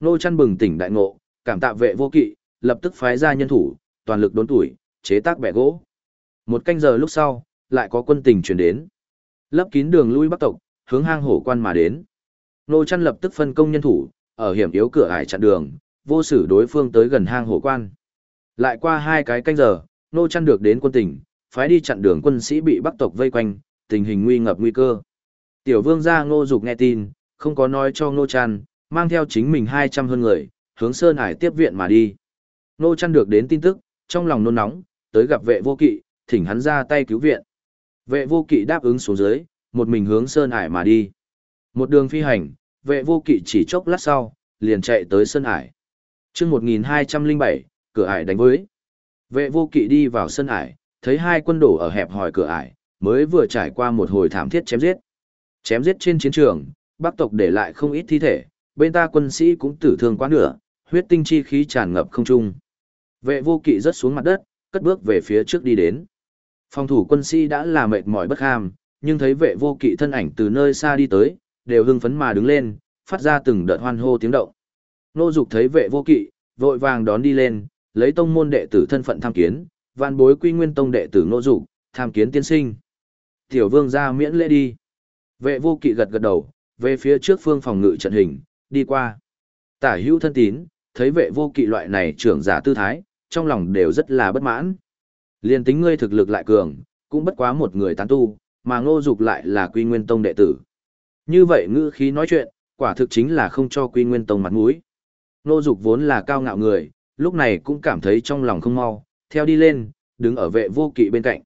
Nô chăn bừng tỉnh đại ngộ, cảm tạ vệ vô kỵ, lập tức phái ra nhân thủ, toàn lực đốn tuổi, chế tác bẻ gỗ. Một canh giờ lúc sau, lại có quân tình chuyển đến. Lấp kín đường lui bắc tộc, hướng hang hổ quan mà đến. Nô chăn lập tức phân công nhân thủ, ở hiểm yếu cửa ải chặn đường, vô sử đối phương tới gần hang hổ quan. Lại qua hai cái canh giờ, nô chăn được đến quân tỉnh, phái đi chặn đường quân sĩ bị bắc tộc vây quanh, tình hình nguy ngập nguy cơ. Tiểu vương gia ngô dục nghe tin, không có nói cho ngô chăn, mang theo chính mình 200 hơn người, hướng sơn hải tiếp viện mà đi. nô chăn được đến tin tức, trong lòng nôn nóng, tới gặp vệ vô kỵ, thỉnh hắn ra tay cứu viện. Vệ vô kỵ đáp ứng xuống dưới, một mình hướng sơn hải mà đi. Một đường phi hành, vệ vô kỵ chỉ chốc lát sau, liền chạy tới sơn Hải. chương 1207, cửa ải đánh với. Vệ vô kỵ đi vào sơn hải thấy hai quân đổ ở hẹp hỏi cửa ải, mới vừa trải qua một hồi thảm thiết chém giết. Chém giết trên chiến trường, Bắc tộc để lại không ít thi thể, bên ta quân sĩ cũng tử thương quá nửa, huyết tinh chi khí tràn ngập không trung. Vệ vô kỵ rớt xuống mặt đất, cất bước về phía trước đi đến. Phòng thủ quân sĩ đã là mệt mỏi bất ham, nhưng thấy vệ vô kỵ thân ảnh từ nơi xa đi tới, đều hưng phấn mà đứng lên, phát ra từng đợt hoan hô tiếng động. Nô Dục thấy vệ vô kỵ, vội vàng đón đi lên, lấy tông môn đệ tử thân phận tham kiến, vạn bối quy nguyên tông đệ tử Nô Dục, tham kiến tiên sinh. Tiểu vương ra miễn lễ đi. Vệ vô kỵ gật gật đầu, về phía trước phương phòng ngự trận hình, đi qua. Tả hữu thân tín, thấy vệ vô kỵ loại này trưởng giả tư thái, trong lòng đều rất là bất mãn. Liên tính ngươi thực lực lại cường, cũng bất quá một người tán tu, mà ngô dục lại là quy nguyên tông đệ tử. Như vậy ngữ khí nói chuyện, quả thực chính là không cho quy nguyên tông mặt mũi. Ngô dục vốn là cao ngạo người, lúc này cũng cảm thấy trong lòng không mau, theo đi lên, đứng ở vệ vô kỵ bên cạnh.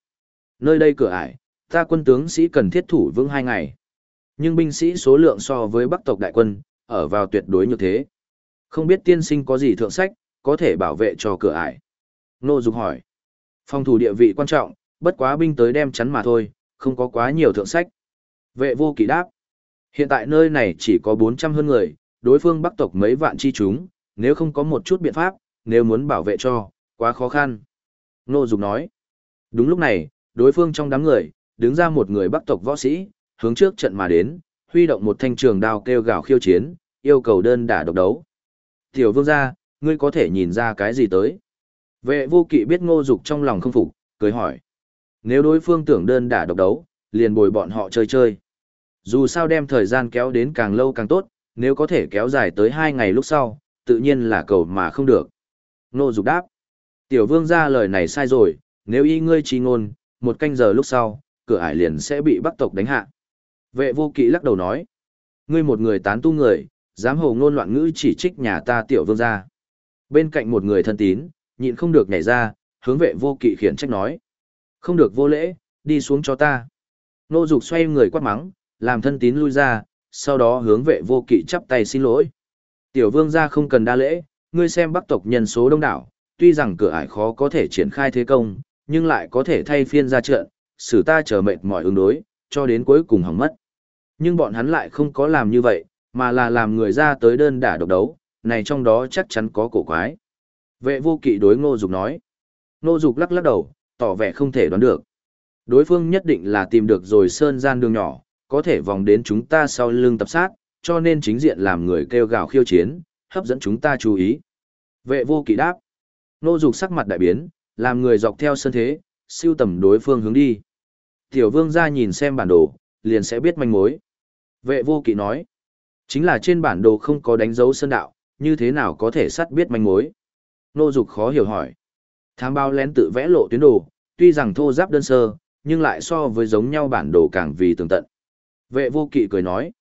Nơi đây cửa ải, ta quân tướng sĩ cần thiết thủ vững hai ngày. Nhưng binh sĩ số lượng so với bắc tộc đại quân, ở vào tuyệt đối như thế. Không biết tiên sinh có gì thượng sách, có thể bảo vệ cho cửa ải. Nô Dục hỏi. Phòng thủ địa vị quan trọng, bất quá binh tới đem chắn mà thôi, không có quá nhiều thượng sách. Vệ vô kỳ đáp. Hiện tại nơi này chỉ có 400 hơn người, đối phương bắc tộc mấy vạn chi chúng, nếu không có một chút biện pháp, nếu muốn bảo vệ cho, quá khó khăn. Nô Dục nói. Đúng lúc này, đối phương trong đám người, đứng ra một người bắc tộc võ sĩ, hướng trước trận mà đến, huy động một thanh trường đao kêu gào khiêu chiến, yêu cầu đơn đả độc đấu. Tiểu vương gia, ngươi có thể nhìn ra cái gì tới? Vệ vô kỵ biết ngô dục trong lòng không phục, cười hỏi. Nếu đối phương tưởng đơn đả độc đấu, liền bồi bọn họ chơi chơi. Dù sao đem thời gian kéo đến càng lâu càng tốt, nếu có thể kéo dài tới hai ngày lúc sau, tự nhiên là cầu mà không được. Ngô dục đáp. Tiểu vương gia lời này sai rồi, nếu y ngươi trí ngôn, một canh giờ lúc sau, cửa ải liền sẽ bị bắc tộc đánh hạ. Vệ vô kỵ lắc đầu nói. Ngươi một người tán tu người, dám hồ ngôn loạn ngữ chỉ trích nhà ta tiểu vương gia. Bên cạnh một người thân tín, nhịn không được nhảy ra, hướng vệ vô kỵ khiển trách nói. Không được vô lễ, đi xuống cho ta. Nô dục xoay người quát mắng, làm thân tín lui ra, sau đó hướng vệ vô kỵ chắp tay xin lỗi. Tiểu vương gia không cần đa lễ, ngươi xem bắc tộc nhân số đông đảo, tuy rằng cửa ải khó có thể triển khai thế công, nhưng lại có thể thay phiên ra trận, xử ta chờ mệt mỏi ứng đối, cho đến cuối cùng hỏng mất. Nhưng bọn hắn lại không có làm như vậy, mà là làm người ra tới đơn đả độc đấu, này trong đó chắc chắn có cổ quái. Vệ vô kỵ đối ngô dục nói. Ngô dục lắc lắc đầu, tỏ vẻ không thể đoán được. Đối phương nhất định là tìm được rồi sơn gian đường nhỏ, có thể vòng đến chúng ta sau lưng tập sát, cho nên chính diện làm người kêu gào khiêu chiến, hấp dẫn chúng ta chú ý. Vệ vô kỵ đáp. Ngô dục sắc mặt đại biến, làm người dọc theo sơn thế, siêu tầm đối phương hướng đi. Tiểu vương ra nhìn xem bản đồ, liền sẽ biết manh mối. Vệ vô kỵ nói, chính là trên bản đồ không có đánh dấu sơn đạo, như thế nào có thể sắt biết manh mối. Nô dục khó hiểu hỏi. Thám báo lén tự vẽ lộ tuyến đồ, tuy rằng thô giáp đơn sơ, nhưng lại so với giống nhau bản đồ càng vì tường tận. Vệ vô kỵ cười nói.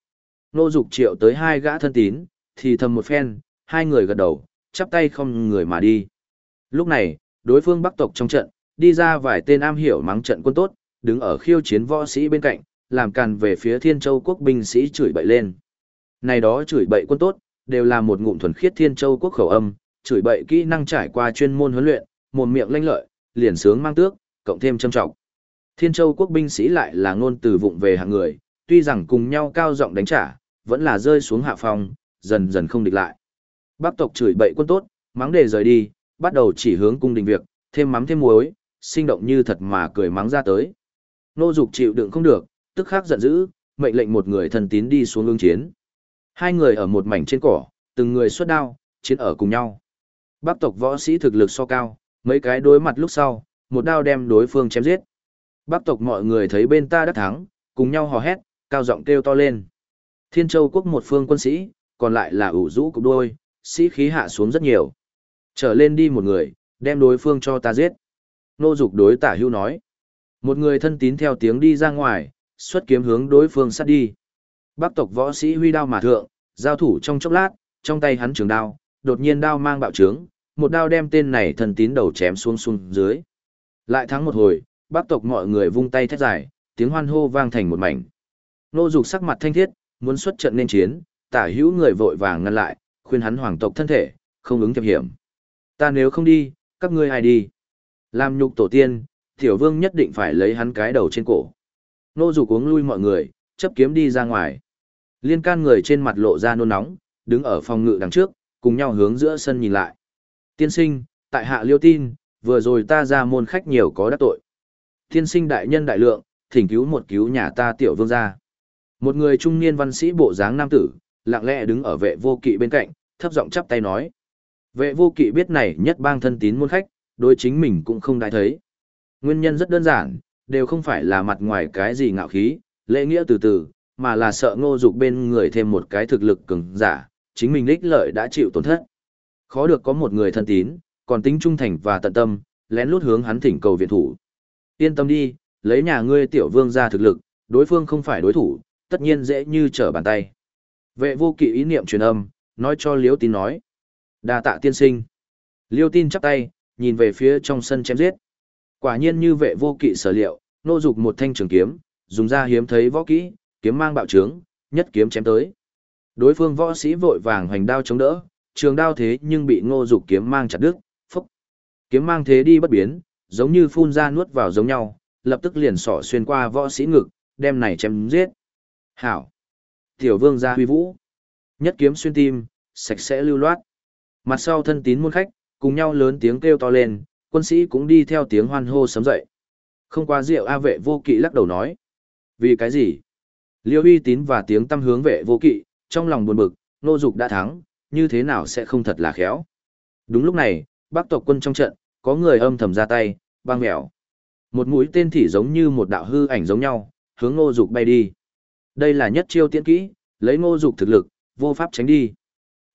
Nô dục triệu tới hai gã thân tín, thì thầm một phen, hai người gật đầu, chắp tay không người mà đi. Lúc này, đối phương bắc tộc trong trận, đi ra vài tên am hiểu mắng trận quân tốt, đứng ở khiêu chiến võ sĩ bên cạnh, làm càn về phía Thiên Châu quốc binh sĩ chửi bậy lên. Này đó chửi bậy quân tốt, đều là một ngụm thuần khiết Thiên Châu quốc khẩu âm, chửi bậy kỹ năng trải qua chuyên môn huấn luyện, mồm miệng lanh lợi, liền sướng mang tước, cộng thêm châm trọng. Thiên Châu quốc binh sĩ lại là ngôn từ vụng về hạng người, tuy rằng cùng nhau cao giọng đánh trả, vẫn là rơi xuống hạ phòng, dần dần không địch lại. Bắc tộc chửi bậy quân tốt, mắng đề rời đi, bắt đầu chỉ hướng cung đình việc, thêm mắm thêm muối, sinh động như thật mà cười mắng ra tới. Nô dục chịu đựng không được, tức khắc giận dữ, mệnh lệnh một người thần tín đi xuống ương chiến. Hai người ở một mảnh trên cỏ, từng người xuất đao, chiến ở cùng nhau. Bắc tộc võ sĩ thực lực so cao, mấy cái đối mặt lúc sau, một đao đem đối phương chém giết. Bắc tộc mọi người thấy bên ta đã thắng, cùng nhau hò hét, cao giọng kêu to lên. Thiên Châu quốc một phương quân sĩ, còn lại là ủ rũ cục đôi, sĩ khí hạ xuống rất nhiều. Trở lên đi một người, đem đối phương cho ta giết. Nô dục đối tả hưu nói. Một người thân tín theo tiếng đi ra ngoài, xuất kiếm hướng đối phương sát đi. Bắc tộc võ sĩ huy đao mà thượng, giao thủ trong chốc lát, trong tay hắn trường đao, đột nhiên đao mang bạo trướng, một đao đem tên này thần tín đầu chém xuống xuống dưới. Lại thắng một hồi, Bắc tộc mọi người vung tay thét dài, tiếng hoan hô vang thành một mảnh. Nô dục sắc mặt thanh thiết, muốn xuất trận nên chiến, tả hữu người vội vàng ngăn lại, khuyên hắn hoàng tộc thân thể, không ứng thiệp hiểm. Ta nếu không đi, các ngươi ai đi? Làm nhục tổ tiên, tiểu vương nhất định phải lấy hắn cái đầu trên cổ. Nô dục uống lui mọi người, chấp kiếm đi ra ngoài. Liên can người trên mặt lộ ra nôn nóng, đứng ở phòng ngự đằng trước, cùng nhau hướng giữa sân nhìn lại. Tiên sinh, tại hạ liêu tin, vừa rồi ta ra môn khách nhiều có đắc tội. Tiên sinh đại nhân đại lượng, thỉnh cứu một cứu nhà ta tiểu vương gia. Một người trung niên văn sĩ bộ dáng nam tử, lặng lẽ đứng ở vệ vô kỵ bên cạnh, thấp giọng chắp tay nói. Vệ vô kỵ biết này nhất bang thân tín môn khách, đối chính mình cũng không đại thấy. Nguyên nhân rất đơn giản, đều không phải là mặt ngoài cái gì ngạo khí, lễ nghĩa từ từ, mà là sợ ngô dục bên người thêm một cái thực lực cường giả, chính mình đích lợi đã chịu tổn thất. Khó được có một người thân tín, còn tính trung thành và tận tâm, lén lút hướng hắn thỉnh cầu viện thủ. Yên tâm đi, lấy nhà ngươi tiểu vương ra thực lực, đối phương không phải đối thủ, tất nhiên dễ như trở bàn tay. Vệ vô kỵ ý niệm truyền âm, nói cho Liêu Tín nói. đa tạ tiên sinh. Liêu Tín chắp tay, nhìn về phía trong sân chém giết. Quả nhiên như vệ vô kỵ sở liệu, nô dục một thanh trường kiếm, dùng ra hiếm thấy võ kỹ, kiếm mang bạo trướng, nhất kiếm chém tới. Đối phương võ sĩ vội vàng hoành đao chống đỡ, trường đao thế nhưng bị ngô dục kiếm mang chặt đứt, phốc. Kiếm mang thế đi bất biến, giống như phun ra nuốt vào giống nhau, lập tức liền sỏ xuyên qua võ sĩ ngực, đem này chém giết. Hảo. Tiểu vương gia huy vũ. Nhất kiếm xuyên tim, sạch sẽ lưu loát. Mặt sau thân tín môn khách, cùng nhau lớn tiếng kêu to lên, quân sĩ cũng đi theo tiếng hoan hô sấm dậy. Không qua rượu A vệ vô kỵ lắc đầu nói. Vì cái gì? Liêu uy tín và tiếng tâm hướng vệ vô kỵ, trong lòng buồn bực, nô dục đã thắng, như thế nào sẽ không thật là khéo. Đúng lúc này, bác tộc quân trong trận, có người âm thầm ra tay, băng mèo. Một mũi tên thì giống như một đạo hư ảnh giống nhau, hướng ngô dục bay đi. Đây là nhất chiêu tiễn kỹ, lấy ngô dục thực lực, vô pháp tránh đi.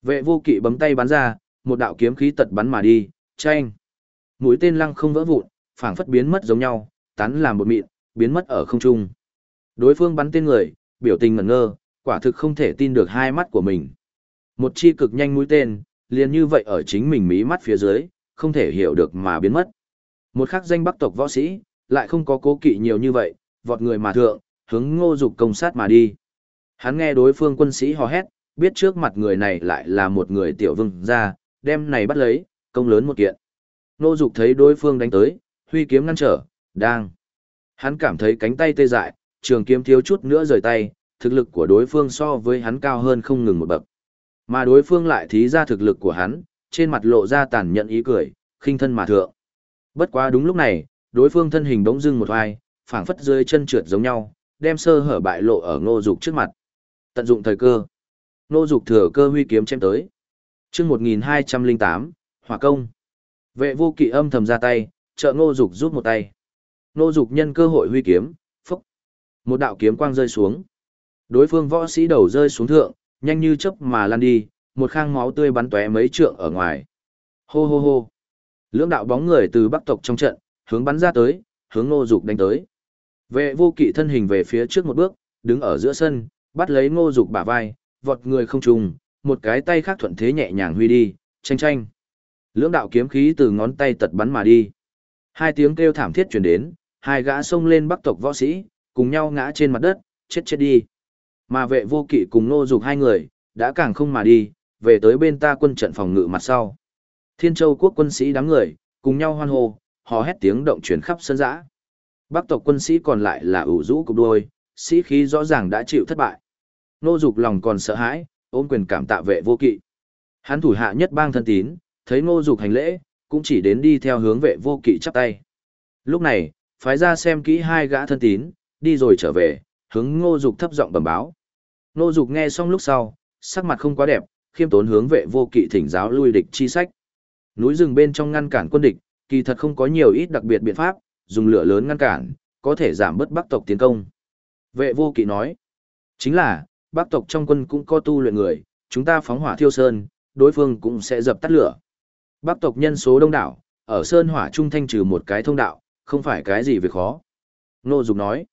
Vệ vô kỵ bấm tay bắn ra, một đạo kiếm khí tật bắn mà đi, tranh. Mũi tên lăng không vỡ vụn, phảng phất biến mất giống nhau, tán làm một mịn, biến mất ở không trung. Đối phương bắn tên người, biểu tình ngẩn ngơ, quả thực không thể tin được hai mắt của mình. Một chi cực nhanh mũi tên, liền như vậy ở chính mình mí mắt phía dưới, không thể hiểu được mà biến mất. Một khắc danh bắc tộc võ sĩ, lại không có cố kỵ nhiều như vậy, vọt người mà thượng, hướng ngô dục công sát mà đi. Hắn nghe đối phương quân sĩ hò hét, biết trước mặt người này lại là một người tiểu vương ra, đem này bắt lấy, công lớn một kiện. Ngô dục thấy đối phương đánh tới, huy kiếm ngăn trở, đang. Hắn cảm thấy cánh tay tê dại, trường kiếm thiếu chút nữa rời tay, thực lực của đối phương so với hắn cao hơn không ngừng một bậc. Mà đối phương lại thí ra thực lực của hắn, trên mặt lộ ra tàn nhẫn ý cười, khinh thân mà thượng. Bất quá đúng lúc này, đối phương thân hình bỗng dưng một oai, phảng phất dưới chân trượt giống nhau, đem sơ hở bại lộ ở Ngô Dục trước mặt. Tận dụng thời cơ. Ngô Dục thừa cơ huy kiếm chém tới. Chương 1208, Hỏa công. Vệ vô kỵ âm thầm ra tay, trợ Ngô Dục giúp một tay. Ngô Dục nhân cơ hội huy kiếm. Một đạo kiếm quang rơi xuống. Đối phương võ sĩ đầu rơi xuống thượng, nhanh như chớp mà lăn đi, một khang máu tươi bắn tóe mấy trượng ở ngoài. Hô hô hô. Lưỡng đạo bóng người từ bắc tộc trong trận, hướng bắn ra tới, hướng Ngô Dục đánh tới. Vệ vô kỵ thân hình về phía trước một bước, đứng ở giữa sân, bắt lấy Ngô Dục bả vai, vọt người không trùng, một cái tay khác thuận thế nhẹ nhàng huy đi, tranh tranh. Lưỡng đạo kiếm khí từ ngón tay tật bắn mà đi. Hai tiếng kêu thảm thiết truyền đến, hai gã xông lên bắc tộc võ sĩ, cùng nhau ngã trên mặt đất, chết chết đi. Mà vệ vô kỵ cùng nô Dục hai người, đã càng không mà đi, về tới bên ta quân trận phòng ngự mặt sau. Thiên Châu quốc quân sĩ đám người, cùng nhau hoan hô, hò hét tiếng động truyền khắp sân dã. Bắc tộc quân sĩ còn lại là ủ rũ cục đuôi, sĩ khí rõ ràng đã chịu thất bại. Nô dục lòng còn sợ hãi, ôm quyền cảm tạ vệ vô kỵ. Hắn thủ hạ nhất bang thân tín, thấy Ngô Dục hành lễ, cũng chỉ đến đi theo hướng vệ vô kỵ chắp tay. Lúc này, phái ra xem kỹ hai gã thân tín, đi rồi trở về, hướng Ngô Dục thấp giọng bẩm báo. Ngô Dục nghe xong lúc sau, sắc mặt không quá đẹp, khiêm tốn hướng vệ vô kỵ thỉnh giáo lui địch chi sách. Núi rừng bên trong ngăn cản quân địch, kỳ thật không có nhiều ít đặc biệt biện pháp, dùng lửa lớn ngăn cản, có thể giảm bớt bắc tộc tiến công. Vệ vô kỵ nói, chính là, bắc tộc trong quân cũng có tu luyện người, chúng ta phóng hỏa thiêu sơn, đối phương cũng sẽ dập tắt lửa. Bắc tộc nhân số đông đảo, ở sơn hỏa trung thanh trừ một cái thông đạo, không phải cái gì việc khó. Nô Dục nói,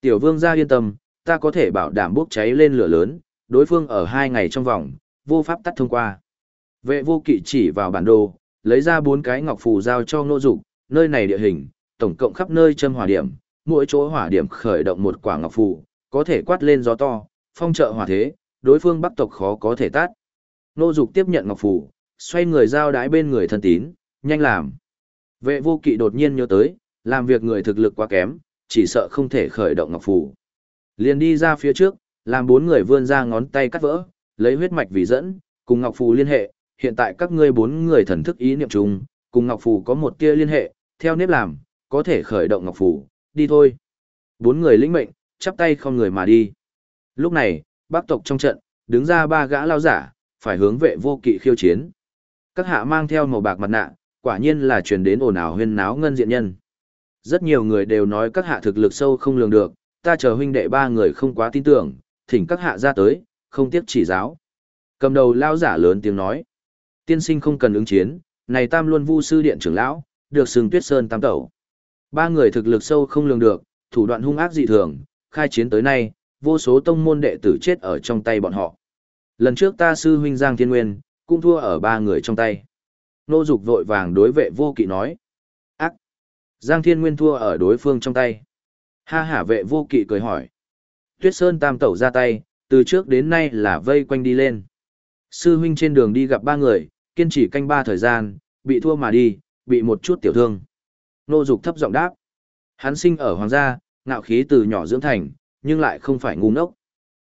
tiểu vương gia yên tâm, ta có thể bảo đảm bốc cháy lên lửa lớn, đối phương ở hai ngày trong vòng, vô pháp tắt thông qua. Vệ vô kỵ chỉ vào bản đồ, lấy ra bốn cái ngọc phù giao cho Nô Dục, nơi này địa hình, tổng cộng khắp nơi châm hỏa điểm, mỗi chỗ hỏa điểm khởi động một quả ngọc phù, có thể quát lên gió to, phong trợ hỏa thế, đối phương bắc tộc khó có thể tát. Nô Dục tiếp nhận ngọc phù, xoay người giao đái bên người thân tín, nhanh làm. Vệ vô kỵ đột nhiên nhớ tới, làm việc người thực lực quá kém, chỉ sợ không thể khởi động ngọc phù. Liền đi ra phía trước, làm bốn người vươn ra ngón tay cắt vỡ, lấy huyết mạch vì dẫn, cùng ngọc phù liên hệ, hiện tại các ngươi bốn người thần thức ý niệm chung, cùng ngọc phù có một tia liên hệ, theo nếp làm, có thể khởi động ngọc phù, đi thôi. Bốn người lĩnh mệnh, chắp tay không người mà đi. Lúc này, bác tộc trong trận, đứng ra ba gã lao giả, phải hướng vệ vô kỵ khiêu chiến. Các hạ mang theo màu bạc mặt nạ, quả nhiên là truyền đến ồn ào huyên náo ngân diện nhân. Rất nhiều người đều nói các hạ thực lực sâu không lường được, ta chờ huynh đệ ba người không quá tin tưởng, thỉnh các hạ ra tới, không tiếc chỉ giáo. Cầm đầu lao giả lớn tiếng nói. Tiên sinh không cần ứng chiến, này tam luân vu sư điện trưởng lão, được sừng tuyết sơn tam tẩu. Ba người thực lực sâu không lường được, thủ đoạn hung ác dị thường, khai chiến tới nay, vô số tông môn đệ tử chết ở trong tay bọn họ. Lần trước ta sư huynh Giang Thiên Nguyên, cũng thua ở ba người trong tay. Nô Dục vội vàng đối vệ vô kỵ nói. Giang Thiên Nguyên thua ở đối phương trong tay. Ha hả vệ vô kỵ cười hỏi. Tuyết Sơn tam tẩu ra tay, từ trước đến nay là vây quanh đi lên. Sư huynh trên đường đi gặp ba người, kiên trì canh ba thời gian, bị thua mà đi, bị một chút tiểu thương. Nô Dục thấp giọng đáp. Hắn sinh ở hoàng gia, ngạo khí từ nhỏ dưỡng thành, nhưng lại không phải ngu ngốc.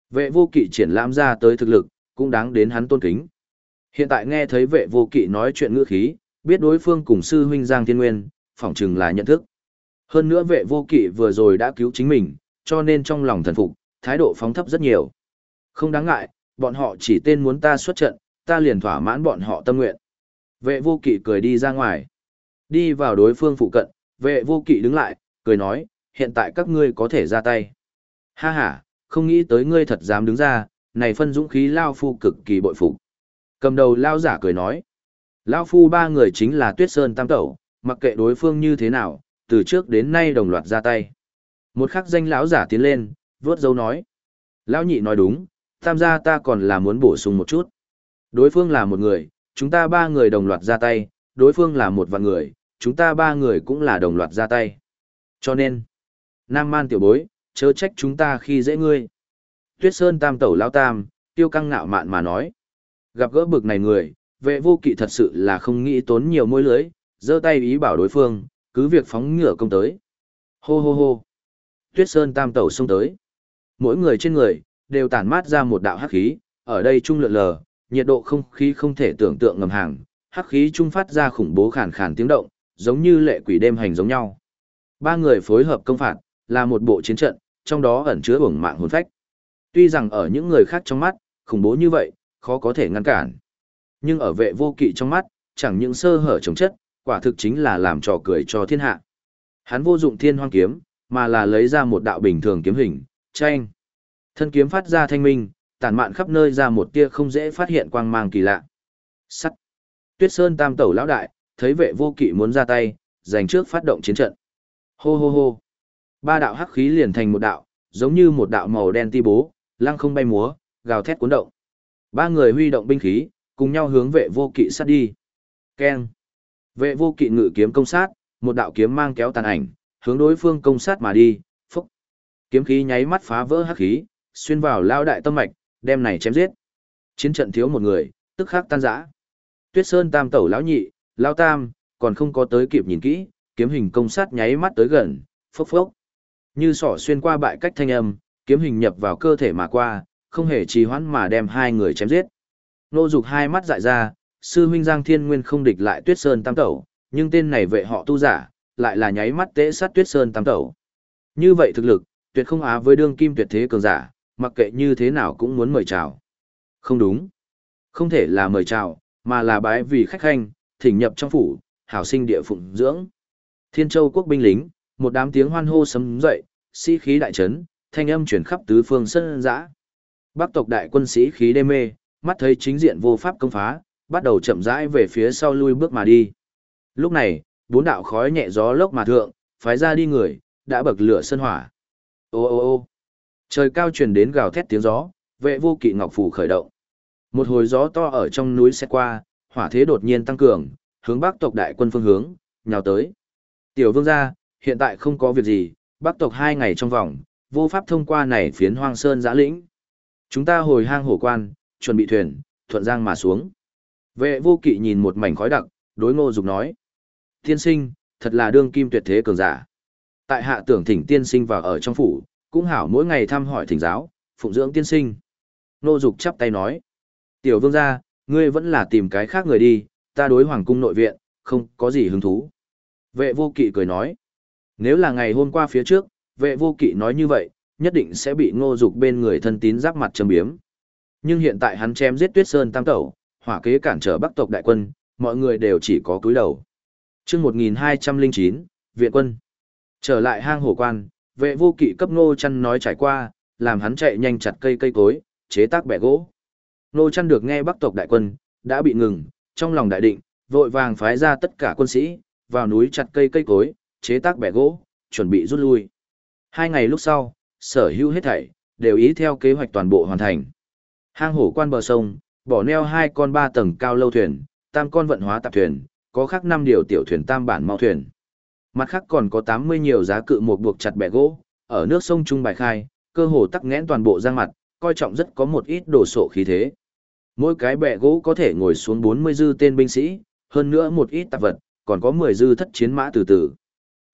Vệ vô kỵ triển lãm ra tới thực lực, cũng đáng đến hắn tôn kính. Hiện tại nghe thấy vệ vô kỵ nói chuyện ngữ khí, biết đối phương cùng sư huynh Giang Thiên Nguyên, phỏng chừng là nhận thức. Hơn nữa vệ vô kỵ vừa rồi đã cứu chính mình, cho nên trong lòng thần phục, thái độ phóng thấp rất nhiều. Không đáng ngại, bọn họ chỉ tên muốn ta xuất trận, ta liền thỏa mãn bọn họ tâm nguyện. Vệ vô kỵ cười đi ra ngoài. Đi vào đối phương phụ cận, vệ vô kỵ đứng lại, cười nói, hiện tại các ngươi có thể ra tay. Ha ha, không nghĩ tới ngươi thật dám đứng ra, này phân dũng khí lao phu cực kỳ bội phục. Cầm đầu lao giả cười nói, lao phu ba người chính là tuyết sơn tam tẩu, mặc kệ đối phương như thế nào, từ trước đến nay đồng loạt ra tay. Một khắc danh lão giả tiến lên, vớt dấu nói. Lão nhị nói đúng, tam gia ta còn là muốn bổ sung một chút. Đối phương là một người, chúng ta ba người đồng loạt ra tay, đối phương là một vạn người, chúng ta ba người cũng là đồng loạt ra tay. Cho nên, Nam Man tiểu bối, chớ trách chúng ta khi dễ ngươi. Tuyết Sơn tam tẩu lao tam, tiêu căng ngạo mạn mà nói. Gặp gỡ bực này người, vệ vô kỵ thật sự là không nghĩ tốn nhiều môi lưới, giơ tay ý bảo đối phương, cứ việc phóng ngựa công tới. Hô hô hô. Tuyết Sơn tam tẩu xông tới. Mỗi người trên người, đều tản mát ra một đạo hắc khí, ở đây trung lượn lờ, nhiệt độ không khí không thể tưởng tượng ngầm hàng, hắc khí trung phát ra khủng bố khàn khàn tiếng động, giống như lệ quỷ đêm hành giống nhau. Ba người phối hợp công phạt, là một bộ chiến trận, trong đó ẩn chứa uổng mạng hồn phách. Tuy rằng ở những người khác trong mắt, khủng bố như vậy, khó có thể ngăn cản. Nhưng ở vệ vô kỵ trong mắt, chẳng những sơ hở chống chất, quả thực chính là làm trò cười cho thiên hạ. Hắn vô dụng thiên hoang kiếm, mà là lấy ra một đạo bình thường kiếm hình, tranh. Thân kiếm phát ra thanh minh, tản mạn khắp nơi ra một tia không dễ phát hiện quang mang kỳ lạ. Sắt. Tuyết Sơn Tam Tẩu lão đại, thấy vệ vô kỵ muốn ra tay, giành trước phát động chiến trận. Hô hô hô. Ba đạo hắc khí liền thành một đạo, giống như một đạo màu đen ti bố, lăng không bay múa, gào thét cuốn động. Ba người huy động binh khí, cùng nhau hướng vệ vô kỵ sát đi. Keng. Vệ vô kỵ ngự kiếm công sát, một đạo kiếm mang kéo tàn ảnh, hướng đối phương công sát mà đi, phúc. Kiếm khí nháy mắt phá vỡ hắc khí, xuyên vào lao đại tâm mạch, đem này chém giết. Chiến trận thiếu một người, tức khắc tan rã. Tuyết Sơn tam tẩu lão nhị, lão tam, còn không có tới kịp nhìn kỹ, kiếm hình công sát nháy mắt tới gần, phốc phốc. Như sỏ xuyên qua bại cách thanh âm, kiếm hình nhập vào cơ thể mà qua, không hề trì hoãn mà đem hai người chém giết. Nô Dục hai mắt dại ra, sư huynh Giang Thiên Nguyên không địch lại Tuyết Sơn Tam Tẩu, nhưng tên này vệ họ tu giả, lại là nháy mắt tế sát Tuyết Sơn Tam Tẩu. Như vậy thực lực, tuyệt không á với đương kim tuyệt thế cường giả, mặc kệ như thế nào cũng muốn mời chào. Không đúng. Không thể là mời chào, mà là bái vì khách khanh, thỉnh nhập trong phủ, hảo sinh địa phụng dưỡng. Thiên Châu quốc binh lính, một đám tiếng hoan hô sấm dậy, sĩ khí đại trấn, thanh âm chuyển khắp tứ phương sân dã. Bắc tộc đại quân sĩ khí đê mê, mắt thấy chính diện vô pháp công phá, bắt đầu chậm rãi về phía sau lui bước mà đi. Lúc này, bốn đạo khói nhẹ gió lốc mà thượng, phái ra đi người, đã bậc lửa sân hỏa. Ô ô ô trời cao truyền đến gào thét tiếng gió, vệ vô kỵ ngọc phủ khởi động. Một hồi gió to ở trong núi sẽ qua, hỏa thế đột nhiên tăng cường, hướng bắc tộc đại quân phương hướng, nhào tới. Tiểu vương gia, hiện tại không có việc gì, bắc tộc hai ngày trong vòng, vô pháp thông qua này phiến hoang sơn giã lĩnh. Chúng ta hồi hang hổ quan, chuẩn bị thuyền, thuận giang mà xuống. Vệ vô kỵ nhìn một mảnh khói đặc, đối ngô dục nói. Tiên sinh, thật là đương kim tuyệt thế cường giả. Tại hạ tưởng thỉnh tiên sinh vào ở trong phủ, cũng hảo mỗi ngày thăm hỏi thỉnh giáo, phụng dưỡng tiên sinh. Ngô dục chắp tay nói. Tiểu vương gia, ngươi vẫn là tìm cái khác người đi, ta đối hoàng cung nội viện, không có gì hứng thú. Vệ vô kỵ cười nói. Nếu là ngày hôm qua phía trước, vệ vô kỵ nói như vậy, nhất định sẽ bị ngô dục bên người thân tín giáp mặt châm biếm. Nhưng hiện tại hắn chém giết tuyết sơn tam tẩu, hỏa kế cản trở bắc tộc đại quân, mọi người đều chỉ có cúi đầu. chương 1209, viện quân. Trở lại hang hổ quan, vệ vô kỵ cấp ngô chăn nói trải qua, làm hắn chạy nhanh chặt cây cây cối, chế tác bẻ gỗ. Ngô chăn được nghe bắc tộc đại quân, đã bị ngừng, trong lòng đại định, vội vàng phái ra tất cả quân sĩ, vào núi chặt cây cây cối, chế tác bẻ gỗ, chuẩn bị rút lui. Hai ngày lúc sau, sở hữu hết thảy, đều ý theo kế hoạch toàn bộ hoàn thành. Hang hổ quan bờ sông, bỏ neo hai con ba tầng cao lâu thuyền, tam con vận hóa tạp thuyền, có khác năm điều tiểu thuyền tam bản mau thuyền. Mặt khác còn có 80 nhiều giá cự một buộc chặt bẻ gỗ, ở nước sông Trung Bài Khai, cơ hồ tắc nghẽn toàn bộ giang mặt, coi trọng rất có một ít đồ sộ khí thế. Mỗi cái bẻ gỗ có thể ngồi xuống 40 dư tên binh sĩ, hơn nữa một ít tạp vật, còn có 10 dư thất chiến mã từ từ.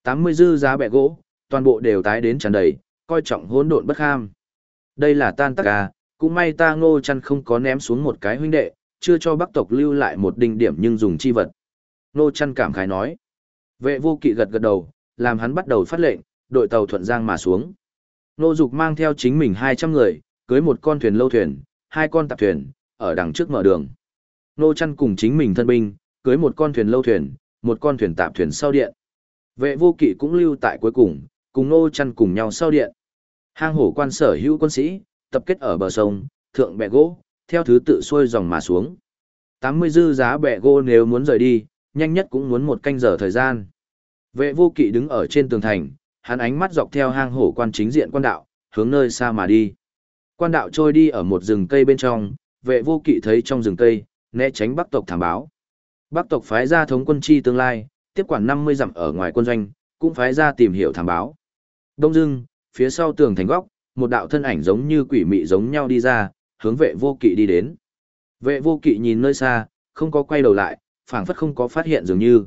80 dư giá bẻ gỗ, toàn bộ đều tái đến tràn đầy, coi trọng hỗn độn bất ham. Đây là tan tắc à, cũng may ta ngô chăn không có ném xuống một cái huynh đệ, chưa cho bắc tộc lưu lại một đinh điểm nhưng dùng chi vật. Ngô chăn cảm khái nói. Vệ vô kỵ gật gật đầu, làm hắn bắt đầu phát lệnh, đội tàu thuận giang mà xuống. Ngô dục mang theo chính mình 200 người, cưới một con thuyền lâu thuyền, hai con tạp thuyền, ở đằng trước mở đường. Ngô chăn cùng chính mình thân binh, cưới một con thuyền lâu thuyền, một con thuyền tạp thuyền sau điện. Vệ vô kỵ cũng lưu tại cuối cùng, cùng Ngô chăn cùng nhau sau điện. Hang hổ quan sở hữu quân sĩ, tập kết ở bờ sông, thượng bè gỗ, theo thứ tự xuôi dòng mà xuống. 80 dư giá bè gỗ nếu muốn rời đi, nhanh nhất cũng muốn một canh giờ thời gian. Vệ vô kỵ đứng ở trên tường thành, hắn ánh mắt dọc theo hang hổ quan chính diện quan đạo, hướng nơi xa mà đi. Quan đạo trôi đi ở một rừng cây bên trong, vệ vô kỵ thấy trong rừng cây, né tránh bắc tộc thảm báo. Bắc tộc phái ra thống quân chi tương lai, tiếp quản 50 dặm ở ngoài quân doanh, cũng phái ra tìm hiểu thảm báo. Đông dưng, phía sau tường thành góc, một đạo thân ảnh giống như quỷ mị giống nhau đi ra, hướng vệ vô kỵ đi đến. Vệ vô kỵ nhìn nơi xa, không có quay đầu lại, phảng phất không có phát hiện dường như.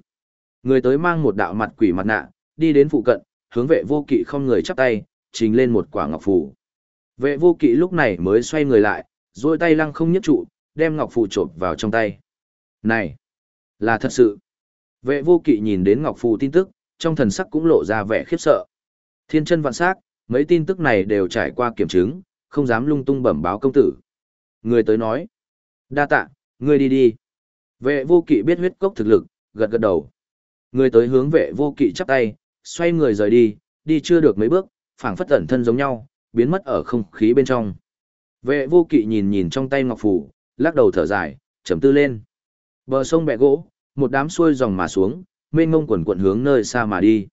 Người tới mang một đạo mặt quỷ mặt nạ, đi đến phụ cận, hướng vệ vô kỵ không người chắp tay, trình lên một quả ngọc phù. Vệ vô kỵ lúc này mới xoay người lại, duỗi tay lăng không nhất trụ, đem ngọc phù chộp vào trong tay. Này, là thật sự. Vệ vô kỵ nhìn đến ngọc phù tin tức, trong thần sắc cũng lộ ra vẻ khiếp sợ. Thiên chân vạn sắc, mấy tin tức này đều trải qua kiểm chứng, không dám lung tung bẩm báo công tử. Người tới nói, đa tạ, ngươi đi đi. Vệ vô kỵ biết huyết cốc thực lực, gật gật đầu. Người tới hướng vệ vô kỵ chắp tay, xoay người rời đi, đi chưa được mấy bước, phảng phất ẩn thân giống nhau, biến mất ở không khí bên trong. Vệ vô kỵ nhìn nhìn trong tay ngọc phủ, lắc đầu thở dài, trầm tư lên. Bờ sông bẹ gỗ, một đám xuôi dòng mà xuống, mênh ngông quần quận hướng nơi xa mà đi.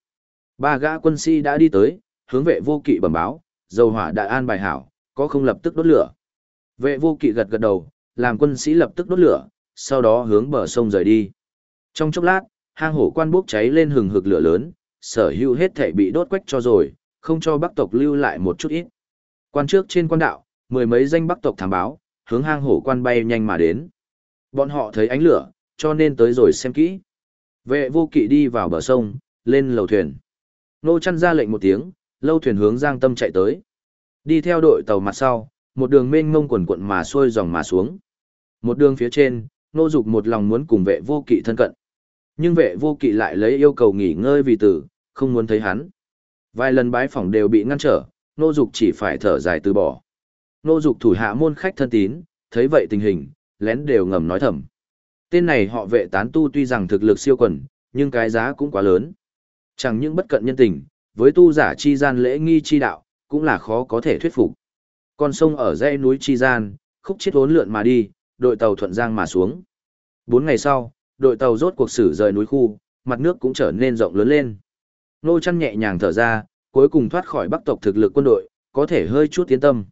Ba gã quân sĩ đã đi tới, hướng vệ vô kỵ bẩm báo, dầu hỏa đã an bài hảo, có không lập tức đốt lửa. Vệ vô kỵ gật gật đầu, làm quân sĩ lập tức đốt lửa, sau đó hướng bờ sông rời đi. Trong chốc lát, hang hổ quan bốc cháy lên hừng hực lửa lớn, sở hữu hết thể bị đốt quách cho rồi, không cho bắc tộc lưu lại một chút ít. Quan trước trên quan đạo, mười mấy danh bắc tộc thám báo, hướng hang hổ quan bay nhanh mà đến. Bọn họ thấy ánh lửa, cho nên tới rồi xem kỹ. Vệ vô kỵ đi vào bờ sông, lên lầu thuyền. Nô chăn ra lệnh một tiếng, lâu thuyền hướng Giang Tâm chạy tới. Đi theo đội tàu mặt sau, một đường mênh mông quần quận mà xuôi dòng mà xuống. Một đường phía trên, nô dục một lòng muốn cùng vệ vô kỵ thân cận. Nhưng vệ vô kỵ lại lấy yêu cầu nghỉ ngơi vì tử, không muốn thấy hắn. Vài lần bái phỏng đều bị ngăn trở, nô dục chỉ phải thở dài từ bỏ. Nô dục thủ hạ môn khách thân tín, thấy vậy tình hình, lén đều ngầm nói thầm. Tên này họ vệ tán tu tuy rằng thực lực siêu quần, nhưng cái giá cũng quá lớn. Chẳng những bất cận nhân tình, với tu giả chi gian lễ nghi chi đạo, cũng là khó có thể thuyết phục. Con sông ở dãy núi chi gian, khúc chết hốn lượn mà đi, đội tàu thuận giang mà xuống. Bốn ngày sau, đội tàu rốt cuộc xử rời núi khu, mặt nước cũng trở nên rộng lớn lên. Nô chăn nhẹ nhàng thở ra, cuối cùng thoát khỏi bắc tộc thực lực quân đội, có thể hơi chút tiến tâm.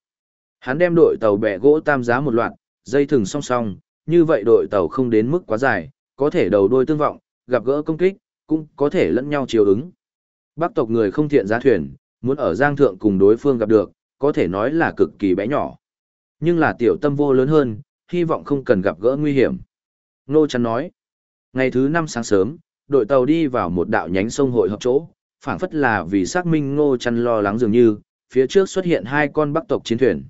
Hắn đem đội tàu bẻ gỗ tam giá một loạt, dây thừng song song, như vậy đội tàu không đến mức quá dài, có thể đầu đôi tương vọng, gặp gỡ công kích, cũng có thể lẫn nhau chiều ứng. Bắc tộc người không thiện giá thuyền, muốn ở giang thượng cùng đối phương gặp được, có thể nói là cực kỳ bé nhỏ. Nhưng là tiểu tâm vô lớn hơn, hy vọng không cần gặp gỡ nguy hiểm. Nô chắn nói, ngày thứ năm sáng sớm, đội tàu đi vào một đạo nhánh sông hội hợp chỗ, phảng phất là vì xác minh ngô chăn lo lắng dường như, phía trước xuất hiện hai con bắc tộc chiến thuyền.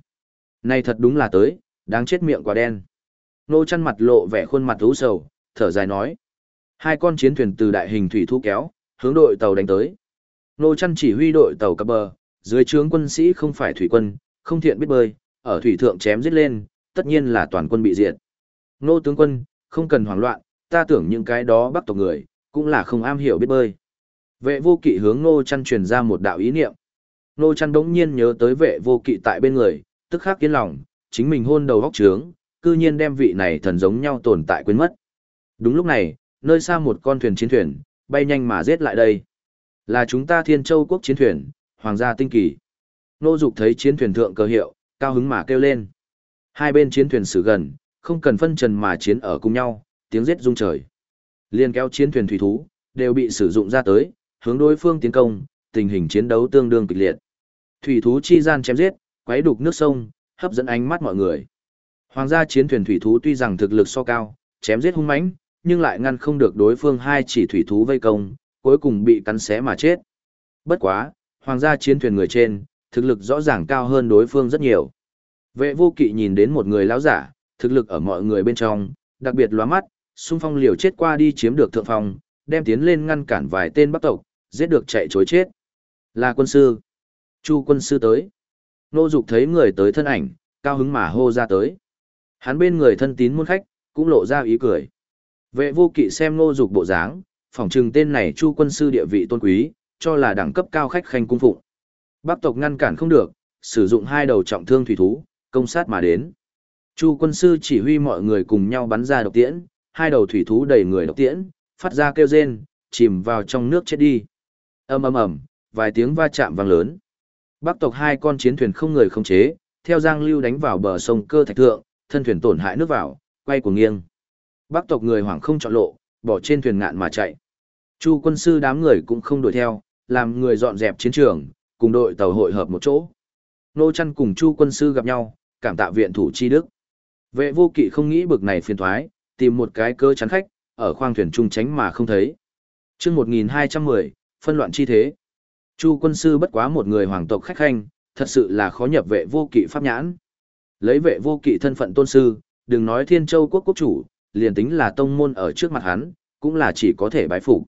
Này thật đúng là tới, đáng chết miệng quả đen. Ngô chăn mặt lộ vẻ khuôn mặt u sầu, thở dài nói. Hai con chiến thuyền từ đại hình thủy thu kéo, hướng đội tàu đánh tới. Nô chăn chỉ huy đội tàu cập bờ, dưới trướng quân sĩ không phải thủy quân, không thiện biết bơi, ở thủy thượng chém giết lên, tất nhiên là toàn quân bị diệt. Nô tướng quân, không cần hoảng loạn, ta tưởng những cái đó bắc tộc người, cũng là không am hiểu biết bơi. Vệ vô kỵ hướng Nô Chăn truyền ra một đạo ý niệm. Nô Chăn đống nhiên nhớ tới vệ vô kỵ tại bên người, tức khắc yên lòng, chính mình hôn đầu góc trướng, cư nhiên đem vị này thần giống nhau tồn tại quên mất. Đúng lúc này, nơi xa một con thuyền chiến thuyền, bay nhanh mà giết lại đây. Là chúng ta thiên châu quốc chiến thuyền, hoàng gia tinh kỳ. Nô Dục thấy chiến thuyền thượng cơ hiệu, cao hứng mà kêu lên. Hai bên chiến thuyền xử gần, không cần phân trần mà chiến ở cùng nhau, tiếng giết rung trời. Liên kéo chiến thuyền thủy thú, đều bị sử dụng ra tới, hướng đối phương tiến công, tình hình chiến đấu tương đương kịch liệt. Thủy thú chi gian chém giết, quấy đục nước sông, hấp dẫn ánh mắt mọi người. Hoàng gia chiến thuyền thủy thú tuy rằng thực lực so cao, chém giết hung mãnh, nhưng lại ngăn không được đối phương hai chỉ thủy thú vây công, cuối cùng bị cắn xé mà chết. Bất quá, hoàng gia chiến thuyền người trên, thực lực rõ ràng cao hơn đối phương rất nhiều. Vệ vô kỵ nhìn đến một người lão giả, thực lực ở mọi người bên trong, đặc biệt lóa mắt, xung phong liều chết qua đi chiếm được thượng phong, đem tiến lên ngăn cản vài tên bắc tộc, giết được chạy chối chết. Là quân sư. Chu quân sư tới. Nô Dục thấy người tới thân ảnh, cao hứng mà hô ra tới. Hắn bên người thân tín muôn khách, cũng lộ ra ý cười. Vệ vô kỵ xem Nô Dục bộ dáng, phỏng chừng tên này Chu quân sư địa vị tôn quý, cho là đẳng cấp cao khách khanh cung phụng. Bắc tộc ngăn cản không được, sử dụng hai đầu trọng thương thủy thú, công sát mà đến. Chu quân sư chỉ huy mọi người cùng nhau bắn ra độc tiễn, hai đầu thủy thú đầy người độc tiễn, phát ra kêu rên, chìm vào trong nước chết đi. ầm ầm ầm, vài tiếng va chạm vang lớn. Bắc tộc hai con chiến thuyền không người không chế, theo giang lưu đánh vào bờ sông cơ thạch thượng, thân thuyền tổn hại nước vào, quay của nghiêng. Bắc tộc người hoảng không chọn lộ, bỏ trên thuyền ngạn mà chạy. Chu quân sư đám người cũng không đuổi theo, làm người dọn dẹp chiến trường, cùng đội tàu hội hợp một chỗ. Nô chăn cùng Chu quân sư gặp nhau, cảm tạ viện thủ chi đức. Vệ vô kỵ không nghĩ bực này phiền thoái, tìm một cái cơ chắn khách, ở khoang thuyền trung tránh mà không thấy. chương 1210, phân loạn chi thế. Chu quân sư bất quá một người hoàng tộc khách khanh, thật sự là khó nhập vệ vô kỵ pháp nhãn. Lấy vệ vô kỵ thân phận tôn sư, đừng nói thiên châu quốc quốc chủ, liền tính là tông môn ở trước mặt hắn, cũng là chỉ có thể bái phục.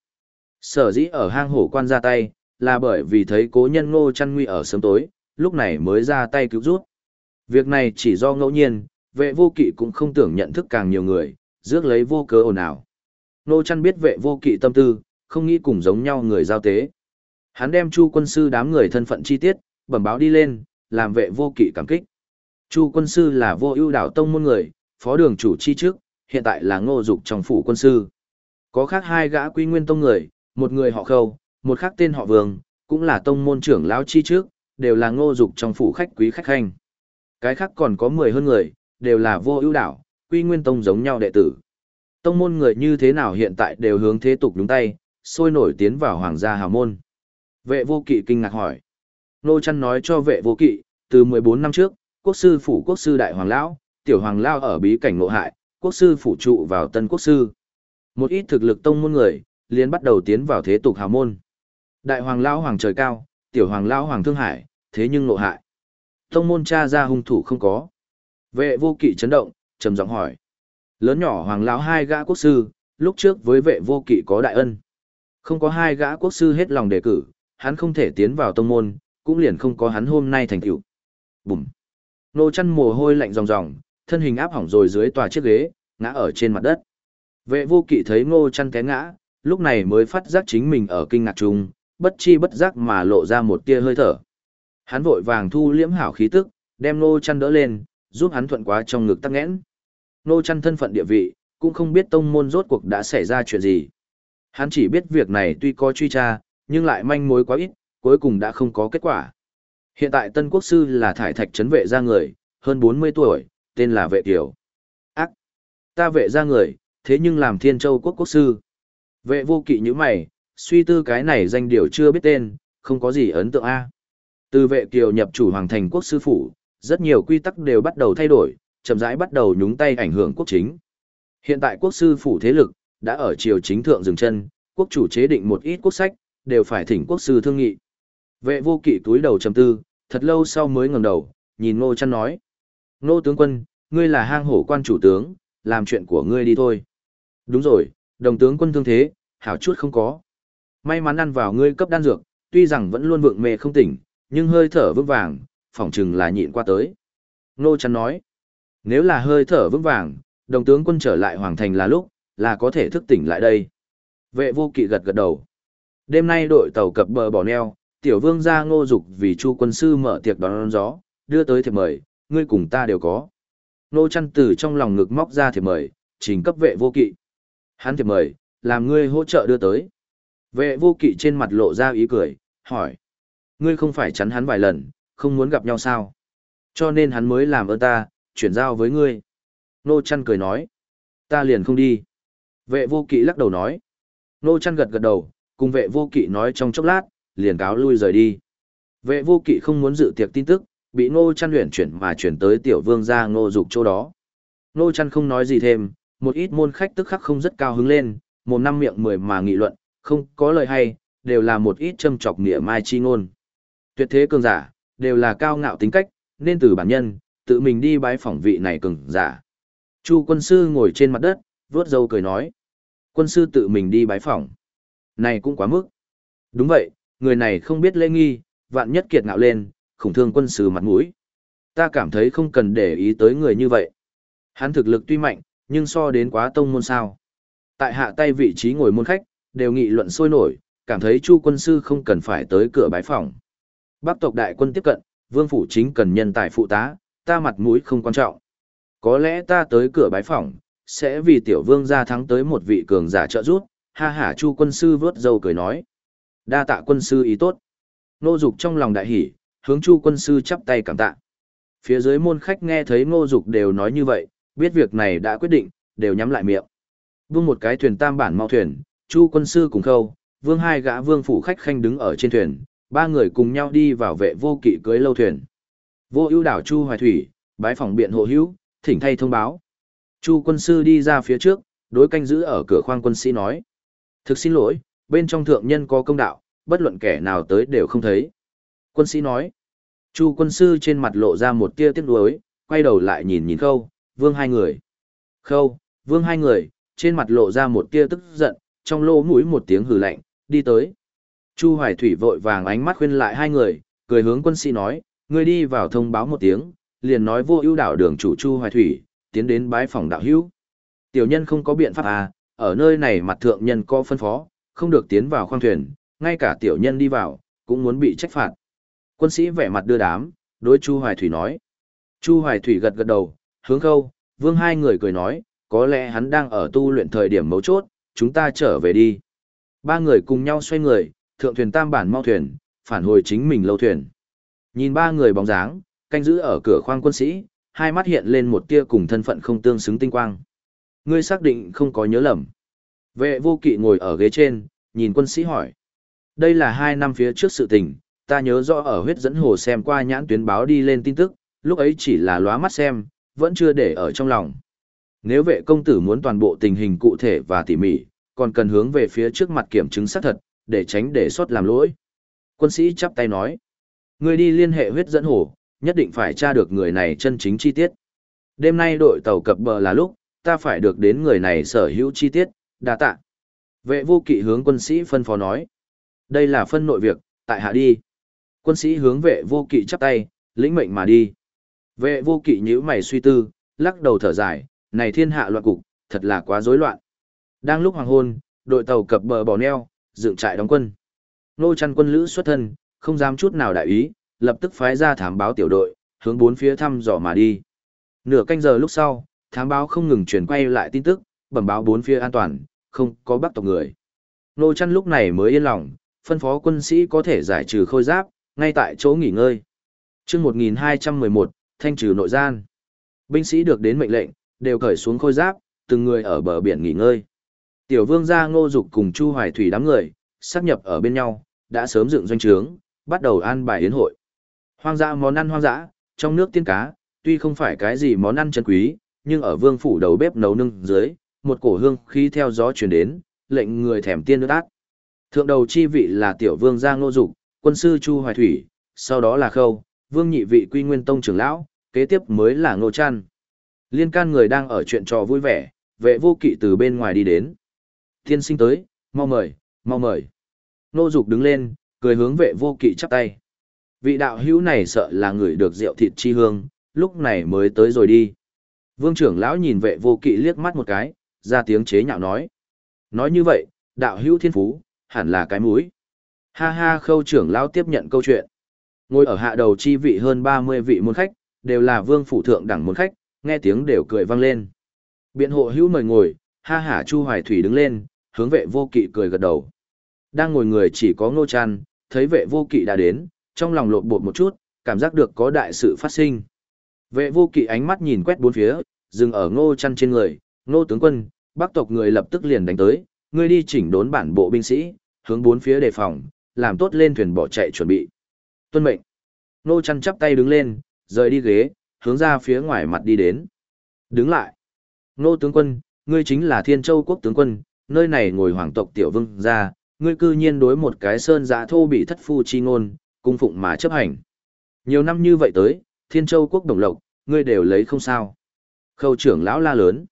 Sở dĩ ở hang hổ quan ra tay, là bởi vì thấy cố nhân ngô chăn nguy ở sớm tối, lúc này mới ra tay cứu rút. Việc này chỉ do ngẫu nhiên, vệ vô kỵ cũng không tưởng nhận thức càng nhiều người, rước lấy vô cớ ồn ào. Ngô chăn biết vệ vô kỵ tâm tư, không nghĩ cùng giống nhau người giao tế. Hắn đem chu quân sư đám người thân phận chi tiết, bẩm báo đi lên, làm vệ vô kỵ cảm kích. Chu quân sư là vô ưu đảo tông môn người, phó đường chủ chi trước, hiện tại là ngô dục trong phủ quân sư. Có khác hai gã quy nguyên tông người, một người họ khâu, một khác tên họ vương, cũng là tông môn trưởng lão chi trước, đều là ngô dục trong phủ khách quý khách khanh. Cái khác còn có mười hơn người, đều là vô ưu đảo, quy nguyên tông giống nhau đệ tử. Tông môn người như thế nào hiện tại đều hướng thế tục đúng tay, sôi nổi tiến vào hoàng gia hào môn. Vệ vô kỵ kinh ngạc hỏi. Nô chăn nói cho vệ vô kỵ, từ 14 năm trước, quốc sư phủ quốc sư đại hoàng lão, tiểu hoàng lao ở bí cảnh ngộ hại, quốc sư phụ trụ vào tân quốc sư. Một ít thực lực tông môn người, liền bắt đầu tiến vào thế tục hào môn. Đại hoàng lão hoàng trời cao, tiểu hoàng lão hoàng thương hải, thế nhưng nộ hại. Tông môn cha ra hung thủ không có. Vệ vô kỵ chấn động, trầm giọng hỏi. Lớn nhỏ hoàng lão hai gã quốc sư, lúc trước với vệ vô kỵ có đại ân. Không có hai gã quốc sư hết lòng đề cử, hắn không thể tiến vào tông môn, cũng liền không có hắn hôm nay thành tựu. Bùm. Nô chăn mồ hôi lạnh ròng ròng, thân hình áp hỏng rồi dưới tòa chiếc ghế, ngã ở trên mặt đất. Vệ vô kỵ thấy ngô chăn té ngã, lúc này mới phát giác chính mình ở kinh ngạc chung, bất chi bất giác mà lộ ra một tia hơi thở. Hắn vội vàng thu liễm hảo khí tức, đem ngô chăn đỡ lên, giúp hắn thuận quá trong ngực tắc nghẽn. Ngô chăn thân phận địa vị, cũng không biết tông môn rốt cuộc đã xảy ra chuyện gì. Hắn chỉ biết việc này tuy có truy tra, nhưng lại manh mối quá ít, cuối cùng đã không có kết quả. Hiện tại Tân Quốc Sư là thải thạch trấn vệ ra người, hơn 40 tuổi, tên là vệ tiểu. Ác! Ta vệ ra người, thế nhưng làm thiên châu quốc quốc sư. Vệ vô kỵ như mày, suy tư cái này danh điều chưa biết tên, không có gì ấn tượng A. Từ vệ kiều nhập chủ hoàng thành quốc sư phủ, rất nhiều quy tắc đều bắt đầu thay đổi, chậm rãi bắt đầu nhúng tay ảnh hưởng quốc chính. Hiện tại quốc sư phủ thế lực, đã ở triều chính thượng dừng chân, quốc chủ chế định một ít quốc sách, đều phải thỉnh quốc sư thương nghị. Vệ vô kỵ túi đầu trầm tư, thật lâu sau mới ngẩng đầu, nhìn Ngô chăn nói: nô tướng quân, ngươi là hang hổ quan chủ tướng, làm chuyện của ngươi đi thôi." "Đúng rồi, đồng tướng quân thương thế, hảo chút không có. May mắn ăn vào ngươi cấp đan dược, tuy rằng vẫn luôn vượng mê không tỉnh, nhưng hơi thở vững vàng, phỏng chừng là nhịn qua tới." Nô chắn nói: "Nếu là hơi thở vững vàng, đồng tướng quân trở lại hoàng thành là lúc, là có thể thức tỉnh lại đây." Vệ vô kỵ gật gật đầu. Đêm nay đội tàu cập bờ bỏ neo, tiểu vương gia ngô dục vì chu quân sư mở tiệc đón gió, đưa tới thiệp mời, ngươi cùng ta đều có. Nô chăn từ trong lòng ngực móc ra thiệp mời, trình cấp vệ vô kỵ. Hắn thiệp mời, làm ngươi hỗ trợ đưa tới. Vệ vô kỵ trên mặt lộ ra ý cười, hỏi. Ngươi không phải chắn hắn vài lần, không muốn gặp nhau sao? Cho nên hắn mới làm ơn ta, chuyển giao với ngươi. Nô chăn cười nói. Ta liền không đi. Vệ vô kỵ lắc đầu nói. Nô chăn gật gật đầu, cùng vệ vô kỵ nói trong chốc lát, liền cáo lui rời đi. Vệ vô kỵ không muốn dự tiệc tin tức, bị ngô chăn luyện chuyển mà chuyển tới tiểu vương gia ngô dục chỗ đó. Ngô chăn không nói gì thêm, một ít môn khách tức khắc không rất cao hứng lên, một năm miệng mười mà nghị luận, không có lời hay, đều là một ít châm chọc nghĩa mai chi ngôn. Tuyệt thế cường giả, đều là cao ngạo tính cách, nên từ bản nhân, tự mình đi bái phỏng vị này cường giả. Chu quân sư ngồi trên mặt đất, vướt dâu cười nói. Quân sư tự mình đi bái phỏng. Này cũng quá mức. Đúng vậy, người này không biết lễ nghi, vạn nhất kiệt ngạo lên, khủng thương quân sư mặt mũi. Ta cảm thấy không cần để ý tới người như vậy. Hắn thực lực tuy mạnh, nhưng so đến quá tông môn sao. Tại hạ tay vị trí ngồi môn khách, đều nghị luận sôi nổi, cảm thấy chu quân sư không cần phải tới cửa bái phòng. Bắc tộc đại quân tiếp cận, vương phủ chính cần nhân tài phụ tá, ta mặt mũi không quan trọng. Có lẽ ta tới cửa bái phòng, sẽ vì tiểu vương gia thắng tới một vị cường giả trợ giúp, ha hả chu quân sư vớt dâu cười nói. Đa tạ quân sư ý tốt. Nô Dục trong lòng đại hỉ, hướng Chu quân sư chắp tay cảm tạ. Phía dưới môn khách nghe thấy Ngô Dục đều nói như vậy, biết việc này đã quyết định, đều nhắm lại miệng. Vương một cái thuyền tam bản mau thuyền, Chu quân sư cùng khâu, vương hai gã vương phủ khách khanh đứng ở trên thuyền, ba người cùng nhau đi vào vệ vô kỵ cưới lâu thuyền. Vô ưu đảo Chu Hoài Thủy, bái phòng biện hộ hữu, thỉnh thay thông báo. Chu quân sư đi ra phía trước, đối canh giữ ở cửa khoang quân sĩ nói. Thực xin lỗi, bên trong thượng nhân có công đạo, bất luận kẻ nào tới đều không thấy. Quân sĩ nói, Chu quân sư trên mặt lộ ra một tia tiếc nuối, quay đầu lại nhìn nhìn khâu, vương hai người. Khâu, vương hai người, trên mặt lộ ra một tia tức giận, trong lỗ mũi một tiếng hừ lạnh, đi tới. Chu Hoài Thủy vội vàng ánh mắt khuyên lại hai người, cười hướng quân sĩ nói, người đi vào thông báo một tiếng, liền nói vô ưu đảo đường chủ Chu Hoài Thủy, tiến đến bái phòng đạo hữu. Tiểu nhân không có biện pháp à, ở nơi này mặt thượng nhân có phân phó, không được tiến vào khoang thuyền, ngay cả tiểu nhân đi vào, cũng muốn bị trách phạt. Quân sĩ vẻ mặt đưa đám, đối Chu Hoài Thủy nói. Chu Hoài Thủy gật gật đầu, hướng khâu, vương hai người cười nói, có lẽ hắn đang ở tu luyện thời điểm mấu chốt, chúng ta trở về đi. Ba người cùng nhau xoay người, thượng thuyền tam bản mau thuyền, phản hồi chính mình lâu thuyền. Nhìn ba người bóng dáng, canh giữ ở cửa khoang quân sĩ, hai mắt hiện lên một tia cùng thân phận không tương xứng tinh quang. Ngươi xác định không có nhớ lầm. Vệ vô kỵ ngồi ở ghế trên, nhìn quân sĩ hỏi. Đây là hai năm phía trước sự tình, ta nhớ rõ ở huyết dẫn hồ xem qua nhãn tuyến báo đi lên tin tức, lúc ấy chỉ là lóa mắt xem, vẫn chưa để ở trong lòng. Nếu vệ công tử muốn toàn bộ tình hình cụ thể và tỉ mỉ, còn cần hướng về phía trước mặt kiểm chứng xác thật, để tránh để sót làm lỗi. Quân sĩ chắp tay nói, người đi liên hệ huyết dẫn hồ, nhất định phải tra được người này chân chính chi tiết. Đêm nay đội tàu cập bờ là lúc, ta phải được đến người này sở hữu chi tiết, đa tạ. Vệ vô kỵ hướng quân sĩ phân phó nói. Đây là phân nội việc, tại hạ đi. Quân sĩ hướng vệ vô kỵ chắp tay, lĩnh mệnh mà đi. Vệ vô kỵ nhíu mày suy tư, lắc đầu thở dài, này thiên hạ loạn cục, thật là quá rối loạn. Đang lúc hoàng hôn, đội tàu cập bờ bỏ neo, dựng trại đóng quân. Nô chăn quân lữ xuất thân, không dám chút nào đại ý, lập tức phái ra thám báo tiểu đội, hướng bốn phía thăm dò mà đi. Nửa canh giờ lúc sau, thám báo không ngừng truyền quay lại tin tức, bẩm báo bốn phía an toàn, không có bắt tộc người. Nô chăn lúc này mới yên lòng, phân phó quân sĩ có thể giải trừ khôi giáp, ngay tại chỗ nghỉ ngơi. chương 1211, thanh trừ nội gian. Binh sĩ được đến mệnh lệnh, đều cởi xuống khôi giáp, từng người ở bờ biển nghỉ ngơi. Tiểu vương gia ngô dục cùng Chu Hoài Thủy đám người, sắp nhập ở bên nhau, đã sớm dựng doanh trướng, bắt đầu an bài yến hội. Hoang dã món ăn hoang dã, trong nước tiên cá, tuy không phải cái gì món ăn chân quý, nhưng ở vương phủ đầu bếp nấu nưng dưới, một cổ hương khí theo gió truyền đến, lệnh người thèm tiên nước ác. Thượng đầu chi vị là tiểu vương gia ngô dục, quân sư Chu Hoài Thủy, sau đó là khâu, vương nhị vị quy nguyên tông trưởng lão, kế tiếp mới là ngô trăn. Liên can người đang ở chuyện trò vui vẻ, vệ vô kỵ từ bên ngoài đi đến. Thiên sinh tới, mau mời, mau mời. Nô dục đứng lên, cười hướng vệ vô kỵ chắp tay. Vị đạo hữu này sợ là người được rượu thịt chi hương, lúc này mới tới rồi đi. Vương trưởng lão nhìn vệ vô kỵ liếc mắt một cái, ra tiếng chế nhạo nói. Nói như vậy, đạo hữu thiên phú, hẳn là cái mũi. Ha ha khâu trưởng lão tiếp nhận câu chuyện. Ngồi ở hạ đầu chi vị hơn 30 vị môn khách, đều là vương phủ thượng đẳng môn khách, nghe tiếng đều cười vang lên. Biện hộ hữu mời ngồi, ha hả Chu Hoài Thủy đứng lên, hướng vệ vô kỵ cười gật đầu. Đang ngồi người chỉ có ngô chăn, thấy vệ vô kỵ đã đến, trong lòng lộn bột một chút, cảm giác được có đại sự phát sinh. Vệ vô kỵ ánh mắt nhìn quét bốn phía, dừng ở ngô chăn trên người, ngô tướng quân, bắc tộc người lập tức liền đánh tới, ngươi đi chỉnh đốn bản bộ binh sĩ, hướng bốn phía đề phòng, làm tốt lên thuyền bỏ chạy chuẩn bị. Tuân mệnh. Nô chăn chắp tay đứng lên, rời đi ghế, hướng ra phía ngoài mặt đi đến. Đứng lại. Nô tướng quân, ngươi chính là thiên châu quốc tướng quân, nơi này ngồi hoàng tộc tiểu vương gia, ngươi cư nhiên đối một cái sơn giả thô bị thất phu chi ngôn, cung phụng mà chấp hành. Nhiều năm như vậy tới, thiên châu quốc đồng lộc, ngươi đều lấy không sao. Khâu trưởng lão la lớn.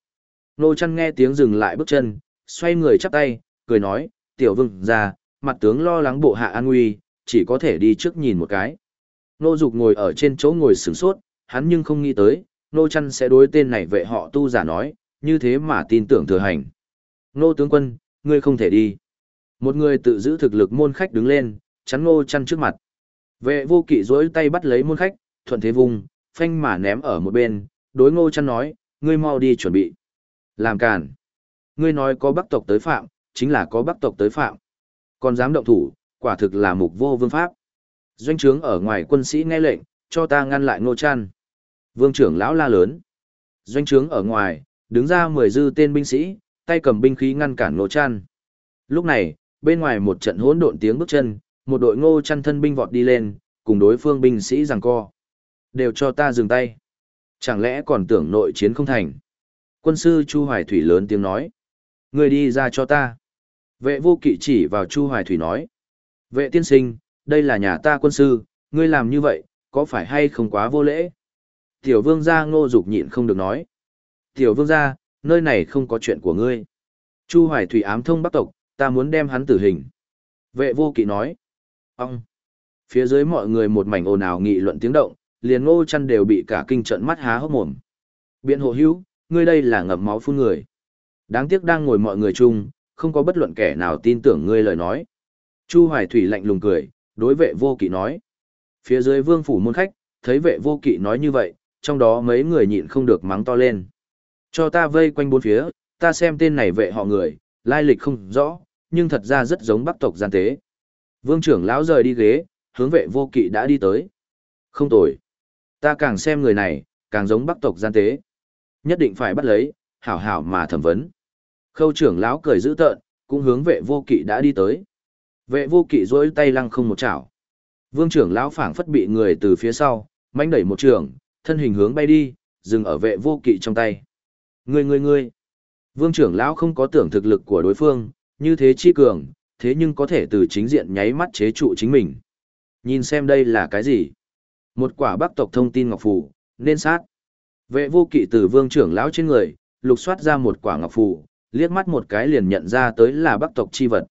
Nô chăn nghe tiếng dừng lại bước chân, xoay người chắp tay, cười nói, tiểu vương gia mặt tướng lo lắng bộ hạ an nguy, chỉ có thể đi trước nhìn một cái. Nô dục ngồi ở trên chỗ ngồi sửng sốt, hắn nhưng không nghĩ tới, nô chăn sẽ đối tên này vệ họ tu giả nói, như thế mà tin tưởng thừa hành. Nô tướng quân, ngươi không thể đi. Một người tự giữ thực lực môn khách đứng lên, chắn nô chăn trước mặt. Vệ vô kỵ dối tay bắt lấy môn khách, thuận thế vùng, phanh mà ném ở một bên, đối ngô chăn nói, ngươi mau đi chuẩn bị. Làm càn. Ngươi nói có bắc tộc tới phạm, chính là có bắc tộc tới phạm. Còn dám động thủ, quả thực là mục vô vương pháp. Doanh trướng ở ngoài quân sĩ nghe lệnh, cho ta ngăn lại ngô chăn. Vương trưởng lão la lớn. Doanh trướng ở ngoài, đứng ra mười dư tên binh sĩ, tay cầm binh khí ngăn cản ngô chăn. Lúc này, bên ngoài một trận hỗn độn tiếng bước chân, một đội ngô chăn thân binh vọt đi lên, cùng đối phương binh sĩ giằng co. Đều cho ta dừng tay. Chẳng lẽ còn tưởng nội chiến không thành? Quân sư Chu Hoài Thủy lớn tiếng nói. Người đi ra cho ta. Vệ vô kỵ chỉ vào Chu Hoài Thủy nói. Vệ tiên sinh, đây là nhà ta quân sư, ngươi làm như vậy, có phải hay không quá vô lễ? Tiểu vương gia ngô dục nhịn không được nói. Tiểu vương gia, nơi này không có chuyện của ngươi. Chu Hoài Thủy ám thông bắc tộc, ta muốn đem hắn tử hình. Vệ vô kỵ nói. Ông! Phía dưới mọi người một mảnh ồn ào nghị luận tiếng động, liền ngô chăn đều bị cả kinh trận mắt há hốc mồm. Biện hộ hữu, ngươi đây là ngậm máu phun người. Đáng tiếc đang ngồi mọi người chung, không có bất luận kẻ nào tin tưởng ngươi lời nói. Chu Hoài Thủy lạnh lùng cười, đối vệ vô kỵ nói. Phía dưới vương phủ môn khách, thấy vệ vô kỵ nói như vậy, trong đó mấy người nhịn không được mắng to lên. Cho ta vây quanh bốn phía, ta xem tên này vệ họ người, lai lịch không rõ, nhưng thật ra rất giống bắc tộc gian tế. Vương trưởng lão rời đi ghế, hướng vệ vô kỵ đã đi tới. Không tồi. Ta càng xem người này, càng giống bắc tộc gian tế. Nhất định phải bắt lấy, hảo hảo mà thẩm vấn. Khâu trưởng lão cười dữ tợn, cũng hướng vệ vô kỵ đã đi tới. Vệ vô kỵ rỗi tay lăng không một chảo. Vương trưởng lão phảng phất bị người từ phía sau, mánh đẩy một trường, thân hình hướng bay đi, dừng ở vệ vô kỵ trong tay. Ngươi ngươi ngươi. Vương trưởng lão không có tưởng thực lực của đối phương, như thế chi cường, thế nhưng có thể từ chính diện nháy mắt chế trụ chính mình. Nhìn xem đây là cái gì? Một quả bắc tộc thông tin ngọc phù, nên sát. Vệ vô kỵ từ vương trưởng lão trên người, lục soát ra một quả ngọc phù, liếc mắt một cái liền nhận ra tới là bắc tộc chi vật.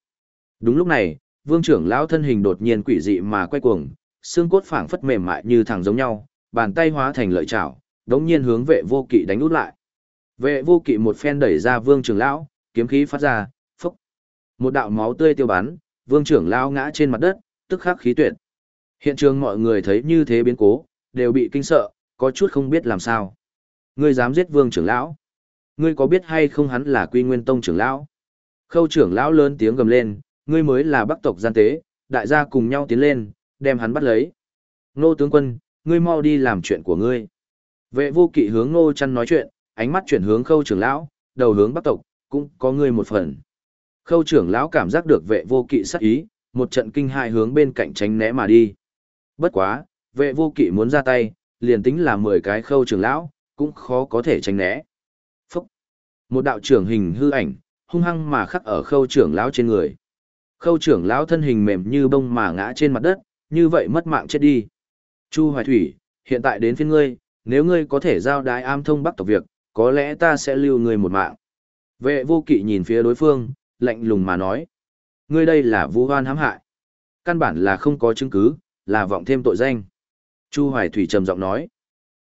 Đúng lúc này, vương trưởng lão thân hình đột nhiên quỷ dị mà quay cuồng, xương cốt phảng phất mềm mại như thằng giống nhau, bàn tay hóa thành lợi chảo, đống nhiên hướng vệ vô kỵ đánh út lại. Vệ vô kỵ một phen đẩy ra vương trưởng lão, kiếm khí phát ra, phốc. Một đạo máu tươi tiêu bắn, vương trưởng lão ngã trên mặt đất, tức khắc khí tuyệt. Hiện trường mọi người thấy như thế biến cố, đều bị kinh sợ, có chút không biết làm sao. Ngươi dám giết vương trưởng lão? Ngươi có biết hay không hắn là quy nguyên tông trưởng lão? Khâu trưởng lão lớn tiếng gầm lên, ngươi mới là bắc tộc gian tế, đại gia cùng nhau tiến lên, đem hắn bắt lấy. Nô tướng quân, ngươi mau đi làm chuyện của ngươi. Vệ vô kỵ hướng nô chăn nói chuyện, ánh mắt chuyển hướng khâu trưởng lão, đầu hướng bắc tộc, cũng có ngươi một phần. Khâu trưởng lão cảm giác được vệ vô kỵ sát ý, một trận kinh hai hướng bên cạnh tránh né mà đi. Bất quá, vệ vô kỵ muốn ra tay, liền tính là 10 cái khâu trưởng lão, cũng khó có thể tránh né. Một đạo trưởng hình hư ảnh, hung hăng mà khắc ở khâu trưởng lão trên người. Khâu trưởng lão thân hình mềm như bông mà ngã trên mặt đất, như vậy mất mạng chết đi. Chu Hoài Thủy, hiện tại đến phiên ngươi, nếu ngươi có thể giao đái am thông bắc tộc việc, có lẽ ta sẽ lưu ngươi một mạng. Vệ vô kỵ nhìn phía đối phương, lạnh lùng mà nói. Ngươi đây là vu hoan hãm hại. Căn bản là không có chứng cứ, là vọng thêm tội danh. Chu Hoài Thủy trầm giọng nói.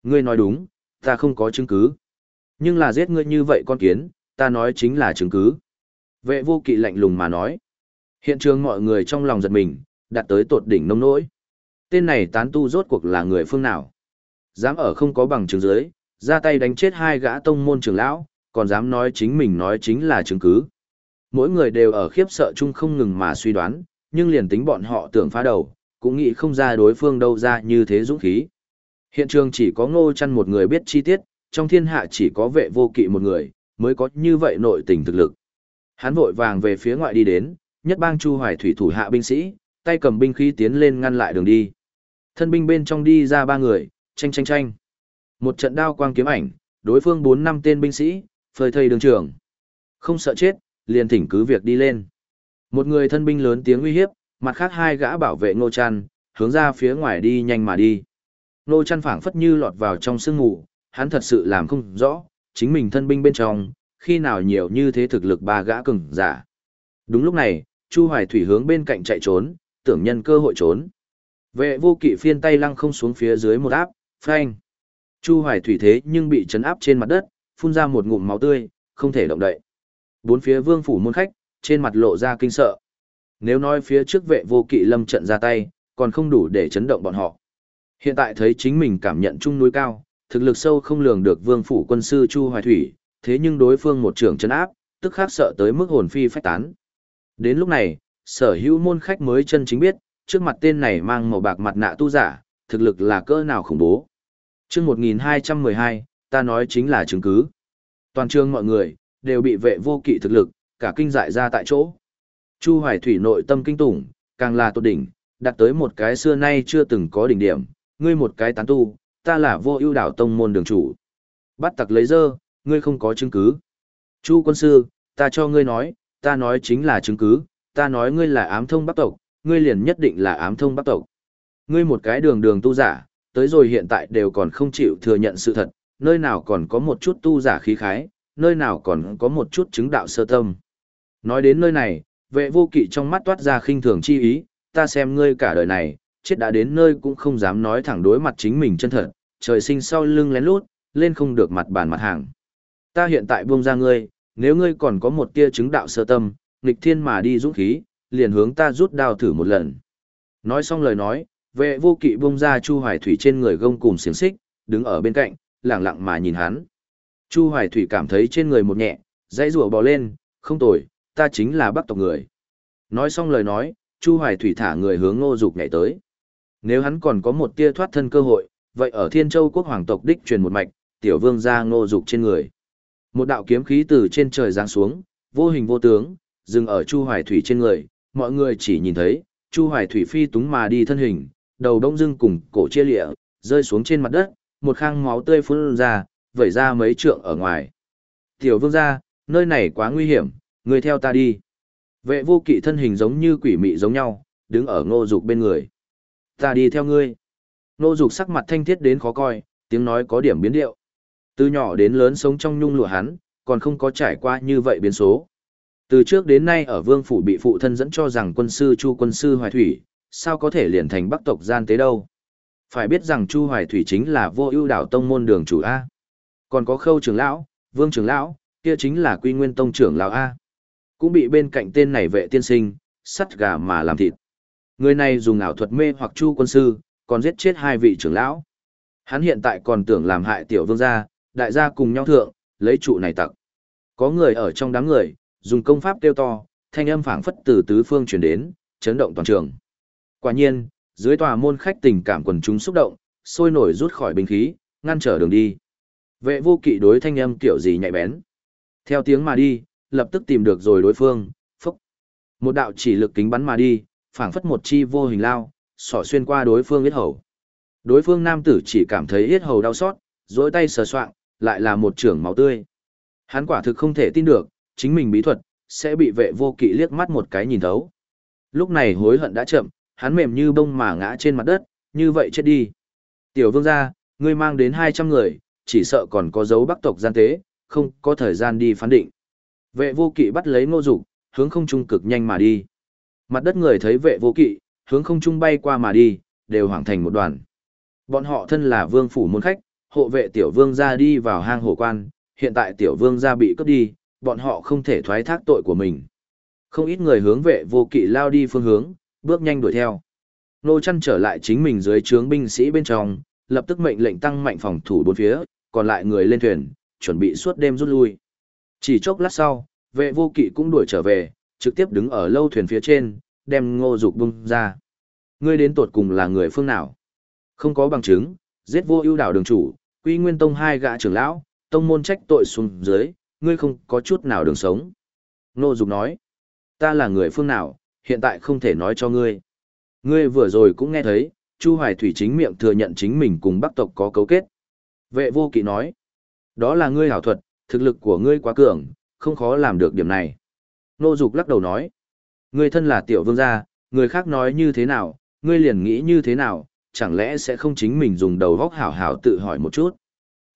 Ngươi nói đúng, ta không có chứng cứ. Nhưng là giết ngươi như vậy con kiến, ta nói chính là chứng cứ. Vệ vô kỵ lạnh lùng mà nói. Hiện trường mọi người trong lòng giật mình, đạt tới tột đỉnh nông nỗi. Tên này tán tu rốt cuộc là người phương nào? Dám ở không có bằng chứng giới, ra tay đánh chết hai gã tông môn trưởng lão, còn dám nói chính mình nói chính là chứng cứ. Mỗi người đều ở khiếp sợ chung không ngừng mà suy đoán, nhưng liền tính bọn họ tưởng phá đầu, cũng nghĩ không ra đối phương đâu ra như thế dũng khí. Hiện trường chỉ có ngô chăn một người biết chi tiết, trong thiên hạ chỉ có vệ vô kỵ một người, mới có như vậy nội tình thực lực. Hắn vội vàng về phía ngoại đi đến, nhất bang chu hoài thủy thủ hạ binh sĩ, tay cầm binh khí tiến lên ngăn lại đường đi. Thân binh bên trong đi ra ba người, tranh tranh tranh. Một trận đao quang kiếm ảnh, đối phương bốn năm tên binh sĩ, phơi thây đường trưởng Không sợ chết, liền thỉnh cứ việc đi lên. Một người thân binh lớn tiếng uy hiếp, mặt khác hai gã bảo vệ Ngô Trăn, hướng ra phía ngoài đi nhanh mà đi. Ngô Trăn phảng phất như lọt vào trong sương ngủ hắn thật sự làm không rõ, chính mình thân binh bên trong, khi nào nhiều như thế thực lực ba gã cường giả. Đúng lúc này, Chu Hoài Thủy hướng bên cạnh chạy trốn, tưởng nhân cơ hội trốn. Vệ vô kỵ phiên tay lăng không xuống phía dưới một áp, phanh. Chu Hoài Thủy thế nhưng bị chấn áp trên mặt đất, phun ra một ngụm máu tươi, không thể động đậy. Bốn phía vương phủ môn khách, trên mặt lộ ra kinh sợ. Nếu nói phía trước vệ vô kỵ lâm trận ra tay, còn không đủ để chấn động bọn họ. Hiện tại thấy chính mình cảm nhận chung núi cao, thực lực sâu không lường được vương phủ quân sư Chu Hoài Thủy, thế nhưng đối phương một trưởng chấn áp, tức khác sợ tới mức hồn phi phách tán. Đến lúc này, sở hữu môn khách mới chân chính biết, trước mặt tên này mang màu bạc mặt nạ tu giả, thực lực là cỡ nào khủng bố. Trước 1212, ta nói chính là chứng cứ. Toàn trường mọi người, đều bị vệ vô kỵ thực lực, cả kinh dại ra tại chỗ. Chu Hoài Thủy nội tâm kinh tủng, càng là tốt đỉnh, đạt tới một cái xưa nay chưa từng có đỉnh điểm, ngươi một cái tán tu, ta là vô ưu đảo tông môn đường chủ. Bắt tặc lấy dơ, ngươi không có chứng cứ. Chu quân sư, ta cho ngươi nói, ta nói chính là chứng cứ, ta nói ngươi là ám thông bắc tộc, ngươi liền nhất định là ám thông bắc tộc. Ngươi một cái đường đường tu giả, tới rồi hiện tại đều còn không chịu thừa nhận sự thật, nơi nào còn có một chút tu giả khí khái, nơi nào còn có một chút chứng đạo sơ tâm. Nói đến nơi này, vệ vô kỵ trong mắt toát ra khinh thường chi ý, ta xem ngươi cả đời này, chết đã đến nơi cũng không dám nói thẳng đối mặt chính mình chân thật, trời sinh sau lưng lén lút, lên không được mặt bàn mặt hàng. Ta hiện tại buông ra ngươi, nếu ngươi còn có một tia chứng đạo sơ tâm, nghịch thiên mà đi dũng khí, liền hướng ta rút đao thử một lần. Nói xong lời nói, vệ vô kỵ buông ra Chu Hoài Thủy trên người gông cùng xiềng xích, đứng ở bên cạnh, lặng lặng mà nhìn hắn. Chu Hoài Thủy cảm thấy trên người một nhẹ, dãy rùa bò lên, không tồi, ta chính là bắc tộc người. Nói xong lời nói, Chu Hoài Thủy thả người hướng ngô dục nhảy tới. Nếu hắn còn có một tia thoát thân cơ hội, vậy ở Thiên Châu quốc hoàng tộc đích truyền một mạch, tiểu vương ra ngô dục trên người. Một đạo kiếm khí từ trên trời giáng xuống, vô hình vô tướng, dừng ở Chu Hoài Thủy trên người, mọi người chỉ nhìn thấy, Chu Hoài Thủy phi túng mà đi thân hình, đầu đông dưng cùng cổ chia lịa, rơi xuống trên mặt đất, một khang máu tươi phun ra, vẩy ra mấy trượng ở ngoài. Tiểu vương gia, nơi này quá nguy hiểm, người theo ta đi. Vệ vô kỵ thân hình giống như quỷ mị giống nhau, đứng ở ngô dục bên người. Ta đi theo ngươi. Nô dục sắc mặt thanh thiết đến khó coi, tiếng nói có điểm biến điệu. Từ nhỏ đến lớn sống trong nhung lụa hắn, còn không có trải qua như vậy biến số. Từ trước đến nay ở vương phủ bị phụ thân dẫn cho rằng quân sư chu quân sư hoài thủy, sao có thể liền thành bắc tộc gian tế đâu. Phải biết rằng Chu Hoài Thủy chính là vô ưu đảo tông môn đường chủ A. Còn có khâu trưởng lão, vương trưởng lão, kia chính là quy nguyên tông trưởng lão A. Cũng bị bên cạnh tên này vệ tiên sinh, sắt gà mà làm thịt. Người này dùng ảo thuật mê hoặc chu quân sư, còn giết chết hai vị trưởng lão. Hắn hiện tại còn tưởng làm hại tiểu vương gia, đại gia cùng nhau thượng, lấy trụ này tặng. Có người ở trong đám người, dùng công pháp kêu to, thanh âm phảng phất từ tứ phương truyền đến, chấn động toàn trường. Quả nhiên, dưới tòa môn khách tình cảm quần chúng xúc động, sôi nổi rút khỏi binh khí, ngăn trở đường đi. Vệ vô kỵ đối thanh âm kiểu gì nhạy bén. Theo tiếng mà đi, lập tức tìm được rồi đối phương, phúc. Một đạo chỉ lực kính bắn mà đi, phảng phất một chi vô hình lao, sỏ xuyên qua đối phương yết hầu. Đối phương nam tử chỉ cảm thấy yết hầu đau xót, dối tay sờ soạng, lại là một trưởng máu tươi. Hắn quả thực không thể tin được, chính mình bí thuật, sẽ bị vệ vô kỵ liếc mắt một cái nhìn thấu. Lúc này hối hận đã chậm, hắn mềm như bông mà ngã trên mặt đất, như vậy chết đi. Tiểu vương gia, ngươi mang đến 200 người, chỉ sợ còn có dấu bắc tộc gian tế, không có thời gian đi phán định. Vệ vô kỵ bắt lấy ngô dục, hướng không trung cực nhanh mà đi. Mặt đất người thấy vệ vô kỵ, hướng không trung bay qua mà đi, đều hoảng thành một đoàn. Bọn họ thân là vương phủ môn khách, hộ vệ tiểu vương gia đi vào hang hổ quan, hiện tại tiểu vương gia bị cướp đi, bọn họ không thể thoái thác tội của mình. Không ít người hướng vệ vô kỵ lao đi phương hướng, bước nhanh đuổi theo. Nô chăn trở lại chính mình dưới trướng binh sĩ bên trong, lập tức mệnh lệnh tăng mạnh phòng thủ bốn phía, còn lại người lên thuyền, chuẩn bị suốt đêm rút lui. Chỉ chốc lát sau, vệ vô kỵ cũng đuổi trở về, trực tiếp đứng ở lâu thuyền phía trên, đem ngô dục bung ra. Ngươi đến tột cùng là người phương nào? Không có bằng chứng, giết vô ưu đảo đường chủ, quy nguyên tông hai gã trưởng lão, tông môn trách tội xuống dưới, ngươi không có chút nào đường sống. Ngô dục nói, ta là người phương nào, hiện tại không thể nói cho ngươi. Ngươi vừa rồi cũng nghe thấy, Chu Hoài Thủy chính miệng thừa nhận chính mình cùng Bắc tộc có cấu kết. Vệ vô kỵ nói, đó là ngươi hảo thuật, thực lực của ngươi quá cường, không khó làm được điểm này. Nô Dục lắc đầu nói, ngươi thân là tiểu vương gia, người khác nói như thế nào, ngươi liền nghĩ như thế nào, chẳng lẽ sẽ không chính mình dùng đầu góc hảo hảo tự hỏi một chút.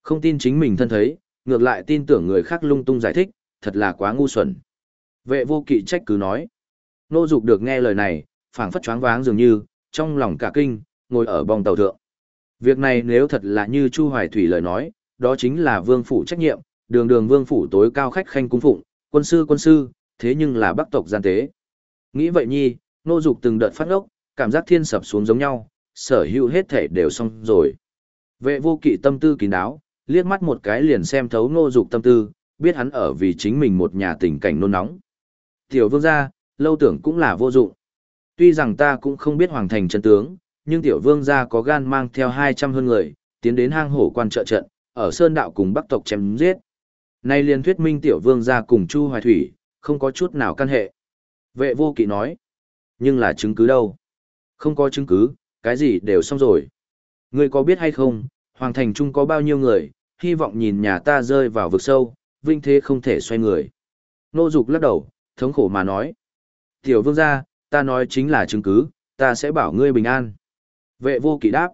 Không tin chính mình thân thấy, ngược lại tin tưởng người khác lung tung giải thích, thật là quá ngu xuẩn. Vệ vô kỵ trách cứ nói. Nô Dục được nghe lời này, phảng phất choáng váng dường như, trong lòng cả kinh, ngồi ở bong tàu thượng. Việc này nếu thật là như Chu Hoài Thủy lời nói, đó chính là vương phủ trách nhiệm, đường đường vương phủ tối cao khách khanh cung phụng, quân sư quân sư, thế nhưng là bắc tộc gian tế. Nghĩ vậy nhi, nô dục từng đợt phát ngốc, cảm giác thiên sập xuống giống nhau, sở hữu hết thể đều xong rồi. Vệ vô kỵ tâm tư kín đáo, liếc mắt một cái liền xem thấu nô dục tâm tư, biết hắn ở vì chính mình một nhà tình cảnh nôn nóng. Tiểu vương gia, lâu tưởng cũng là vô dụng. Tuy rằng ta cũng không biết hoàng thành chân tướng, nhưng tiểu vương gia có gan mang theo 200 hơn người, tiến đến hang hổ quan trợ trận, ở sơn đạo cùng bắc tộc chém giết. Nay liền thuyết minh tiểu vương gia cùng Chu Hoài Thủy, không có chút nào căn hệ. Vệ vô kỵ nói, nhưng là chứng cứ đâu? Không có chứng cứ, cái gì đều xong rồi. Ngươi có biết hay không, Hoàng Thành Trung có bao nhiêu người, hy vọng nhìn nhà ta rơi vào vực sâu, vinh thế không thể xoay người. Nô Dục lắc đầu, thống khổ mà nói. Tiểu vương gia, ta nói chính là chứng cứ, ta sẽ bảo ngươi bình an. Vệ vô kỵ đáp.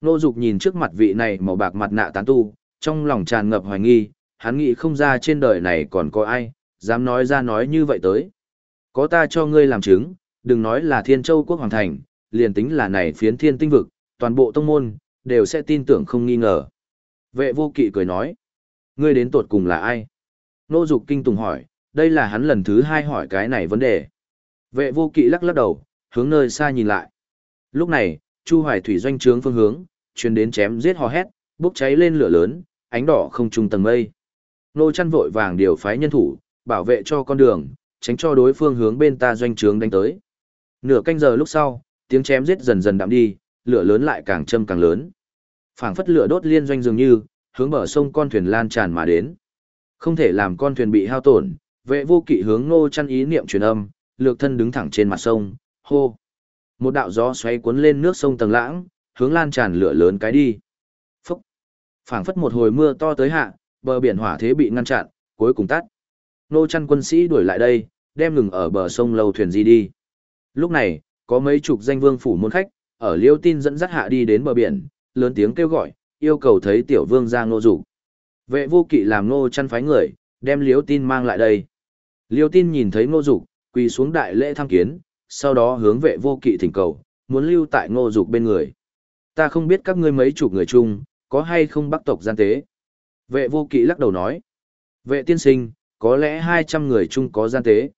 Nô Dục nhìn trước mặt vị này màu bạc mặt nạ tán tu, trong lòng tràn ngập hoài nghi, hắn nghĩ không ra trên đời này còn có ai, dám nói ra nói như vậy tới. Có ta cho ngươi làm chứng, đừng nói là Thiên Châu Quốc Hoàng Thành, liền tính là này phiến thiên tinh vực, toàn bộ tông môn, đều sẽ tin tưởng không nghi ngờ. Vệ vô kỵ cười nói, ngươi đến tột cùng là ai? Nô Dục kinh tùng hỏi, đây là hắn lần thứ hai hỏi cái này vấn đề. Vệ vô kỵ lắc lắc đầu, hướng nơi xa nhìn lại. Lúc này, Chu Hoài Thủy doanh trướng phương hướng, truyền đến chém giết hò hét, bốc cháy lên lửa lớn, ánh đỏ không trung tầng mây. Nô chăn vội vàng điều phái nhân thủ, bảo vệ cho con đường, tránh cho đối phương hướng bên ta doanh trướng đánh tới. Nửa canh giờ lúc sau, tiếng chém giết dần dần đạm đi, lửa lớn lại càng châm càng lớn. Phảng phất lửa đốt liên doanh dường như, hướng bờ sông con thuyền lan tràn mà đến. Không thể làm con thuyền bị hao tổn, vệ vô kỵ hướng nô chăn ý niệm truyền âm, lược thân đứng thẳng trên mặt sông, hô. Một đạo gió xoay cuốn lên nước sông tầng lãng, hướng lan tràn lửa lớn cái đi. Phúc! phảng phất một hồi mưa to tới hạ, bờ biển hỏa thế bị ngăn chặn, cuối cùng tắt. Nô chăn quân sĩ đuổi lại đây, đem ngừng ở bờ sông lâu thuyền di đi. Lúc này, có mấy chục danh vương phủ môn khách, ở liêu tin dẫn dắt hạ đi đến bờ biển, lớn tiếng kêu gọi, yêu cầu thấy tiểu vương ra ngô rủ. Vệ vô kỵ làm ngô chăn phái người, đem liêu tin mang lại đây. Liêu tin nhìn thấy ngô rủ, quỳ xuống đại lễ tham kiến, sau đó hướng vệ vô kỵ thỉnh cầu, muốn lưu tại ngô dục bên người. Ta không biết các ngươi mấy chục người chung, có hay không bắc tộc gian tế. Vệ vô kỵ lắc đầu nói. Vệ tiên sinh, có lẽ 200 người chung có gian tế.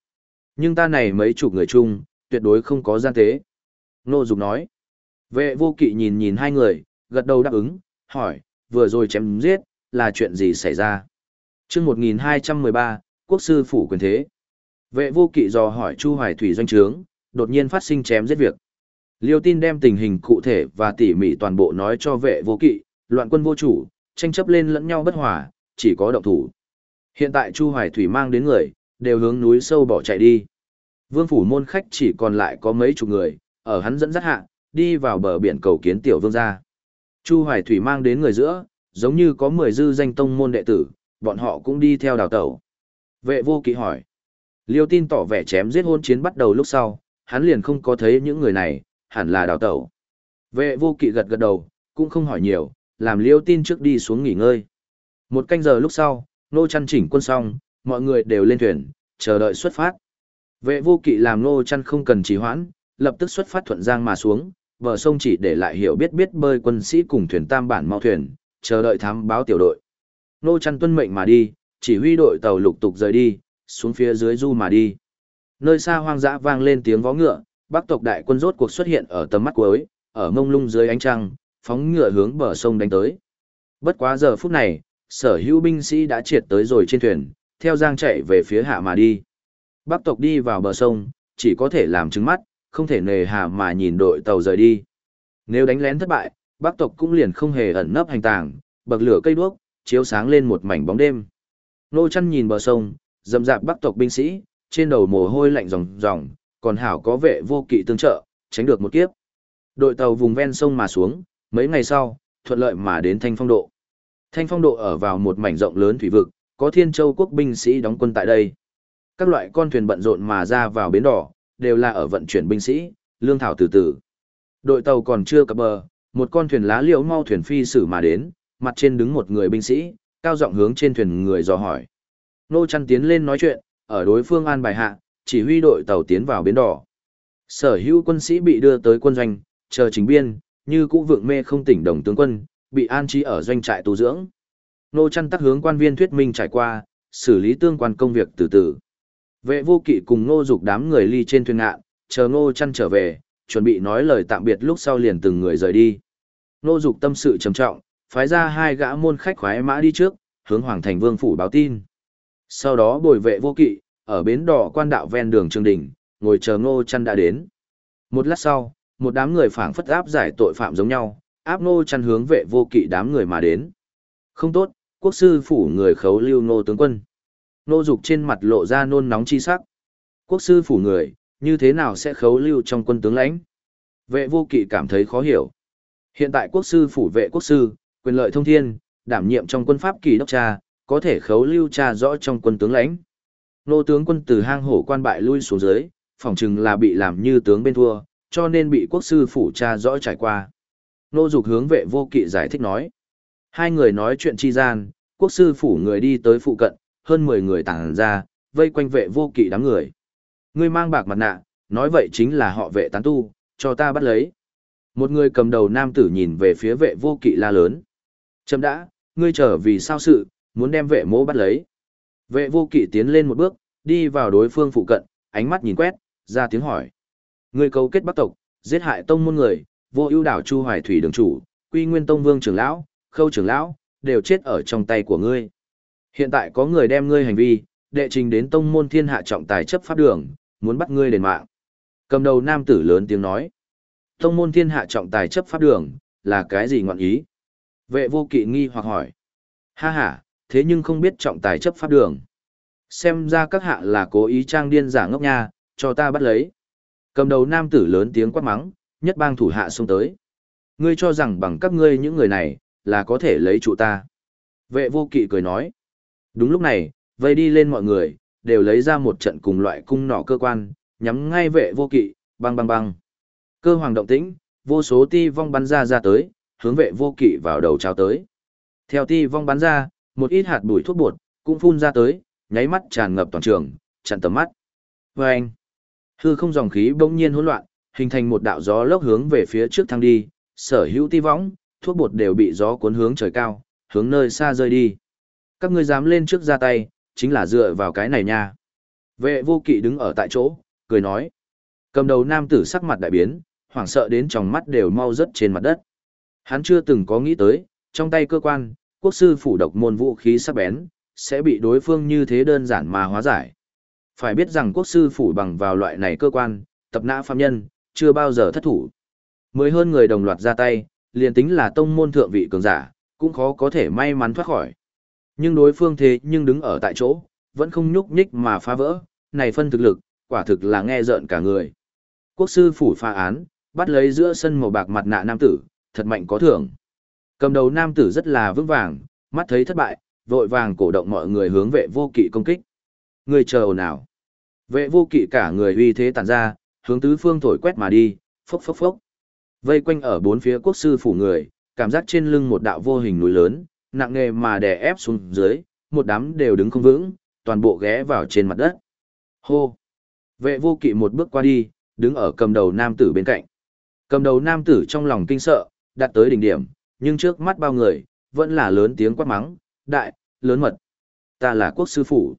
Nhưng ta này mấy chục người chung, tuyệt đối không có gian tế. Nô Dục nói. Vệ vô kỵ nhìn nhìn hai người, gật đầu đáp ứng, hỏi, vừa rồi chém giết, là chuyện gì xảy ra? chương 1213, Quốc sư phủ quyền thế. Vệ vô kỵ dò hỏi Chu Hoài Thủy doanh trướng, đột nhiên phát sinh chém giết việc. Liêu tin đem tình hình cụ thể và tỉ mỉ toàn bộ nói cho vệ vô kỵ, loạn quân vô chủ, tranh chấp lên lẫn nhau bất hòa, chỉ có động thủ. Hiện tại Chu Hoài Thủy mang đến người, đều hướng núi sâu bỏ chạy đi. Vương phủ môn khách chỉ còn lại có mấy chục người, ở hắn dẫn dắt hạ, đi vào bờ biển cầu kiến tiểu vương gia. Chu Hoài Thủy mang đến người giữa, giống như có 10 dư danh tông môn đệ tử, bọn họ cũng đi theo đào tẩu. Vệ vô kỵ hỏi. Liêu tin tỏ vẻ chém giết hôn chiến bắt đầu lúc sau, hắn liền không có thấy những người này, hẳn là đào tẩu. Vệ vô kỵ gật gật đầu, cũng không hỏi nhiều, làm liêu tin trước đi xuống nghỉ ngơi. Một canh giờ lúc sau, nô chăn chỉnh quân xong, mọi người đều lên thuyền, chờ đợi xuất phát. Vệ vô kỵ làm nô chăn không cần trì hoãn, lập tức xuất phát thuận giang mà xuống, bờ sông chỉ để lại hiểu biết biết bơi quân sĩ cùng thuyền tam bản mau thuyền, chờ đợi thám báo tiểu đội. Nô chăn tuân mệnh mà đi, chỉ huy đội tàu lục tục rời đi, xuống phía dưới du mà đi. Nơi xa hoang dã vang lên tiếng vó ngựa, bắc tộc đại quân rốt cuộc xuất hiện ở tầm mắt cuối, ở mông lung dưới ánh trăng, phóng ngựa hướng bờ sông đánh tới. Bất quá giờ phút này, sở hữu binh sĩ đã triệt tới rồi trên thuyền, theo giang chạy về phía hạ mà đi. Bắc tộc đi vào bờ sông, chỉ có thể làm trứng mắt, không thể nề hà mà nhìn đội tàu rời đi. Nếu đánh lén thất bại, Bắc tộc cũng liền không hề ẩn nấp hành tàng, bậc lửa cây đuốc, chiếu sáng lên một mảnh bóng đêm. Nô chăn nhìn bờ sông, dầm dạp Bắc tộc binh sĩ, trên đầu mồ hôi lạnh ròng ròng, còn hảo có vệ vô kỵ tương trợ, tránh được một kiếp. Đội tàu vùng ven sông mà xuống, mấy ngày sau, thuận lợi mà đến Thanh Phong Độ. Thanh Phong Độ ở vào một mảnh rộng lớn thủy vực, có Thiên Châu quốc binh sĩ đóng quân tại đây. Các loại con thuyền bận rộn mà ra vào bến đỏ, đều là ở vận chuyển binh sĩ, lương thảo từ từ. Đội tàu còn chưa cập bờ, một con thuyền lá liễu mau thuyền phi sử mà đến, mặt trên đứng một người binh sĩ, cao giọng hướng trên thuyền người dò hỏi. Nô chăn tiến lên nói chuyện, ở đối phương an bài hạ, chỉ huy đội tàu tiến vào bến đỏ. Sở hữu quân sĩ bị đưa tới quân doanh, chờ chính biên, như cũ vượng mê không tỉnh đồng tướng quân, bị an trí ở doanh trại tu dưỡng. Nô chăn tắc hướng quan viên thuyết minh trải qua, xử lý tương quan công việc từ từ. Vệ vô kỵ cùng ngô dục đám người ly trên thuyền ngạn, chờ ngô chăn trở về, chuẩn bị nói lời tạm biệt lúc sau liền từng người rời đi. Ngô dục tâm sự trầm trọng, phái ra hai gã môn khách khoái mã đi trước, hướng Hoàng Thành Vương phủ báo tin. Sau đó bồi vệ vô kỵ, ở bến đỏ quan đạo ven đường Trường Đình, ngồi chờ ngô chăn đã đến. Một lát sau, một đám người phảng phất áp giải tội phạm giống nhau, áp Nô chăn hướng vệ vô kỵ đám người mà đến. Không tốt, quốc sư phủ người khấu lưu Nô tướng quân. Nô dục trên mặt lộ ra nôn nóng chi sắc. Quốc sư phủ người, như thế nào sẽ khấu lưu trong quân tướng lãnh? Vệ vô kỵ cảm thấy khó hiểu. Hiện tại quốc sư phủ vệ quốc sư, quyền lợi thông thiên, đảm nhiệm trong quân pháp kỳ đốc cha, có thể khấu lưu cha rõ trong quân tướng lãnh. Nô tướng quân từ hang hổ quan bại lui xuống dưới, phỏng chừng là bị làm như tướng bên thua, cho nên bị quốc sư phủ cha rõ trải qua. Nô dục hướng vệ vô kỵ giải thích nói. Hai người nói chuyện chi gian, quốc sư phủ người đi tới phụ cận, hơn 10 người tàng ra, vây quanh vệ vô kỵ đám người. Ngươi mang bạc mặt nạ, nói vậy chính là họ vệ tán tu, cho ta bắt lấy. Một người cầm đầu nam tử nhìn về phía vệ vô kỵ la lớn. Chấm đã, ngươi trở vì sao sự, muốn đem vệ mỗ bắt lấy. Vệ vô kỵ tiến lên một bước, đi vào đối phương phụ cận, ánh mắt nhìn quét, ra tiếng hỏi. Ngươi cấu kết bắc tộc, giết hại tông môn người, vô ưu đảo Chu Hoài Thủy đường chủ, Quy Nguyên Tông Vương trưởng lão, Khâu trưởng lão, đều chết ở trong tay của ngươi. Hiện tại có người đem ngươi hành vi, đệ trình đến tông môn thiên hạ trọng tài chấp pháp đường, muốn bắt ngươi đền mạng. Cầm đầu nam tử lớn tiếng nói. Tông môn thiên hạ trọng tài chấp pháp đường, là cái gì ngọn ý? Vệ vô kỵ nghi hoặc hỏi. Ha ha, thế nhưng không biết trọng tài chấp pháp đường. Xem ra các hạ là cố ý trang điên giả ngốc nha, cho ta bắt lấy. Cầm đầu nam tử lớn tiếng quát mắng, nhất bang thủ hạ xông tới. Ngươi cho rằng bằng các ngươi những người này, là có thể lấy trụ ta. Vệ vô kỵ cười nói. Đúng lúc này, vây đi lên mọi người, đều lấy ra một trận cùng loại cung nỏ cơ quan, nhắm ngay vệ vô kỵ, băng băng băng. Cơ hoàng động tĩnh, vô số ti vong bắn ra ra tới, hướng vệ vô kỵ vào đầu trao tới. Theo ti vong bắn ra, một ít hạt bụi thuốc bột, cũng phun ra tới, nháy mắt tràn ngập toàn trường, chặn tầm mắt. Và anh, hư không dòng khí bỗng nhiên hỗn loạn, hình thành một đạo gió lốc hướng về phía trước thăng đi, sở hữu ti võng, thuốc bột đều bị gió cuốn hướng trời cao, hướng nơi xa rơi đi. Các ngươi dám lên trước ra tay, chính là dựa vào cái này nha. Vệ vô kỵ đứng ở tại chỗ, cười nói. Cầm đầu nam tử sắc mặt đại biến, hoảng sợ đến tròng mắt đều mau rớt trên mặt đất. Hắn chưa từng có nghĩ tới, trong tay cơ quan, quốc sư phủ độc môn vũ khí sắc bén, sẽ bị đối phương như thế đơn giản mà hóa giải. Phải biết rằng quốc sư phủ bằng vào loại này cơ quan, tập nã phạm nhân, chưa bao giờ thất thủ. Mới hơn người đồng loạt ra tay, liền tính là tông môn thượng vị cường giả, cũng khó có thể may mắn thoát khỏi. Nhưng đối phương thế nhưng đứng ở tại chỗ, vẫn không nhúc nhích mà phá vỡ, này phân thực lực, quả thực là nghe rợn cả người. Quốc sư phủ phá án, bắt lấy giữa sân màu bạc mặt nạ nam tử, thật mạnh có thưởng. Cầm đầu nam tử rất là vững vàng, mắt thấy thất bại, vội vàng cổ động mọi người hướng vệ vô kỵ công kích. Người chờ nào? Vệ vô kỵ cả người uy thế tản ra, hướng tứ phương thổi quét mà đi, phốc phốc phốc. Vây quanh ở bốn phía quốc sư phủ người, cảm giác trên lưng một đạo vô hình núi lớn, nặng nề mà đè ép xuống dưới, một đám đều đứng không vững, toàn bộ ghé vào trên mặt đất. Hô! Vệ vô kỵ một bước qua đi, đứng ở cầm đầu nam tử bên cạnh. Cầm đầu nam tử trong lòng kinh sợ, đạt tới đỉnh điểm, nhưng trước mắt bao người, vẫn là lớn tiếng quát mắng, đại, lớn mật. Ta là quốc sư phủ.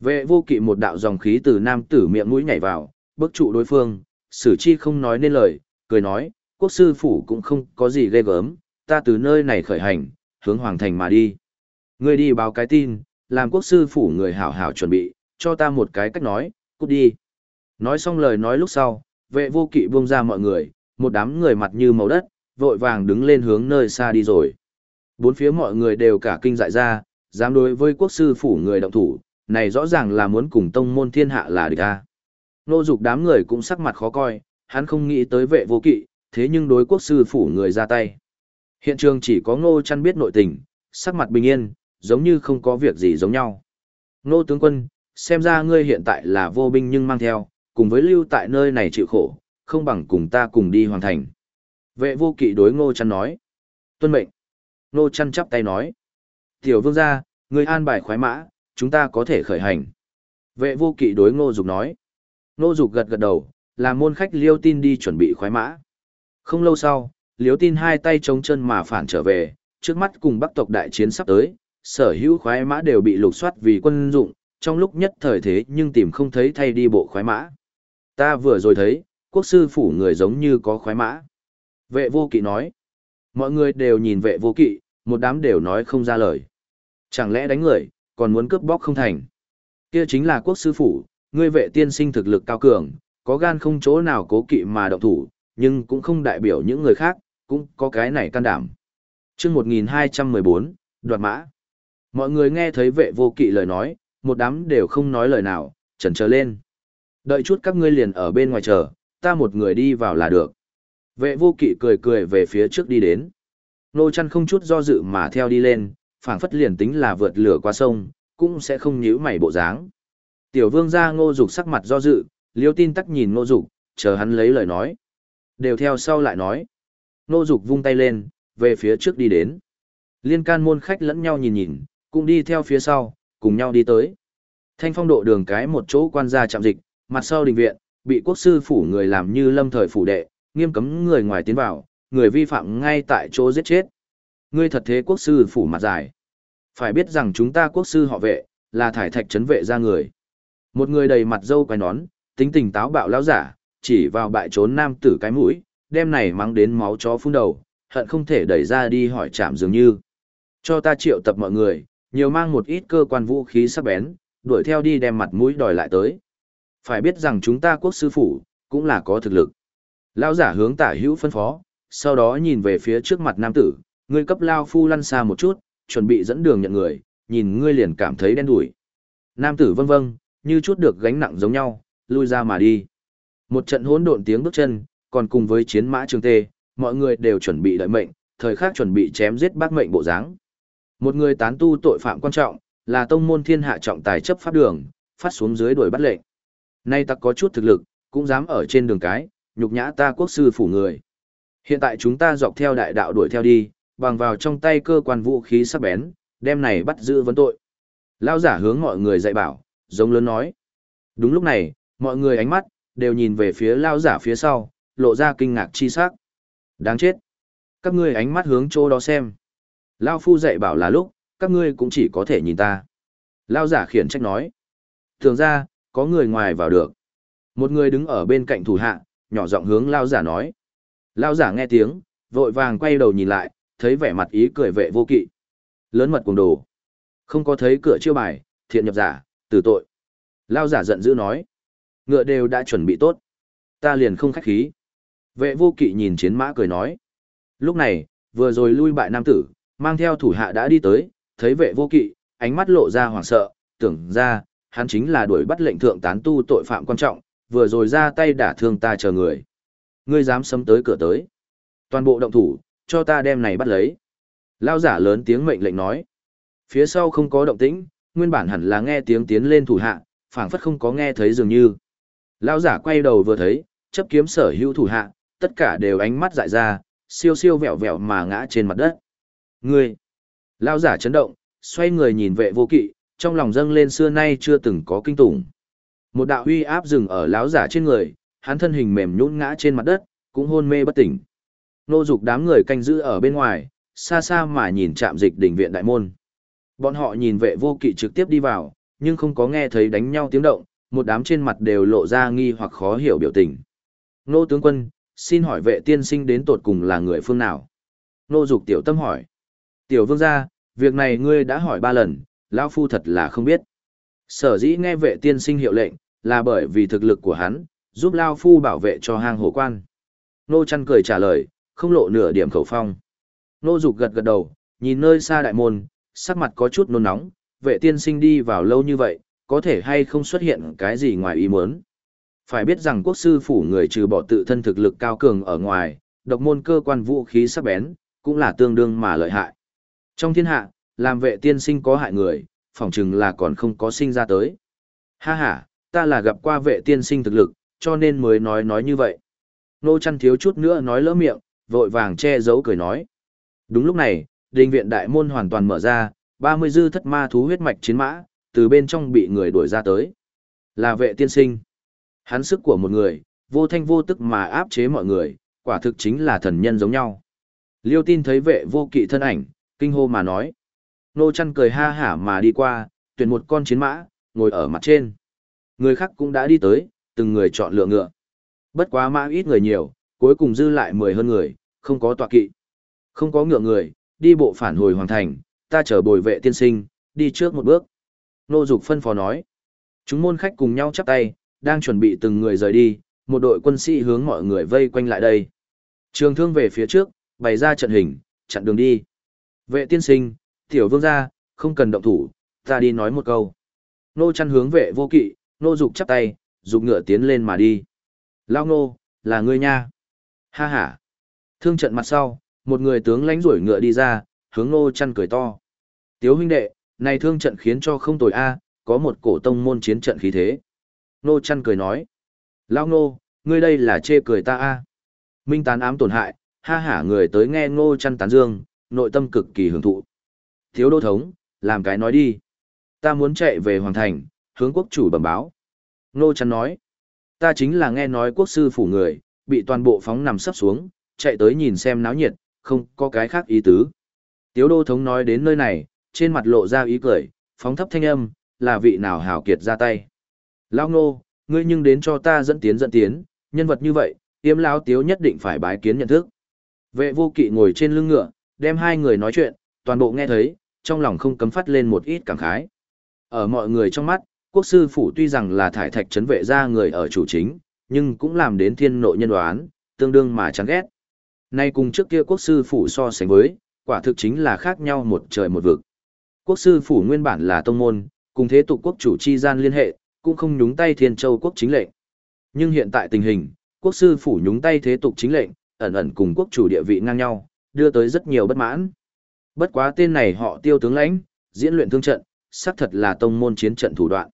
Vệ vô kỵ một đạo dòng khí từ nam tử miệng mũi nhảy vào, bức trụ đối phương, sử chi không nói nên lời, cười nói, quốc sư phủ cũng không có gì ghê gớm, ta từ nơi này khởi hành, hướng hoàng thành mà đi. Ngươi đi báo cái tin, làm quốc sư phủ người hảo hảo chuẩn bị, cho ta một cái cách nói, cút đi. Nói xong lời nói lúc sau, vệ vô kỵ buông ra mọi người, một đám người mặt như màu đất, vội vàng đứng lên hướng nơi xa đi rồi. Bốn phía mọi người đều cả kinh dại ra, dám đối với quốc sư phủ người động thủ, này rõ ràng là muốn cùng tông môn thiên hạ là địch ta. Nô dục đám người cũng sắc mặt khó coi, hắn không nghĩ tới vệ vô kỵ, thế nhưng đối quốc sư phủ người ra tay. Hiện trường chỉ có ngô chăn biết nội tình, sắc mặt bình yên, giống như không có việc gì giống nhau. Ngô tướng quân, xem ra ngươi hiện tại là vô binh nhưng mang theo, cùng với lưu tại nơi này chịu khổ, không bằng cùng ta cùng đi hoàn thành. Vệ vô kỵ đối ngô chăn nói. Tuân mệnh. Ngô chăn chắp tay nói. Tiểu vương gia, ngươi an bài khoái mã, chúng ta có thể khởi hành. Vệ vô kỵ đối ngô dục nói. Nô dục gật gật đầu, là môn khách liêu tin đi chuẩn bị khoái mã. Không lâu sau, liêu tin hai tay chống chân mà phản trở về, trước mắt cùng bắc tộc đại chiến sắp tới, sở hữu khoái mã đều bị lục soát vì quân dụng, trong lúc nhất thời thế nhưng tìm không thấy thay đi bộ khoái mã. Ta vừa rồi thấy, quốc sư phủ người giống như có khoái mã. Vệ vô kỵ nói. Mọi người đều nhìn vệ vô kỵ, một đám đều nói không ra lời. Chẳng lẽ đánh người, còn muốn cướp bóc không thành. Kia chính là quốc sư phủ, ngươi vệ tiên sinh thực lực cao cường, có gan không chỗ nào cố kỵ mà động thủ, nhưng cũng không đại biểu những người khác, cũng có cái này can đảm. chương 1214, đoạt mã. Mọi người nghe thấy vệ vô kỵ lời nói, một đám đều không nói lời nào, chần chờ lên. Đợi chút các ngươi liền ở bên ngoài chờ, ta một người đi vào là được. Vệ vô kỵ cười cười về phía trước đi đến. Nô chăn không chút do dự mà theo đi lên, phảng phất liền tính là vượt lửa qua sông, cũng sẽ không nhíu mày bộ dáng. Tiểu vương ra ngô dục sắc mặt do dự, liêu tin tắc nhìn ngô dục, chờ hắn lấy lời nói. Đều theo sau lại nói. Ngô dục vung tay lên, về phía trước đi đến. Liên can môn khách lẫn nhau nhìn nhìn, cũng đi theo phía sau, cùng nhau đi tới. Thanh phong độ đường cái một chỗ quan gia chạm dịch, mặt sau đình viện, bị quốc sư phủ người làm như lâm thời phủ đệ, nghiêm cấm người ngoài tiến vào, người vi phạm ngay tại chỗ giết chết. Ngươi thật thế quốc sư phủ mặt dài. Phải biết rằng chúng ta quốc sư họ vệ, là thải thạch trấn vệ ra người. Một người đầy mặt dâu quai nón, tính tình táo bạo lão giả, chỉ vào bại trốn nam tử cái mũi, đem này mang đến máu chó phun đầu, hận không thể đẩy ra đi hỏi chạm dường như. Cho ta triệu tập mọi người, nhiều mang một ít cơ quan vũ khí sắc bén, đuổi theo đi đem mặt mũi đòi lại tới. Phải biết rằng chúng ta quốc sư phủ, cũng là có thực lực. Lão giả hướng tả hữu phân phó, sau đó nhìn về phía trước mặt nam tử, ngươi cấp lao phu lăn xa một chút, chuẩn bị dẫn đường nhận người, nhìn ngươi liền cảm thấy đen đủi. Nam tử vâng vâng, như chút được gánh nặng giống nhau, lui ra mà đi. Một trận hỗn độn tiếng bước chân, còn cùng với chiến mã trường tê, mọi người đều chuẩn bị đợi mệnh, thời khắc chuẩn bị chém giết bác mệnh bộ dáng. Một người tán tu tội phạm quan trọng, là tông môn thiên hạ trọng tài chấp pháp đường, phát xuống dưới đuổi bắt lệnh. Nay ta có chút thực lực, cũng dám ở trên đường cái, nhục nhã ta quốc sư phủ người. Hiện tại chúng ta dọc theo đại đạo đuổi theo đi, bằng vào trong tay cơ quan vũ khí sắc bén, đem này bắt giữ vấn tội. Lao giả hướng mọi người dạy bảo, giống lớn nói. Đúng lúc này, mọi người ánh mắt, đều nhìn về phía lao giả phía sau, lộ ra kinh ngạc chi sắc. Đáng chết. Các ngươi ánh mắt hướng chỗ đó xem. Lao phu dạy bảo là lúc, các ngươi cũng chỉ có thể nhìn ta. Lao giả khiển trách nói. Thường ra, có người ngoài vào được. Một người đứng ở bên cạnh thủ hạ, nhỏ giọng hướng Lao giả nói. Lao giả nghe tiếng, vội vàng quay đầu nhìn lại, thấy vẻ mặt ý cười vệ vô kỵ. Lớn mật cùng đồ. Không có thấy cửa chiêu bài, thiện nhập giả, từ tội. Lao giả giận dữ nói. Ngựa đều đã chuẩn bị tốt. Ta liền không khách khí. Vệ vô kỵ nhìn chiến mã cười nói. Lúc này, vừa rồi lui bại nam tử, mang theo thủ hạ đã đi tới, thấy vệ vô kỵ, ánh mắt lộ ra hoảng sợ, tưởng ra, hắn chính là đuổi bắt lệnh thượng tán tu tội phạm quan trọng, vừa rồi ra tay đả thương ta chờ người. Ngươi dám sấm tới cửa tới. Toàn bộ động thủ, cho ta đem này bắt lấy. Lao giả lớn tiếng mệnh lệnh nói. Phía sau không có động tĩnh, nguyên bản hẳn là nghe tiếng tiến lên thủ hạ, phảng phất không có nghe thấy dường như. Lão giả quay đầu vừa thấy, chấp kiếm sở hữu thủ hạ, tất cả đều ánh mắt dại ra, siêu siêu vẹo vẹo mà ngã trên mặt đất. Ngươi! lão giả chấn động, xoay người nhìn vệ vô kỵ, trong lòng dâng lên xưa nay chưa từng có kinh tủng. Một đạo huy áp dừng ở lão giả trên người, hắn thân hình mềm nhũn ngã trên mặt đất, cũng hôn mê bất tỉnh. Nô dục đám người canh giữ ở bên ngoài, xa xa mà nhìn chạm dịch đỉnh viện đại môn. Bọn họ nhìn vệ vô kỵ trực tiếp đi vào, nhưng không có nghe thấy đánh nhau tiếng động, một đám trên mặt đều lộ ra nghi hoặc khó hiểu biểu tình. Nô tướng quân, xin hỏi vệ tiên sinh đến tột cùng là người phương nào? Nô dục tiểu tâm hỏi. Tiểu vương gia, việc này ngươi đã hỏi ba lần, lão phu thật là không biết. Sở dĩ nghe vệ tiên sinh hiệu lệnh, là bởi vì thực lực của hắn, giúp Lao Phu bảo vệ cho hang hổ quan. Nô chăn cười trả lời, không lộ nửa điểm khẩu phong. Nô dục gật gật đầu, nhìn nơi xa đại môn, sắc mặt có chút nôn nóng, vệ tiên sinh đi vào lâu như vậy, có thể hay không xuất hiện cái gì ngoài ý muốn. Phải biết rằng quốc sư phủ người trừ bỏ tự thân thực lực cao cường ở ngoài, độc môn cơ quan vũ khí sắc bén, cũng là tương đương mà lợi hại. Trong thiên hạ, làm vệ tiên sinh có hại người, phỏng chừng là còn không có sinh ra tới. Ha ha, ta là gặp qua vệ tiên sinh thực lực, cho nên mới nói nói như vậy. Nô chăn thiếu chút nữa nói lỡ miệng, vội vàng che giấu cười nói. Đúng lúc này, đình viện đại môn hoàn toàn mở ra, 30 dư thất ma thú huyết mạch chiến mã, từ bên trong bị người đuổi ra tới. Là vệ tiên sinh. Hắn sức của một người, vô thanh vô tức mà áp chế mọi người, quả thực chính là thần nhân giống nhau. Liêu tin thấy vệ vô kỵ thân ảnh, kinh hô mà nói. Nô chăn cười ha hả mà đi qua, tuyển một con chiến mã, ngồi ở mặt trên. Người khác cũng đã đi tới, từng người chọn lựa ngựa. Bất quá mã ít người nhiều, cuối cùng dư lại mười hơn người, không có tọa kỵ. Không có ngựa người, đi bộ phản hồi hoàn thành, ta chờ bồi vệ tiên sinh, đi trước một bước. Nô Dục phân phó nói. Chúng môn khách cùng nhau chắp tay, đang chuẩn bị từng người rời đi, một đội quân sĩ hướng mọi người vây quanh lại đây. Trường thương về phía trước, bày ra trận hình, chặn đường đi. Vệ tiên sinh, tiểu vương gia, không cần động thủ, ta đi nói một câu. Nô chăn hướng vệ vô kỵ, nô dục chắp tay, dục ngựa tiến lên mà đi. Lao nô, là ngươi nha. Ha ha. Thương trận mặt sau, một người tướng lãnh rủi ngựa đi ra, hướng nô chăn cười to. Tiếu huynh đệ, này thương trận khiến cho không tồi a, có một cổ tông môn chiến trận khí thế. Nô chăn cười nói. Lao nô, ngươi đây là chê cười ta a. Minh tán ám tổn hại, ha hả người tới nghe ngô chăn tán dương, nội tâm cực kỳ hưởng thụ. Thiếu đô thống, làm cái nói đi. Ta muốn chạy về hoàng thành, hướng quốc chủ bẩm báo. Ngô chăn nói. Ta chính là nghe nói quốc sư phủ người, bị toàn bộ phóng nằm sắp xuống, chạy tới nhìn xem náo nhiệt, không có cái khác ý tứ. Tiếu đô thống nói đến nơi này, trên mặt lộ ra ý cười, phóng thấp thanh âm, là vị nào hào kiệt ra tay. Lao ngô, ngươi nhưng đến cho ta dẫn tiến dẫn tiến, nhân vật như vậy, yếm lao tiếu nhất định phải bái kiến nhận thức. Vệ vô kỵ ngồi trên lưng ngựa, đem hai người nói chuyện, toàn bộ nghe thấy, trong lòng không cấm phát lên một ít cảm khái. Ở mọi người trong mắt, quốc sư phủ tuy rằng là thải thạch trấn vệ ra người ở chủ chính, nhưng cũng làm đến thiên nội nhân đoán, tương đương mà chán ghét. Nay cùng trước kia quốc sư phủ so sánh với, quả thực chính là khác nhau một trời một vực. Quốc sư phủ nguyên bản là tông môn, cùng thế tục quốc chủ chi gian liên hệ, cũng không nhúng tay thiên châu quốc chính lệnh. Nhưng hiện tại tình hình, quốc sư phủ nhúng tay thế tục chính lệnh, ẩn ẩn cùng quốc chủ địa vị ngang nhau, đưa tới rất nhiều bất mãn. Bất quá tên này họ tiêu tướng lãnh, diễn luyện thương trận, xác thật là tông môn chiến trận thủ đoạn.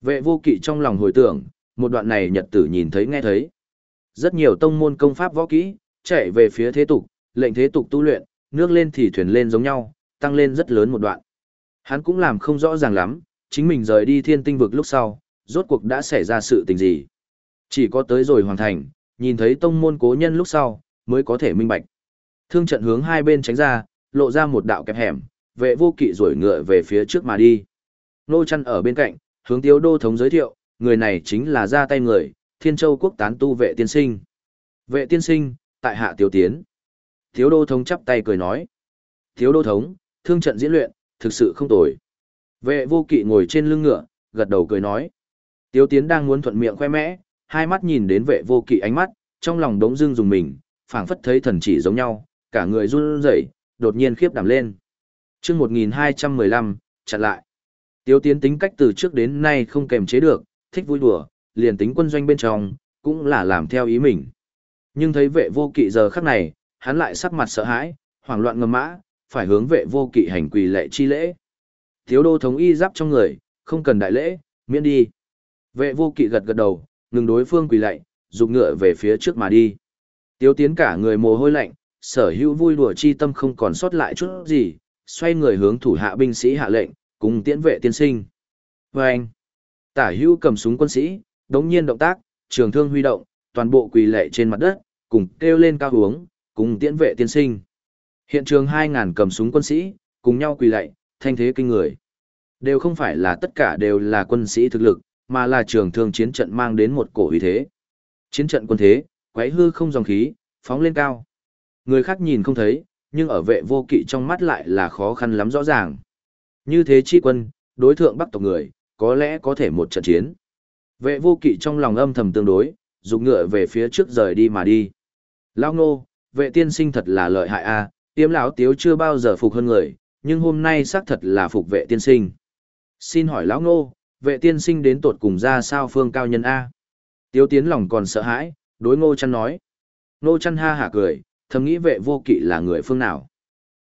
Vệ vô kỵ trong lòng hồi tưởng, một đoạn này nhật tử nhìn thấy nghe thấy. Rất nhiều tông môn công pháp võ kỹ, chạy về phía thế tục, lệnh thế tục tu luyện, nước lên thì thuyền lên giống nhau, tăng lên rất lớn một đoạn. Hắn cũng làm không rõ ràng lắm, chính mình rời đi thiên tinh vực lúc sau, rốt cuộc đã xảy ra sự tình gì. Chỉ có tới rồi hoàn thành, nhìn thấy tông môn cố nhân lúc sau, mới có thể minh bạch. Thương trận hướng hai bên tránh ra, lộ ra một đạo kẹp hẻm, vệ vô kỵ rồi ngựa về phía trước mà đi. Nô chăn ở bên cạnh, hướng tiếu đô thống giới thiệu, người này chính là ra tay người, thiên châu quốc tán tu vệ tiên sinh. Vệ tiên sinh, tại hạ tiêu tiến. thiếu đô thống chắp tay cười nói. Thiếu đô thống, thương trận diễn luyện, thực sự không tồi. Vệ vô kỵ ngồi trên lưng ngựa, gật đầu cười nói. Tiêu tiến đang muốn thuận miệng khoe mẽ, hai mắt nhìn đến vệ vô kỵ ánh mắt, trong lòng đống dưng dùng mình, phảng phất thấy thần chỉ giống nhau, cả người run rẩy, đột nhiên khiếp đảm lên. Chương 1215, chặn lại. Tiêu tiến tính cách từ trước đến nay không kềm chế được, thích vui đùa, liền tính quân doanh bên trong, cũng là làm theo ý mình. Nhưng thấy vệ vô kỵ giờ khắc này, hắn lại sắc mặt sợ hãi, hoảng loạn ngầm mã, phải hướng vệ vô kỵ hành quỳ lệ chi lễ. thiếu đô thống y giáp trong người, không cần đại lễ, miễn đi. Vệ vô kỵ gật gật đầu, ngừng đối phương quỳ lạy, dục ngựa về phía trước mà đi. Tiếu tiến cả người mồ hôi lạnh, sở hữu vui đùa chi tâm không còn sót lại chút gì, xoay người hướng thủ hạ binh sĩ hạ lệnh, cùng tiễn vệ tiên sinh. Và anh, tả hữu cầm súng quân sĩ, đống nhiên động tác, trường thương huy động, toàn bộ quỳ lệ trên mặt đất, cùng kêu lên cao hướng, cùng tiễn vệ tiên sinh. Hiện trường 2.000 cầm súng quân sĩ, cùng nhau quỳ lạy, thanh thế kinh người. Đều không phải là tất cả đều là quân sĩ thực lực, mà là trường thương chiến trận mang đến một cổ uy thế. Chiến trận quân thế, quấy hư không dòng khí, phóng lên cao. Người khác nhìn không thấy, nhưng ở vệ vô kỵ trong mắt lại là khó khăn lắm rõ ràng. Như thế chi quân, đối thượng bắc tộc người, có lẽ có thể một trận chiến. Vệ vô kỵ trong lòng âm thầm tương đối, dùng ngựa về phía trước rời đi mà đi. Lao ngô, vệ tiên sinh thật là lợi hại a tiêm lão tiếu chưa bao giờ phục hơn người, nhưng hôm nay xác thật là phục vệ tiên sinh. Xin hỏi lão ngô, vệ tiên sinh đến tột cùng ra sao phương cao nhân A. Tiếu tiến lòng còn sợ hãi, đối ngô chăn nói. Ngô chăn ha hả cười, thầm nghĩ vệ vô kỵ là người phương nào.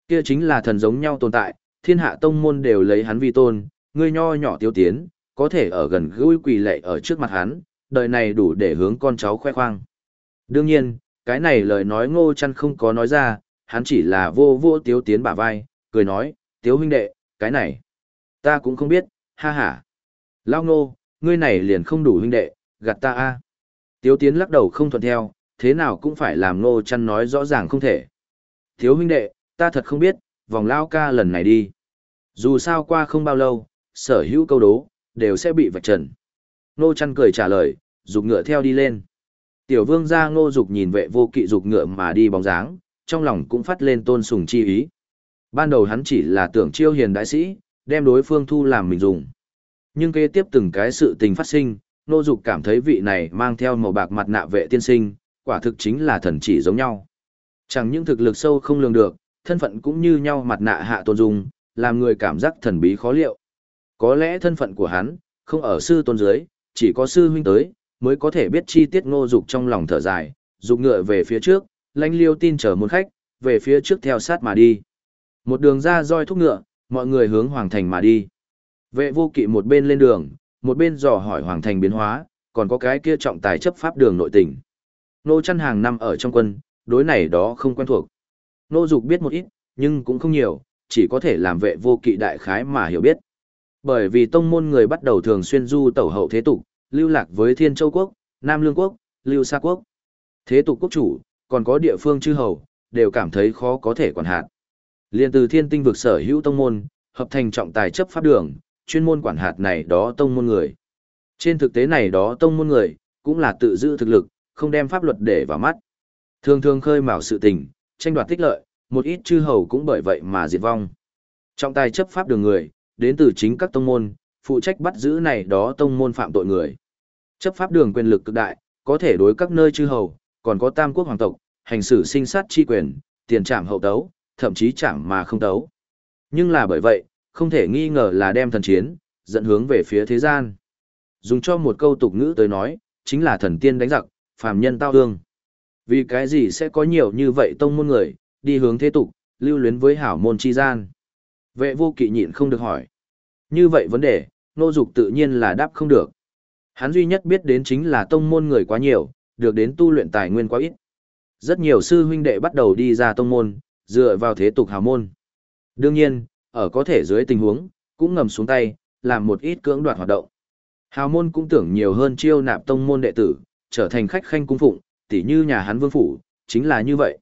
Kia chính là thần giống nhau tồn tại, thiên hạ tông môn đều lấy hắn vi tôn, ngươi nho nhỏ tiêu tiến, có thể ở gần gũi quỳ lệ ở trước mặt hắn, đời này đủ để hướng con cháu khoe khoang. Đương nhiên, cái này lời nói ngô chăn không có nói ra, hắn chỉ là vô vô tiếu tiến bả vai, cười nói, tiếu huynh đệ, cái này, ta cũng không biết, ha ha. Lao ngô, ngươi này liền không đủ huynh đệ, gạt ta a. Tiếu tiến lắc đầu không thuận theo, thế nào cũng phải làm ngô chăn nói rõ ràng không thể. Tiếu huynh đệ, ta thật không biết, vòng lao ca lần này đi. Dù sao qua không bao lâu, sở hữu câu đố, đều sẽ bị vạch trần. Ngô chăn cười trả lời, dục ngựa theo đi lên. Tiểu vương gia ngô dục nhìn vệ vô kỵ dục ngựa mà đi bóng dáng, trong lòng cũng phát lên tôn sùng chi ý. Ban đầu hắn chỉ là tưởng chiêu hiền đại sĩ, đem đối phương thu làm mình dùng. Nhưng kế tiếp từng cái sự tình phát sinh, nô dục cảm thấy vị này mang theo màu bạc mặt nạ vệ tiên sinh, quả thực chính là thần chỉ giống nhau. Chẳng những thực lực sâu không lường được, thân phận cũng như nhau mặt nạ hạ tôn dung, làm người cảm giác thần bí khó liệu. Có lẽ thân phận của hắn, không ở sư tôn dưới, chỉ có sư huynh tới, mới có thể biết chi tiết ngô dục trong lòng thở dài, dục ngựa về phía trước, lãnh liêu tin chờ môn khách, về phía trước theo sát mà đi. Một đường ra roi thúc ngựa, mọi người hướng hoàng thành mà đi. Vệ vô kỵ một bên lên đường, một bên dò hỏi hoàng thành biến hóa, còn có cái kia trọng tài chấp pháp đường nội tỉnh. Nô chăn hàng năm ở trong quân, đối này đó không quen thuộc. Nô dục biết một ít, nhưng cũng không nhiều, chỉ có thể làm vệ vô kỵ đại khái mà hiểu biết. Bởi vì tông môn người bắt đầu thường xuyên du tẩu hậu thế tục, lưu lạc với Thiên Châu Quốc, Nam Lương Quốc, Lưu Sa Quốc. Thế tục quốc chủ, còn có địa phương chư hầu, đều cảm thấy khó có thể quản hạt. Liên từ thiên tinh vực sở hữu tông môn, hợp thành trọng tài chấp pháp đường, chuyên môn quản hạt này đó tông môn người. Trên thực tế này đó tông môn người, cũng là tự giữ thực lực, không đem pháp luật để vào mắt. Thường thường khơi mào sự tình, tranh đoạt tích lợi, một ít chư hầu cũng bởi vậy mà diệt vong. Trọng tài chấp pháp đường người, đến từ chính các tông môn, phụ trách bắt giữ này đó tông môn phạm tội người. Chấp pháp đường quyền lực cực đại, có thể đối các nơi chư hầu, còn có tam quốc hoàng tộc, hành xử sinh sát chi quyền, tiền trảm hậu tấu, thậm chí chẳng mà không tấu. Nhưng là bởi vậy, không thể nghi ngờ là đem thần chiến, dẫn hướng về phía thế gian. Dùng cho một câu tục ngữ tới nói, chính là thần tiên đánh giặc, phàm nhân tao hương. Vì cái gì sẽ có nhiều như vậy tông môn người, đi hướng thế tục, lưu luyến với hảo môn chi gian. Vệ vô kỵ nhịn không được hỏi. Như vậy vấn đề, nô dục tự nhiên là đáp không được. Hắn duy nhất biết đến chính là tông môn người quá nhiều, được đến tu luyện tài nguyên quá ít. Rất nhiều sư huynh đệ bắt đầu đi ra tông môn, dựa vào thế tục hào môn. Đương nhiên, ở có thể dưới tình huống, cũng ngầm xuống tay, làm một ít cưỡng đoạt hoạt động. Hào môn cũng tưởng nhiều hơn chiêu nạp tông môn đệ tử, trở thành khách khanh cung phụng, tỉ như nhà hắn vương phủ, chính là như vậy.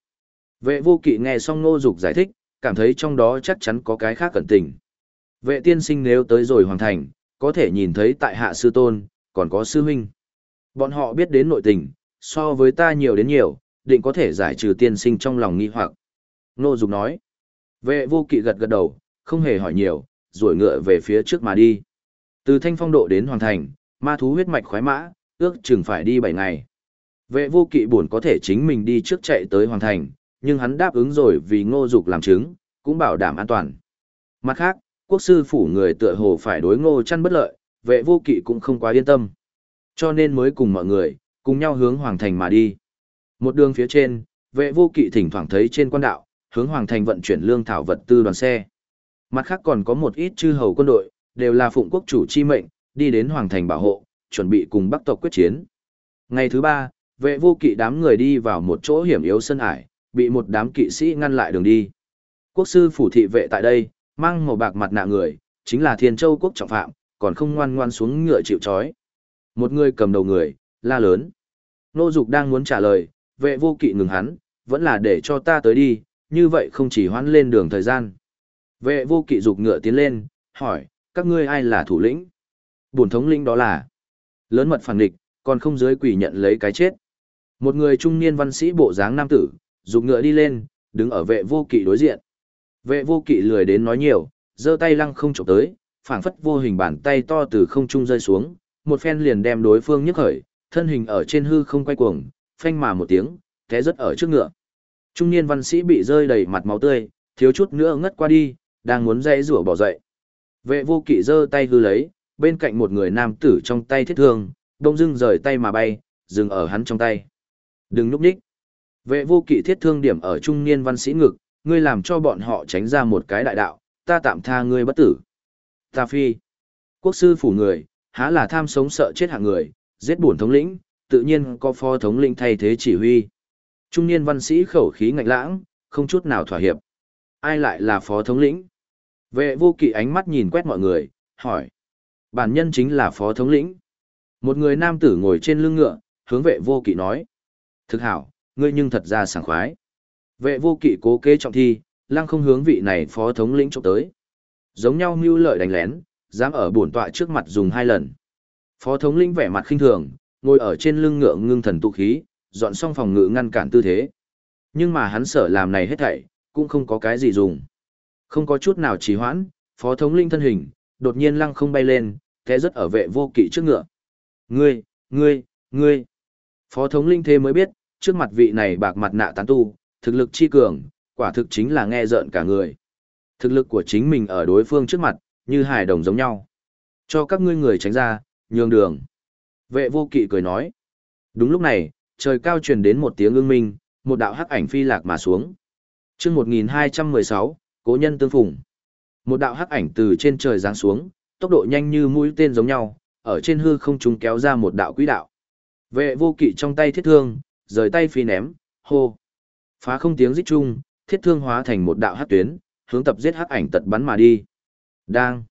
Vệ vô kỵ nghe xong nô dục giải thích, cảm thấy trong đó chắc chắn có cái khác cẩn tình. Vệ tiên sinh nếu tới rồi hoàn thành, có thể nhìn thấy tại hạ sư tôn, còn có sư huynh. Bọn họ biết đến nội tình, so với ta nhiều đến nhiều, định có thể giải trừ tiên sinh trong lòng nghi hoặc. nô Dục nói. Vệ vô kỵ gật gật đầu, không hề hỏi nhiều, rồi ngựa về phía trước mà đi. Từ thanh phong độ đến hoàn thành, ma thú huyết mạch khoái mã, ước chừng phải đi 7 ngày. Vệ vô kỵ buồn có thể chính mình đi trước chạy tới hoàn thành, nhưng hắn đáp ứng rồi vì ngô dục làm chứng, cũng bảo đảm an toàn. Mặt khác, quốc sư phủ người tựa hồ phải đối ngô chăn bất lợi, vệ vô kỵ cũng không quá yên tâm. Cho nên mới cùng mọi người, cùng nhau hướng hoàng thành mà đi. Một đường phía trên, vệ vô kỵ thỉnh thoảng thấy trên quan đạo, hướng hoàng thành vận chuyển lương thảo vật tư đoàn xe. Mặt khác còn có một ít chư hầu quân đội, đều là phụng quốc chủ chi mệnh, đi đến hoàng thành bảo hộ, chuẩn bị cùng bắc tộc quyết chiến. Ngày thứ ba, vệ vô kỵ đám người đi vào một chỗ hiểm yếu sân ải, bị một đám kỵ sĩ ngăn lại đường đi. Quốc sư phủ thị vệ tại đây, mang màu bạc mặt nạ người, chính là thiên châu quốc trọng phạm, còn không ngoan ngoan xuống ngựa chịu trói. Một người cầm đầu người, la lớn. Nô Dục đang muốn trả lời, vệ vô kỵ ngừng hắn, vẫn là để cho ta tới đi, như vậy không chỉ hoãn lên đường thời gian. Vệ vô kỵ dục ngựa tiến lên, hỏi, các ngươi ai là thủ lĩnh? Bổn thống lĩnh đó là lớn mật phản địch, còn không dưới quỷ nhận lấy cái chết. Một người trung niên văn sĩ bộ dáng nam tử, dục ngựa đi lên, đứng ở vệ vô kỵ đối diện. Vệ vô kỵ lười đến nói nhiều, giơ tay lăng không chụp tới, phảng phất vô hình bàn tay to từ không trung rơi xuống, một phen liền đem đối phương nhấc khởi, thân hình ở trên hư không quay cuồng, phanh mà một tiếng, té rất ở trước ngựa. Trung niên văn sĩ bị rơi đầy mặt máu tươi, thiếu chút nữa ngất qua đi, đang muốn dãy rủa bỏ dậy. Vệ vô kỵ giơ tay hư lấy, bên cạnh một người nam tử trong tay thiết thương, đông dưng rời tay mà bay, dừng ở hắn trong tay. Đừng núp nhích. Vệ vô kỵ thiết thương điểm ở trung niên văn sĩ ngực, ngươi làm cho bọn họ tránh ra một cái đại đạo, ta tạm tha ngươi bất tử. Ta phi. Quốc sư phủ người, há là tham sống sợ chết hạng người, giết bổn thống lĩnh, tự nhiên có phó thống lĩnh thay thế chỉ huy. Trung niên văn sĩ khẩu khí ngạnh lãng, không chút nào thỏa hiệp. Ai lại là phó thống lĩnh? Vệ vô kỵ ánh mắt nhìn quét mọi người, hỏi. Bản nhân chính là phó thống lĩnh. Một người nam tử ngồi trên lưng ngựa, hướng vệ vô kỵ nói. Thực hảo, ngươi nhưng thật ra sảng khoái. Vệ vô kỵ cố kế trọng thi, lăng không hướng vị này phó thống lĩnh trộm tới. Giống nhau mưu lợi đánh lén, dám ở bổn tọa trước mặt dùng hai lần. Phó thống lĩnh vẻ mặt khinh thường, ngồi ở trên lưng ngựa ngưng thần tụ khí, dọn xong phòng ngự ngăn cản tư thế. Nhưng mà hắn sợ làm này hết thảy, cũng không có cái gì dùng. Không có chút nào trì hoãn, phó thống linh thân hình, đột nhiên lăng không bay lên, té rất ở vệ vô kỵ trước ngựa. Ngươi, ngươi, ngươi. Phó thống linh thế mới biết, trước mặt vị này bạc mặt nạ tán tu, thực lực chi cường, quả thực chính là nghe rợn cả người. Thực lực của chính mình ở đối phương trước mặt, như hài đồng giống nhau. Cho các ngươi người tránh ra, nhường đường. Vệ vô kỵ cười nói. Đúng lúc này, trời cao truyền đến một tiếng ưng minh, một đạo hắc ảnh phi lạc mà xuống. chương 1216, cố nhân tương phùng. Một đạo hắc ảnh từ trên trời giáng xuống, tốc độ nhanh như mũi tên giống nhau, ở trên hư không trùng kéo ra một đạo quỹ đạo. Vệ vô kỵ trong tay thiết thương, rời tay phi ném, hô. Phá không tiếng rít chung, thiết thương hóa thành một đạo hắc tuyến, hướng tập giết hắc ảnh tật bắn mà đi. Đang.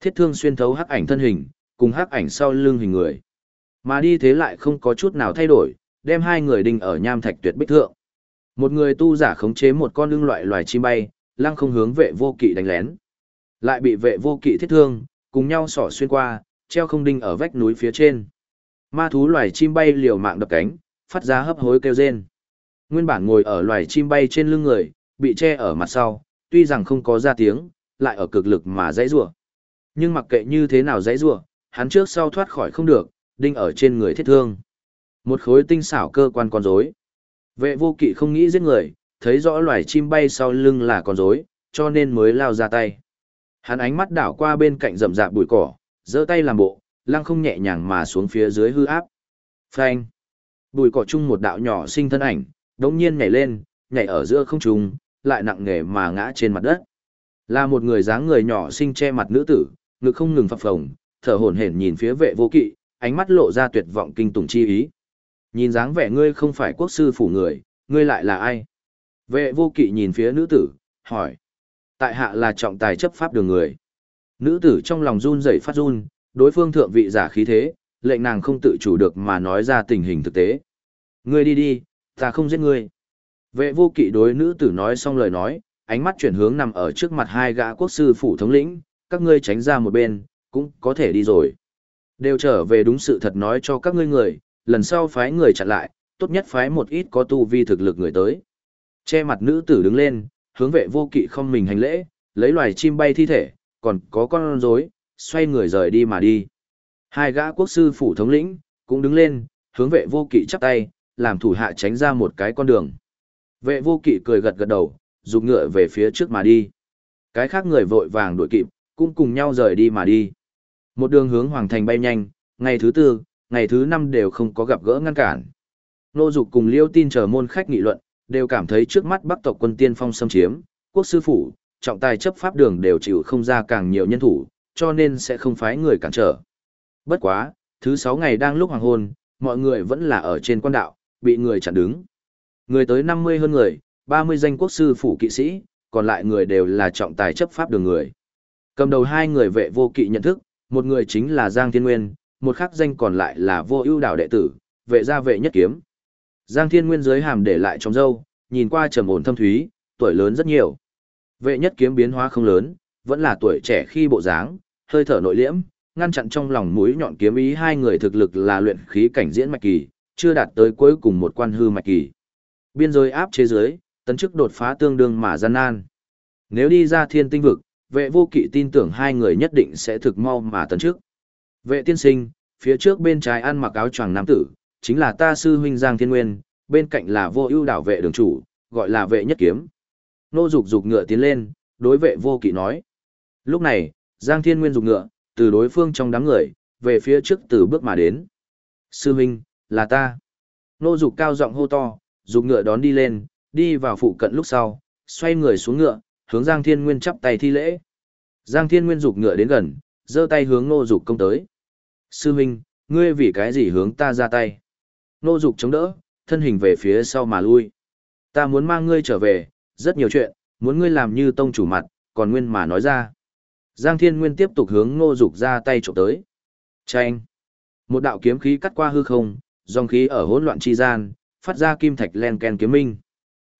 Thiết thương xuyên thấu hắc ảnh thân hình, cùng hắc ảnh sau lưng hình người. Mà đi thế lại không có chút nào thay đổi, đem hai người đinh ở nham thạch tuyệt bích thượng. Một người tu giả khống chế một con lưng loại loài chim bay, lăng không hướng vệ vô kỵ đánh lén. Lại bị vệ vô kỵ thiết thương, cùng nhau sỏ xuyên qua, treo không đinh ở vách núi phía trên. Ma thú loài chim bay liều mạng đập cánh, phát ra hấp hối kêu rên. Nguyên bản ngồi ở loài chim bay trên lưng người, bị che ở mặt sau, tuy rằng không có ra tiếng, lại ở cực lực mà dãy rủa. Nhưng mặc kệ như thế nào dãy rủa, hắn trước sau thoát khỏi không được, đinh ở trên người thiết thương. Một khối tinh xảo cơ quan con rối. Vệ vô kỵ không nghĩ giết người, thấy rõ loài chim bay sau lưng là con rối, cho nên mới lao ra tay. Hắn ánh mắt đảo qua bên cạnh rậm rạp bụi cỏ, giơ tay làm bộ, lăng không nhẹ nhàng mà xuống phía dưới hư áp. Phanh. Bụi cỏ chung một đạo nhỏ sinh thân ảnh, đống nhiên nhảy lên, nhảy ở giữa không trung, lại nặng nề mà ngã trên mặt đất. Là một người dáng người nhỏ sinh che mặt nữ tử, ngực không ngừng phập phồng, thở hổn hển nhìn phía vệ vô kỵ, ánh mắt lộ ra tuyệt vọng kinh tủng chi ý. Nhìn dáng vẻ ngươi không phải quốc sư phủ người, ngươi lại là ai? Vệ vô kỵ nhìn phía nữ tử, hỏi. Tại hạ là trọng tài chấp pháp đường người. Nữ tử trong lòng run rẩy phát run, đối phương thượng vị giả khí thế, lệnh nàng không tự chủ được mà nói ra tình hình thực tế. Ngươi đi đi, ta không giết ngươi. Vệ vô kỵ đối nữ tử nói xong lời nói, ánh mắt chuyển hướng nằm ở trước mặt hai gã quốc sư phủ thống lĩnh, các ngươi tránh ra một bên, cũng có thể đi rồi. Đều trở về đúng sự thật nói cho các ngươi người, lần sau phái người chặn lại, tốt nhất phái một ít có tu vi thực lực người tới. Che mặt nữ tử đứng lên, hướng vệ vô kỵ không mình hành lễ, lấy loài chim bay thi thể, còn có con rối, xoay người rời đi mà đi. Hai gã quốc sư phủ thống lĩnh, cũng đứng lên, hướng vệ vô kỵ chắp tay, làm thủ hạ tránh ra một cái con đường. Vệ vô kỵ cười gật gật đầu, dục ngựa về phía trước mà đi. Cái khác người vội vàng đuổi kịp, cũng cùng nhau rời đi mà đi. Một đường hướng hoàng thành bay nhanh, ngày thứ tư, ngày thứ năm đều không có gặp gỡ ngăn cản. Nô dục cùng liêu tin chờ môn khách nghị luận, đều cảm thấy trước mắt bắc tộc quân tiên phong xâm chiếm, quốc sư phủ, trọng tài chấp pháp đường đều chịu không ra càng nhiều nhân thủ, cho nên sẽ không phái người cản trở. Bất quá, thứ sáu ngày đang lúc hoàng hôn, mọi người vẫn là ở trên quan đạo, bị người chặn đứng. Người tới 50 hơn người, 30 danh quốc sư phủ kỵ sĩ, còn lại người đều là trọng tài chấp pháp đường người. Cầm đầu hai người vệ vô kỵ nhận thức, một người chính là Giang Thiên Nguyên, một khác danh còn lại là vô ưu đảo đệ tử, vệ gia vệ nhất kiếm. Giang Thiên Nguyên dưới hàm để lại trong dâu, nhìn qua trầm ổn thâm thúy, tuổi lớn rất nhiều. Vệ nhất kiếm biến hóa không lớn, vẫn là tuổi trẻ khi bộ dáng, hơi thở nội liễm, ngăn chặn trong lòng mũi nhọn kiếm ý hai người thực lực là luyện khí cảnh diễn mạch kỳ, chưa đạt tới cuối cùng một quan hư mạch kỳ. Biên giới áp chế giới, tấn chức đột phá tương đương mà gian nan. Nếu đi ra thiên tinh vực, vệ vô kỵ tin tưởng hai người nhất định sẽ thực mau mà tấn chức. Vệ tiên sinh, phía trước bên trái ăn mặc áo choàng nam tử, chính là ta sư huynh Giang Thiên Nguyên, bên cạnh là vô ưu đảo vệ đường chủ, gọi là vệ nhất kiếm. Nô dục dục ngựa tiến lên, đối vệ vô kỵ nói. Lúc này, Giang Thiên Nguyên dục ngựa, từ đối phương trong đám người, về phía trước từ bước mà đến. Sư huynh, là ta. Nô dục cao giọng hô to, dục ngựa đón đi lên, đi vào phụ cận lúc sau, xoay người xuống ngựa, hướng Giang Thiên Nguyên chắp tay thi lễ. Giang Thiên Nguyên dục ngựa đến gần, giơ tay hướng Nô Dục công tới. Sư huynh, ngươi vì cái gì hướng ta ra tay? Nô Dục chống đỡ, thân hình về phía sau mà lui. Ta muốn mang ngươi trở về, rất nhiều chuyện, muốn ngươi làm như tông chủ mặt, còn nguyên mà nói ra. Giang Thiên Nguyên tiếp tục hướng Nô Dục ra tay trộm tới. Chanh! Một đạo kiếm khí cắt qua hư không, dòng khí ở hỗn loạn chi gian, phát ra kim thạch len ken kiếm minh.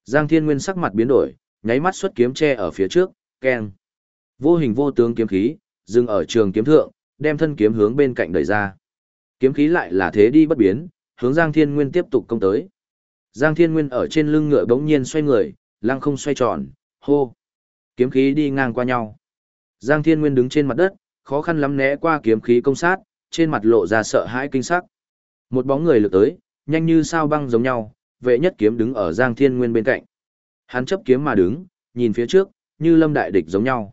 Giang Thiên Nguyên sắc mặt biến đổi, nháy mắt xuất kiếm che ở phía trước, ken. Vô hình vô tướng kiếm khí, dừng ở trường kiếm thượng, đem thân kiếm hướng bên cạnh đẩy ra. Kiếm khí lại là thế đi bất biến, hướng Giang Thiên Nguyên tiếp tục công tới. Giang Thiên Nguyên ở trên lưng ngựa bỗng nhiên xoay người, lăng không xoay tròn, hô. Kiếm khí đi ngang qua nhau. Giang Thiên Nguyên đứng trên mặt đất, khó khăn lắm né qua kiếm khí công sát, trên mặt lộ ra sợ hãi kinh sắc. Một bóng người lượt tới, nhanh như sao băng giống nhau, vệ nhất kiếm đứng ở Giang Thiên Nguyên bên cạnh. Hắn chấp kiếm mà đứng, nhìn phía trước, như lâm đại địch giống nhau.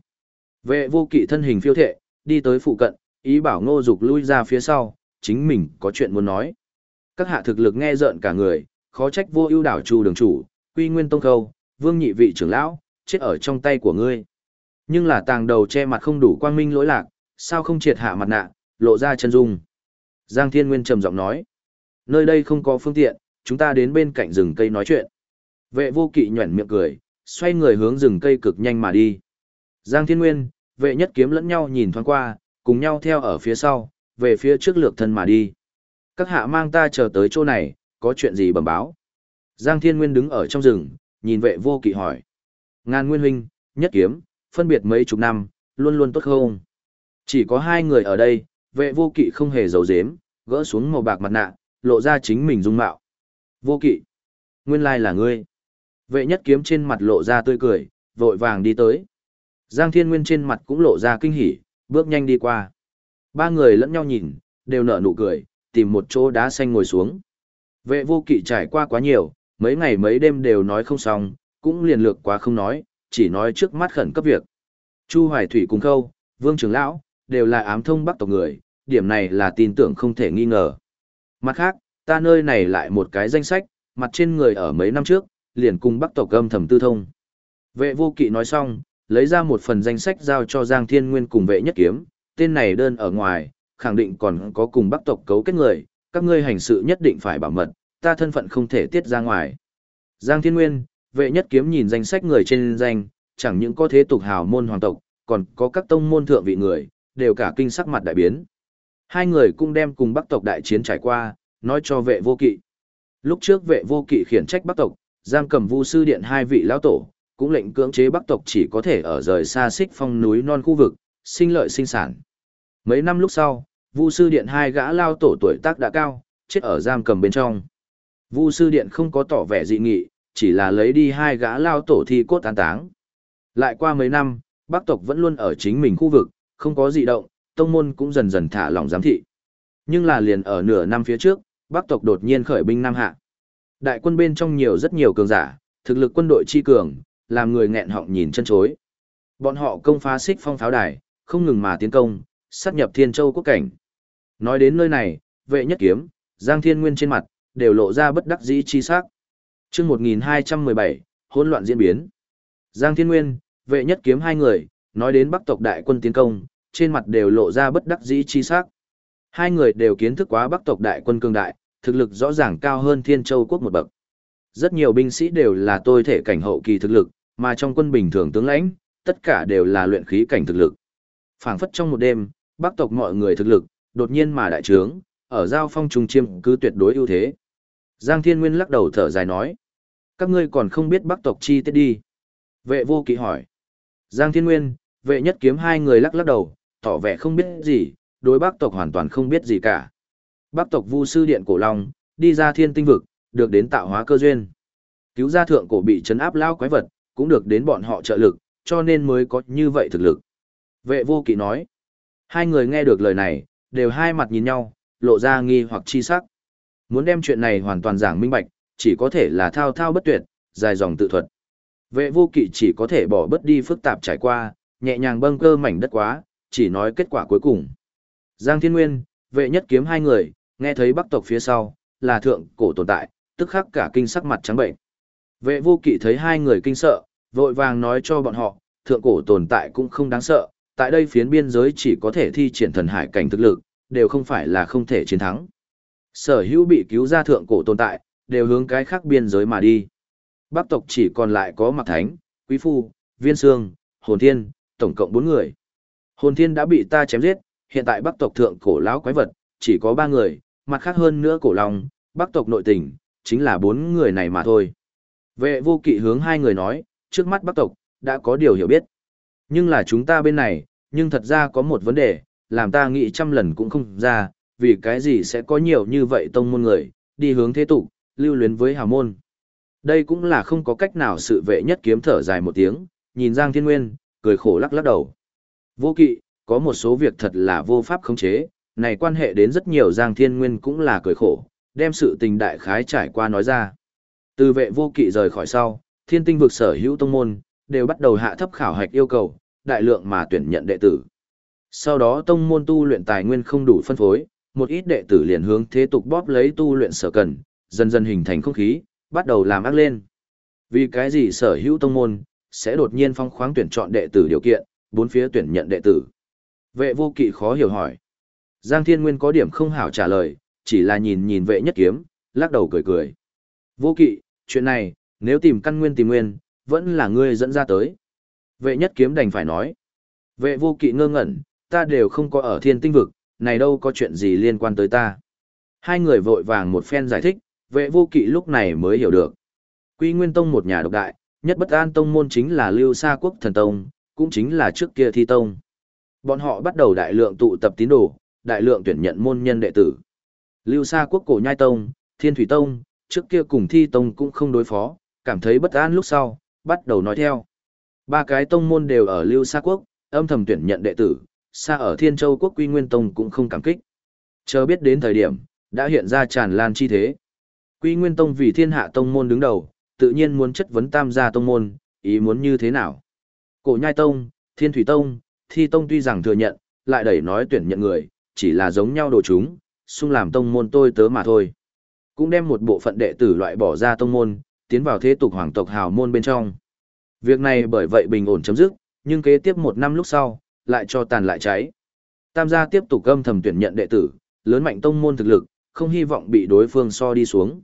Vệ vô kỵ thân hình phiêu thệ, đi tới phụ cận, ý bảo ngô dục lui ra phía sau, chính mình có chuyện muốn nói. Các hạ thực lực nghe rợn cả người, khó trách vô ưu đảo chu đường chủ, quy nguyên tông khâu, vương nhị vị trưởng lão, chết ở trong tay của ngươi. Nhưng là tàng đầu che mặt không đủ quang minh lỗi lạc, sao không triệt hạ mặt nạ, lộ ra chân dung. Giang Thiên Nguyên trầm giọng nói, nơi đây không có phương tiện, chúng ta đến bên cạnh rừng cây nói chuyện. Vệ vô kỵ nhuẩn miệng cười, xoay người hướng rừng cây cực nhanh mà đi. Giang Thiên Nguyên, vệ nhất kiếm lẫn nhau nhìn thoáng qua, cùng nhau theo ở phía sau, về phía trước lược thân mà đi. Các hạ mang ta chờ tới chỗ này, có chuyện gì bẩm báo. Giang Thiên Nguyên đứng ở trong rừng, nhìn vệ vô kỵ hỏi. Ngàn Nguyên Huynh, nhất kiếm, phân biệt mấy chục năm, luôn luôn tốt không? Chỉ có hai người ở đây, vệ vô kỵ không hề giấu dếm, gỡ xuống màu bạc mặt nạ, lộ ra chính mình dung mạo. Vô kỵ, nguyên lai là ngươi. Vệ nhất kiếm trên mặt lộ ra tươi cười, vội vàng đi tới. Giang Thiên Nguyên trên mặt cũng lộ ra kinh hỉ, bước nhanh đi qua. Ba người lẫn nhau nhìn, đều nở nụ cười, tìm một chỗ đá xanh ngồi xuống. Vệ vô kỵ trải qua quá nhiều, mấy ngày mấy đêm đều nói không xong, cũng liền lược quá không nói, chỉ nói trước mắt khẩn cấp việc. Chu Hoài Thủy cùng Khâu, Vương Trường Lão, đều là ám thông bắc tộc người, điểm này là tin tưởng không thể nghi ngờ. Mặt khác, ta nơi này lại một cái danh sách, mặt trên người ở mấy năm trước, liền cùng bắc tộc âm thầm tư thông. Vệ vô kỵ nói xong, lấy ra một phần danh sách giao cho Giang Thiên Nguyên cùng vệ nhất kiếm, tên này đơn ở ngoài, khẳng định còn có cùng bắc tộc cấu kết người, các ngươi hành sự nhất định phải bảo mật, ta thân phận không thể tiết ra ngoài. Giang Thiên Nguyên, vệ nhất kiếm nhìn danh sách người trên danh, chẳng những có thế tục hào môn hoàng tộc, còn có các tông môn thượng vị người, đều cả kinh sắc mặt đại biến. Hai người cũng đem cùng bắc tộc đại chiến trải qua, nói cho vệ vô kỵ. Lúc trước vệ vô kỵ khiển trách bắc tộc, giam cầm Vu sư điện hai vị lão tổ, cũng lệnh cưỡng chế Bắc tộc chỉ có thể ở rời xa xích phong núi non khu vực, sinh lợi sinh sản. Mấy năm lúc sau, Vu sư điện hai gã lao tổ tuổi tác đã cao, chết ở giam cầm bên trong. Vu sư điện không có tỏ vẻ dị nghị, chỉ là lấy đi hai gã lao tổ thi cốt an táng. Lại qua mấy năm, Bắc tộc vẫn luôn ở chính mình khu vực, không có dị động, tông môn cũng dần dần thả lỏng giám thị. Nhưng là liền ở nửa năm phía trước, Bắc tộc đột nhiên khởi binh Nam Hạ. Đại quân bên trong nhiều rất nhiều cường giả, thực lực quân đội chi cường, làm người nghẹn họng nhìn chân chối. Bọn họ công phá xích phong pháo đài, không ngừng mà tiến công, sát nhập Thiên Châu quốc cảnh. Nói đến nơi này, vệ nhất kiếm, Giang Thiên Nguyên trên mặt, đều lộ ra bất đắc dĩ chi sắc. Chương 1217, hỗn loạn diễn biến. Giang Thiên Nguyên, vệ nhất kiếm hai người, nói đến Bắc tộc đại quân tiến công, trên mặt đều lộ ra bất đắc dĩ chi sắc. Hai người đều kiến thức quá Bắc tộc đại quân cường đại, thực lực rõ ràng cao hơn Thiên Châu quốc một bậc. Rất nhiều binh sĩ đều là tôi thể cảnh hậu kỳ thực lực, mà trong quân bình thường tướng lãnh, tất cả đều là luyện khí cảnh thực lực. Phảng phất trong một đêm, Bắc tộc mọi người thực lực, đột nhiên mà đại trướng, ở giao phong trùng chiêm cứ tuyệt đối ưu thế. Giang Thiên Nguyên lắc đầu thở dài nói. Các ngươi còn không biết Bắc tộc chi tiết đi. Vệ vô kỵ hỏi. Giang Thiên Nguyên, vệ nhất kiếm hai người lắc lắc đầu, tỏ vẻ không biết gì, đối bác tộc hoàn toàn không biết gì cả. Bác tộc Vu sư điện cổ long, đi ra thiên tinh vực, được đến tạo hóa cơ duyên. Cứu gia thượng cổ bị chấn áp lao quái vật, cũng được đến bọn họ trợ lực, cho nên mới có như vậy thực lực. Vệ vô kỵ nói. Hai người nghe được lời này, đều hai mặt nhìn nhau, lộ ra nghi hoặc chi sắc. Muốn đem chuyện này hoàn toàn giảng minh bạch, chỉ có thể là thao thao bất tuyệt, dài dòng tự thuật. Vệ vô kỵ chỉ có thể bỏ bất đi phức tạp trải qua, nhẹ nhàng bâng cơ mảnh đất quá, chỉ nói kết quả cuối cùng. Giang Thiên Nguyên, vệ nhất kiếm hai người, nghe thấy bắc tộc phía sau, là thượng cổ tồn tại, tức khắc cả kinh sắc mặt trắng bệnh. Vệ vô kỵ thấy hai người kinh sợ, vội vàng nói cho bọn họ, thượng cổ tồn tại cũng không đáng sợ, tại đây phiến biên giới chỉ có thể thi triển thần hải cảnh thực lực, đều không phải là không thể chiến thắng. Sở hữu bị cứu ra thượng cổ tồn tại, đều hướng cái khác biên giới mà đi. Bắc tộc chỉ còn lại có Mạc Thánh, Quý Phu, Viên Sương, Hồn Thiên, tổng cộng 4 người. Hồn Thiên đã bị ta chém giết, hiện tại Bắc tộc thượng cổ lão quái vật, chỉ có ba người, mặt khác hơn nữa cổ lòng, Bắc tộc nội tình, chính là bốn người này mà thôi. Vệ vô kỵ hướng hai người nói, trước mắt Bắc tộc, đã có điều hiểu biết. Nhưng là chúng ta bên này, nhưng thật ra có một vấn đề, làm ta nghĩ trăm lần cũng không ra, vì cái gì sẽ có nhiều như vậy tông môn người, đi hướng thế tục, lưu luyến với hào môn. Đây cũng là không có cách nào sự vệ nhất kiếm thở dài một tiếng, nhìn Giang Thiên Nguyên, cười khổ lắc lắc đầu. Vô kỵ, có một số việc thật là vô pháp khống chế, này quan hệ đến rất nhiều Giang Thiên Nguyên cũng là cười khổ, đem sự tình đại khái trải qua nói ra. Từ vệ vô kỵ rời khỏi sau, thiên tinh vực sở hữu tông môn, đều bắt đầu hạ thấp khảo hạch yêu cầu, đại lượng mà tuyển nhận đệ tử. Sau đó tông môn tu luyện tài nguyên không đủ phân phối, một ít đệ tử liền hướng thế tục bóp lấy tu luyện sở cần, dần dần hình thành không khí, bắt đầu làm ác lên. Vì cái gì sở hữu tông môn, sẽ đột nhiên phong khoáng tuyển chọn đệ tử điều kiện, bốn phía tuyển nhận đệ tử. Vệ vô kỵ khó hiểu hỏi. Giang Thiên Nguyên có điểm không hảo trả lời, chỉ là nhìn nhìn vệ nhất kiếm, lắc đầu cười cười. Vô kỵ, chuyện này, nếu tìm căn nguyên tìm nguyên, vẫn là ngươi dẫn ra tới. Vệ nhất kiếm đành phải nói. Vệ vô kỵ ngơ ngẩn, ta đều không có ở thiên tinh vực, này đâu có chuyện gì liên quan tới ta. Hai người vội vàng một phen giải thích, vệ vô kỵ lúc này mới hiểu được. Quy Nguyên Tông một nhà độc đại, nhất bất an tông môn chính là Lưu Sa Quốc Thần Tông, cũng chính là trước kia Thi Tông. Bọn họ bắt đầu đại lượng tụ tập tín đồ, đại lượng tuyển nhận môn nhân đệ tử. Lưu Sa Quốc Cổ Nhai Tông, Thiên Thủy Tông, trước kia cùng Thi Tông cũng không đối phó, cảm thấy bất an lúc sau, bắt đầu nói theo. Ba cái tông môn đều ở Lưu Sa Quốc, âm thầm tuyển nhận đệ tử, xa ở Thiên Châu Quốc Quy Nguyên Tông cũng không cảm kích. Chờ biết đến thời điểm, đã hiện ra tràn lan chi thế. Quy Nguyên Tông vì thiên hạ tông môn đứng đầu, tự nhiên muốn chất vấn tam gia tông môn, ý muốn như thế nào. Cổ Nhai Tông, Thiên Thủy Tông, Thi Tông tuy rằng thừa nhận, lại đẩy nói tuyển nhận người, chỉ là giống nhau đồ chúng, xung làm tông môn tôi tớ mà thôi. Cũng đem một bộ phận đệ tử loại bỏ ra tông môn, tiến vào thế tục hoàng tộc hào môn bên trong. Việc này bởi vậy bình ổn chấm dứt, nhưng kế tiếp một năm lúc sau, lại cho tàn lại cháy. Tam gia tiếp tục âm thầm tuyển nhận đệ tử, lớn mạnh tông môn thực lực, không hy vọng bị đối phương so đi xuống.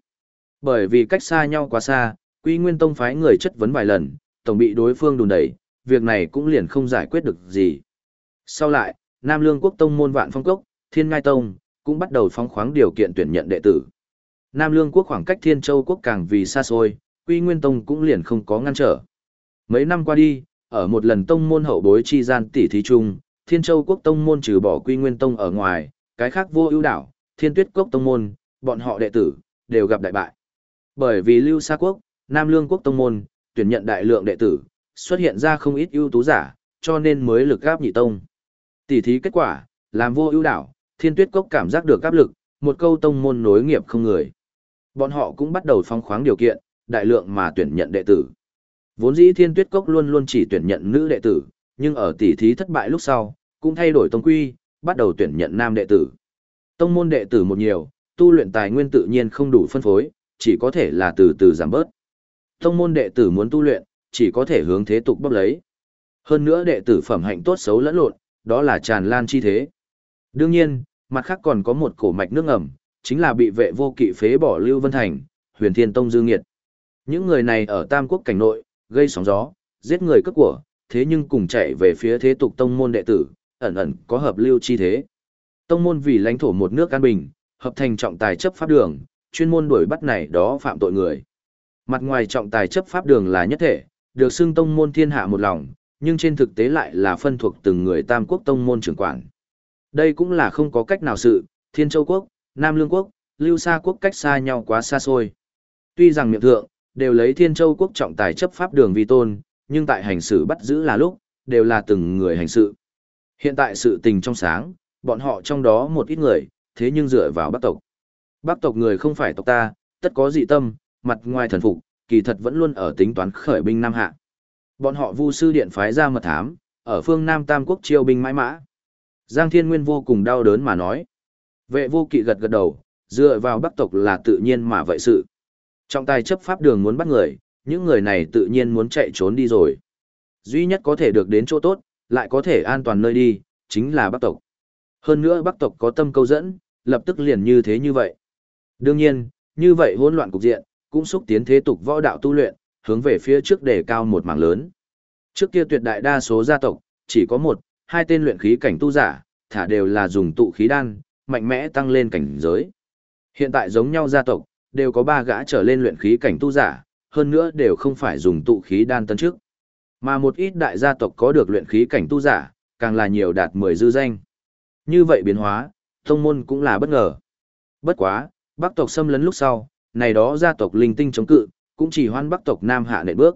Bởi vì cách xa nhau quá xa, Quy Nguyên Tông phái người chất vấn vài lần, tổng bị đối phương đùn đẩy, việc này cũng liền không giải quyết được gì. Sau lại, Nam Lương Quốc Tông môn Vạn Phong Cốc, Thiên Ngai Tông, cũng bắt đầu phóng khoáng điều kiện tuyển nhận đệ tử. Nam Lương Quốc khoảng cách Thiên Châu Quốc càng vì xa xôi, Quy Nguyên Tông cũng liền không có ngăn trở. Mấy năm qua đi, ở một lần tông môn hậu bối chi gian tỷ thí chung, Thiên Châu Quốc Tông môn trừ bỏ Quy Nguyên Tông ở ngoài, cái khác vô ưu đảo, Thiên Tuyết Quốc Tông môn, bọn họ đệ tử đều gặp đại bại. Bởi vì Lưu Sa Quốc, Nam Lương Quốc Tông môn, tuyển nhận đại lượng đệ tử, xuất hiện ra không ít ưu tú giả, cho nên mới lực gáp nhị tông. Tỷ thí kết quả, làm vô ưu đảo, Thiên Tuyết Cốc cảm giác được áp lực, một câu tông môn nối nghiệp không người. Bọn họ cũng bắt đầu phong khoáng điều kiện, đại lượng mà tuyển nhận đệ tử. Vốn dĩ Thiên Tuyết Cốc luôn luôn chỉ tuyển nhận nữ đệ tử, nhưng ở tỷ thí thất bại lúc sau, cũng thay đổi tông quy, bắt đầu tuyển nhận nam đệ tử. Tông môn đệ tử một nhiều, tu luyện tài nguyên tự nhiên không đủ phân phối, chỉ có thể là từ từ giảm bớt. Tông môn đệ tử muốn tu luyện, chỉ có thể hướng thế tục bóp lấy. Hơn nữa đệ tử phẩm hạnh tốt xấu lẫn lộn, đó là tràn lan chi thế. Đương nhiên, mặt khác còn có một cổ mạch nước ngầm, chính là bị vệ vô kỵ phế bỏ Lưu Vân Thành, huyền thiên tông dư nghiệt. Những người này ở Tam Quốc cảnh nội, gây sóng gió, giết người cướp của, thế nhưng cùng chạy về phía thế tục tông môn đệ tử, ẩn ẩn có hợp lưu chi thế. Tông môn vì lãnh thổ một nước an bình, hợp thành trọng tài chấp pháp đường, chuyên môn đuổi bắt này đó phạm tội người. Mặt ngoài trọng tài chấp pháp đường là nhất thể, được xưng tông môn thiên hạ một lòng, nhưng trên thực tế lại là phân thuộc từng người tam quốc tông môn trưởng quản. Đây cũng là không có cách nào sự, Thiên Châu Quốc, Nam Lương Quốc, Lưu Sa Quốc cách xa nhau quá xa xôi. Tuy rằng miệng thượng, đều lấy Thiên Châu Quốc trọng tài chấp pháp đường vi tôn, nhưng tại hành xử bắt giữ là lúc, đều là từng người hành sự. Hiện tại sự tình trong sáng, bọn họ trong đó một ít người, thế nhưng dựa vào bắc tộc. Bắc tộc người không phải tộc ta, tất có dị tâm, mặt ngoài thần phục, kỳ thật vẫn luôn ở tính toán khởi binh Nam Hạ. Bọn họ vu sư điện phái ra mật thám, ở phương Nam Tam Quốc chiêu binh mãi mã. Giang Thiên Nguyên vô cùng đau đớn mà nói. Vệ vô kỵ gật gật đầu, dựa vào bắc tộc là tự nhiên mà vậy sự. Trọng tài chấp pháp đường muốn bắt người, những người này tự nhiên muốn chạy trốn đi rồi. Duy nhất có thể được đến chỗ tốt, lại có thể an toàn nơi đi, chính là bắc tộc. Hơn nữa bắc tộc có tâm câu dẫn, lập tức liền như thế như vậy. Đương nhiên, như vậy hỗn loạn cục diện, cũng xúc tiến thế tục võ đạo tu luyện, hướng về phía trước để cao một mảng lớn. Trước kia tuyệt đại đa số gia tộc, chỉ có một, hai tên luyện khí cảnh tu giả, thả đều là dùng tụ khí đan, mạnh mẽ tăng lên cảnh giới. Hiện tại giống nhau gia tộc, đều có ba gã trở lên luyện khí cảnh tu giả, hơn nữa đều không phải dùng tụ khí đan tân trước. Mà một ít đại gia tộc có được luyện khí cảnh tu giả, càng là nhiều đạt 10 dư danh. Như vậy biến hóa, thông môn cũng là bất ngờ. Bất quá, bắc tộc xâm lấn lúc sau, này đó gia tộc linh tinh chống cự, cũng chỉ hoan bắc tộc Nam hạ nệ bước.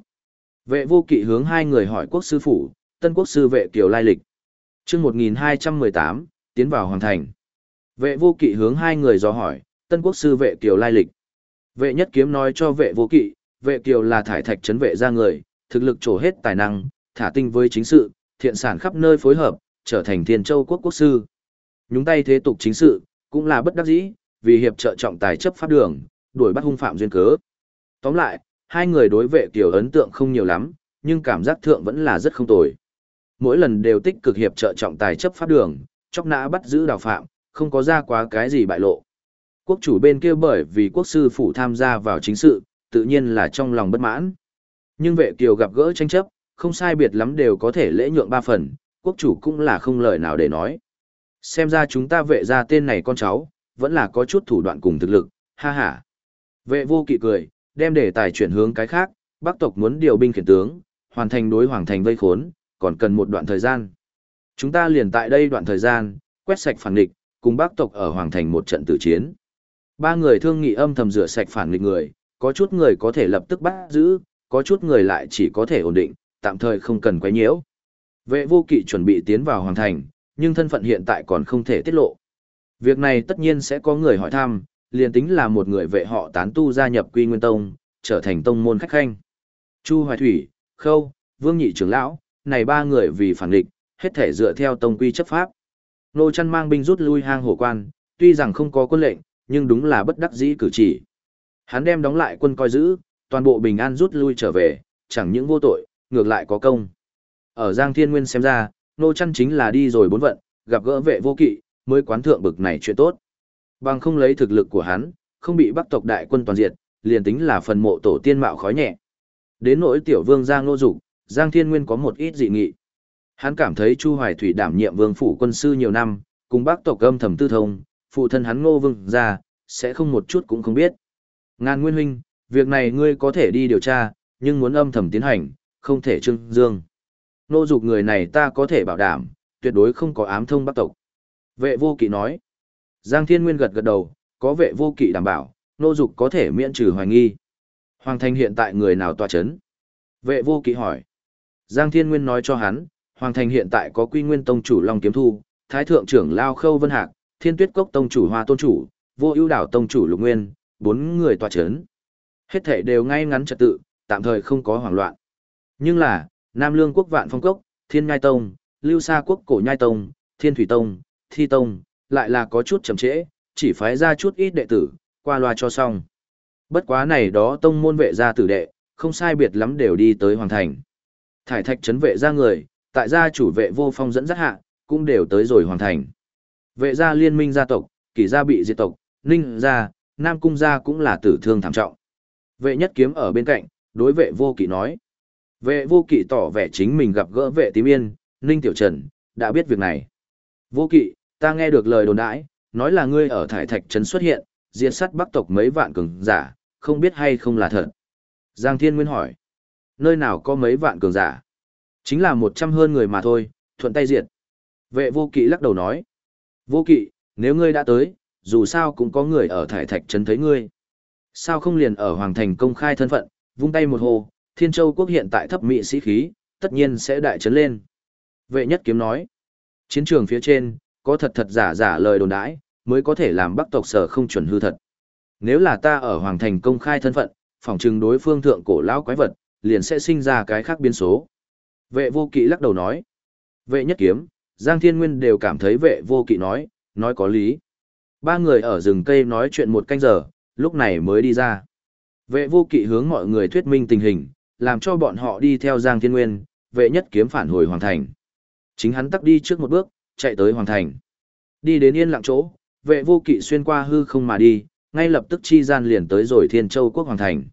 Vệ vô kỵ hướng hai người hỏi quốc sư phủ, tân quốc sư vệ kiều lai lịch. chương 1218, tiến vào hoàng thành. Vệ vô kỵ hướng hai người dò hỏi, tân quốc sư vệ kiều lai lịch. Vệ nhất kiếm nói cho vệ vô kỵ, vệ kiều là thải thạch trấn vệ ra người, thực lực trổ hết tài năng, thả tinh với chính sự, thiện sản khắp nơi phối hợp, trở thành thiên châu quốc quốc sư. Nhúng tay thế tục chính sự, cũng là bất đắc dĩ, vì hiệp trợ trọng tài chấp pháp đường, đuổi bắt hung phạm duyên cớ. Tóm lại, hai người đối vệ kiều ấn tượng không nhiều lắm, nhưng cảm giác thượng vẫn là rất không tồi. Mỗi lần đều tích cực hiệp trợ trọng tài chấp pháp đường, chóc nã bắt giữ đào phạm, không có ra quá cái gì bại lộ. Quốc chủ bên kia bởi vì quốc sư phủ tham gia vào chính sự, tự nhiên là trong lòng bất mãn. Nhưng vệ kiều gặp gỡ tranh chấp, không sai biệt lắm đều có thể lễ nhượng ba phần, quốc chủ cũng là không lời nào để nói. Xem ra chúng ta vệ ra tên này con cháu, vẫn là có chút thủ đoạn cùng thực lực, ha ha. Vệ vô kỵ cười, đem đề tài chuyển hướng cái khác, bắc tộc muốn điều binh khiển tướng, hoàn thành đối hoàng thành vây khốn, còn cần một đoạn thời gian. Chúng ta liền tại đây đoạn thời gian, quét sạch phản địch, cùng bắc tộc ở hoàng thành một trận tử chiến. Ba người thương nghị âm thầm rửa sạch phản địch người, có chút người có thể lập tức bắt giữ, có chút người lại chỉ có thể ổn định, tạm thời không cần quấy nhiễu. Vệ vô kỵ chuẩn bị tiến vào hoàng thành, nhưng thân phận hiện tại còn không thể tiết lộ. Việc này tất nhiên sẽ có người hỏi thăm, liền tính là một người vệ họ tán tu gia nhập Quy Nguyên Tông, trở thành tông môn khách khanh. Chu Hoài Thủy, Khâu, Vương Nhị trưởng lão, này ba người vì phản địch, hết thể dựa theo tông quy chấp pháp. Nô chăn mang binh rút lui hang hổ quan, tuy rằng không có quân lệnh, nhưng đúng là bất đắc dĩ cử chỉ. Hắn đem đóng lại quân coi giữ, toàn bộ bình an rút lui trở về, chẳng những vô tội, ngược lại có công. Ở Giang Thiên Nguyên xem ra, nô chăn chính là đi rồi bốn vận, gặp gỡ vệ vô kỵ, mới quán thượng bực này chuyện tốt. Bằng không lấy thực lực của hắn, không bị bắc tộc đại quân toàn diệt, liền tính là phần mộ tổ tiên mạo khói nhẹ. Đến nỗi tiểu vương Giang Nô Dục, Giang Thiên Nguyên có một ít dị nghị. Hắn cảm thấy Chu Hoài Thủy đảm nhiệm vương phủ quân sư nhiều năm, cùng bắc tộc âm thầm tư thông, phụ thân hắn Ngô Vương ra, sẽ không một chút cũng không biết. Ngàn Nguyên huynh, Việc này ngươi có thể đi điều tra, nhưng muốn âm thầm tiến hành, không thể trưng dương. Nô dục người này ta có thể bảo đảm, tuyệt đối không có ám thông bắc tộc. Vệ vô kỵ nói. Giang Thiên Nguyên gật gật đầu, có vệ vô kỵ đảm bảo, nô dục có thể miễn trừ hoài nghi. Hoàng thành hiện tại người nào tòa chấn? Vệ vô kỵ hỏi. Giang Thiên Nguyên nói cho hắn, Hoàng thành hiện tại có quy nguyên tông chủ Long Kiếm Thu, Thái Thượng trưởng Lao Khâu Vân Hạc, Thiên Tuyết Cốc tông chủ Hoa Tôn chủ, Vô ưu đảo tông chủ Lục Nguyên, bốn người tòa chấn. Hết thể đều ngay ngắn trật tự, tạm thời không có hoảng loạn. Nhưng là, Nam Lương quốc Vạn Phong Cốc, Thiên Nhai Tông, Lưu Sa quốc Cổ Nhai Tông, Thiên Thủy Tông, Thi Tông, lại là có chút chậm trễ, chỉ phái ra chút ít đệ tử, qua loa cho xong. Bất quá này đó tông môn vệ gia tử đệ, không sai biệt lắm đều đi tới Hoàng Thành. Thải thạch trấn vệ ra người, tại gia chủ vệ vô phong dẫn dắt hạ, cũng đều tới rồi Hoàng Thành. Vệ gia liên minh gia tộc, kỷ gia bị diệt tộc, ninh gia, nam cung gia cũng là tử thương thảm trọng. Vệ nhất kiếm ở bên cạnh, đối vệ vô kỵ nói. Vệ vô kỵ tỏ vẻ chính mình gặp gỡ vệ tím yên, ninh tiểu trần, đã biết việc này. Vô kỵ, ta nghe được lời đồn đãi, nói là ngươi ở thải thạch trấn xuất hiện, diệt sát bắc tộc mấy vạn cường giả, không biết hay không là thật. Giang Thiên Nguyên hỏi, nơi nào có mấy vạn cường giả? Chính là một trăm hơn người mà thôi, thuận tay diệt. Vệ vô kỵ lắc đầu nói, vô kỵ, nếu ngươi đã tới, dù sao cũng có người ở thải thạch trấn thấy ngươi. Sao không liền ở Hoàng Thành công khai thân phận, vung tay một hồ, Thiên Châu quốc hiện tại thấp mỹ sĩ khí, tất nhiên sẽ đại trấn lên. Vệ nhất kiếm nói, chiến trường phía trên, có thật thật giả giả lời đồn đãi, mới có thể làm bắc tộc sở không chuẩn hư thật. Nếu là ta ở Hoàng Thành công khai thân phận, phỏng chừng đối phương thượng cổ lão quái vật, liền sẽ sinh ra cái khác biến số. Vệ vô kỵ lắc đầu nói. Vệ nhất kiếm, Giang Thiên Nguyên đều cảm thấy vệ vô kỵ nói, nói có lý. Ba người ở rừng cây nói chuyện một canh giờ, lúc này mới đi ra. Vệ vô kỵ hướng mọi người thuyết minh tình hình, làm cho bọn họ đi theo Giang Thiên Nguyên, vệ nhất kiếm phản hồi hoàn Thành. Chính hắn tắc đi trước một bước, chạy tới Hoàng Thành. Đi đến yên lặng chỗ, vệ vô kỵ xuyên qua hư không mà đi, ngay lập tức chi gian liền tới rồi Thiên Châu Quốc Hoàng Thành.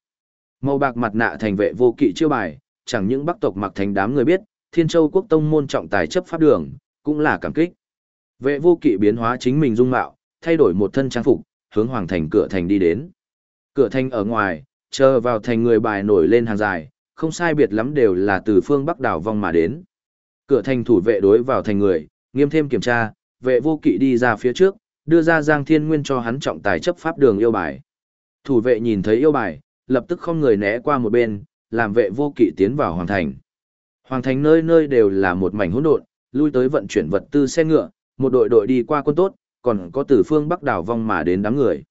Màu bạc mặt nạ thành vệ vô kỵ chiêu bài, chẳng những bắc tộc mặc thành đám người biết, Thiên Châu Quốc Tông môn trọng tài chấp pháp đường, cũng là cảm kích. Vệ vô kỵ biến hóa chính mình dung mạo, thay đổi một thân trang phục, hướng hoàng thành cửa thành đi đến. Cửa thành ở ngoài, chờ vào thành người bài nổi lên hàng dài, không sai biệt lắm đều là từ phương Bắc đảo vong mà đến. Cửa thành thủ vệ đối vào thành người, nghiêm thêm kiểm tra, vệ vô kỵ đi ra phía trước, đưa ra Giang Thiên Nguyên cho hắn trọng tài chấp pháp đường yêu bài. Thủ vệ nhìn thấy yêu bài, lập tức không người né qua một bên, làm vệ vô kỵ tiến vào hoàng thành. Hoàng thành nơi nơi đều là một mảnh hỗn độn, lui tới vận chuyển vật tư xe ngựa, một đội đội đi qua quân tốt, còn có từ phương Bắc đảo vong mà đến đám người.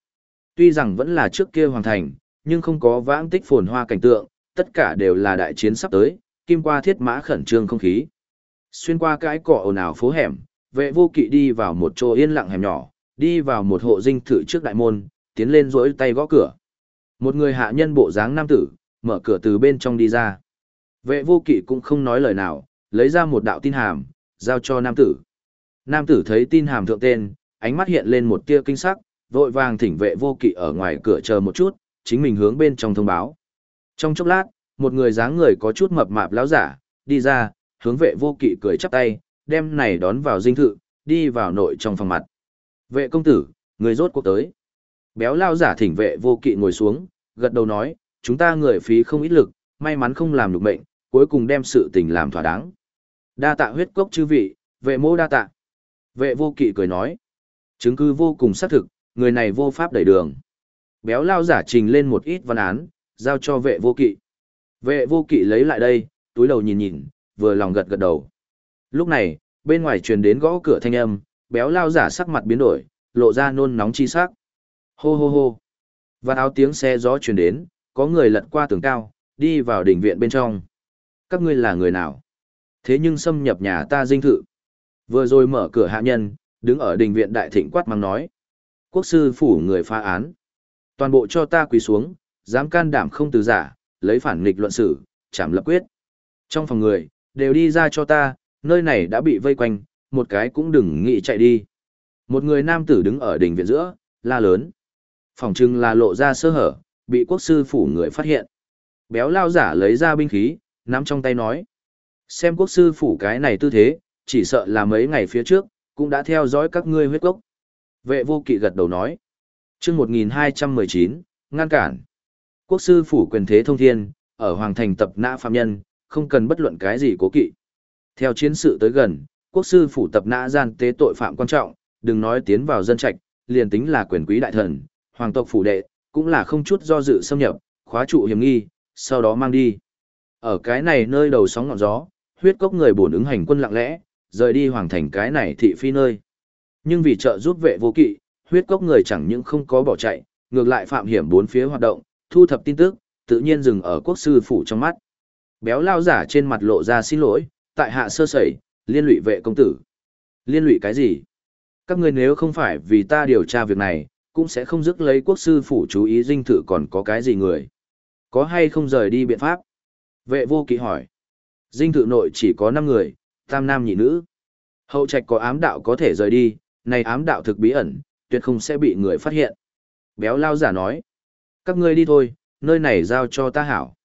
Tuy rằng vẫn là trước kia hoàng thành, nhưng không có vãng tích phồn hoa cảnh tượng, tất cả đều là đại chiến sắp tới, kim qua thiết mã khẩn trương không khí. Xuyên qua cái cỏ ồn ào phố hẻm, vệ vô kỵ đi vào một chỗ yên lặng hẻm nhỏ, đi vào một hộ dinh thự trước đại môn, tiến lên rỗi tay gõ cửa. Một người hạ nhân bộ dáng nam tử, mở cửa từ bên trong đi ra. Vệ vô kỵ cũng không nói lời nào, lấy ra một đạo tin hàm, giao cho nam tử. Nam tử thấy tin hàm thượng tên, ánh mắt hiện lên một tia kinh sắc, vội vàng thỉnh vệ vô kỵ ở ngoài cửa chờ một chút, chính mình hướng bên trong thông báo. Trong chốc lát, một người dáng người có chút mập mạp lão giả, đi ra, hướng vệ vô kỵ cười chắp tay, đem này đón vào dinh thự, đi vào nội trong phòng mặt. Vệ công tử, người rốt cuộc tới. Béo lao giả thỉnh vệ vô kỵ ngồi xuống, gật đầu nói, chúng ta người phí không ít lực, may mắn không làm được mệnh, cuối cùng đem sự tình làm thỏa đáng. Đa tạ huyết cốc chư vị, vệ mô đa tạ. Vệ vô kỵ cười nói, chứng cứ vô cùng xác thực, người này vô pháp đẩy đường. Béo lao giả trình lên một ít văn án, giao cho vệ vô kỵ. Vệ vô kỵ lấy lại đây, túi đầu nhìn nhìn, vừa lòng gật gật đầu. Lúc này, bên ngoài truyền đến gõ cửa thanh âm, béo lao giả sắc mặt biến đổi, lộ ra nôn nóng chi sắc. Hô hô hô. Và áo tiếng xe gió truyền đến, có người lật qua tường cao, đi vào đỉnh viện bên trong. Các ngươi là người nào? Thế nhưng xâm nhập nhà ta dinh thự. Vừa rồi mở cửa hạ nhân, đứng ở đình viện đại thịnh quát mắng nói. Quốc sư phủ người phá án. Toàn bộ cho ta quỳ xuống, dám can đảm không từ giả, lấy phản nghịch luận xử, chảm lập quyết. Trong phòng người, đều đi ra cho ta, nơi này đã bị vây quanh, một cái cũng đừng nghĩ chạy đi. Một người nam tử đứng ở đỉnh viện giữa, la lớn. Phòng trưng là lộ ra sơ hở, bị quốc sư phủ người phát hiện. Béo lao giả lấy ra binh khí, nắm trong tay nói. Xem quốc sư phủ cái này tư thế, chỉ sợ là mấy ngày phía trước, cũng đã theo dõi các ngươi huyết gốc. Vệ vô kỵ gật đầu nói. chương 1219, ngăn cản. Quốc sư phủ quyền thế thông thiên, ở hoàng thành tập nã phạm nhân, không cần bất luận cái gì cố kỵ. Theo chiến sự tới gần, quốc sư phủ tập nã gian tế tội phạm quan trọng, đừng nói tiến vào dân trạch, liền tính là quyền quý đại thần, hoàng tộc phủ đệ, cũng là không chút do dự xâm nhập, khóa trụ hiểm nghi, sau đó mang đi. Ở cái này nơi đầu sóng ngọn gió, huyết cốc người bổn ứng hành quân lặng lẽ, rời đi hoàng thành cái này thị phi nơi. Nhưng vì trợ giúp vệ vô kỵ, huyết cốc người chẳng những không có bỏ chạy, ngược lại phạm hiểm bốn phía hoạt động, thu thập tin tức, tự nhiên dừng ở quốc sư phủ trong mắt. Béo lao giả trên mặt lộ ra xin lỗi, tại hạ sơ sẩy, liên lụy vệ công tử. Liên lụy cái gì? Các ngươi nếu không phải vì ta điều tra việc này, cũng sẽ không dứt lấy quốc sư phủ chú ý dinh thự còn có cái gì người. Có hay không rời đi biện pháp? Vệ vô kỵ hỏi. Dinh thự nội chỉ có 5 người, tam nam nhị nữ. Hậu trạch có ám đạo có thể rời đi, này ám đạo thực bí ẩn, tuyệt không sẽ bị người phát hiện. Béo lao giả nói. Các ngươi đi thôi, nơi này giao cho ta hảo.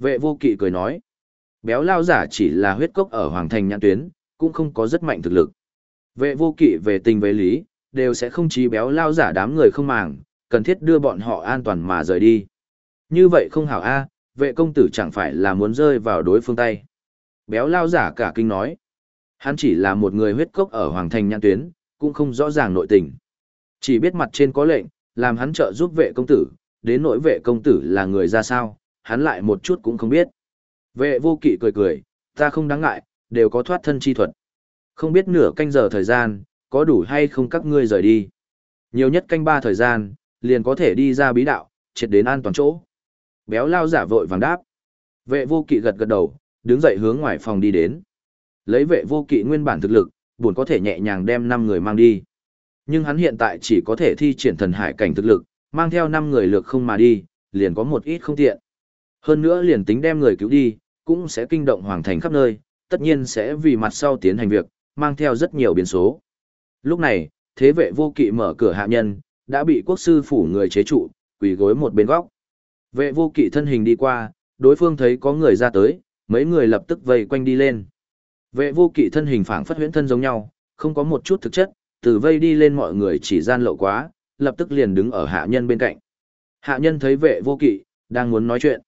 Vệ vô kỵ cười nói. Béo lao giả chỉ là huyết cốc ở Hoàng Thành nhãn tuyến, cũng không có rất mạnh thực lực. Vệ vô kỵ về tình về lý, đều sẽ không chí béo lao giả đám người không màng, cần thiết đưa bọn họ an toàn mà rời đi. Như vậy không hảo a, vệ công tử chẳng phải là muốn rơi vào đối phương tay. Béo lao giả cả kinh nói. Hắn chỉ là một người huyết cốc ở Hoàng Thành nhãn tuyến, cũng không rõ ràng nội tình. Chỉ biết mặt trên có lệnh, làm hắn trợ giúp vệ công tử, đến nỗi vệ công tử là người ra sao, hắn lại một chút cũng không biết. Vệ vô kỵ cười cười, ta không đáng ngại, đều có thoát thân chi thuật. Không biết nửa canh giờ thời gian, có đủ hay không các ngươi rời đi. Nhiều nhất canh ba thời gian, liền có thể đi ra bí đạo, triệt đến an toàn chỗ. Béo lao giả vội vàng đáp. Vệ vô kỵ gật gật đầu, đứng dậy hướng ngoài phòng đi đến. Lấy vệ vô kỵ nguyên bản thực lực, buồn có thể nhẹ nhàng đem 5 người mang đi. Nhưng hắn hiện tại chỉ có thể thi triển thần hải cảnh thực lực, mang theo 5 người lược không mà đi, liền có một ít không tiện. Hơn nữa liền tính đem người cứu đi, cũng sẽ kinh động hoàng thành khắp nơi, tất nhiên sẽ vì mặt sau tiến hành việc, mang theo rất nhiều biến số. Lúc này, thế vệ vô kỵ mở cửa hạ nhân, đã bị quốc sư phủ người chế trụ, quỳ gối một bên góc. Vệ vô kỵ thân hình đi qua, đối phương thấy có người ra tới, mấy người lập tức vây quanh đi lên. Vệ vô kỵ thân hình phảng phất huyễn thân giống nhau, không có một chút thực chất, từ vây đi lên mọi người chỉ gian lộ quá, lập tức liền đứng ở hạ nhân bên cạnh. Hạ nhân thấy vệ vô kỵ, đang muốn nói chuyện.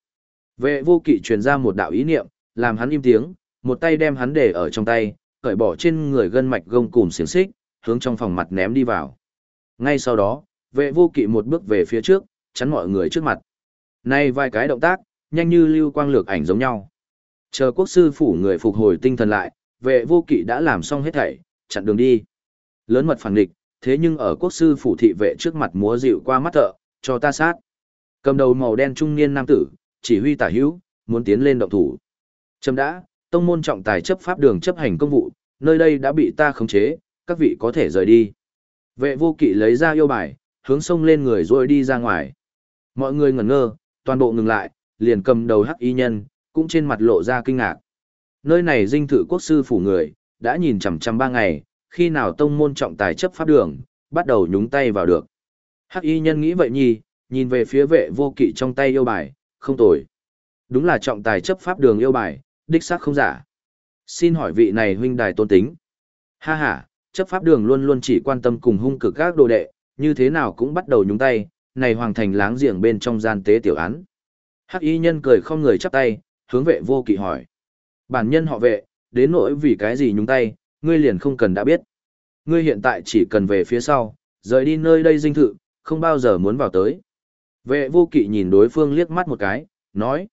Vệ vô kỵ truyền ra một đạo ý niệm, làm hắn im tiếng, một tay đem hắn để ở trong tay, cởi bỏ trên người gân mạch gông cùm xiềng xích, hướng trong phòng mặt ném đi vào. Ngay sau đó, vệ vô kỵ một bước về phía trước, chắn mọi người trước mặt. Nay vài cái động tác, nhanh như lưu quang lược ảnh giống nhau. Chờ quốc sư phủ người phục hồi tinh thần lại, vệ vô kỵ đã làm xong hết thảy, chặn đường đi. Lớn mật phản địch, thế nhưng ở quốc sư phủ thị vệ trước mặt múa dịu qua mắt thợ, cho ta sát. Cầm đầu màu đen trung niên nam tử, chỉ huy tả hữu, muốn tiến lên động thủ. châm đã, tông môn trọng tài chấp pháp đường chấp hành công vụ, nơi đây đã bị ta khống chế, các vị có thể rời đi. Vệ vô kỵ lấy ra yêu bài, hướng sông lên người rồi đi ra ngoài. Mọi người ngẩn ngơ, toàn bộ ngừng lại, liền cầm đầu hắc y nhân, cũng trên mặt lộ ra kinh ngạc. Nơi này dinh thự quốc sư phủ người, đã nhìn chằm chằm ba ngày, khi nào tông môn trọng tài chấp pháp đường, bắt đầu nhúng tay vào được. Hắc y nhân nghĩ vậy nhi, nhìn về phía vệ vô kỵ trong tay yêu bài, không tồi. Đúng là trọng tài chấp pháp đường yêu bài, đích xác không giả. Xin hỏi vị này huynh đài tôn tính. Ha ha, chấp pháp đường luôn luôn chỉ quan tâm cùng hung cực các đồ đệ, như thế nào cũng bắt đầu nhúng tay, này hoàng thành láng giềng bên trong gian tế tiểu án. Hắc y nhân cười không người chắp tay, hướng vệ vô kỵ hỏi. Bản nhân họ vệ, đến nỗi vì cái gì nhúng tay, ngươi liền không cần đã biết. Ngươi hiện tại chỉ cần về phía sau, rời đi nơi đây dinh thự, không bao giờ muốn vào tới. Vệ vô kỵ nhìn đối phương liếc mắt một cái, nói.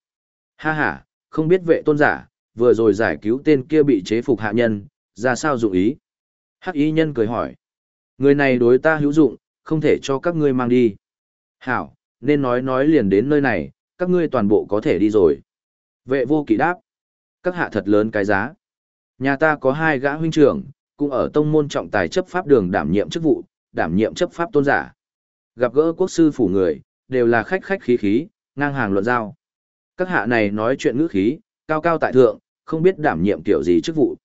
Ha ha, không biết vệ tôn giả, vừa rồi giải cứu tên kia bị chế phục hạ nhân, ra sao dụng ý. Hắc y nhân cười hỏi. Người này đối ta hữu dụng, không thể cho các ngươi mang đi. Hảo, nên nói nói liền đến nơi này, các ngươi toàn bộ có thể đi rồi. Vệ vô kỵ đáp. Các hạ thật lớn cái giá. Nhà ta có hai gã huynh trưởng, cũng ở tông môn trọng tài chấp pháp đường đảm nhiệm chức vụ, đảm nhiệm chấp pháp tôn giả. Gặp gỡ quốc sư phủ người, đều là khách khách khí khí, ngang hàng luận giao. Các hạ này nói chuyện ngữ khí, cao cao tại thượng, không biết đảm nhiệm kiểu gì chức vụ.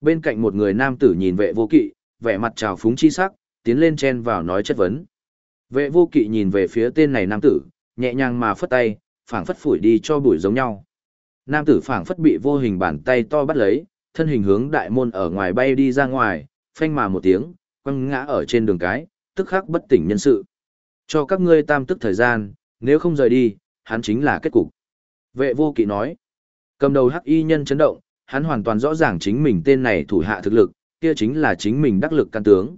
Bên cạnh một người nam tử nhìn vệ vô kỵ, vẻ mặt trào phúng chi sắc, tiến lên chen vào nói chất vấn. Vệ vô kỵ nhìn về phía tên này nam tử, nhẹ nhàng mà phất tay, phảng phất phủi đi cho bụi giống nhau. Nam tử phảng phất bị vô hình bàn tay to bắt lấy, thân hình hướng đại môn ở ngoài bay đi ra ngoài, phanh mà một tiếng, quăng ngã ở trên đường cái, tức khắc bất tỉnh nhân sự. Cho các ngươi tam tức thời gian, nếu không rời đi, hắn chính là kết cục. Vệ vô kỵ nói, cầm đầu hắc y nhân chấn động, hắn hoàn toàn rõ ràng chính mình tên này thủ hạ thực lực, kia chính là chính mình đắc lực căn tướng.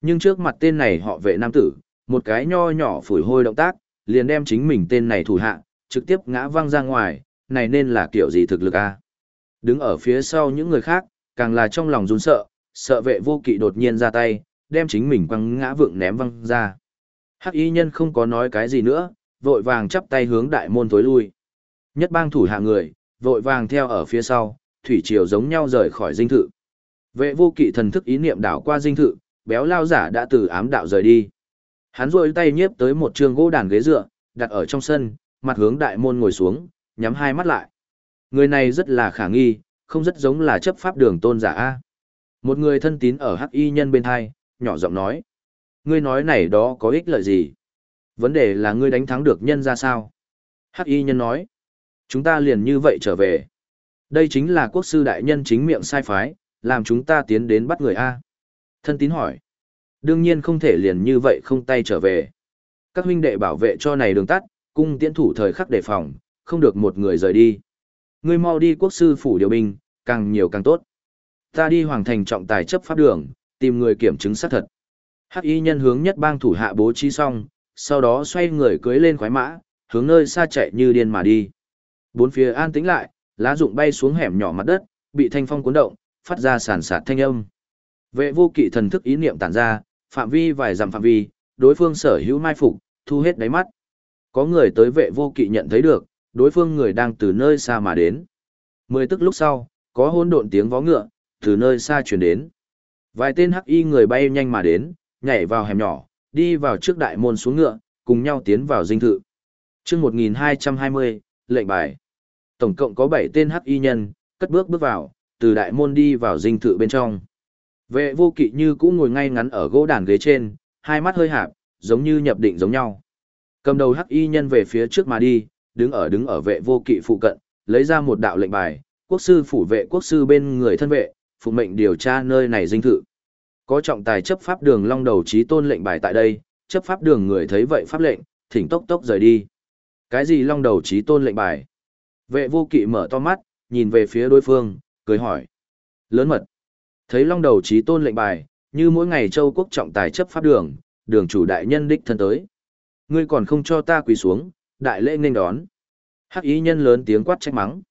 Nhưng trước mặt tên này họ vệ nam tử, một cái nho nhỏ phủi hôi động tác, liền đem chính mình tên này thủ hạ, trực tiếp ngã văng ra ngoài, này nên là kiểu gì thực lực a? Đứng ở phía sau những người khác, càng là trong lòng run sợ, sợ vệ vô kỵ đột nhiên ra tay, đem chính mình quăng ngã vượng ném văng ra. Hắc y nhân không có nói cái gì nữa, vội vàng chắp tay hướng đại môn tối lui. Nhất bang thủ hạ người, vội vàng theo ở phía sau, thủy triều giống nhau rời khỏi dinh thự. Vệ vô kỵ thần thức ý niệm đảo qua dinh thự, béo lao giả đã từ ám đạo rời đi. Hắn rôi tay nhiếp tới một trường gỗ đàn ghế dựa, đặt ở trong sân, mặt hướng đại môn ngồi xuống, nhắm hai mắt lại. Người này rất là khả nghi, không rất giống là chấp pháp đường tôn giả A. Một người thân tín ở hắc y nhân bên hai nhỏ giọng nói. Ngươi nói này đó có ích lợi gì? Vấn đề là ngươi đánh thắng được nhân ra sao? Hắc y nhân nói. Chúng ta liền như vậy trở về. Đây chính là quốc sư đại nhân chính miệng sai phái, làm chúng ta tiến đến bắt người A. Thân tín hỏi. Đương nhiên không thể liền như vậy không tay trở về. Các huynh đệ bảo vệ cho này đường tắt, cung tiễn thủ thời khắc đề phòng, không được một người rời đi. Ngươi mau đi quốc sư phủ điều binh, càng nhiều càng tốt. Ta đi hoàng thành trọng tài chấp pháp đường, tìm người kiểm chứng xác thật. Hắc y nhân hướng nhất bang thủ hạ bố trí xong, sau đó xoay người cưới lên khoái mã, hướng nơi xa chạy như điên mà đi. Bốn phía an tĩnh lại, lá rụng bay xuống hẻm nhỏ mặt đất, bị thanh phong cuốn động, phát ra sản sạt thanh âm. Vệ vô kỵ thần thức ý niệm tản ra, phạm vi vài dặm phạm vi, đối phương sở hữu mai phục, thu hết đáy mắt. Có người tới vệ vô kỵ nhận thấy được, đối phương người đang từ nơi xa mà đến. Mười tức lúc sau, có hỗn độn tiếng vó ngựa, từ nơi xa chuyển đến. Vài tên hắc y người bay nhanh mà đến, nhảy vào hẻm nhỏ, đi vào trước đại môn xuống ngựa, cùng nhau tiến vào dinh thự. chương 1220, lệnh bài. Tổng cộng có 7 tên hắc y nhân, cất bước bước vào, từ đại môn đi vào dinh thự bên trong. Vệ vô kỵ như cũ ngồi ngay ngắn ở gỗ đàn ghế trên, hai mắt hơi hạp, giống như nhập định giống nhau. Cầm đầu hắc y nhân về phía trước mà đi, đứng ở đứng ở vệ vô kỵ phụ cận, lấy ra một đạo lệnh bài, quốc sư phủ vệ quốc sư bên người thân vệ, phụ mệnh điều tra nơi này dinh thự. Có trọng tài chấp pháp đường long đầu trí tôn lệnh bài tại đây, chấp pháp đường người thấy vậy pháp lệnh, thỉnh tốc tốc rời đi. Cái gì long đầu trí tôn lệnh bài? Vệ vô kỵ mở to mắt, nhìn về phía đối phương, cười hỏi. Lớn mật. Thấy long đầu trí tôn lệnh bài, như mỗi ngày châu quốc trọng tài chấp pháp đường, đường chủ đại nhân đích thân tới. Ngươi còn không cho ta quỳ xuống, đại lễ nên đón. Hắc ý nhân lớn tiếng quát trách mắng.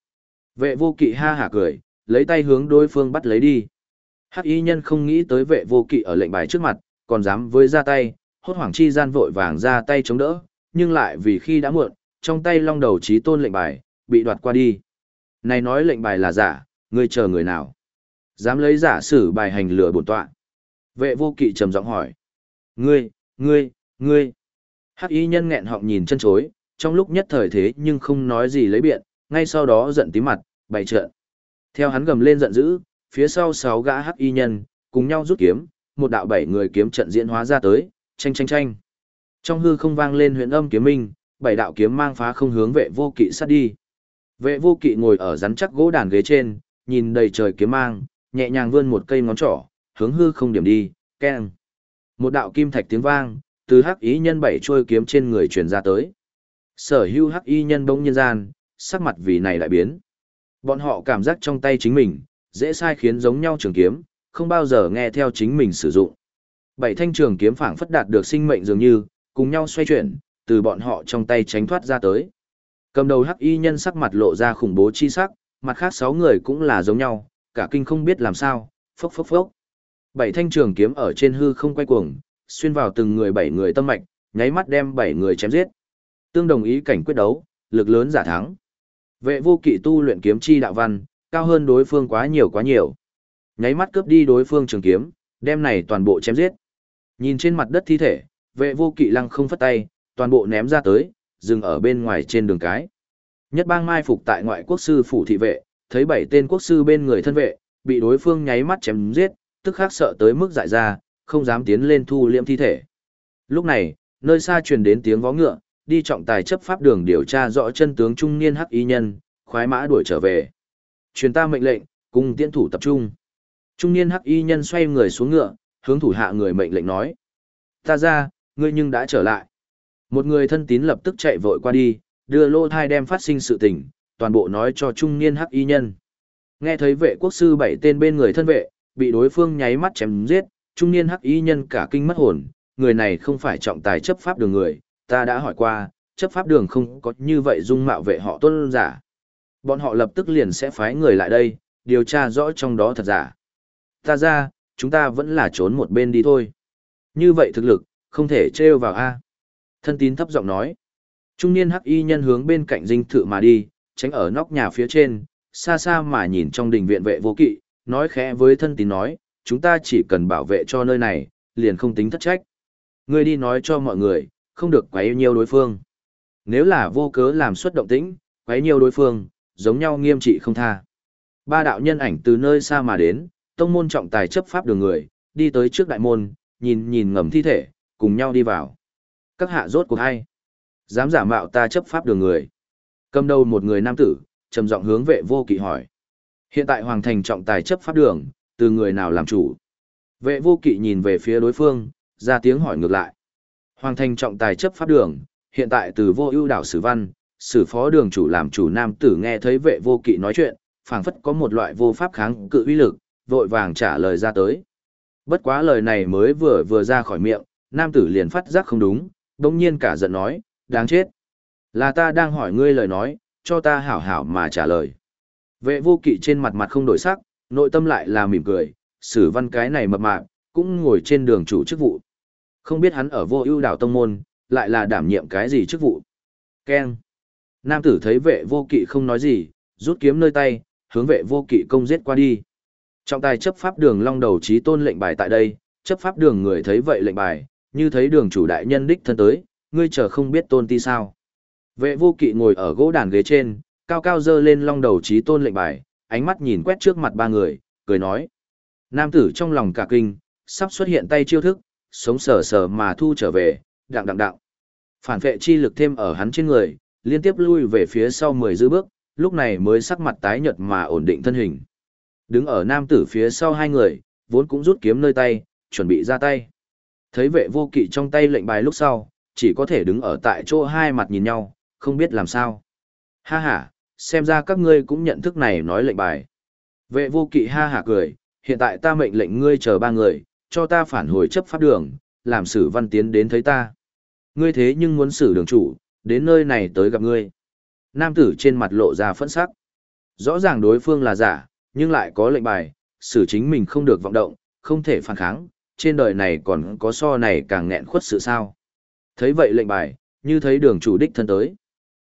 Vệ vô kỵ ha hả cười, lấy tay hướng đối phương bắt lấy đi. Hắc y nhân không nghĩ tới vệ vô kỵ ở lệnh bài trước mặt, còn dám với ra tay, hốt hoảng chi gian vội vàng ra tay chống đỡ, nhưng lại vì khi đã muộn, trong tay long đầu trí tôn lệnh bài, bị đoạt qua đi. Này nói lệnh bài là giả, ngươi chờ người nào? Dám lấy giả sử bài hành lửa bổn tọa. Vệ vô kỵ trầm giọng hỏi. Ngươi, ngươi, ngươi. Hắc y nhân nghẹn họng nhìn chân chối, trong lúc nhất thời thế nhưng không nói gì lấy biện, ngay sau đó giận tí mặt, bày trợn. Theo hắn gầm lên giận dữ, phía sau sáu gã hắc y nhân, cùng nhau rút kiếm, một đạo bảy người kiếm trận diễn hóa ra tới, tranh tranh tranh. Trong hư không vang lên huyền âm kiếm minh, bảy đạo kiếm mang phá không hướng vệ vô kỵ sát đi. Vệ vô kỵ ngồi ở rắn chắc gỗ đàn ghế trên, nhìn đầy trời kiếm mang, nhẹ nhàng vươn một cây ngón trỏ, hướng hư không điểm đi, keng. Một đạo kim thạch tiếng vang, từ hắc y nhân bảy trôi kiếm trên người truyền ra tới. Sở hữu hắc y nhân bỗng nhân gian, sắc mặt vì này lại biến. Bọn họ cảm giác trong tay chính mình, dễ sai khiến giống nhau trường kiếm, không bao giờ nghe theo chính mình sử dụng. Bảy thanh trường kiếm phảng phất đạt được sinh mệnh dường như, cùng nhau xoay chuyển, từ bọn họ trong tay tránh thoát ra tới. Cầm đầu hắc y nhân sắc mặt lộ ra khủng bố chi sắc, mặt khác sáu người cũng là giống nhau, cả kinh không biết làm sao, phốc phốc phốc. Bảy thanh trường kiếm ở trên hư không quay cuồng, xuyên vào từng người bảy người tâm mạch, nháy mắt đem bảy người chém giết. Tương đồng ý cảnh quyết đấu, lực lớn giả thắng. Vệ vô kỵ tu luyện kiếm chi đạo văn, cao hơn đối phương quá nhiều quá nhiều. Nháy mắt cướp đi đối phương trường kiếm, đem này toàn bộ chém giết. Nhìn trên mặt đất thi thể, vệ vô kỵ lăng không phất tay, toàn bộ ném ra tới, dừng ở bên ngoài trên đường cái. Nhất bang mai phục tại ngoại quốc sư phủ thị vệ, thấy bảy tên quốc sư bên người thân vệ, bị đối phương nháy mắt chém giết, tức khắc sợ tới mức dại ra, không dám tiến lên thu liệm thi thể. Lúc này, nơi xa truyền đến tiếng vó ngựa, đi trọng tài chấp pháp đường điều tra rõ chân tướng trung niên hắc y nhân, khoái mã đuổi trở về. Truyền ta mệnh lệnh, cùng tiễn thủ tập trung. Trung niên hắc y nhân xoay người xuống ngựa, hướng thủ hạ người mệnh lệnh nói. Ta ra, ngươi nhưng đã trở lại. Một người thân tín lập tức chạy vội qua đi, đưa lô thai đem phát sinh sự tình, toàn bộ nói cho trung niên hắc y nhân. Nghe thấy vệ quốc sư bảy tên bên người thân vệ, bị đối phương nháy mắt chém giết, trung niên hắc y nhân cả kinh mất hồn, người này không phải trọng tài chấp pháp đường người, ta đã hỏi qua, chấp pháp đường không có như vậy dung mạo vệ họ tuân giả. Bọn họ lập tức liền sẽ phái người lại đây, điều tra rõ trong đó thật giả. Ta ra, chúng ta vẫn là trốn một bên đi thôi. Như vậy thực lực, không thể trêu vào A. Thân tín thấp giọng nói. Trung niên hắc y nhân hướng bên cạnh dinh thự mà đi, tránh ở nóc nhà phía trên, xa xa mà nhìn trong đình viện vệ vô kỵ, nói khẽ với thân tín nói, chúng ta chỉ cần bảo vệ cho nơi này, liền không tính thất trách. Ngươi đi nói cho mọi người, không được quấy nhiều đối phương. Nếu là vô cớ làm xuất động tĩnh, quấy nhiều đối phương, giống nhau nghiêm trị không tha. Ba đạo nhân ảnh từ nơi xa mà đến, tông môn trọng tài chấp pháp đường người, đi tới trước đại môn, nhìn nhìn ngầm thi thể, cùng nhau đi vào. Các hạ rốt cuộc hay. Dám giả mạo ta chấp pháp đường người. Cầm đầu một người nam tử, trầm giọng hướng vệ vô kỵ hỏi. Hiện tại hoàng thành trọng tài chấp pháp đường, từ người nào làm chủ? Vệ vô kỵ nhìn về phía đối phương, ra tiếng hỏi ngược lại. Hoàng thành trọng tài chấp pháp đường, hiện tại từ vô ưu đảo sử văn, sử phó đường chủ làm chủ nam tử nghe thấy vệ vô kỵ nói chuyện, phảng phất có một loại vô pháp kháng cự uy lực, vội vàng trả lời ra tới. Bất quá lời này mới vừa vừa ra khỏi miệng, nam tử liền phát giác không đúng, đồng nhiên cả giận nói, đáng chết. Là ta đang hỏi ngươi lời nói, cho ta hảo hảo mà trả lời. Vệ vô kỵ trên mặt mặt không đổi sắc, nội tâm lại là mỉm cười, sử văn cái này mập mạp, cũng ngồi trên đường chủ chức vụ. Không biết hắn ở vô ưu đảo tông môn, lại là đảm nhiệm cái gì chức vụ. Ken. Nam tử thấy vệ vô kỵ không nói gì, rút kiếm nơi tay, hướng vệ vô kỵ công giết qua đi. Trọng tài chấp pháp đường long đầu trí tôn lệnh bài tại đây, chấp pháp đường người thấy vậy lệnh bài, như thấy đường chủ đại nhân đích thân tới, ngươi chờ không biết tôn ti sao. Vệ vô kỵ ngồi ở gỗ đàn ghế trên, cao cao dơ lên long đầu trí tôn lệnh bài, ánh mắt nhìn quét trước mặt ba người, cười nói. Nam tử trong lòng cả kinh, sắp xuất hiện tay chiêu thức, sống sờ sờ mà thu trở về, đặng đặng đặng. Phản vệ chi lực thêm ở hắn trên người, liên tiếp lui về phía sau mười dư bước, lúc này mới sắc mặt tái nhợt mà ổn định thân hình. Đứng ở nam tử phía sau hai người, vốn cũng rút kiếm nơi tay, chuẩn bị ra tay. Thấy vệ vô kỵ trong tay lệnh bài lúc sau, chỉ có thể đứng ở tại chỗ hai mặt nhìn nhau, không biết làm sao. Ha ha, xem ra các ngươi cũng nhận thức này nói lệnh bài. Vệ vô kỵ ha ha cười, hiện tại ta mệnh lệnh ngươi chờ ba người, cho ta phản hồi chấp pháp đường, làm sử văn tiến đến thấy ta. Ngươi thế nhưng muốn xử đường chủ, đến nơi này tới gặp ngươi. Nam tử trên mặt lộ ra phẫn sắc. Rõ ràng đối phương là giả, nhưng lại có lệnh bài, xử chính mình không được vọng động, không thể phản kháng, trên đời này còn có so này càng nghẹn khuất sự sao. Thấy vậy lệnh bài, như thấy đường chủ đích thân tới.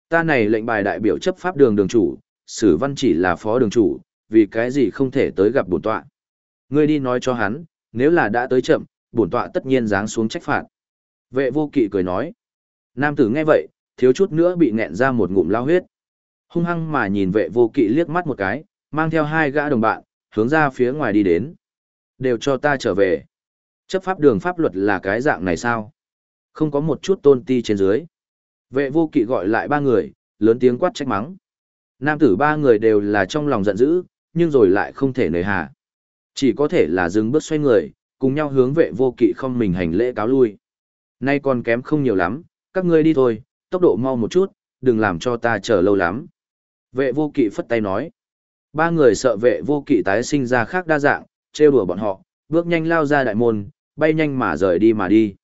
Ta này lệnh bài đại biểu chấp pháp đường đường chủ, sử văn chỉ là phó đường chủ, vì cái gì không thể tới gặp bổn tọa. Ngươi đi nói cho hắn, nếu là đã tới chậm, bổn tọa tất nhiên giáng xuống trách phạt. Vệ vô kỵ cười nói. Nam tử nghe vậy, thiếu chút nữa bị nghẹn ra một ngụm lao huyết. Hung hăng mà nhìn vệ vô kỵ liếc mắt một cái, mang theo hai gã đồng bạn, hướng ra phía ngoài đi đến. Đều cho ta trở về. Chấp pháp đường pháp luật là cái dạng này sao? Không có một chút tôn ti trên dưới. Vệ vô kỵ gọi lại ba người, lớn tiếng quát trách mắng. Nam tử ba người đều là trong lòng giận dữ, nhưng rồi lại không thể nề hà. Chỉ có thể là dừng bước xoay người, cùng nhau hướng vệ vô kỵ không mình hành lễ cáo lui. Nay còn kém không nhiều lắm, các ngươi đi thôi, tốc độ mau một chút, đừng làm cho ta chờ lâu lắm. Vệ vô kỵ phất tay nói. Ba người sợ vệ vô kỵ tái sinh ra khác đa dạng, trêu đùa bọn họ, bước nhanh lao ra đại môn, bay nhanh mà rời đi mà đi.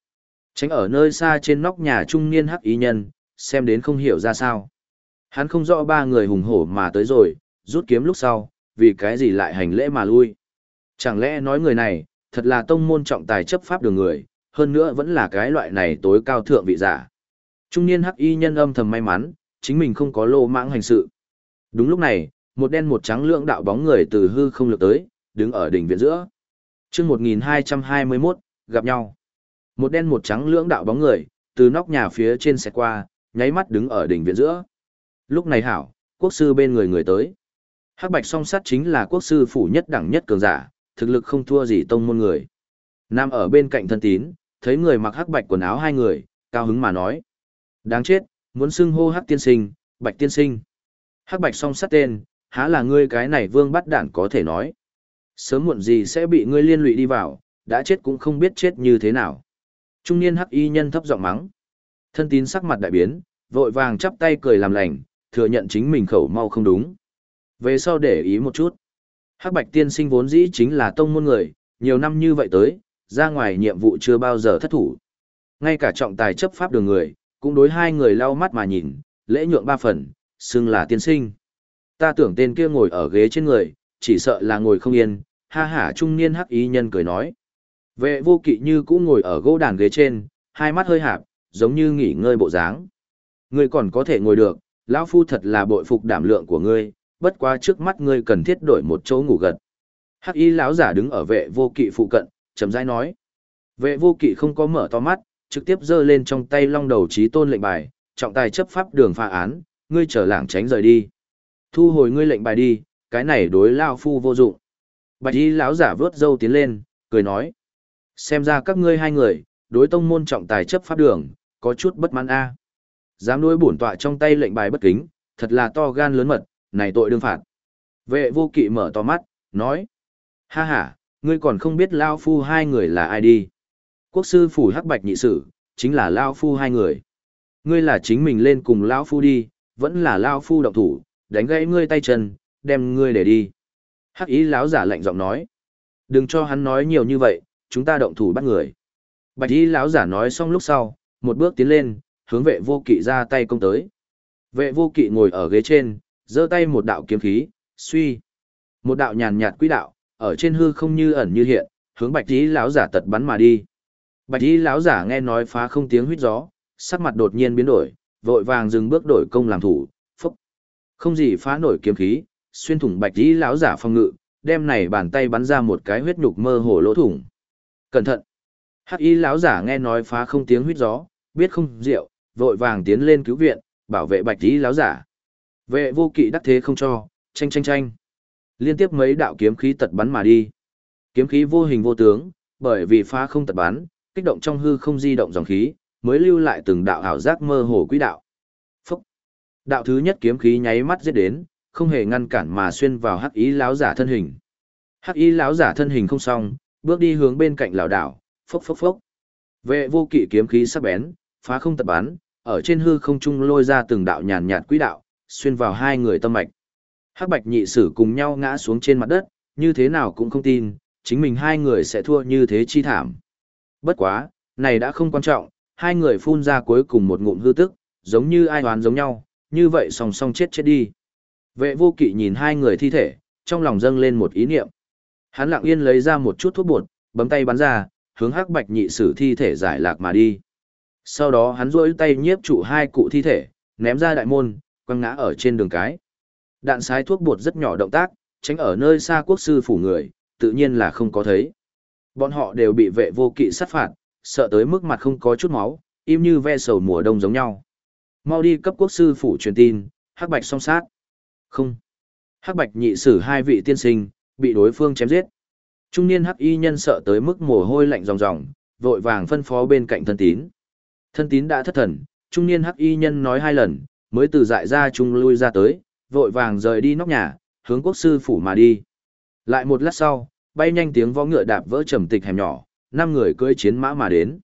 Tránh ở nơi xa trên nóc nhà trung niên hắc ý nhân, xem đến không hiểu ra sao. Hắn không rõ ba người hùng hổ mà tới rồi, rút kiếm lúc sau, vì cái gì lại hành lễ mà lui. Chẳng lẽ nói người này, thật là tông môn trọng tài chấp pháp đường người, hơn nữa vẫn là cái loại này tối cao thượng vị giả. Trung niên hắc y nhân âm thầm may mắn, chính mình không có lô mãng hành sự. Đúng lúc này, một đen một trắng lưỡng đạo bóng người từ hư không lược tới, đứng ở đỉnh viện giữa. chương 1221, gặp nhau. Một đen một trắng lưỡng đạo bóng người, từ nóc nhà phía trên xe qua, nháy mắt đứng ở đỉnh viện giữa. Lúc này hảo, quốc sư bên người người tới. Hắc bạch song sát chính là quốc sư phủ nhất đẳng nhất cường giả, thực lực không thua gì tông môn người. Nam ở bên cạnh thân tín, thấy người mặc hắc bạch quần áo hai người, cao hứng mà nói. Đáng chết, muốn xưng hô hắc tiên sinh, bạch tiên sinh. Hắc bạch song sát tên, há là ngươi cái này vương bắt đản có thể nói. Sớm muộn gì sẽ bị ngươi liên lụy đi vào, đã chết cũng không biết chết như thế nào. Trung niên hắc y nhân thấp giọng mắng. Thân tín sắc mặt đại biến, vội vàng chắp tay cười làm lành, thừa nhận chính mình khẩu mau không đúng. Về sau để ý một chút. Hắc Bạch tiên sinh vốn dĩ chính là tông môn người, nhiều năm như vậy tới, ra ngoài nhiệm vụ chưa bao giờ thất thủ. Ngay cả trọng tài chấp pháp đường người, cũng đối hai người lau mắt mà nhìn, lễ nhượng ba phần, xưng là tiên sinh. Ta tưởng tên kia ngồi ở ghế trên người, chỉ sợ là ngồi không yên, ha hả trung niên hắc ý nhân cười nói. Vệ vô kỵ như cũng ngồi ở gỗ đàn ghế trên, hai mắt hơi hạp, giống như nghỉ ngơi bộ dáng. Ngươi còn có thể ngồi được, lão phu thật là bội phục đảm lượng của ngươi, bất quá trước mắt ngươi cần thiết đổi một chỗ ngủ gật. Hắc y lão giả đứng ở vệ vô kỵ phụ cận, chậm rãi nói. Vệ vô kỵ không có mở to mắt, trực tiếp giơ lên trong tay long đầu trí tôn lệnh bài, trọng tài chấp pháp đường pha án, ngươi trở lảng tránh rời đi. Thu hồi ngươi lệnh bài đi, cái này đối lao phu vô dụng. Bạch y lão giả vớt dâu tiến lên, cười nói. Xem ra các ngươi hai người, đối tông môn trọng tài chấp pháp đường, có chút bất mãn a. Dám đối bổn tọa trong tay lệnh bài bất kính, thật là to gan lớn mật, này tội đương phạt. Vệ vô kỵ mở to mắt, nói. Ha ha, ngươi còn không biết Lao Phu hai người là ai đi. Quốc sư phủ hắc bạch nhị sử, chính là Lao Phu hai người. Ngươi là chính mình lên cùng Lao Phu đi, vẫn là Lao Phu động thủ, đánh gãy ngươi tay chân, đem ngươi để đi. Hắc ý lão giả lạnh giọng nói. Đừng cho hắn nói nhiều như vậy, chúng ta động thủ bắt người. Bạch ý lão giả nói xong lúc sau, một bước tiến lên, hướng vệ vô kỵ ra tay công tới. Vệ vô kỵ ngồi ở ghế trên, giơ tay một đạo kiếm khí, suy. Một đạo nhàn nhạt quỹ đạo, ở trên hư không như ẩn như hiện, hướng bạch ý lão giả tật bắn mà đi. Bạch ý lão giả nghe nói phá không tiếng huyết gió, sắc mặt đột nhiên biến đổi, vội vàng dừng bước đổi công làm thủ, phốc. Không gì phá nổi kiếm khí, xuyên thủng bạch ý lão giả phòng ngự, đem này bàn tay bắn ra một cái huyết nhục mơ hồ lỗ thủng. Cẩn thận! Hắc y lão giả nghe nói phá không tiếng huyết gió, biết không rượu, vội vàng tiến lên cứu viện, bảo vệ bạch y lão giả. Vệ vô kỵ đắc thế không cho, tranh tranh tranh. Liên tiếp mấy đạo kiếm khí tật bắn mà đi. Kiếm khí vô hình vô tướng, bởi vì phá không tật bắn, kích động trong hư không di động dòng khí, mới lưu lại từng đạo ảo giác mơ hồ quỹ đạo. Phúc! Đạo thứ nhất kiếm khí nháy mắt giết đến, không hề ngăn cản mà xuyên vào hắc ý lão giả thân hình. Hắc ý lão giả thân hình không xong, bước đi hướng bên cạnh lão đảo, phốc phốc phốc. Vệ vô kỵ kiếm khí sắc bén, phá không tật bắn, ở trên hư không trung lôi ra từng đạo nhàn nhạt quỹ đạo, xuyên vào hai người tâm mạch. Hắc Bạch nhị sử cùng nhau ngã xuống trên mặt đất, như thế nào cũng không tin, chính mình hai người sẽ thua như thế chi thảm. Bất quá, này đã không quan trọng, hai người phun ra cuối cùng một ngụm hư tức, giống như ai hoán giống nhau, như vậy song song chết chết đi. Vệ vô kỵ nhìn hai người thi thể, trong lòng dâng lên một ý niệm. Hắn lặng yên lấy ra một chút thuốc bột, bấm tay bắn ra, hướng hắc bạch nhị sử thi thể giải lạc mà đi. Sau đó hắn duỗi tay nhiếp trụ hai cụ thi thể, ném ra đại môn, quăng ngã ở trên đường cái. Đạn sái thuốc bột rất nhỏ động tác, tránh ở nơi xa quốc sư phủ người, tự nhiên là không có thấy. Bọn họ đều bị vệ vô kỵ sát phạt, sợ tới mức mặt không có chút máu, im như ve sầu mùa đông giống nhau. Mau đi cấp quốc sư phủ truyền tin, hắc bạch song sát. Không. Hắc bạch nhị sử hai vị tiên sinh, bị đối phương chém giết. Trung niên hắc y nhân sợ tới mức mồ hôi lạnh ròng ròng, vội vàng phân phó bên cạnh thân tín. Thân tín đã thất thần, trung niên hắc y nhân nói hai lần, mới từ dại ra trung lui ra tới, vội vàng rời đi nóc nhà, hướng quốc sư phủ mà đi. Lại một lát sau, bay nhanh tiếng vó ngựa đạp vỡ trầm tịch hẻm nhỏ, năm người cưỡi chiến mã mà đến.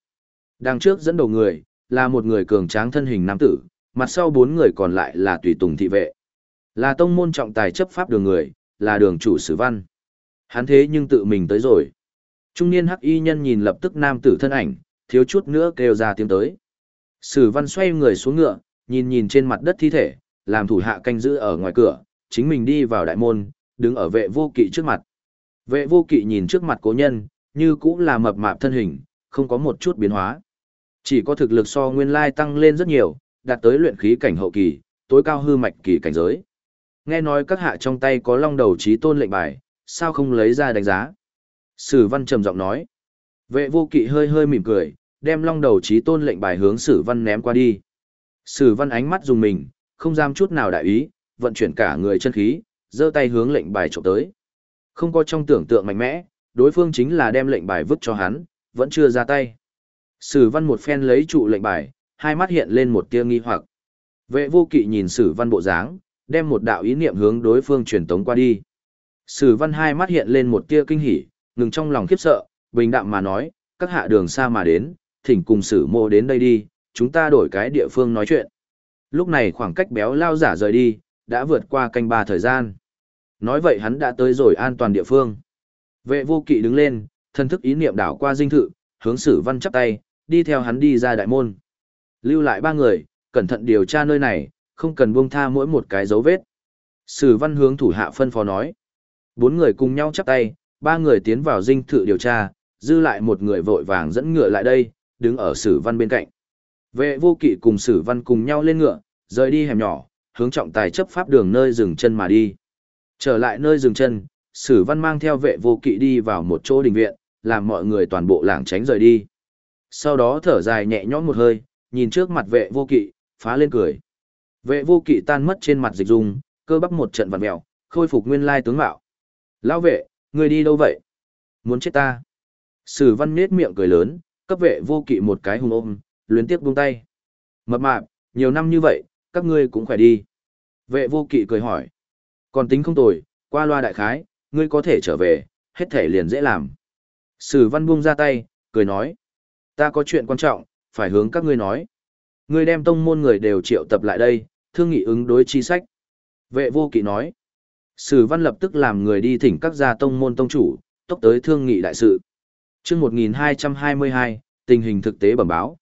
Đằng trước dẫn đầu người, là một người cường tráng thân hình nam tử, mặt sau bốn người còn lại là tùy tùng thị vệ. Là tông môn trọng tài chấp pháp đường người, là đường chủ sử văn. Hắn thế nhưng tự mình tới rồi. Trung niên hắc y nhân nhìn lập tức nam tử thân ảnh, thiếu chút nữa kêu ra tiếng tới. Sử văn xoay người xuống ngựa, nhìn nhìn trên mặt đất thi thể, làm thủ hạ canh giữ ở ngoài cửa, chính mình đi vào đại môn, đứng ở vệ vô kỵ trước mặt. Vệ vô kỵ nhìn trước mặt cố nhân, như cũng là mập mạp thân hình, không có một chút biến hóa. Chỉ có thực lực so nguyên lai tăng lên rất nhiều, đạt tới luyện khí cảnh hậu kỳ, tối cao hư mạch kỳ cảnh giới. Nghe nói các hạ trong tay có long đầu trí tôn lệnh bài, sao không lấy ra đánh giá? Sử văn trầm giọng nói. Vệ vô kỵ hơi hơi mỉm cười, đem long đầu trí tôn lệnh bài hướng sử văn ném qua đi. Sử văn ánh mắt dùng mình, không dám chút nào đại ý, vận chuyển cả người chân khí, giơ tay hướng lệnh bài trộm tới. Không có trong tưởng tượng mạnh mẽ, đối phương chính là đem lệnh bài vứt cho hắn, vẫn chưa ra tay. Sử văn một phen lấy trụ lệnh bài, hai mắt hiện lên một tia nghi hoặc. Vệ vô kỵ nhìn sử văn bộ dáng, đem một đạo ý niệm hướng đối phương truyền tống qua đi. Sử văn hai mắt hiện lên một tia kinh hỉ, ngừng trong lòng khiếp sợ, bình đạm mà nói, các hạ đường xa mà đến, thỉnh cùng sử mô đến đây đi, chúng ta đổi cái địa phương nói chuyện. Lúc này khoảng cách béo lao giả rời đi, đã vượt qua canh ba thời gian. Nói vậy hắn đã tới rồi an toàn địa phương. Vệ vô kỵ đứng lên, thân thức ý niệm đảo qua dinh thự, hướng sử văn chắp tay, đi theo hắn đi ra đại môn. Lưu lại ba người, cẩn thận điều tra nơi này, không cần buông tha mỗi một cái dấu vết. Sử văn hướng thủ hạ phân phó nói. Bốn người cùng nhau chắp tay, ba người tiến vào dinh thự điều tra, dư lại một người vội vàng dẫn ngựa lại đây, đứng ở sử văn bên cạnh. Vệ vô kỵ cùng sử văn cùng nhau lên ngựa, rời đi hẻm nhỏ, hướng trọng tài chấp pháp đường nơi dừng chân mà đi. Trở lại nơi dừng chân, sử văn mang theo vệ vô kỵ đi vào một chỗ đình viện, làm mọi người toàn bộ làng tránh rời đi. Sau đó thở dài nhẹ nhõm một hơi, nhìn trước mặt vệ vô kỵ, phá lên cười. Vệ vô kỵ tan mất trên mặt dịch dung, cơ bắp một trận vặn mèo, khôi phục nguyên lai tướng mạo. Lão vệ, người đi đâu vậy? Muốn chết ta. Sử văn nết miệng cười lớn, cấp vệ vô kỵ một cái hùng ôm, luyến tiếc buông tay. Mập mạp, nhiều năm như vậy, các ngươi cũng khỏe đi. Vệ vô kỵ cười hỏi. Còn tính không tồi, qua loa đại khái, ngươi có thể trở về, hết thể liền dễ làm. Sử văn buông ra tay, cười nói. Ta có chuyện quan trọng, phải hướng các ngươi nói. Ngươi đem tông môn người đều triệu tập lại đây, thương nghị ứng đối chi sách. Vệ vô kỵ nói. Sử văn lập tức làm người đi thỉnh các gia tông môn tông chủ, tốc tới thương nghị đại sự. chương 1222, tình hình thực tế bẩm báo.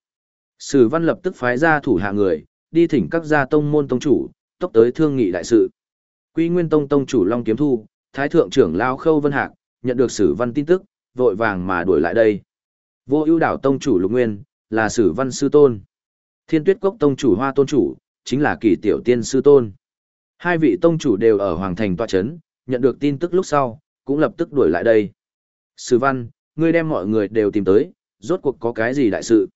Sử văn lập tức phái ra thủ hạ người, đi thỉnh các gia tông môn tông chủ, tốc tới thương nghị đại sự. Quy Nguyên Tông tông chủ Long Kiếm Thu, Thái thượng trưởng Lao Khâu Vân Hạc, nhận được Sử Văn tin tức, vội vàng mà đuổi lại đây. Vô Ưu đảo tông chủ Lục Nguyên, là Sử Văn sư tôn. Thiên Tuyết Cốc tông chủ Hoa tôn chủ, chính là Kỳ Tiểu Tiên sư tôn. Hai vị tông chủ đều ở hoàng thành tọa trấn, nhận được tin tức lúc sau, cũng lập tức đuổi lại đây. Sử Văn, ngươi đem mọi người đều tìm tới, rốt cuộc có cái gì đại sự?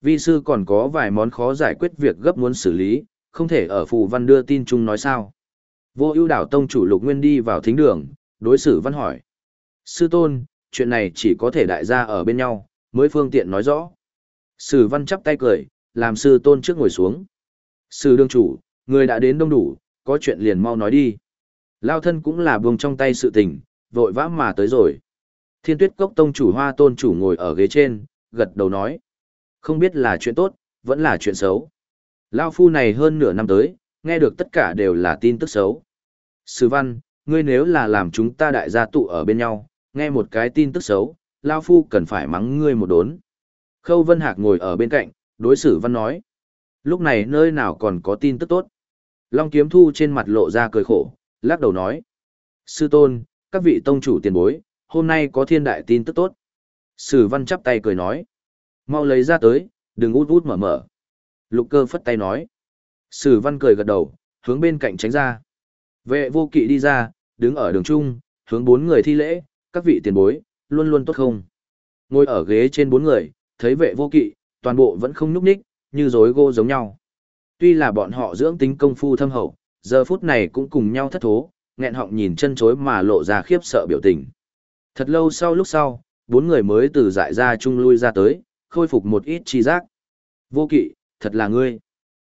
Vi sư còn có vài món khó giải quyết việc gấp muốn xử lý, không thể ở phù văn đưa tin chung nói sao. Vô ưu đảo tông chủ lục nguyên đi vào thính đường, đối xử văn hỏi. Sư tôn, chuyện này chỉ có thể đại gia ở bên nhau, mới phương tiện nói rõ. Sử văn chắp tay cười, làm sư tôn trước ngồi xuống. Sư đương chủ, người đã đến đông đủ, có chuyện liền mau nói đi. Lao thân cũng là buông trong tay sự tình, vội vã mà tới rồi. Thiên tuyết cốc tông chủ hoa tôn chủ ngồi ở ghế trên, gật đầu nói. Không biết là chuyện tốt, vẫn là chuyện xấu. Lao phu này hơn nửa năm tới, nghe được tất cả đều là tin tức xấu. Sư văn, ngươi nếu là làm chúng ta đại gia tụ ở bên nhau, nghe một cái tin tức xấu, Lao phu cần phải mắng ngươi một đốn. Khâu Vân Hạc ngồi ở bên cạnh, đối xử văn nói. Lúc này nơi nào còn có tin tức tốt. Long kiếm thu trên mặt lộ ra cười khổ, lắc đầu nói. Sư tôn, các vị tông chủ tiền bối, hôm nay có thiên đại tin tức tốt. Sử văn chắp tay cười nói. Mau lấy ra tới, đừng út út mở mở. Lục cơ phất tay nói. Sử văn cười gật đầu, hướng bên cạnh tránh ra. Vệ vô kỵ đi ra, đứng ở đường trung, hướng bốn người thi lễ, các vị tiền bối, luôn luôn tốt không. Ngồi ở ghế trên bốn người, thấy vệ vô kỵ, toàn bộ vẫn không nhúc nhích, như rối gô giống nhau. Tuy là bọn họ dưỡng tính công phu thâm hậu, giờ phút này cũng cùng nhau thất thố, nghẹn họng nhìn chân chối mà lộ ra khiếp sợ biểu tình. Thật lâu sau lúc sau, bốn người mới từ dại ra chung lui ra tới, khôi phục một ít chi giác. Vô kỵ, thật là ngươi.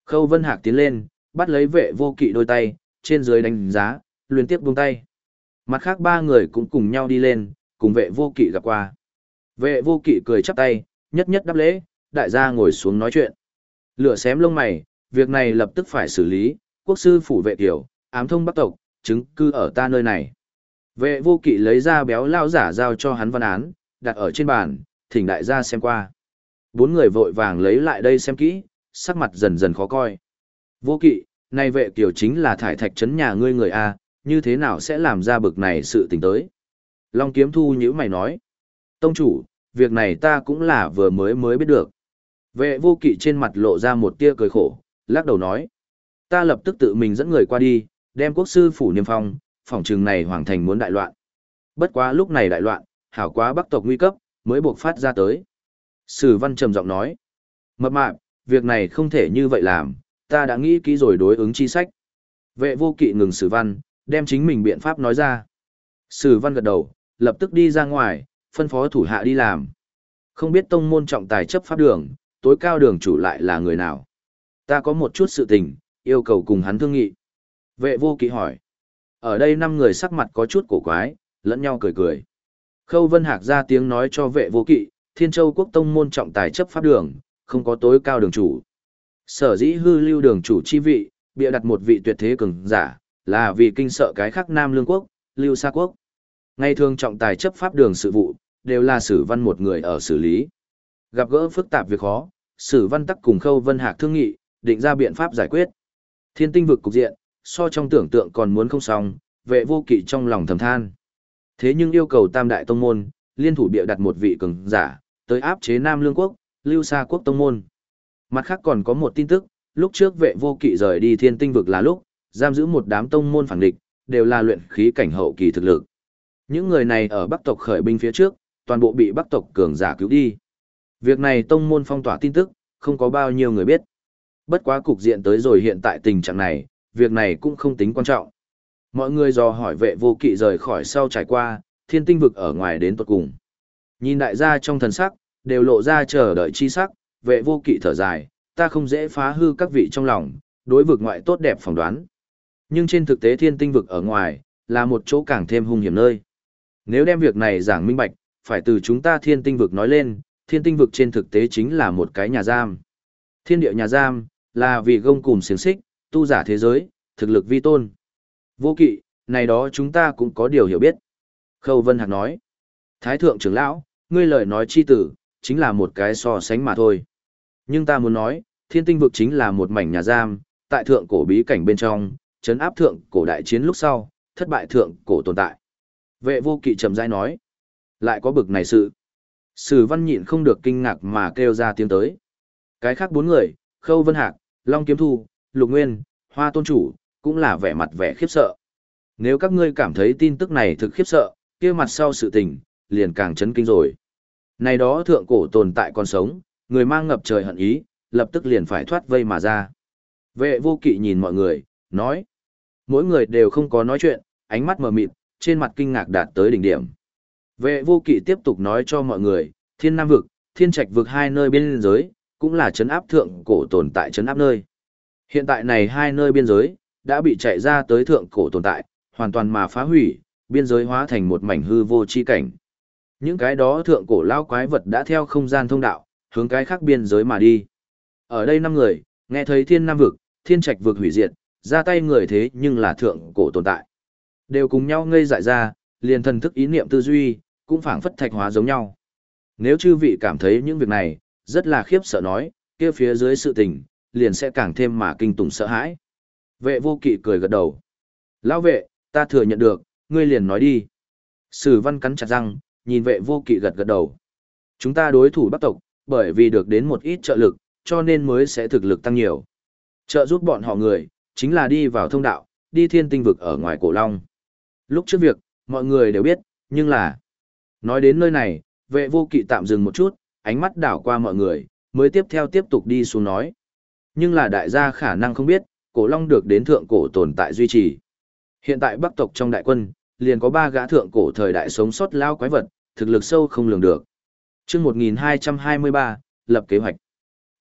Khâu Vân Hạc tiến lên, bắt lấy vệ vô kỵ đôi tay, trên dưới đánh giá, liên tiếp buông tay. Mặt khác ba người cũng cùng nhau đi lên, cùng vệ vô kỵ gặp qua. Vệ vô kỵ cười chắp tay, nhất nhất đáp lễ, đại gia ngồi xuống nói chuyện. Lửa xém lông mày, việc này lập tức phải xử lý, quốc sư phủ vệ tiểu, ám thông bắc tộc, chứng cư ở ta nơi này. Vệ vô kỵ lấy ra béo lao giả giao cho hắn văn án, đặt ở trên bàn, thỉnh đại gia xem qua. Bốn người vội vàng lấy lại đây xem kỹ, sắc mặt dần dần khó coi. Vô kỵ, nay vệ kiểu chính là thải thạch trấn nhà ngươi người A, như thế nào sẽ làm ra bực này sự tình tới. Long kiếm thu như mày nói. Tông chủ, việc này ta cũng là vừa mới mới biết được. Vệ vô kỵ trên mặt lộ ra một tia cười khổ, lắc đầu nói. Ta lập tức tự mình dẫn người qua đi, đem quốc sư phủ niêm phong, phòng trường này hoàng thành muốn đại loạn. Bất quá lúc này đại loạn, hảo quá bắc tộc nguy cấp, mới buộc phát ra tới. Sử văn trầm giọng nói. Mập mạp, việc này không thể như vậy làm, ta đã nghĩ kỹ rồi đối ứng chi sách. Vệ vô kỵ ngừng sử văn, đem chính mình biện pháp nói ra. Sử văn gật đầu, lập tức đi ra ngoài, phân phó thủ hạ đi làm. Không biết tông môn trọng tài chấp pháp đường, tối cao đường chủ lại là người nào. Ta có một chút sự tình, yêu cầu cùng hắn thương nghị. Vệ vô kỵ hỏi. Ở đây năm người sắc mặt có chút cổ quái, lẫn nhau cười cười. Khâu Vân Hạc ra tiếng nói cho vệ vô kỵ, Thiên Châu Quốc Tông môn trọng tài chấp pháp đường, không có tối cao đường chủ. Sở dĩ hư lưu đường chủ chi vị, bịa đặt một vị tuyệt thế cường giả, là vì kinh sợ cái khác Nam Lương Quốc, Lưu Sa Quốc. ngày thường trọng tài chấp pháp đường sự vụ, đều là sử văn một người ở xử lý. Gặp gỡ phức tạp việc khó, sử văn tắc cùng khâu vân hạc thương nghị, định ra biện pháp giải quyết. Thiên tinh vực cục diện, so trong tưởng tượng còn muốn không xong, vệ vô kỵ trong lòng thầm than. Thế nhưng yêu cầu tam đại tông môn, liên thủ bịa đặt một vị cường giả, tới áp chế Nam Lương Quốc, Lưu Sa Quốc tông môn. Mặt khác còn có một tin tức, lúc trước vệ vô kỵ rời đi thiên tinh vực là lúc, giam giữ một đám tông môn phản địch, đều là luyện khí cảnh hậu kỳ thực lực. Những người này ở Bắc tộc khởi binh phía trước, toàn bộ bị Bắc tộc cường giả cứu đi. Việc này tông môn phong tỏa tin tức, không có bao nhiêu người biết. Bất quá cục diện tới rồi hiện tại tình trạng này, việc này cũng không tính quan trọng. Mọi người dò hỏi vệ vô kỵ rời khỏi sau trải qua, thiên tinh vực ở ngoài đến tuột cùng. Nhìn đại gia trong thần sắc, đều lộ ra chờ đợi chi sắc, vệ vô kỵ thở dài, ta không dễ phá hư các vị trong lòng, đối vực ngoại tốt đẹp phỏng đoán. Nhưng trên thực tế thiên tinh vực ở ngoài, là một chỗ càng thêm hung hiểm nơi. Nếu đem việc này giảng minh bạch, phải từ chúng ta thiên tinh vực nói lên, thiên tinh vực trên thực tế chính là một cái nhà giam. Thiên địa nhà giam, là vì gông cùng xiềng xích, tu giả thế giới, thực lực vi tôn. Vô kỵ, này đó chúng ta cũng có điều hiểu biết. Khâu Vân Hạc nói, Thái Thượng trưởng lão, ngươi lời nói chi tử, chính là một cái so sánh mà thôi. Nhưng ta muốn nói, thiên tinh vực chính là một mảnh nhà giam, tại thượng cổ bí cảnh bên trong, chấn áp thượng cổ đại chiến lúc sau, thất bại thượng cổ tồn tại. Vệ vô kỵ trầm rãi nói, lại có bực này sự. Sử văn nhịn không được kinh ngạc mà kêu ra tiếng tới. Cái khác bốn người, Khâu Vân Hạc, Long Kiếm Thu, Lục Nguyên, Hoa Tôn Chủ, cũng là vẻ mặt vẻ khiếp sợ. Nếu các ngươi cảm thấy tin tức này thực khiếp sợ, kia mặt sau sự tình, liền càng chấn kinh rồi. Này đó thượng cổ tồn tại còn sống, người mang ngập trời hận ý, lập tức liền phải thoát vây mà ra. Vệ vô kỵ nhìn mọi người, nói. Mỗi người đều không có nói chuyện, ánh mắt mờ mịt, trên mặt kinh ngạc đạt tới đỉnh điểm. Vệ vô kỵ tiếp tục nói cho mọi người, thiên nam vực, thiên trạch vực hai nơi biên giới, cũng là chấn áp thượng cổ tồn tại chấn áp nơi. Hiện tại này hai nơi biên giới, đã bị chạy ra tới thượng cổ tồn tại, hoàn toàn mà phá hủy, biên giới hóa thành một mảnh hư vô chi cảnh. Những cái đó thượng cổ lao quái vật đã theo không gian thông đạo, hướng cái khác biên giới mà đi. Ở đây năm người, nghe thấy thiên nam vực, thiên trạch vực hủy diệt, ra tay người thế nhưng là thượng cổ tồn tại. Đều cùng nhau ngây dại ra, liền thần thức ý niệm tư duy, cũng phảng phất thạch hóa giống nhau. Nếu chư vị cảm thấy những việc này, rất là khiếp sợ nói, kia phía dưới sự tình, liền sẽ càng thêm mà kinh tủng sợ hãi. Vệ vô kỵ cười gật đầu. Lão vệ, ta thừa nhận được, ngươi liền nói đi. Sử văn cắn chặt răng, nhìn vệ vô kỵ gật gật đầu. Chúng ta đối thủ bắc tộc, bởi vì được đến một ít trợ lực, cho nên mới sẽ thực lực tăng nhiều. Trợ giúp bọn họ người, chính là đi vào thông đạo, đi thiên tinh vực ở ngoài cổ long. Lúc trước việc, mọi người đều biết, nhưng là... Nói đến nơi này, vệ vô kỵ tạm dừng một chút, ánh mắt đảo qua mọi người, mới tiếp theo tiếp tục đi xuống nói. Nhưng là đại gia khả năng không biết, cổ long được đến thượng cổ tồn tại duy trì. Hiện tại bắc tộc trong đại quân, liền có ba gã thượng cổ thời đại sống sót lao quái vật, thực lực sâu không lường được. chương 1223, lập kế hoạch.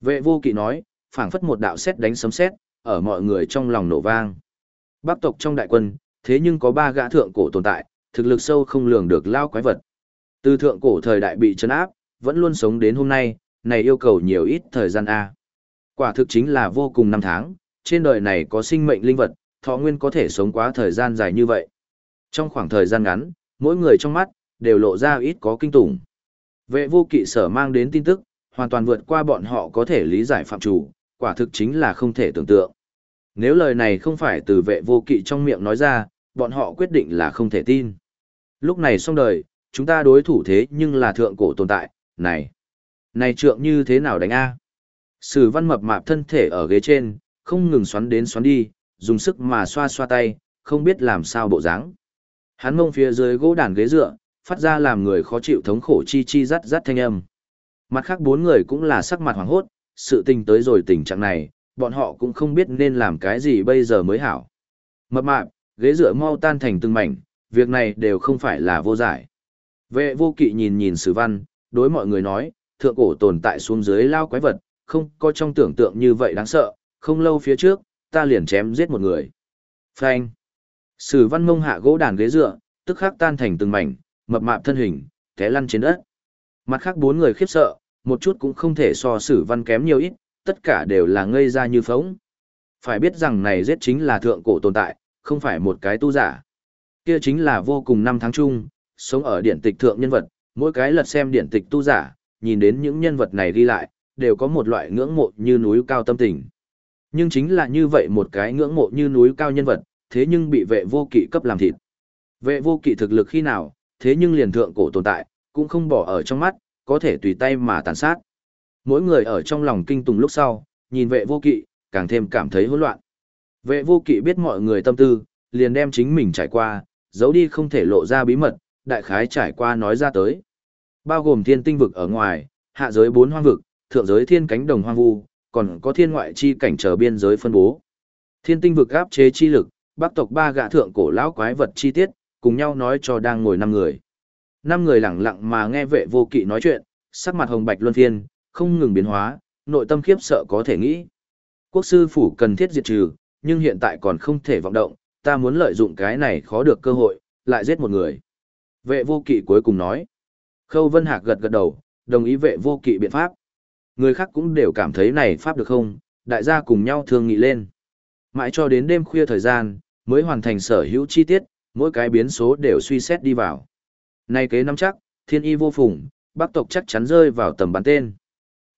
Vệ vô kỵ nói, phảng phất một đạo xét đánh sấm sét ở mọi người trong lòng nổ vang. Bắc tộc trong đại quân, thế nhưng có ba gã thượng cổ tồn tại, thực lực sâu không lường được lao quái vật. Từ thượng cổ thời đại bị chấn áp, vẫn luôn sống đến hôm nay, này yêu cầu nhiều ít thời gian A. Quả thực chính là vô cùng năm tháng, trên đời này có sinh mệnh linh vật, thọ nguyên có thể sống quá thời gian dài như vậy. Trong khoảng thời gian ngắn, mỗi người trong mắt, đều lộ ra ít có kinh tủng. Vệ vô kỵ sở mang đến tin tức, hoàn toàn vượt qua bọn họ có thể lý giải phạm chủ, quả thực chính là không thể tưởng tượng. Nếu lời này không phải từ vệ vô kỵ trong miệng nói ra, bọn họ quyết định là không thể tin. Lúc này xong đời, chúng ta đối thủ thế nhưng là thượng cổ tồn tại, này. Này trượng như thế nào đánh a? Sử văn mập mạp thân thể ở ghế trên, không ngừng xoắn đến xoắn đi, dùng sức mà xoa xoa tay, không biết làm sao bộ dáng. Hắn mông phía dưới gỗ đàn ghế dựa, phát ra làm người khó chịu thống khổ chi chi rắt rắt thanh âm. Mặt khác bốn người cũng là sắc mặt hoảng hốt, sự tình tới rồi tình trạng này, bọn họ cũng không biết nên làm cái gì bây giờ mới hảo. Mập mạp, ghế dựa mau tan thành từng mảnh, việc này đều không phải là vô giải. Vệ vô kỵ nhìn nhìn sử văn, đối mọi người nói, thượng cổ tồn tại xuống dưới lao quái vật, không có trong tưởng tượng như vậy đáng sợ, không lâu phía trước, ta liền chém giết một người. Phanh. Sử văn mông hạ gỗ đàn ghế dựa, tức khắc tan thành từng mảnh, mập mạp thân hình, té lăn trên đất. Mặt khác bốn người khiếp sợ, một chút cũng không thể so sử văn kém nhiều ít, tất cả đều là ngây ra như phóng. Phải biết rằng này giết chính là thượng cổ tồn tại, không phải một cái tu giả. Kia chính là vô cùng năm tháng chung, sống ở điển tịch thượng nhân vật, mỗi cái lật xem điển tịch tu giả, nhìn đến những nhân vật này đi lại, đều có một loại ngưỡng mộ như núi cao tâm tình. Nhưng chính là như vậy một cái ngưỡng mộ như núi cao nhân vật, thế nhưng bị vệ vô kỵ cấp làm thịt. Vệ vô kỵ thực lực khi nào, thế nhưng liền thượng cổ tồn tại, cũng không bỏ ở trong mắt, có thể tùy tay mà tàn sát. Mỗi người ở trong lòng kinh tùng lúc sau, nhìn vệ vô kỵ, càng thêm cảm thấy hỗn loạn. Vệ vô kỵ biết mọi người tâm tư, liền đem chính mình trải qua, giấu đi không thể lộ ra bí mật, đại khái trải qua nói ra tới. Bao gồm thiên tinh vực ở ngoài, hạ giới bốn hoang vực, thượng giới thiên cánh đồng hoang vu, còn có thiên ngoại chi cảnh trở biên giới phân bố. Thiên tinh vực áp chế chi lực, bắc tộc ba gã thượng cổ lão quái vật chi tiết, cùng nhau nói cho đang ngồi năm người. Năm người lặng lặng mà nghe vệ vô kỵ nói chuyện, sắc mặt hồng bạch luân phiên, không ngừng biến hóa, nội tâm khiếp sợ có thể nghĩ. Quốc sư phủ cần thiết diệt trừ, nhưng hiện tại còn không thể vọng động, ta muốn lợi dụng cái này khó được cơ hội, lại giết một người. Vệ vô kỵ cuối cùng nói. Khâu Vân Hạc gật gật đầu, đồng ý vệ vô kỵ biện pháp. Người khác cũng đều cảm thấy này pháp được không, đại gia cùng nhau thương nghị lên. Mãi cho đến đêm khuya thời gian, mới hoàn thành sở hữu chi tiết, mỗi cái biến số đều suy xét đi vào. Nay kế năm chắc, thiên y vô phùng, bắc tộc chắc chắn rơi vào tầm bắn tên.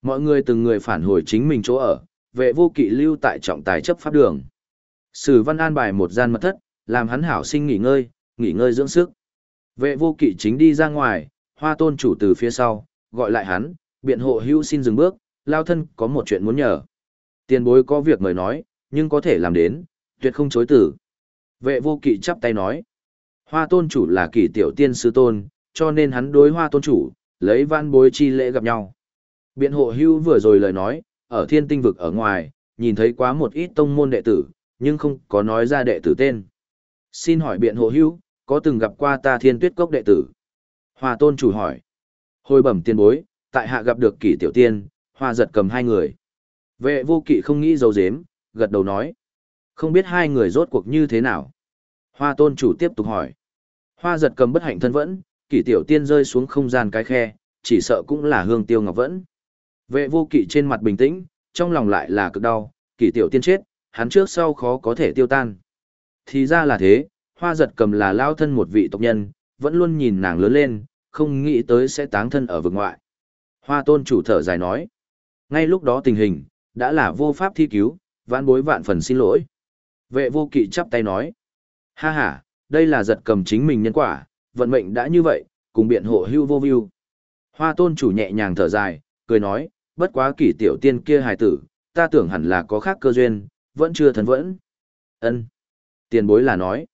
Mọi người từng người phản hồi chính mình chỗ ở, vệ vô kỵ lưu tại trọng tài chấp pháp đường. Sử văn an bài một gian mật thất, làm hắn hảo sinh nghỉ ngơi, nghỉ ngơi dưỡng sức. Vệ vô kỵ chính đi ra ngoài, hoa tôn chủ từ phía sau, gọi lại hắn, biện hộ hữu xin dừng bước, lao thân có một chuyện muốn nhờ. Tiền bối có việc mời nói, nhưng có thể làm đến, tuyệt không chối tử. Vệ vô kỵ chắp tay nói, hoa tôn chủ là kỳ tiểu tiên sư tôn, cho nên hắn đối hoa tôn chủ, lấy văn bối chi lễ gặp nhau. Biện hộ hưu vừa rồi lời nói, ở thiên tinh vực ở ngoài, nhìn thấy quá một ít tông môn đệ tử, nhưng không có nói ra đệ tử tên. Xin hỏi biện hộ hưu, có từng gặp qua ta thiên tuyết cốc đệ tử? Hoa tôn chủ hỏi. Hồi bẩm tiên bối, tại hạ gặp được kỷ tiểu tiên, hoa giật cầm hai người. Vệ vô kỵ không nghĩ dấu dếm, gật đầu nói. Không biết hai người rốt cuộc như thế nào. Hoa tôn chủ tiếp tục hỏi. Hoa giật cầm bất hạnh thân vẫn, kỷ tiểu tiên rơi xuống không gian cái khe, chỉ sợ cũng là hương tiêu ngọc vẫn. Vệ vô kỵ trên mặt bình tĩnh, trong lòng lại là cực đau, kỷ tiểu tiên chết, hắn trước sau khó có thể tiêu tan. Thì ra là thế, hoa giật cầm là lao thân một vị tộc nhân, vẫn luôn nhìn nàng lớn lên, không nghĩ tới sẽ táng thân ở vực ngoại. Hoa tôn chủ thở dài nói. Ngay lúc đó tình hình, đã là vô pháp thi cứu, vãn bối vạn phần xin lỗi. Vệ vô kỵ chắp tay nói. Ha ha, đây là giật cầm chính mình nhân quả, vận mệnh đã như vậy, cùng biện hộ hưu vô view. Hoa tôn chủ nhẹ nhàng thở dài, cười nói, bất quá kỷ tiểu tiên kia hài tử, ta tưởng hẳn là có khác cơ duyên, vẫn chưa thần vẫn. ân Tiền bối là nói,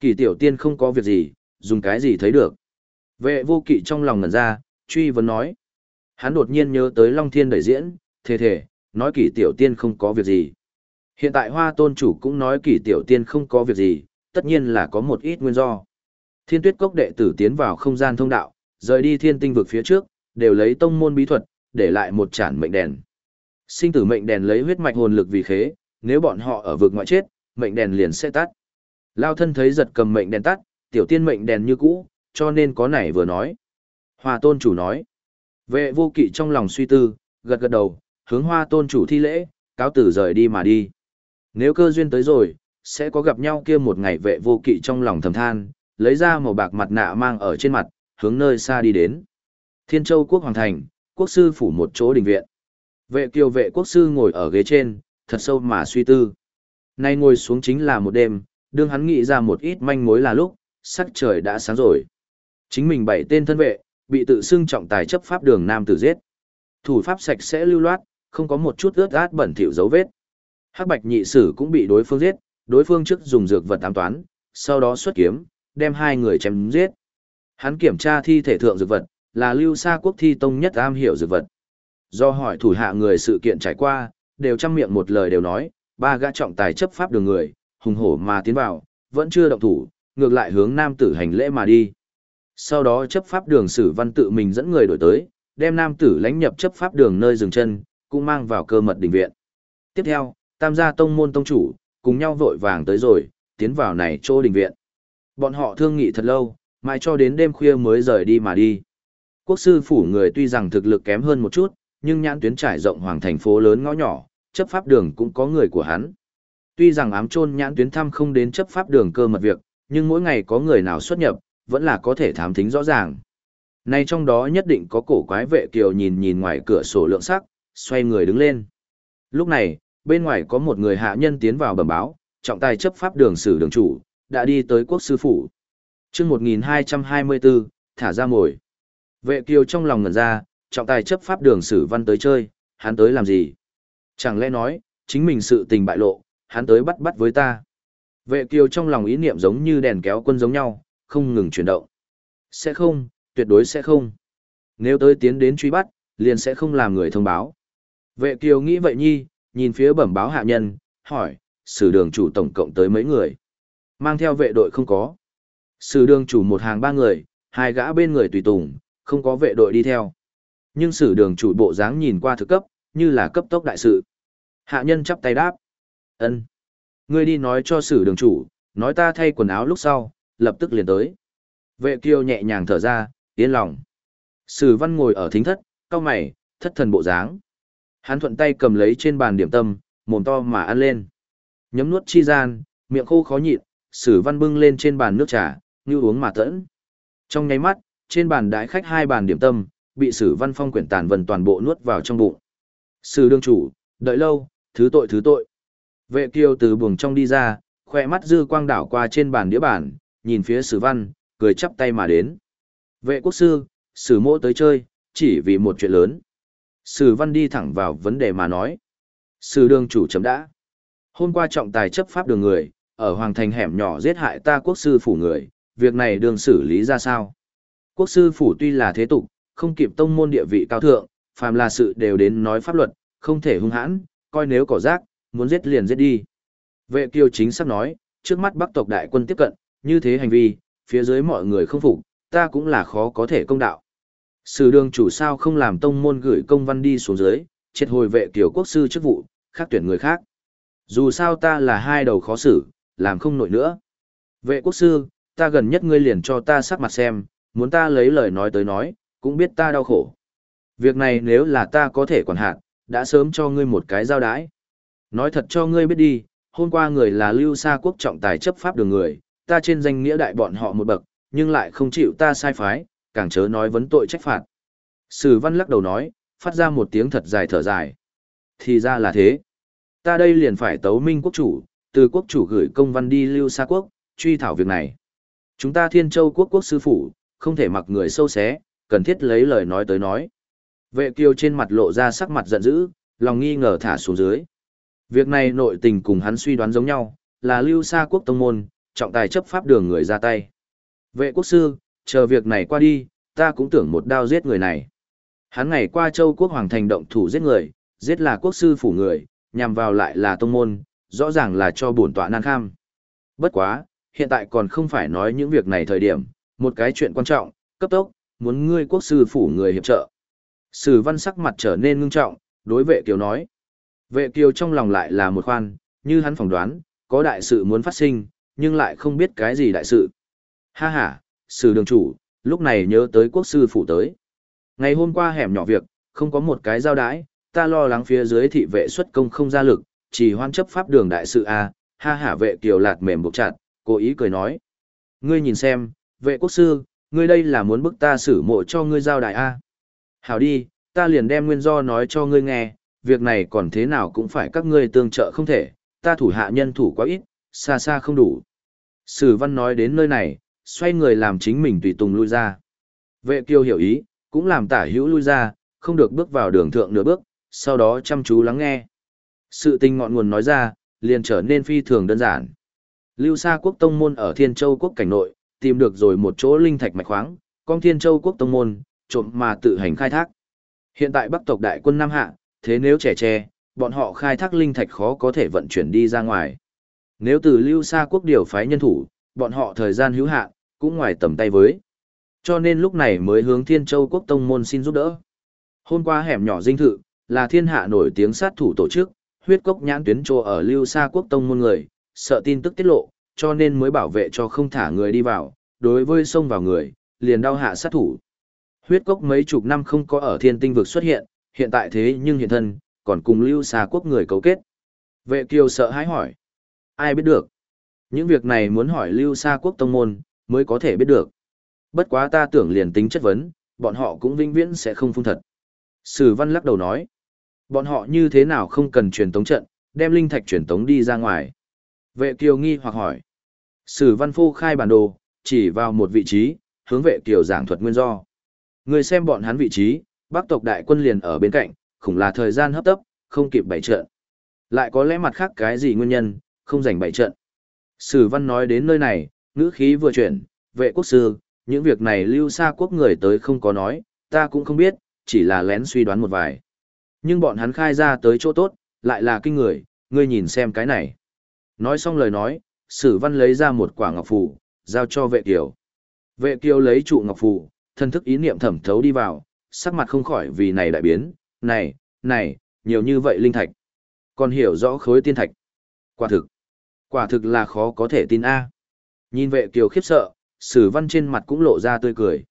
kỷ tiểu tiên không có việc gì, dùng cái gì thấy được. Vệ vô kỵ trong lòng ngẩn ra, truy vấn nói. Hắn đột nhiên nhớ tới Long Thiên đẩy diễn, thề thề, nói kỷ tiểu tiên không có việc gì. Hiện tại hoa tôn chủ cũng nói kỷ tiểu tiên không có việc gì, tất nhiên là có một ít nguyên do. Thiên tuyết cốc đệ tử tiến vào không gian thông đạo, rời đi thiên tinh vực phía trước, đều lấy tông môn bí thuật, để lại một chản mệnh đèn. Sinh tử mệnh đèn lấy huyết mạch hồn lực vì khế, nếu bọn họ ở vực ngoại chết, mệnh đèn liền sẽ tắt. Lao thân thấy giật cầm mệnh đèn tắt, tiểu tiên mệnh đèn như cũ, cho nên có này vừa nói. Hoa tôn chủ nói. Vệ vô kỵ trong lòng suy tư, gật gật đầu, hướng hoa tôn chủ thi lễ, cáo tử rời đi mà đi. Nếu cơ duyên tới rồi, sẽ có gặp nhau kia một ngày vệ vô kỵ trong lòng thầm than, lấy ra màu bạc mặt nạ mang ở trên mặt, hướng nơi xa đi đến. Thiên Châu quốc hoàng thành, quốc sư phủ một chỗ đình viện. Vệ kiều vệ quốc sư ngồi ở ghế trên, thật sâu mà suy tư. Nay ngồi xuống chính là một đêm, đương hắn nghĩ ra một ít manh mối là lúc, sắc trời đã sáng rồi. Chính mình bảy tên thân vệ, bị tự xưng trọng tài chấp pháp đường nam tử giết. Thủ pháp sạch sẽ lưu loát, không có một chút ướt át bẩn thỉu dấu vết. Hắc Bạch nhị sử cũng bị đối phương giết, đối phương trước dùng dược vật ám toán, sau đó xuất kiếm, đem hai người chém giết. Hắn kiểm tra thi thể thượng dược vật, là lưu sa quốc thi tông nhất am hiểu dược vật. Do hỏi thủ hạ người sự kiện trải qua, đều chăm miệng một lời đều nói, ba gã trọng tài chấp pháp đường người, hùng hổ mà tiến vào, vẫn chưa động thủ, ngược lại hướng nam tử hành lễ mà đi. Sau đó chấp pháp đường sử văn tự mình dẫn người đổi tới, đem nam tử lãnh nhập chấp pháp đường nơi dừng chân, cũng mang vào cơ mật đình viện. Tiếp theo, tam gia tông môn tông chủ, cùng nhau vội vàng tới rồi, tiến vào này chỗ đình viện. Bọn họ thương nghị thật lâu, mãi cho đến đêm khuya mới rời đi mà đi. Quốc sư phủ người tuy rằng thực lực kém hơn một chút, nhưng nhãn tuyến trải rộng hoàng thành phố lớn ngõ nhỏ, chấp pháp đường cũng có người của hắn. Tuy rằng ám chôn nhãn tuyến thăm không đến chấp pháp đường cơ mật việc, nhưng mỗi ngày có người nào xuất nhập, vẫn là có thể thám thính rõ ràng. Nay trong đó nhất định có cổ quái vệ kiều nhìn nhìn ngoài cửa sổ lượng sắc, xoay người đứng lên. Lúc này, bên ngoài có một người hạ nhân tiến vào bẩm báo, trọng tài chấp pháp đường sử đường chủ, đã đi tới quốc sư phủ. chương 1224, thả ra mồi. Vệ kiều trong lòng ngẩn ra, trọng tài chấp pháp đường sử văn tới chơi, hắn tới làm gì? Chẳng lẽ nói, chính mình sự tình bại lộ, hắn tới bắt bắt với ta. Vệ kiều trong lòng ý niệm giống như đèn kéo quân giống nhau, không ngừng chuyển động. Sẽ không, tuyệt đối sẽ không. Nếu tới tiến đến truy bắt, liền sẽ không làm người thông báo. Vệ kiều nghĩ vậy nhi, nhìn phía bẩm báo hạ nhân, hỏi, sử đường chủ tổng cộng tới mấy người? Mang theo vệ đội không có. Sử đường chủ một hàng ba người, hai gã bên người tùy tùng, không có vệ đội đi theo. Nhưng sử đường chủ bộ dáng nhìn qua thực cấp, như là cấp tốc đại sự. Hạ nhân chắp tay đáp. ân Ngươi đi nói cho sử đường chủ, nói ta thay quần áo lúc sau, lập tức liền tới. Vệ kiêu nhẹ nhàng thở ra, yên lòng. Sử văn ngồi ở thính thất, cao mày, thất thần bộ dáng. Hắn thuận tay cầm lấy trên bàn điểm tâm, mồm to mà ăn lên. Nhấm nuốt chi gian, miệng khô khó nhịn, sử văn bưng lên trên bàn nước trà, như uống mà tẫn. Trong nháy mắt, trên bàn đãi khách hai bàn điểm tâm, bị sử văn phong quyển tàn vần toàn bộ nuốt vào trong bụng. Sử đương chủ, đợi lâu, thứ tội thứ tội. Vệ kiêu từ buồng trong đi ra, khoe mắt dư quang đảo qua trên bàn đĩa bàn, nhìn phía sử văn, cười chắp tay mà đến. Vệ quốc sư, sử mỗ tới chơi, chỉ vì một chuyện lớn. Sử văn đi thẳng vào vấn đề mà nói. Sử Đường chủ chấm đã. Hôm qua trọng tài chấp pháp đường người, ở hoàng thành hẻm nhỏ giết hại ta quốc sư phủ người, việc này đường xử lý ra sao? Quốc sư phủ tuy là thế tục, không kịp tông môn địa vị cao thượng, phàm là sự đều đến nói pháp luật, không thể hung hãn, coi nếu cỏ rác, muốn giết liền giết đi. Vệ kiêu chính sắp nói, trước mắt bắc tộc đại quân tiếp cận, như thế hành vi, phía dưới mọi người không phục, ta cũng là khó có thể công đạo. Sử đường chủ sao không làm tông môn gửi công văn đi xuống dưới, triệt hồi vệ tiểu quốc sư chức vụ, khác tuyển người khác. Dù sao ta là hai đầu khó xử, làm không nổi nữa. Vệ quốc sư, ta gần nhất ngươi liền cho ta sắc mặt xem, muốn ta lấy lời nói tới nói, cũng biết ta đau khổ. Việc này nếu là ta có thể quản hạt, đã sớm cho ngươi một cái giao đái. Nói thật cho ngươi biết đi, hôm qua người là lưu sa quốc trọng tài chấp pháp đường người, ta trên danh nghĩa đại bọn họ một bậc, nhưng lại không chịu ta sai phái, càng chớ nói vấn tội trách phạt. Sử văn lắc đầu nói, phát ra một tiếng thật dài thở dài. Thì ra là thế. Ta đây liền phải tấu minh quốc chủ, từ quốc chủ gửi công văn đi lưu sa quốc, truy thảo việc này. Chúng ta thiên châu quốc quốc sư phủ, không thể mặc người sâu xé, cần thiết lấy lời nói tới nói. Vệ kiều trên mặt lộ ra sắc mặt giận dữ, lòng nghi ngờ thả xuống dưới. Việc này nội tình cùng hắn suy đoán giống nhau, là lưu sa quốc tông môn, trọng tài chấp pháp đường người ra tay. Vệ quốc sư, chờ việc này qua đi, ta cũng tưởng một đao giết người này. Hắn ngày qua châu quốc hoàng thành động thủ giết người, giết là quốc sư phủ người, nhằm vào lại là tông môn, rõ ràng là cho bổn tọa nan kham. Bất quá, hiện tại còn không phải nói những việc này thời điểm, một cái chuyện quan trọng, cấp tốc, muốn ngươi quốc sư phủ người hiệp trợ. Sử văn sắc mặt trở nên ngưng trọng, đối vệ kiều nói. Vệ kiều trong lòng lại là một khoan, như hắn phỏng đoán, có đại sự muốn phát sinh, nhưng lại không biết cái gì đại sự. Ha ha, sử đường chủ, lúc này nhớ tới quốc sư phủ tới. Ngày hôm qua hẻm nhỏ việc, không có một cái giao đái, ta lo lắng phía dưới thị vệ xuất công không ra lực, chỉ hoan chấp pháp đường đại sự a ha hả vệ kiều lạt mềm buộc chặt, cố ý cười nói. Ngươi nhìn xem, vệ quốc sư, ngươi đây là muốn bức ta xử mộ cho ngươi giao đại a Hảo đi, ta liền đem nguyên do nói cho ngươi nghe, việc này còn thế nào cũng phải các ngươi tương trợ không thể, ta thủ hạ nhân thủ quá ít, xa xa không đủ. Sử văn nói đến nơi này, xoay người làm chính mình tùy tùng lui ra. Vệ kiêu hiểu ý, cũng làm tả hữu lui ra, không được bước vào đường thượng nửa bước, sau đó chăm chú lắng nghe. Sự tình ngọn nguồn nói ra, liền trở nên phi thường đơn giản. Lưu Sa quốc tông môn ở Thiên Châu quốc cảnh nội, tìm được rồi một chỗ linh thạch mạch khoáng, con Thiên Châu quốc tông môn, trộm mà tự hành khai thác. Hiện tại Bắc tộc đại quân Nam Hạ, thế nếu trẻ tre, bọn họ khai thác linh thạch khó có thể vận chuyển đi ra ngoài. Nếu từ Lưu Sa quốc điều phái nhân thủ, bọn họ thời gian hữu hạn, cũng ngoài tầm tay với. Cho nên lúc này mới hướng Thiên Châu quốc tông môn xin giúp đỡ. Hôm qua hẻm nhỏ dinh thự, là thiên hạ nổi tiếng sát thủ tổ chức, huyết cốc nhãn tuyến trô ở lưu xa quốc tông môn người, sợ tin tức tiết lộ, cho nên mới bảo vệ cho không thả người đi vào, đối với xông vào người, liền đau hạ sát thủ. Huyết cốc mấy chục năm không có ở thiên tinh vực xuất hiện, Hiện tại thế nhưng hiện thân, còn cùng lưu xa quốc người cấu kết. Vệ kiều sợ hãi hỏi. Ai biết được? Những việc này muốn hỏi lưu xa quốc tông môn, mới có thể biết được. Bất quá ta tưởng liền tính chất vấn, bọn họ cũng vĩnh viễn sẽ không phung thật. Sử văn lắc đầu nói. Bọn họ như thế nào không cần truyền tống trận, đem linh thạch truyền tống đi ra ngoài. Vệ kiều nghi hoặc hỏi. Sử văn phu khai bản đồ, chỉ vào một vị trí, hướng vệ kiều giảng thuật nguyên do. Người xem bọn hắn vị trí, bắc tộc đại quân liền ở bên cạnh, khủng là thời gian hấp tấp, không kịp bảy trận. Lại có lẽ mặt khác cái gì nguyên nhân, không rảnh bảy trận. Sử văn nói đến nơi này, ngữ khí vừa chuyển, vệ quốc sư, những việc này lưu xa quốc người tới không có nói, ta cũng không biết, chỉ là lén suy đoán một vài. Nhưng bọn hắn khai ra tới chỗ tốt, lại là kinh người, ngươi nhìn xem cái này. Nói xong lời nói, sử văn lấy ra một quả ngọc phù, giao cho vệ kiều. Vệ kiều lấy trụ ngọc phù, thân thức ý niệm thẩm thấu đi vào, sắc mặt không khỏi vì này đại biến, này, này, nhiều như vậy linh thạch. Còn hiểu rõ khối tiên thạch. Quả thực, quả thực là khó có thể tin a. Nhìn vệ kiều khiếp sợ, sử văn trên mặt cũng lộ ra tươi cười.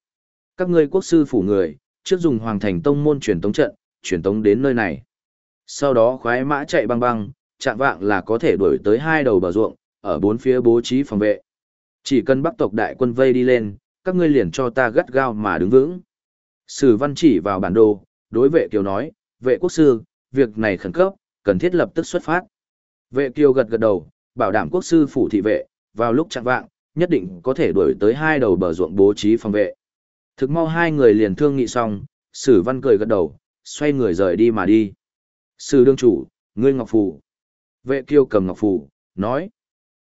Các ngươi quốc sư phủ người, trước dùng hoàng thành tông môn truyền tống trận, truyền tống đến nơi này. Sau đó khoái mã chạy băng băng, chạm vạng là có thể đuổi tới hai đầu bờ ruộng, ở bốn phía bố trí phòng vệ. Chỉ cần bắc tộc đại quân vây đi lên, các ngươi liền cho ta gắt gao mà đứng vững. Sử văn chỉ vào bản đồ, đối vệ kiều nói, vệ quốc sư, việc này khẩn cấp, cần thiết lập tức xuất phát. Vệ kiều gật gật đầu, bảo đảm quốc sư phủ thị vệ, vào lúc chạm vạng, nhất định có thể đuổi tới hai đầu bờ ruộng bố trí phòng vệ. Thực mau hai người liền thương nghị xong, sử văn cười gật đầu, xoay người rời đi mà đi. Sử đương chủ, ngươi ngọc phù. Vệ kiêu cầm ngọc phù, nói.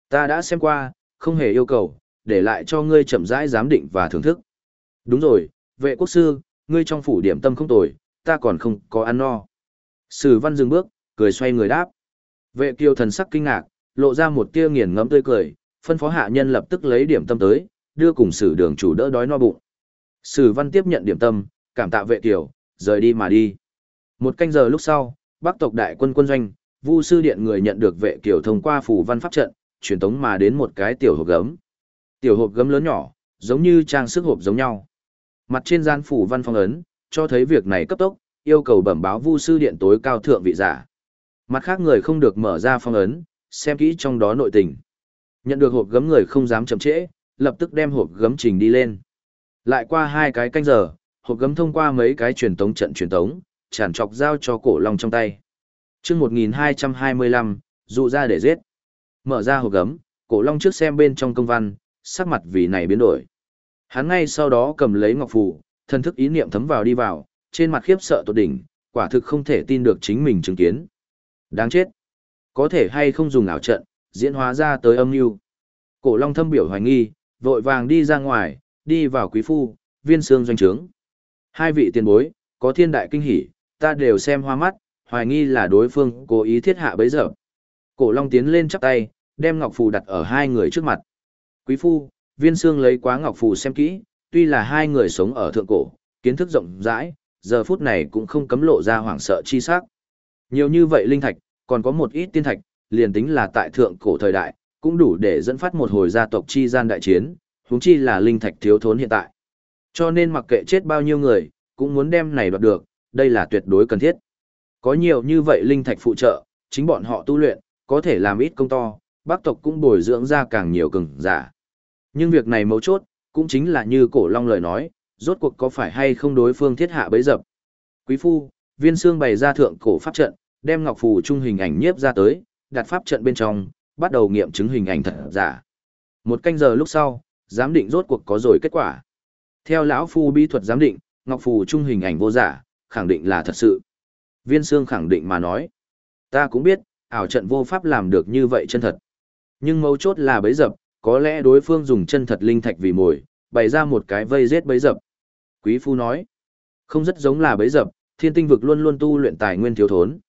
Ta đã xem qua, không hề yêu cầu, để lại cho ngươi chậm rãi giám định và thưởng thức. Đúng rồi, vệ quốc sư, ngươi trong phủ điểm tâm không tồi, ta còn không có ăn no. Sử văn dừng bước, cười xoay người đáp. Vệ kiêu thần sắc kinh ngạc, lộ ra một tia nghiền ngẫm tươi cười, phân phó hạ nhân lập tức lấy điểm tâm tới, đưa cùng sử đường chủ đỡ đói no bụng. Sử văn tiếp nhận điểm tâm, cảm tạ vệ tiểu, rời đi mà đi. Một canh giờ lúc sau, bắc tộc đại quân quân doanh, vu sư điện người nhận được vệ tiểu thông qua phủ văn pháp trận, truyền tống mà đến một cái tiểu hộp gấm. Tiểu hộp gấm lớn nhỏ, giống như trang sức hộp giống nhau. Mặt trên gian phủ văn phong ấn, cho thấy việc này cấp tốc, yêu cầu bẩm báo vu sư điện tối cao thượng vị giả. Mặt khác người không được mở ra phong ấn, xem kỹ trong đó nội tình. Nhận được hộp gấm người không dám chậm trễ, lập tức đem hộp gấm trình đi lên. Lại qua hai cái canh giờ, hộp gấm thông qua mấy cái truyền tống trận truyền tống, tràn trọc giao cho cổ long trong tay. chương 1225, dụ ra để giết. Mở ra hộp gấm, cổ long trước xem bên trong công văn, sắc mặt vì này biến đổi. Hắn ngay sau đó cầm lấy ngọc phù, thân thức ý niệm thấm vào đi vào, trên mặt khiếp sợ tột đỉnh, quả thực không thể tin được chính mình chứng kiến. Đáng chết. Có thể hay không dùng ảo trận, diễn hóa ra tới âm mưu Cổ long thâm biểu hoài nghi, vội vàng đi ra ngoài, đi vào quý phu, viên xương doanh trướng. Hai vị tiền bối, có thiên đại kinh hỉ, ta đều xem hoa mắt, hoài nghi là đối phương cố ý thiết hạ bấy giờ. Cổ long tiến lên chắp tay, đem ngọc phù đặt ở hai người trước mặt. Quý phu, viên xương lấy quá ngọc phù xem kỹ, tuy là hai người sống ở thượng cổ, kiến thức rộng rãi, giờ phút này cũng không cấm lộ ra hoảng sợ chi sắc. Nhiều như vậy linh thạch, còn có một ít tiên thạch, liền tính là tại thượng cổ thời đại, cũng đủ để dẫn phát một hồi gia tộc chi gian đại chiến, huống chi là linh thạch thiếu thốn hiện tại. Cho nên mặc kệ chết bao nhiêu người, cũng muốn đem này đoạt được, đây là tuyệt đối cần thiết. Có nhiều như vậy linh thạch phụ trợ, chính bọn họ tu luyện, có thể làm ít công to, bác tộc cũng bồi dưỡng ra càng nhiều cường giả. Nhưng việc này mấu chốt, cũng chính là như cổ long lời nói, rốt cuộc có phải hay không đối phương thiết hạ bấy dập. Quý phu, viên xương bày ra thượng cổ pháp trận, đem ngọc phù trung hình ảnh nhiếp ra tới, đặt pháp trận bên trong, bắt đầu nghiệm chứng hình ảnh thật giả. Một canh giờ lúc sau, giám định rốt cuộc có rồi kết quả. Theo lão phu bí thuật giám định, ngọc phù trung hình ảnh vô giả, khẳng định là thật sự. Viên Sương khẳng định mà nói, ta cũng biết, ảo trận vô pháp làm được như vậy chân thật. Nhưng mấu chốt là bấy dập, có lẽ đối phương dùng chân thật linh thạch vì mồi, bày ra một cái vây giết bấy dập. Quý phu nói, không rất giống là bấy dập, thiên tinh vực luôn luôn tu luyện tài nguyên thiếu thốn.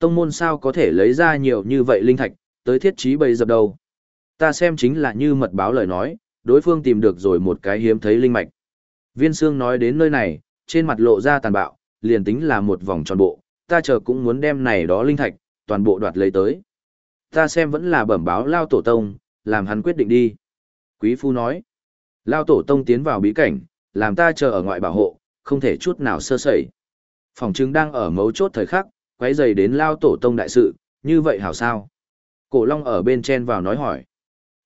Tông môn sao có thể lấy ra nhiều như vậy linh thạch, tới thiết trí bày dập đầu, Ta xem chính là như mật báo lời nói, đối phương tìm được rồi một cái hiếm thấy linh mạch. Viên Sương nói đến nơi này, trên mặt lộ ra tàn bạo, liền tính là một vòng tròn bộ, ta chờ cũng muốn đem này đó linh thạch, toàn bộ đoạt lấy tới. Ta xem vẫn là bẩm báo Lao Tổ Tông, làm hắn quyết định đi. Quý Phu nói, Lao Tổ Tông tiến vào bí cảnh, làm ta chờ ở ngoại bảo hộ, không thể chút nào sơ sẩy. Phòng chứng đang ở mấu chốt thời khắc, quấy dày đến lao tổ tông đại sự, như vậy hảo sao? Cổ Long ở bên chen vào nói hỏi.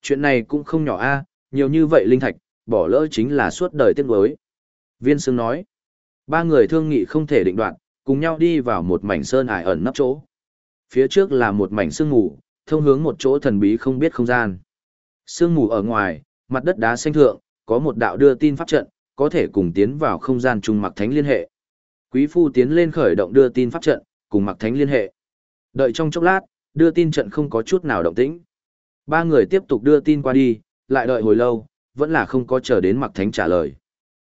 Chuyện này cũng không nhỏ a, nhiều như vậy linh thạch, bỏ lỡ chính là suốt đời tiếc nuối. Viên Sương nói. Ba người thương nghị không thể định đoạn, cùng nhau đi vào một mảnh sơn ải ẩn nấp chỗ. Phía trước là một mảnh sương mù, thông hướng một chỗ thần bí không biết không gian. Sương mù ở ngoài, mặt đất đá xanh thượng, có một đạo đưa tin pháp trận, có thể cùng tiến vào không gian trùng mặc thánh liên hệ. Quý phu tiến lên khởi động đưa tin pháp trận, cùng mặc thánh liên hệ. Đợi trong chốc lát, đưa tin trận không có chút nào động tĩnh. Ba người tiếp tục đưa tin qua đi, lại đợi hồi lâu, vẫn là không có chờ đến mặc thánh trả lời.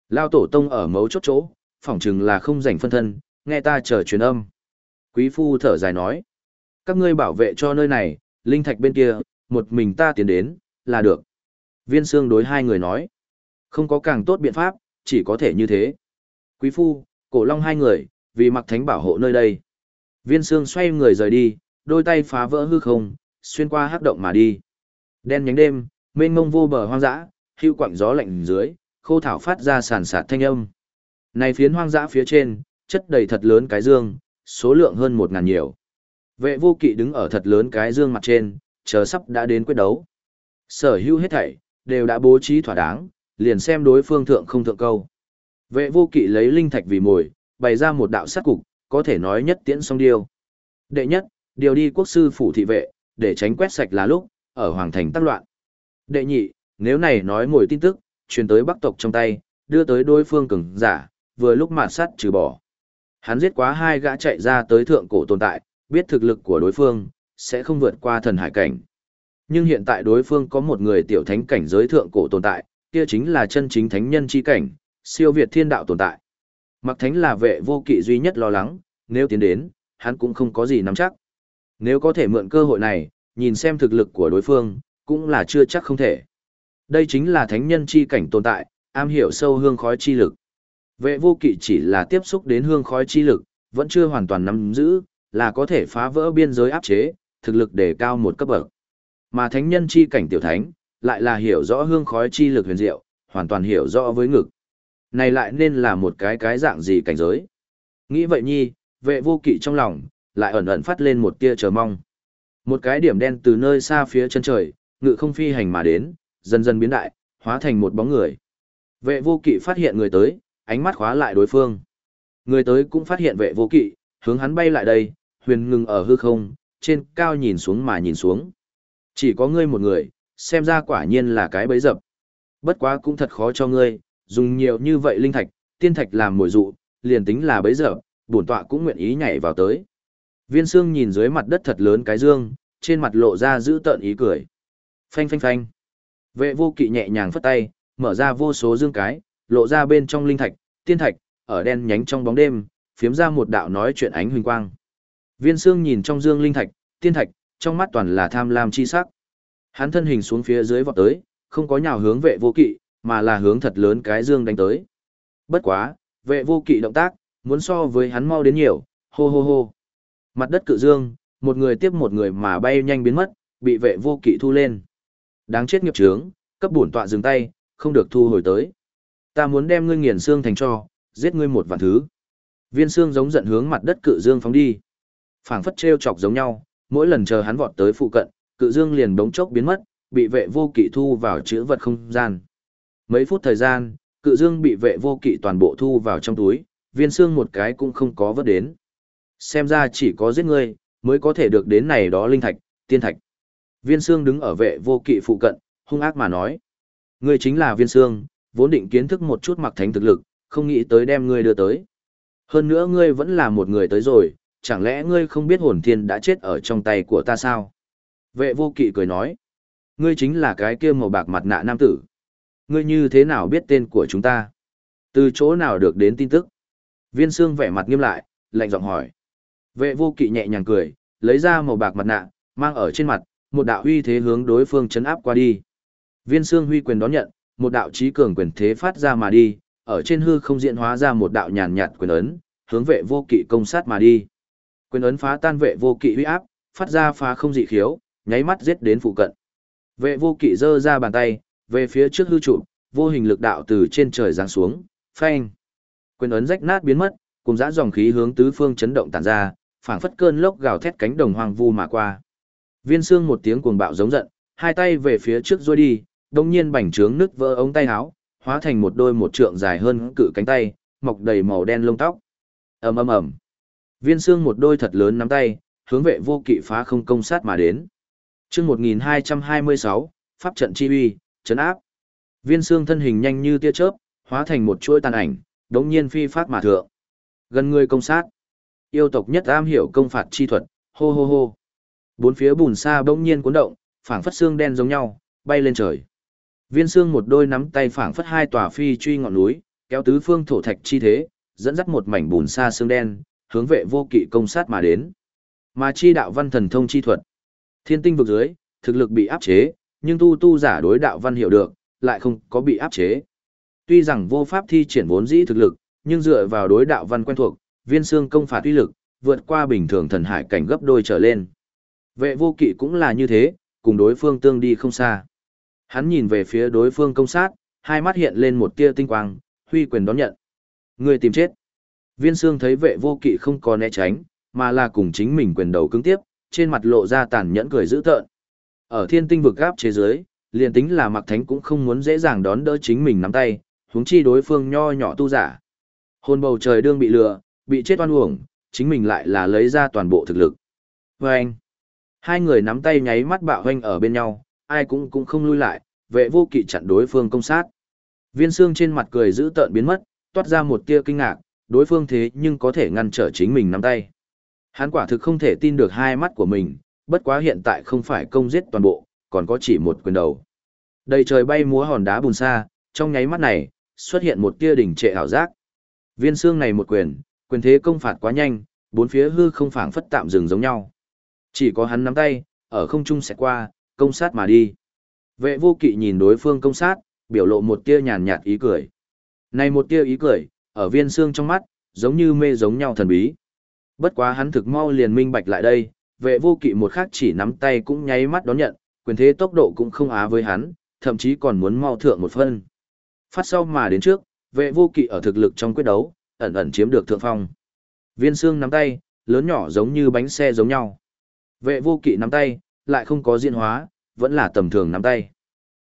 Lao tổ tông ở mấu chốt chỗ, phỏng chừng là không rảnh phân thân, nghe ta chờ truyền âm. Quý phu thở dài nói, các ngươi bảo vệ cho nơi này, linh thạch bên kia, một mình ta tiến đến, là được. Viên xương đối hai người nói, không có càng tốt biện pháp, chỉ có thể như thế. Quý phu, cổ long hai người, vì mặc thánh bảo hộ nơi đây. Viên xương xoay người rời đi, đôi tay phá vỡ hư không, xuyên qua hắc động mà đi. Đen nhánh đêm, mênh mông vô bờ hoang dã, hưu quặng gió lạnh dưới, khô thảo phát ra sản sạt thanh âm. Này phiến hoang dã phía trên, chất đầy thật lớn cái dương, số lượng hơn một ngàn nhiều. Vệ vô kỵ đứng ở thật lớn cái dương mặt trên, chờ sắp đã đến quyết đấu. Sở hữu hết thảy, đều đã bố trí thỏa đáng, liền xem đối phương thượng không thượng câu. Vệ vô kỵ lấy linh thạch vì mồi, bày ra một đạo sát cục, có thể nói nhất tiễn song điêu. Đệ nhất, điều đi quốc sư phủ thị vệ, để tránh quét sạch là lúc, ở hoàng thành tác loạn. Đệ nhị, nếu này nói mồi tin tức, truyền tới bắc tộc trong tay, đưa tới đối phương cường giả, vừa lúc mà sát trừ bỏ. Hắn giết quá hai gã chạy ra tới thượng cổ tồn tại, biết thực lực của đối phương, sẽ không vượt qua thần hải cảnh. Nhưng hiện tại đối phương có một người tiểu thánh cảnh giới thượng cổ tồn tại, kia chính là chân chính thánh nhân chi cảnh, siêu việt thiên đạo tồn tại. Mặc thánh là vệ vô kỵ duy nhất lo lắng, nếu tiến đến, hắn cũng không có gì nắm chắc. Nếu có thể mượn cơ hội này, nhìn xem thực lực của đối phương, cũng là chưa chắc không thể. Đây chính là thánh nhân chi cảnh tồn tại, am hiểu sâu hương khói chi lực. Vệ vô kỵ chỉ là tiếp xúc đến hương khói chi lực, vẫn chưa hoàn toàn nắm giữ, là có thể phá vỡ biên giới áp chế, thực lực đề cao một cấp bậc. Mà thánh nhân chi cảnh tiểu thánh, lại là hiểu rõ hương khói chi lực huyền diệu, hoàn toàn hiểu rõ với ngực. Này lại nên là một cái cái dạng gì cảnh giới. Nghĩ vậy nhi, vệ vô kỵ trong lòng, lại ẩn ẩn phát lên một tia chờ mong. Một cái điểm đen từ nơi xa phía chân trời, ngự không phi hành mà đến, dần dần biến đại, hóa thành một bóng người. Vệ vô kỵ phát hiện người tới, ánh mắt khóa lại đối phương. Người tới cũng phát hiện vệ vô kỵ, hướng hắn bay lại đây, huyền ngừng ở hư không, trên cao nhìn xuống mà nhìn xuống. Chỉ có ngươi một người, xem ra quả nhiên là cái bấy dập. Bất quá cũng thật khó cho ngươi, dùng nhiều như vậy linh thạch, tiên thạch làm mồi dụ, liền tính là bấy giờ, bổn tọa cũng nguyện ý nhảy vào tới. Viên xương nhìn dưới mặt đất thật lớn cái dương, trên mặt lộ ra giữ tợn ý cười. Phanh phanh phanh. Vệ vô kỵ nhẹ nhàng phất tay, mở ra vô số dương cái, lộ ra bên trong linh thạch, tiên thạch, ở đen nhánh trong bóng đêm, phiếm ra một đạo nói chuyện ánh huỳnh quang. Viên Sương nhìn trong dương linh thạch, tiên thạch, trong mắt toàn là tham lam chi sắc. Hắn thân hình xuống phía dưới vọt tới, không có nhào hướng vệ vô kỵ, mà là hướng thật lớn cái dương đánh tới. Bất quá, vệ vô kỵ động tác, muốn so với hắn mau đến nhiều, hô hô hô. Mặt đất cự dương, một người tiếp một người mà bay nhanh biến mất, bị vệ vô kỵ thu lên. Đáng chết nghiệp trướng, cấp bổn tọa dừng tay, không được thu hồi tới. Ta muốn đem ngươi nghiền xương thành cho, giết ngươi một vạn thứ. Viên xương giống giận hướng mặt đất cự dương phóng đi. phảng phất treo chọc giống nhau, mỗi lần chờ hắn vọt tới phụ cận, cự dương liền bỗng chốc biến mất, bị vệ vô kỵ thu vào chữ vật không gian. Mấy phút thời gian, cự dương bị vệ vô kỵ toàn bộ thu vào trong túi, viên xương một cái cũng không có vớt đến. Xem ra chỉ có giết ngươi, mới có thể được đến này đó linh thạch, tiên thạch. Viên xương đứng ở vệ vô kỵ phụ cận, hung ác mà nói. Ngươi chính là viên xương, vốn định kiến thức một chút mặc thánh thực lực, không nghĩ tới đem ngươi đưa tới. Hơn nữa ngươi vẫn là một người tới rồi, chẳng lẽ ngươi không biết hồn thiên đã chết ở trong tay của ta sao? Vệ vô kỵ cười nói, ngươi chính là cái kia màu bạc mặt nạ nam tử. Ngươi như thế nào biết tên của chúng ta? Từ chỗ nào được đến tin tức? Viên xương vẻ mặt nghiêm lại, lạnh giọng hỏi. Vệ vô kỵ nhẹ nhàng cười, lấy ra màu bạc mặt nạ, mang ở trên mặt, một đạo huy thế hướng đối phương chấn áp qua đi. Viên xương huy quyền đón nhận, một đạo trí cường quyền thế phát ra mà đi, ở trên hư không diễn hóa ra một đạo nhàn nhạt quyền ấn, hướng vệ vô kỵ công sát mà đi. Quyền ấn phá tan vệ vô kỵ huy áp, phát ra phá không dị khiếu, nháy mắt giết đến phụ cận. Vệ vô kỵ giơ ra bàn tay, về phía trước hư trụ, vô hình lực đạo từ trên trời giáng xuống, phanh. Quyền ấn rách nát biến mất, cùng dã dòng khí hướng tứ phương chấn động tản ra, phảng phất cơn lốc gào thét cánh đồng hoang vu mà qua. Viên xương một tiếng cuồng bạo giống giận, hai tay về phía trước rôi đi, đồng nhiên bành trướng nứt vỡ ống tay áo, hóa thành một đôi một trượng dài hơn cự cánh tay, mọc đầy màu đen lông tóc. ầm ầm ầm, viên xương một đôi thật lớn nắm tay, hướng vệ vô kỵ phá không công sát mà đến. Chương 1226, pháp trận chi uy, chấn áp. Viên xương thân hình nhanh như tia chớp, hóa thành một chuỗi tàn ảnh, đống nhiên phi phát mà thượng. Gần người công sát. Yêu tộc nhất am hiểu công phạt chi thuật, hô hô hô. Bốn phía bùn xa bỗng nhiên cuốn động, phảng phất xương đen giống nhau, bay lên trời. Viên xương một đôi nắm tay phảng phất hai tòa phi truy ngọn núi, kéo tứ phương thổ thạch chi thế, dẫn dắt một mảnh bùn xa xương đen, hướng vệ vô kỵ công sát mà đến. Mà chi đạo văn thần thông chi thuật. Thiên tinh vực dưới, thực lực bị áp chế, nhưng tu tu giả đối đạo văn hiểu được, lại không có bị áp chế. Tuy rằng vô pháp thi triển vốn dĩ thực lực, nhưng dựa vào đối đạo văn quen thuộc, viên xương công phạt uy lực, vượt qua bình thường thần hải cảnh gấp đôi trở lên. Vệ vô kỵ cũng là như thế, cùng đối phương tương đi không xa. Hắn nhìn về phía đối phương công sát, hai mắt hiện lên một tia tinh quang, huy quyền đón nhận. Người tìm chết. Viên xương thấy vệ vô kỵ không có né tránh, mà là cùng chính mình quyền đầu cứng tiếp, trên mặt lộ ra tàn nhẫn cười dữ tợn. Ở thiên tinh vực gáp chế giới, liền tính là mặc thánh cũng không muốn dễ dàng đón đỡ chính mình nắm tay, huống chi đối phương nho nhỏ tu giả. Hồn bầu trời đương bị lừa, bị chết oan uổng, chính mình lại là lấy ra toàn bộ thực lực. Và anh, hai người nắm tay nháy mắt bạo hoanh ở bên nhau, ai cũng cũng không lui lại, vệ vô kỵ chặn đối phương công sát. Viên xương trên mặt cười giữ tợn biến mất, toát ra một tia kinh ngạc, đối phương thế nhưng có thể ngăn trở chính mình nắm tay. Hắn quả thực không thể tin được hai mắt của mình, bất quá hiện tại không phải công giết toàn bộ, còn có chỉ một quyền đầu. Đầy trời bay múa hòn đá bùn xa, trong nháy mắt này, xuất hiện một tia đỉnh trệ hảo giác. Viên xương này một quyền, quyền thế công phạt quá nhanh, bốn phía hư không phảng phất tạm dừng giống nhau. Chỉ có hắn nắm tay, ở không trung sẽ qua, công sát mà đi. Vệ vô kỵ nhìn đối phương công sát, biểu lộ một tia nhàn nhạt ý cười. Này một tia ý cười, ở viên xương trong mắt, giống như mê giống nhau thần bí. Bất quá hắn thực mau liền minh bạch lại đây, vệ vô kỵ một khắc chỉ nắm tay cũng nháy mắt đón nhận, quyền thế tốc độ cũng không á với hắn, thậm chí còn muốn mau thượng một phân. Phát sau mà đến trước, vệ vô kỵ ở thực lực trong quyết đấu, ẩn ẩn chiếm được thượng phong. Viên xương nắm tay, lớn nhỏ giống như bánh xe giống nhau. Vệ vô kỵ nắm tay, lại không có diễn hóa, vẫn là tầm thường nắm tay.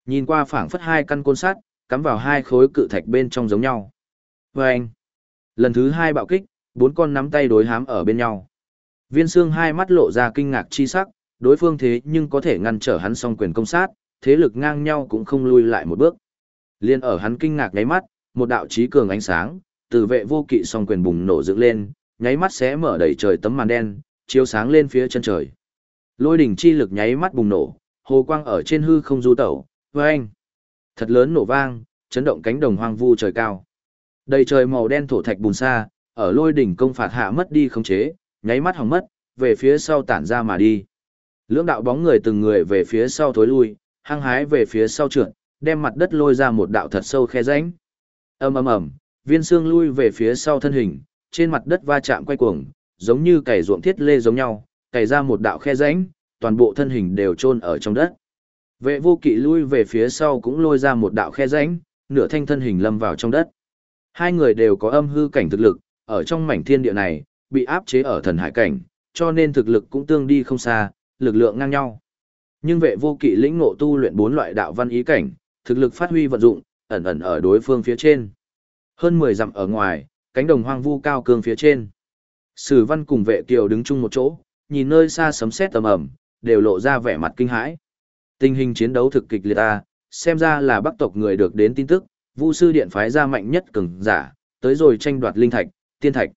Nhìn qua phảng phất hai căn côn sắt, cắm vào hai khối cự thạch bên trong giống nhau. Và anh, lần thứ hai bạo kích, bốn con nắm tay đối hám ở bên nhau. Viên xương hai mắt lộ ra kinh ngạc chi sắc, đối phương thế nhưng có thể ngăn trở hắn song quyền công sát, thế lực ngang nhau cũng không lui lại một bước. Liên ở hắn kinh ngạc nháy mắt, một đạo trí cường ánh sáng, từ vệ vô kỵ song quyền bùng nổ dựng lên, nháy mắt xé mở đầy trời tấm màn đen, chiếu sáng lên phía chân trời. Lôi đỉnh chi lực nháy mắt bùng nổ, hồ quang ở trên hư không du tẩu, anh Thật lớn nổ vang, chấn động cánh đồng hoang vu trời cao. Đầy trời màu đen thổ thạch bùn xa, ở lôi đỉnh công phạt hạ mất đi khống chế, nháy mắt hỏng mất, về phía sau tản ra mà đi. Lưỡng đạo bóng người từng người về phía sau thối lui, hăng hái về phía sau trượt, đem mặt đất lôi ra một đạo thật sâu khe rãnh. Ầm ầm ầm, viên xương lui về phía sau thân hình, trên mặt đất va chạm quay cuồng, giống như cày ruộng thiết lê giống nhau, cày ra một đạo khe rãnh, toàn bộ thân hình đều chôn ở trong đất. Vệ vô kỵ lui về phía sau cũng lôi ra một đạo khe rãnh, nửa thanh thân hình lâm vào trong đất. Hai người đều có âm hư cảnh thực lực, ở trong mảnh thiên địa này, bị áp chế ở thần hải cảnh, cho nên thực lực cũng tương đi không xa, lực lượng ngang nhau. Nhưng vệ vô kỵ lĩnh ngộ tu luyện bốn loại đạo văn ý cảnh, thực lực phát huy vận dụng, ẩn ẩn ở đối phương phía trên. Hơn 10 dặm ở ngoài, cánh đồng hoang vu cao cương phía trên. Sử văn cùng vệ kiều đứng chung một chỗ, nhìn nơi xa sấm sét tầm ẩm, đều lộ ra vẻ mặt kinh hãi. Tình hình chiến đấu thực kịch liệt ta, xem ra là bắc tộc người được đến tin tức, vu sư điện phái ra mạnh nhất cường giả, tới rồi tranh đoạt linh thạch, tiên thạch.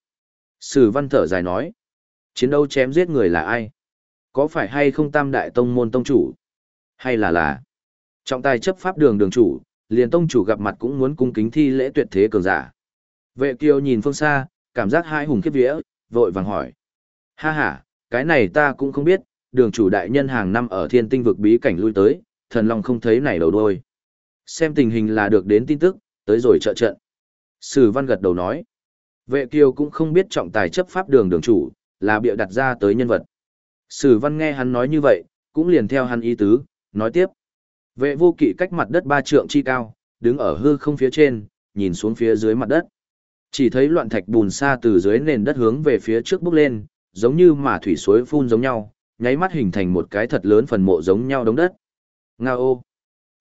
Sử văn thở dài nói, chiến đấu chém giết người là ai? Có phải hay không tam đại tông môn tông chủ? Hay là là trọng tài chấp pháp đường đường chủ, liền tông chủ gặp mặt cũng muốn cung kính thi lễ tuyệt thế cường giả. Vệ kiều nhìn phương xa, cảm giác hai hùng khiếp vía, vội vàng hỏi. Ha ha, cái này ta cũng không biết, đường chủ đại nhân hàng năm ở thiên tinh vực bí cảnh lui tới, thần long không thấy này đầu đôi. Xem tình hình là được đến tin tức, tới rồi trợ trận. Sử văn gật đầu nói. Vệ kiều cũng không biết trọng tài chấp pháp đường đường chủ, là bịa đặt ra tới nhân vật. Sử văn nghe hắn nói như vậy, cũng liền theo hắn ý tứ, nói tiếp. Vệ vô kỵ cách mặt đất ba trượng chi cao, đứng ở hư không phía trên, nhìn xuống phía dưới mặt đất. Chỉ thấy loạn thạch bùn xa từ dưới nền đất hướng về phía trước bước lên, giống như mà thủy suối phun giống nhau, nháy mắt hình thành một cái thật lớn phần mộ giống nhau đống đất. Nga ô!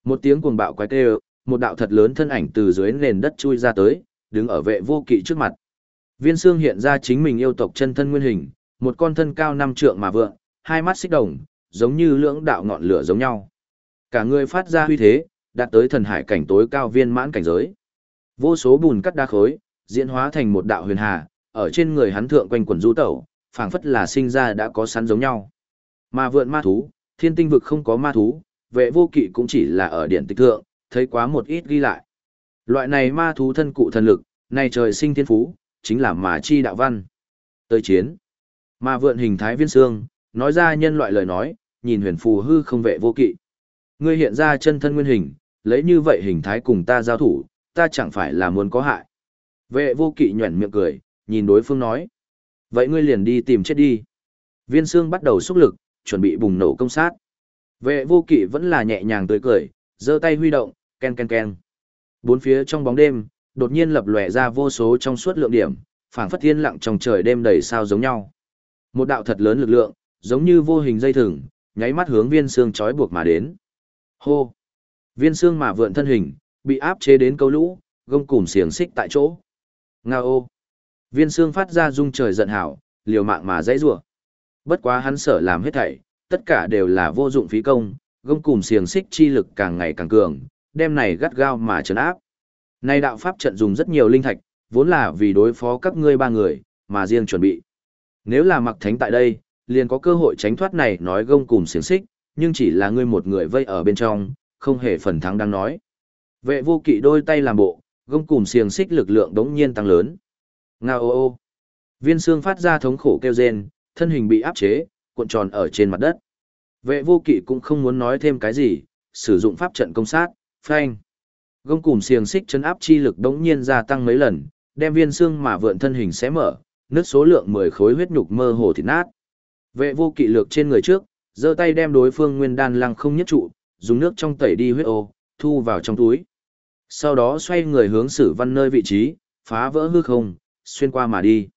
Một tiếng cuồng bạo quái kêu, một đạo thật lớn thân ảnh từ dưới nền đất chui ra tới, đứng ở vệ vô kỵ trước mặt. Viên xương hiện ra chính mình yêu tộc chân thân nguyên hình, một con thân cao năm trượng mà vượng, hai mắt xích đồng, giống như lưỡng đạo ngọn lửa giống nhau. Cả người phát ra huy thế, đạt tới thần hải cảnh tối cao viên mãn cảnh giới. Vô số bùn cắt đá khối, diễn hóa thành một đạo huyền hà, ở trên người hắn thượng quanh quần du tẩu, phảng phất là sinh ra đã có sẵn giống nhau. Mà vượn ma thú, thiên tinh vực không có ma thú, vệ vô kỵ cũng chỉ là ở điện tịch thượng, thấy quá một ít ghi lại. Loại này ma thú thân cụ thần lực, này trời sinh thiên phú, chính là mà chi đạo văn. Tới chiến. mà vượn hình thái viên xương, nói ra nhân loại lời nói, nhìn huyền phù hư không vệ vô kỵ. Ngươi hiện ra chân thân nguyên hình, lấy như vậy hình thái cùng ta giao thủ, ta chẳng phải là muốn có hại. Vệ vô kỵ nhuẩn miệng cười, nhìn đối phương nói. Vậy ngươi liền đi tìm chết đi. Viên xương bắt đầu xúc lực, chuẩn bị bùng nổ công sát. Vệ vô kỵ vẫn là nhẹ nhàng tươi cười, giơ tay huy động, ken ken ken. Bốn phía trong bóng đêm, đột nhiên lập lòe ra vô số trong suốt lượng điểm, phảng phất thiên lặng trong trời đêm đầy sao giống nhau. Một đạo thật lớn lực lượng, giống như vô hình dây thừng, nháy mắt hướng viên xương trói buộc mà đến. Hô! Viên xương mà vượn thân hình, bị áp chế đến câu lũ, gông cùm xiềng xích tại chỗ. Nga ô! Viên xương phát ra rung trời giận hảo, liều mạng mà dãy rủa. Bất quá hắn sở làm hết thảy, tất cả đều là vô dụng phí công, gông cùm xiềng xích chi lực càng ngày càng cường, đem này gắt gao mà trấn áp. Nay đạo pháp trận dùng rất nhiều linh thạch, vốn là vì đối phó các ngươi ba người, mà riêng chuẩn bị. Nếu là mặc thánh tại đây, liền có cơ hội tránh thoát này nói gông cùng xiềng xích, nhưng chỉ là ngươi một người vây ở bên trong, không hề phần thắng đang nói. Vệ vô kỵ đôi tay làm bộ, gông cùng xiềng xích lực lượng đống nhiên tăng lớn. Nga ô ô. Viên xương phát ra thống khổ kêu rên, thân hình bị áp chế, cuộn tròn ở trên mặt đất. Vệ vô kỵ cũng không muốn nói thêm cái gì, sử dụng pháp trận công sát, phanh. Gông cùm xiềng xích chấn áp chi lực đống nhiên gia tăng mấy lần, đem viên xương mà vượn thân hình xé mở, nứt số lượng 10 khối huyết nhục mơ hồ thịt nát. Vệ vô kỵ lược trên người trước, giơ tay đem đối phương nguyên đan lăng không nhất trụ, dùng nước trong tẩy đi huyết ô, thu vào trong túi. Sau đó xoay người hướng sử văn nơi vị trí, phá vỡ hư không, xuyên qua mà đi.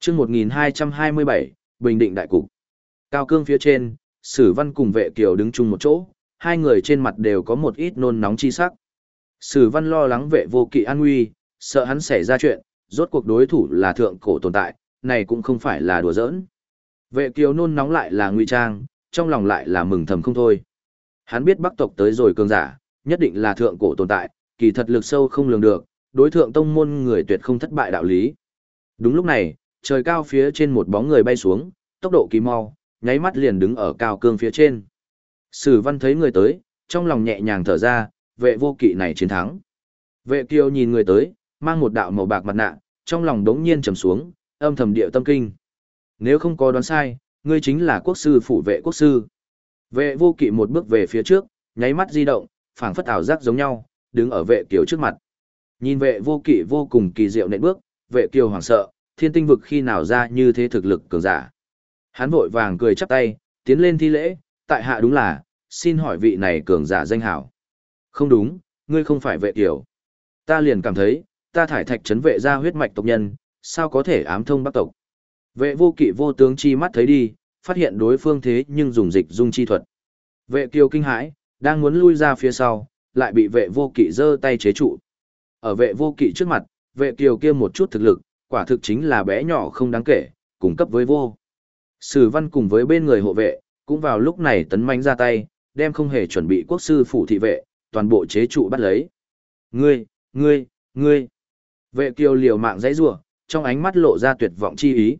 chương 1227, Bình Định Đại Cục. Cao cương phía trên, sử văn cùng vệ kiều đứng chung một chỗ, hai người trên mặt đều có một ít nôn nóng chi sắc. Sử văn lo lắng vệ vô kỵ an nguy, sợ hắn xảy ra chuyện, rốt cuộc đối thủ là thượng cổ tồn tại, này cũng không phải là đùa giỡn. Vệ kiều nôn nóng lại là nguy trang, trong lòng lại là mừng thầm không thôi. Hắn biết bắc tộc tới rồi cường giả, nhất định là thượng cổ tồn tại, kỳ thật lực sâu không lường được, đối thượng tông môn người tuyệt không thất bại đạo lý. Đúng lúc này, trời cao phía trên một bóng người bay xuống, tốc độ kỳ mau, nháy mắt liền đứng ở cao cương phía trên. Sử văn thấy người tới, trong lòng nhẹ nhàng thở ra, vệ vô kỵ này chiến thắng. Vệ kiều nhìn người tới, mang một đạo màu bạc mặt nạ, trong lòng đống nhiên trầm xuống, âm thầm điệu tâm kinh. Nếu không có đoán sai, ngươi chính là quốc sư phủ vệ quốc sư. Vệ vô kỵ một bước về phía trước, nháy mắt di động, phảng phất ảo giác giống nhau, đứng ở vệ kiều trước mặt. Nhìn vệ vô kỵ vô cùng kỳ diệu nện bước, vệ kiều hoảng sợ, thiên tinh vực khi nào ra như thế thực lực cường giả. Hắn vội vàng cười chắp tay, tiến lên thi lễ, tại hạ đúng là, xin hỏi vị này cường giả danh hảo. Không đúng, ngươi không phải vệ tiểu, Ta liền cảm thấy, ta thải thạch trấn vệ ra huyết mạch tộc nhân, sao có thể ám thông bắc tộc. Vệ vô kỵ vô tướng chi mắt thấy đi, phát hiện đối phương thế nhưng dùng dịch dung chi thuật. Vệ kiều kinh hãi, đang muốn lui ra phía sau, lại bị vệ vô kỵ giơ tay chế trụ. Ở vệ vô kỵ trước mặt, vệ kiều kia một chút thực lực, quả thực chính là bé nhỏ không đáng kể, cung cấp với vô. Sử văn cùng với bên người hộ vệ, cũng vào lúc này tấn manh ra tay, đem không hề chuẩn bị quốc sư phủ thị vệ, toàn bộ chế trụ bắt lấy. Ngươi, ngươi, ngươi. Vệ kiều liều mạng dãy rủa, trong ánh mắt lộ ra tuyệt vọng chi ý.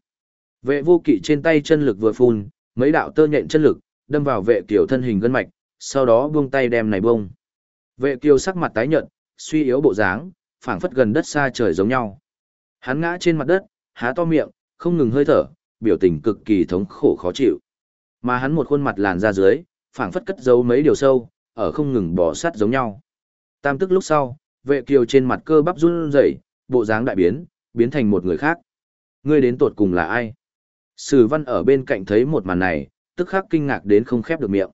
Vệ vô kỵ trên tay chân lực vừa phun, mấy đạo tơ nhện chân lực, đâm vào vệ kiều thân hình gân mạch, sau đó buông tay đem này bông. Vệ kiều sắc mặt tái nhợt, suy yếu bộ dáng, phảng phất gần đất xa trời giống nhau. Hắn ngã trên mặt đất, há to miệng, không ngừng hơi thở, biểu tình cực kỳ thống khổ khó chịu. Mà hắn một khuôn mặt làn ra dưới, phảng phất cất giấu mấy điều sâu, ở không ngừng bỏ sát giống nhau. Tam tức lúc sau, vệ kiều trên mặt cơ bắp run rẩy, bộ dáng đại biến, biến thành một người khác. Ngươi đến tột cùng là ai? Sử văn ở bên cạnh thấy một màn này, tức khắc kinh ngạc đến không khép được miệng.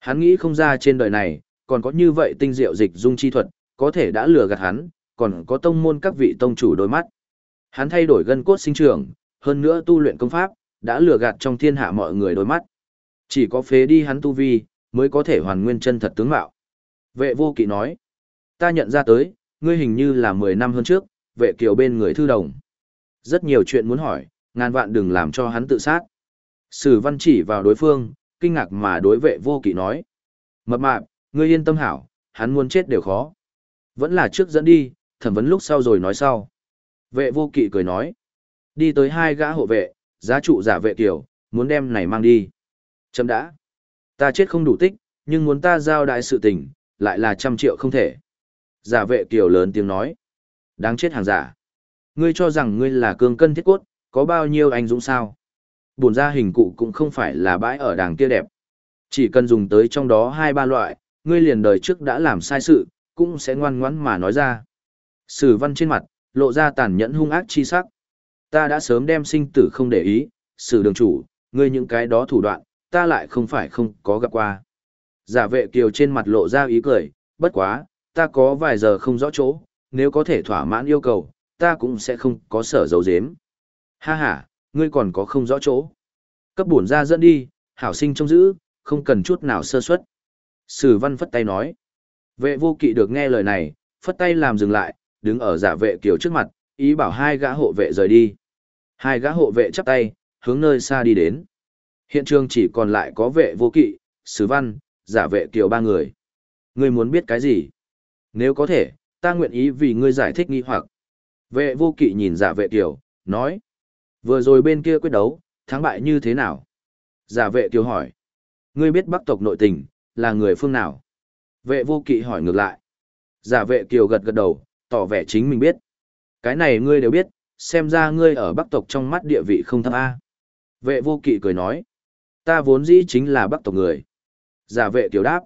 Hắn nghĩ không ra trên đời này, còn có như vậy tinh diệu dịch dung chi thuật, có thể đã lừa gạt hắn, còn có tông môn các vị tông chủ đôi mắt. Hắn thay đổi gân cốt sinh trưởng, hơn nữa tu luyện công pháp, đã lừa gạt trong thiên hạ mọi người đôi mắt. Chỉ có phế đi hắn tu vi, mới có thể hoàn nguyên chân thật tướng mạo. Vệ vô kỵ nói, ta nhận ra tới, ngươi hình như là 10 năm hơn trước, vệ kiều bên người thư đồng. Rất nhiều chuyện muốn hỏi, ngàn vạn đừng làm cho hắn tự sát. Sử văn chỉ vào đối phương, kinh ngạc mà đối vệ vô kỵ nói. Mập mạp, ngươi yên tâm hảo, hắn muốn chết đều khó. Vẫn là trước dẫn đi, thẩm vấn lúc sau rồi nói sau. Vệ vô kỵ cười nói. Đi tới hai gã hộ vệ, giá trụ giả vệ kiều, muốn đem này mang đi. Chấm đã. Ta chết không đủ tích, nhưng muốn ta giao đại sự tình, lại là trăm triệu không thể. Giả vệ kiều lớn tiếng nói. Đáng chết hàng giả. Ngươi cho rằng ngươi là cương cân thiết cốt, có bao nhiêu anh dũng sao? Buồn ra hình cụ cũng không phải là bãi ở đàng kia đẹp. Chỉ cần dùng tới trong đó hai ba loại, ngươi liền đời trước đã làm sai sự, cũng sẽ ngoan ngoãn mà nói ra. Sử văn trên mặt, lộ ra tàn nhẫn hung ác chi sắc. Ta đã sớm đem sinh tử không để ý, sử đường chủ, ngươi những cái đó thủ đoạn, ta lại không phải không có gặp qua. Giả vệ kiều trên mặt lộ ra ý cười, bất quá, ta có vài giờ không rõ chỗ, nếu có thể thỏa mãn yêu cầu, ta cũng sẽ không có sở dấu dếm. Ha ha, ngươi còn có không rõ chỗ. Cấp bổn ra dẫn đi, hảo sinh trông giữ, không cần chút nào sơ suất. Sử văn phất tay nói. Vệ vô kỵ được nghe lời này, phất tay làm dừng lại, đứng ở giả vệ kiều trước mặt, ý bảo hai gã hộ vệ rời đi. Hai gã hộ vệ chắp tay, hướng nơi xa đi đến. Hiện trường chỉ còn lại có vệ vô kỵ, sứ văn, giả vệ kiều ba người. Ngươi muốn biết cái gì? Nếu có thể, ta nguyện ý vì ngươi giải thích nghi hoặc. Vệ vô kỵ nhìn giả vệ kiều, nói. Vừa rồi bên kia quyết đấu, thắng bại như thế nào? Giả vệ kiều hỏi. Ngươi biết bắc tộc nội tình, là người phương nào? Vệ vô kỵ hỏi ngược lại. Giả vệ kiều gật gật đầu, tỏ vẻ chính mình biết. Cái này ngươi đều biết, xem ra ngươi ở bắc tộc trong mắt địa vị không thấp A. Vệ vô kỵ cười nói. Ta vốn dĩ chính là bắc tộc người. Giả vệ kiều đáp.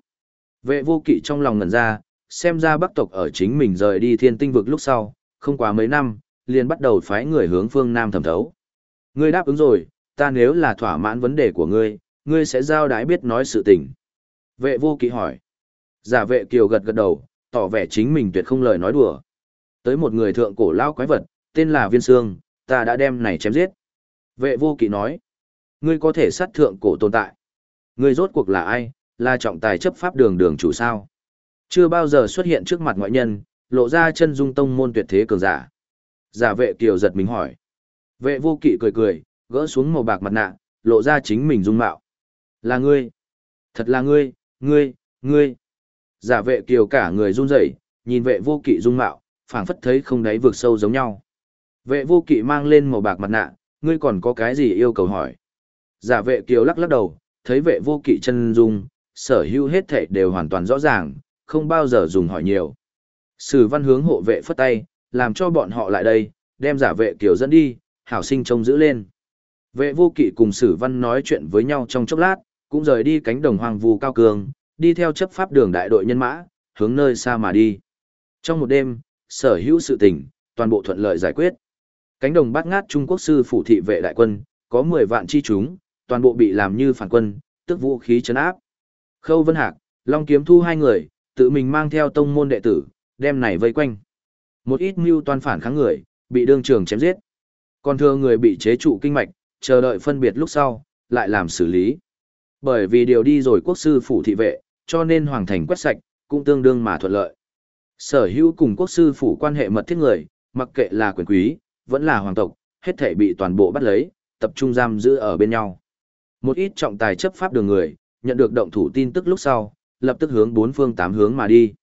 Vệ vô kỵ trong lòng ngẩn ra, xem ra bắc tộc ở chính mình rời đi thiên tinh vực lúc sau, không quá mấy năm, liền bắt đầu phái người hướng phương Nam thẩm thấu. Ngươi đáp ứng rồi, ta nếu là thỏa mãn vấn đề của ngươi, ngươi sẽ giao đái biết nói sự tình. Vệ vô kỵ hỏi. Giả vệ kiều gật gật đầu, tỏ vẻ chính mình tuyệt không lời nói đùa. Tới một người thượng cổ lao quái vật, tên là Viên Sương, ta đã đem này chém giết. Vệ vô kỵ nói. Ngươi có thể sát thượng cổ tồn tại. Ngươi rốt cuộc là ai, là trọng tài chấp pháp đường đường chủ sao? Chưa bao giờ xuất hiện trước mặt ngoại nhân, lộ ra chân dung tông môn tuyệt thế cường giả. Giả vệ kiều giật mình hỏi. Vệ vô kỵ cười cười, gỡ xuống màu bạc mặt nạ, lộ ra chính mình dung mạo. Là ngươi. Thật là ngươi, ngươi, ngươi. Giả vệ kiều cả người run rẩy, nhìn vệ vô kỵ dung mạo, phảng phất thấy không đáy vượt sâu giống nhau. Vệ vô kỵ mang lên màu bạc mặt nạ, ngươi còn có cái gì yêu cầu hỏi. Giả vệ kiều lắc lắc đầu, thấy vệ vô kỵ chân dung, sở hữu hết thảy đều hoàn toàn rõ ràng, không bao giờ dùng hỏi nhiều. Sử văn hướng hộ vệ phất tay, làm cho bọn họ lại đây, đem giả vệ kiều dẫn đi, hảo sinh trông giữ lên. Vệ vô kỵ cùng sử văn nói chuyện với nhau trong chốc lát, cũng rời đi cánh đồng hoàng vù cao cường, đi theo chấp pháp đường đại đội nhân mã, hướng nơi xa mà đi. Trong một đêm, sở hữu sự tình, toàn bộ thuận lợi giải quyết. Cánh đồng bát ngát Trung Quốc sư phủ thị vệ đại quân, có 10 vạn chi chúng, toàn bộ bị làm như phản quân, tức vũ khí chấn áp. Khâu Vân Hạc, Long Kiếm Thu hai người, tự mình mang theo tông môn đệ tử, đem này vây quanh. Một ít mưu toàn phản kháng người, bị đương trường chém giết. Còn thừa người bị chế trụ kinh mạch, chờ đợi phân biệt lúc sau, lại làm xử lý. Bởi vì điều đi rồi quốc sư phủ thị vệ, cho nên hoàng thành quét sạch, cũng tương đương mà thuận lợi. Sở hữu cùng quốc sư phủ quan hệ mật thiết người, mặc kệ là quyền quý, vẫn là hoàng tộc, hết thể bị toàn bộ bắt lấy, tập trung giam giữ ở bên nhau. Một ít trọng tài chấp pháp đường người, nhận được động thủ tin tức lúc sau, lập tức hướng bốn phương tám hướng mà đi.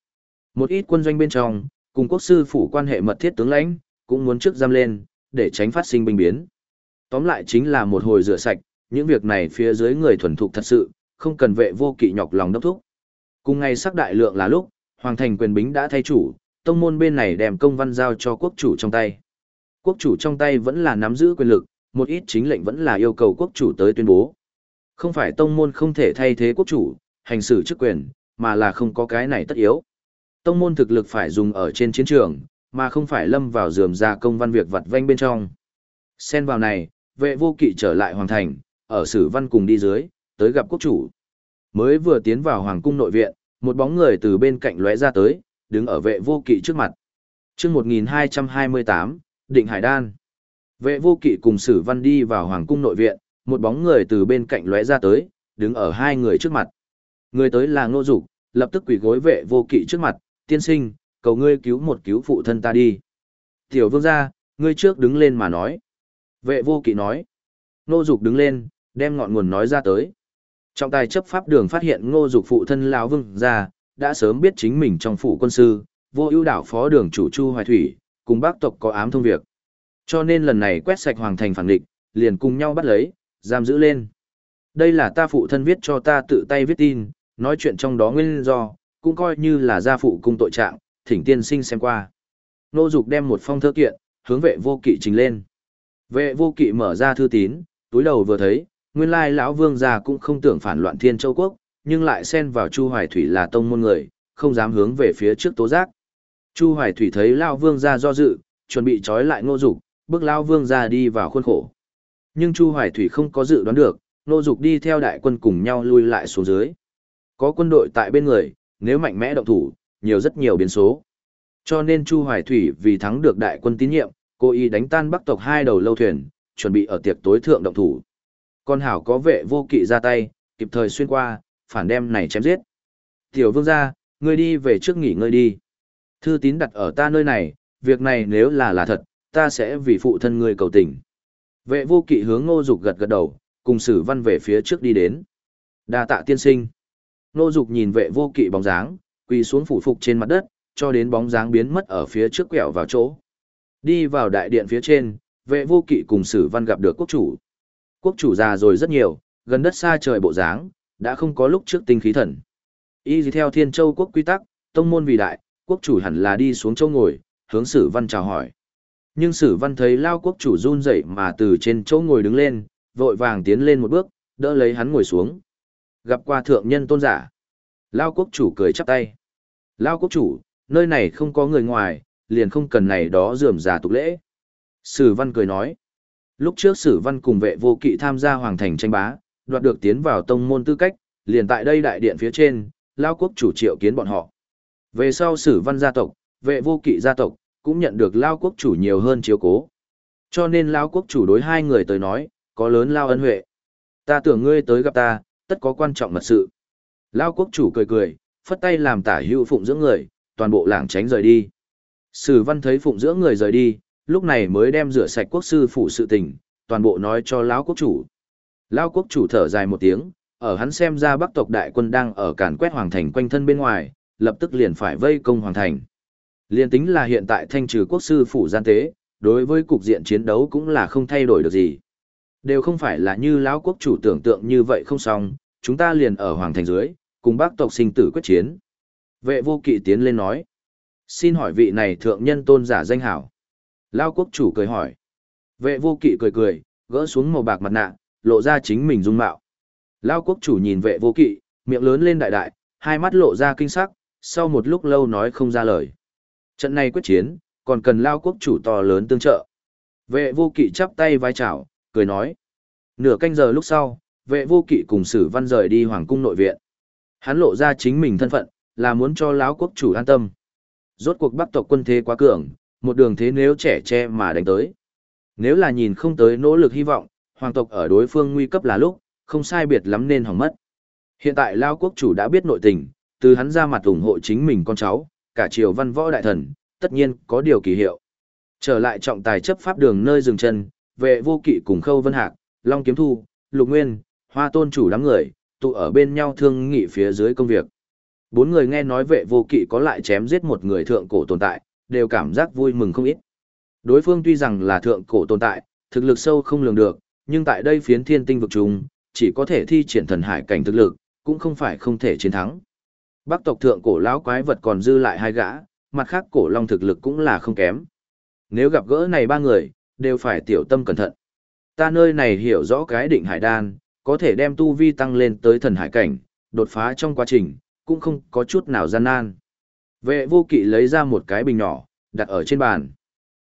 Một ít quân doanh bên trong, cùng quốc sư phủ quan hệ mật thiết tướng lãnh, cũng muốn trước giam lên, để tránh phát sinh binh biến. Tóm lại chính là một hồi rửa sạch, những việc này phía dưới người thuần thục thật sự, không cần vệ vô kỵ nhọc lòng đốc thúc. Cùng ngày sắc đại lượng là lúc, hoàng thành quyền bính đã thay chủ, tông môn bên này đem công văn giao cho quốc chủ trong tay. Quốc chủ trong tay vẫn là nắm giữ quyền lực, một ít chính lệnh vẫn là yêu cầu quốc chủ tới tuyên bố. Không phải tông môn không thể thay thế quốc chủ, hành xử chức quyền, mà là không có cái này tất yếu. Tông môn thực lực phải dùng ở trên chiến trường, mà không phải lâm vào dườm ra công văn việc vặt vanh bên trong. Xen vào này, vệ vô kỵ trở lại hoàng thành, ở sử văn cùng đi dưới, tới gặp quốc chủ. Mới vừa tiến vào hoàng cung nội viện, một bóng người từ bên cạnh lóe ra tới, đứng ở vệ vô kỵ trước mặt. chương 1228, Định Hải Đan. Vệ vô kỵ cùng sử văn đi vào hoàng cung nội viện, một bóng người từ bên cạnh lóe ra tới, đứng ở hai người trước mặt. Người tới là ngô dục, lập tức quỳ gối vệ vô kỵ trước mặt, tiên sinh, cầu ngươi cứu một cứu phụ thân ta đi. Tiểu vương gia, ngươi trước đứng lên mà nói. Vệ vô kỵ nói. Ngô dục đứng lên, đem ngọn nguồn nói ra tới. Trọng tài chấp pháp đường phát hiện ngô dục phụ thân lão vương gia, đã sớm biết chính mình trong phủ quân sư, vô ưu đảo phó đường chủ Chu Hoài Thủy, cùng bác tộc có ám thông việc. Cho nên lần này quét sạch hoàng thành phản địch, liền cùng nhau bắt lấy, giam giữ lên. Đây là ta phụ thân viết cho ta tự tay viết tin, nói chuyện trong đó nguyên do, cũng coi như là gia phụ cung tội trạng, thỉnh tiên sinh xem qua. Nô Dục đem một phong thơ kiện, hướng vệ vô kỵ trình lên. Vệ vô kỵ mở ra thư tín, túi đầu vừa thấy, nguyên lai lão vương gia cũng không tưởng phản loạn thiên châu quốc, nhưng lại xen vào Chu Hoài Thủy là tông môn người, không dám hướng về phía trước tố giác. Chu Hoài Thủy thấy lão vương gia do dự, chuẩn bị trói lại Ngô Dục, bước lão vương gia đi vào khuôn khổ. Nhưng Chu Hoài Thủy không có dự đoán được, Nô Dục đi theo đại quân cùng nhau lui lại xuống dưới. Có quân đội tại bên người, nếu mạnh mẽ động thủ, nhiều rất nhiều biến số. Cho nên Chu Hoài Thủy vì thắng được đại quân tín nhiệm, cố ý đánh tan Bắc tộc hai đầu lâu thuyền, chuẩn bị ở tiệc tối thượng động thủ. Con hảo có vệ vô kỵ ra tay, kịp thời xuyên qua, phản đem này chém giết. Tiểu vương gia, ngươi đi về trước nghỉ ngơi đi. Thư tín đặt ở ta nơi này, việc này nếu là là thật, ta sẽ vì phụ thân ngươi cầu tình. Vệ vô kỵ hướng ngô dục gật gật đầu, cùng sử văn về phía trước đi đến. đa tạ tiên sinh. Ngô dục nhìn vệ vô kỵ bóng dáng, quỳ xuống phủ phục trên mặt đất, cho đến bóng dáng biến mất ở phía trước quẹo vào chỗ. Đi vào đại điện phía trên, vệ vô kỵ cùng sử văn gặp được quốc chủ. Quốc chủ già rồi rất nhiều, gần đất xa trời bộ dáng, đã không có lúc trước tinh khí thần. Y theo thiên châu quốc quy tắc, tông môn vì đại, quốc chủ hẳn là đi xuống châu ngồi, hướng sử văn chào hỏi. Nhưng sử văn thấy lao quốc chủ run rẩy mà từ trên chỗ ngồi đứng lên, vội vàng tiến lên một bước, đỡ lấy hắn ngồi xuống. Gặp qua thượng nhân tôn giả. Lao quốc chủ cười chắp tay. Lao quốc chủ, nơi này không có người ngoài, liền không cần này đó dườm giả tục lễ. Sử văn cười nói. Lúc trước sử văn cùng vệ vô kỵ tham gia hoàng thành tranh bá, đoạt được tiến vào tông môn tư cách, liền tại đây đại điện phía trên, Lao quốc chủ triệu kiến bọn họ. Về sau sử văn gia tộc, vệ vô kỵ gia tộc, cũng nhận được Lao quốc chủ nhiều hơn chiếu cố. Cho nên Lao quốc chủ đối hai người tới nói, có lớn Lao ân huệ. Ta tưởng ngươi tới gặp ta, tất có quan trọng mật sự. Lao quốc chủ cười cười, phất tay làm tả hữu phụng dưỡng người, toàn bộ làng tránh rời đi. Sử văn thấy phụng dưỡng người rời đi, lúc này mới đem rửa sạch quốc sư phụ sự tình, toàn bộ nói cho lão quốc chủ. Lão quốc chủ thở dài một tiếng, ở hắn xem ra bắc tộc đại quân đang ở càn quét hoàng thành quanh thân bên ngoài, lập tức liền phải vây công hoàng thành. Liên tính là hiện tại thanh trừ quốc sư phủ gian tế, đối với cục diện chiến đấu cũng là không thay đổi được gì. Đều không phải là như lão quốc chủ tưởng tượng như vậy không xong, chúng ta liền ở hoàng thành dưới, cùng bác tộc sinh tử quyết chiến. Vệ vô kỵ tiến lên nói. Xin hỏi vị này thượng nhân tôn giả danh hảo. Lao quốc chủ cười hỏi. Vệ vô kỵ cười cười, gỡ xuống màu bạc mặt nạ, lộ ra chính mình dung mạo. Lao quốc chủ nhìn vệ vô kỵ, miệng lớn lên đại đại, hai mắt lộ ra kinh sắc, sau một lúc lâu nói không ra lời. Trận này quyết chiến, còn cần Lao quốc chủ to lớn tương trợ. Vệ vô kỵ chắp tay vai chào, cười nói. Nửa canh giờ lúc sau, vệ vô kỵ cùng sử văn rời đi hoàng cung nội viện. Hắn lộ ra chính mình thân phận, là muốn cho lão quốc chủ an tâm. Rốt cuộc bắc tộc quân thế quá cường, một đường thế nếu trẻ che mà đánh tới. Nếu là nhìn không tới nỗ lực hy vọng, hoàng tộc ở đối phương nguy cấp là lúc, không sai biệt lắm nên hỏng mất. Hiện tại Lao quốc chủ đã biết nội tình, từ hắn ra mặt ủng hộ chính mình con cháu, cả triều văn võ đại thần, tất nhiên có điều kỳ hiệu. Trở lại trọng tài chấp pháp đường nơi dừng chân, vệ vô kỵ cùng khâu vân hạc, long kiếm thu, lục nguyên, hoa tôn chủ đám người, tụ ở bên nhau thương nghị phía dưới công việc. Bốn người nghe nói vệ vô kỵ có lại chém giết một người thượng cổ tồn tại, đều cảm giác vui mừng không ít. Đối phương tuy rằng là thượng cổ tồn tại, thực lực sâu không lường được, nhưng tại đây phiến thiên tinh vực trùng, chỉ có thể thi triển thần hải cảnh thực lực, cũng không phải không thể chiến thắng. Bắc tộc thượng cổ lão quái vật còn dư lại hai gã, mặt khác cổ long thực lực cũng là không kém. Nếu gặp gỡ này ba người, đều phải tiểu tâm cẩn thận. Ta nơi này hiểu rõ cái định hải đan, có thể đem tu vi tăng lên tới thần hải cảnh, đột phá trong quá trình, cũng không có chút nào gian nan. Vệ vô kỵ lấy ra một cái bình nhỏ, đặt ở trên bàn.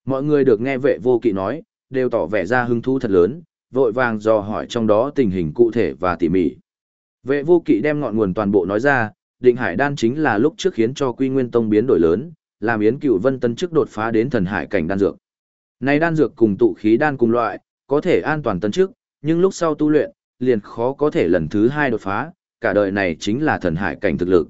Mọi người được nghe vệ vô kỵ nói, đều tỏ vẻ ra hứng thú thật lớn, vội vàng dò hỏi trong đó tình hình cụ thể và tỉ mỉ. Vệ vô kỵ đem ngọn nguồn toàn bộ nói ra, định hải đan chính là lúc trước khiến cho quy nguyên tông biến đổi lớn, làm yến cựu vân tân chức đột phá đến thần hải cảnh đan dược. Này đan dược cùng tụ khí đan cùng loại, có thể an toàn tấn trước, nhưng lúc sau tu luyện, liền khó có thể lần thứ hai đột phá, cả đời này chính là thần hải cảnh thực lực.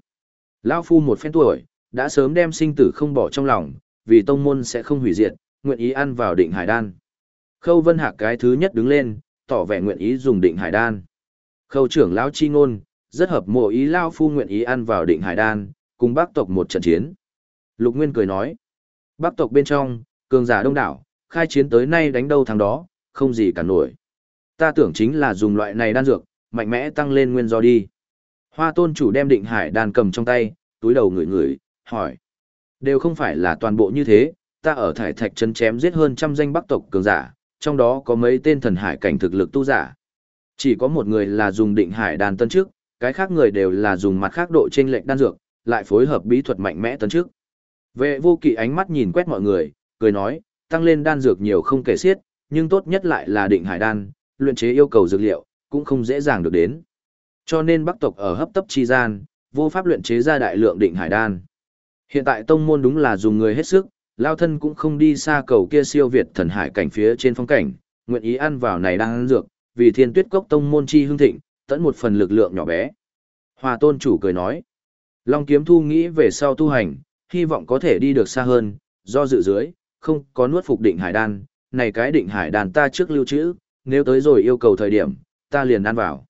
Lão phu một phen tuổi, đã sớm đem sinh tử không bỏ trong lòng, vì tông môn sẽ không hủy diệt, nguyện ý ăn vào định hải đan. Khâu Vân Hạc cái thứ nhất đứng lên, tỏ vẻ nguyện ý dùng định hải đan. Khâu trưởng lão chi ngôn, rất hợp mộ ý lao phu nguyện ý ăn vào định hải đan, cùng bác tộc một trận chiến. Lục Nguyên cười nói, bác tộc bên trong, cường giả đông đảo, khai chiến tới nay đánh đâu thằng đó, không gì cả nổi. Ta tưởng chính là dùng loại này đan dược, mạnh mẽ tăng lên nguyên do đi. Hoa tôn chủ đem định hải đan cầm trong tay, túi đầu ngửi ngửi, hỏi. Đều không phải là toàn bộ như thế, ta ở thải thạch chấn chém giết hơn trăm danh bắc tộc cường giả, trong đó có mấy tên thần hải cảnh thực lực tu giả. Chỉ có một người là dùng định hải đan tân trước, cái khác người đều là dùng mặt khác độ chênh lệch đan dược, lại phối hợp bí thuật mạnh mẽ tấn trước. Vệ vô kỵ ánh mắt nhìn quét mọi người, cười nói, tăng lên đan dược nhiều không kể xiết, nhưng tốt nhất lại là định hải đan, luyện chế yêu cầu dược liệu, cũng không dễ dàng được đến. Cho nên bắc tộc ở hấp tấp chi gian, vô pháp luyện chế ra đại lượng định hải đan. Hiện tại tông môn đúng là dùng người hết sức, lao thân cũng không đi xa cầu kia siêu việt thần hải cảnh phía trên phong cảnh, nguyện ý ăn vào này đang ăn dược, vì thiên tuyết cốc tông môn chi hương thịnh, tận một phần lực lượng nhỏ bé. Hòa tôn chủ cười nói, Long kiếm thu nghĩ về sau tu hành, hy vọng có thể đi được xa hơn, do dự dưới, không có nuốt phục định hải đan, này cái định hải đan ta trước lưu trữ, nếu tới rồi yêu cầu thời điểm, ta liền ăn vào.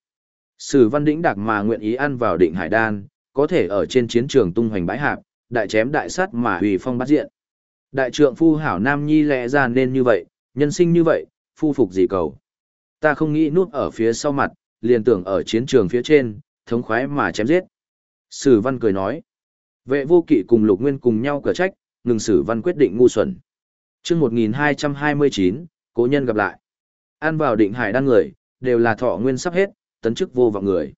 Sử văn đĩnh đặc mà nguyện ý ăn vào định hải đan, có thể ở trên chiến trường tung hoành bãi hạp, đại chém đại sát mà hủy phong bắt diện. Đại trượng phu hảo nam nhi lẽ ra nên như vậy, nhân sinh như vậy, phu phục gì cầu. Ta không nghĩ nuốt ở phía sau mặt, liền tưởng ở chiến trường phía trên, thống khoái mà chém giết. Sử văn cười nói. Vệ vô kỵ cùng lục nguyên cùng nhau cửa trách, ngừng sử văn quyết định ngu xuẩn. chương 1229, cố nhân gặp lại. An vào định hải đan người, đều là thọ nguyên sắp hết, tấn chức vô vọng người.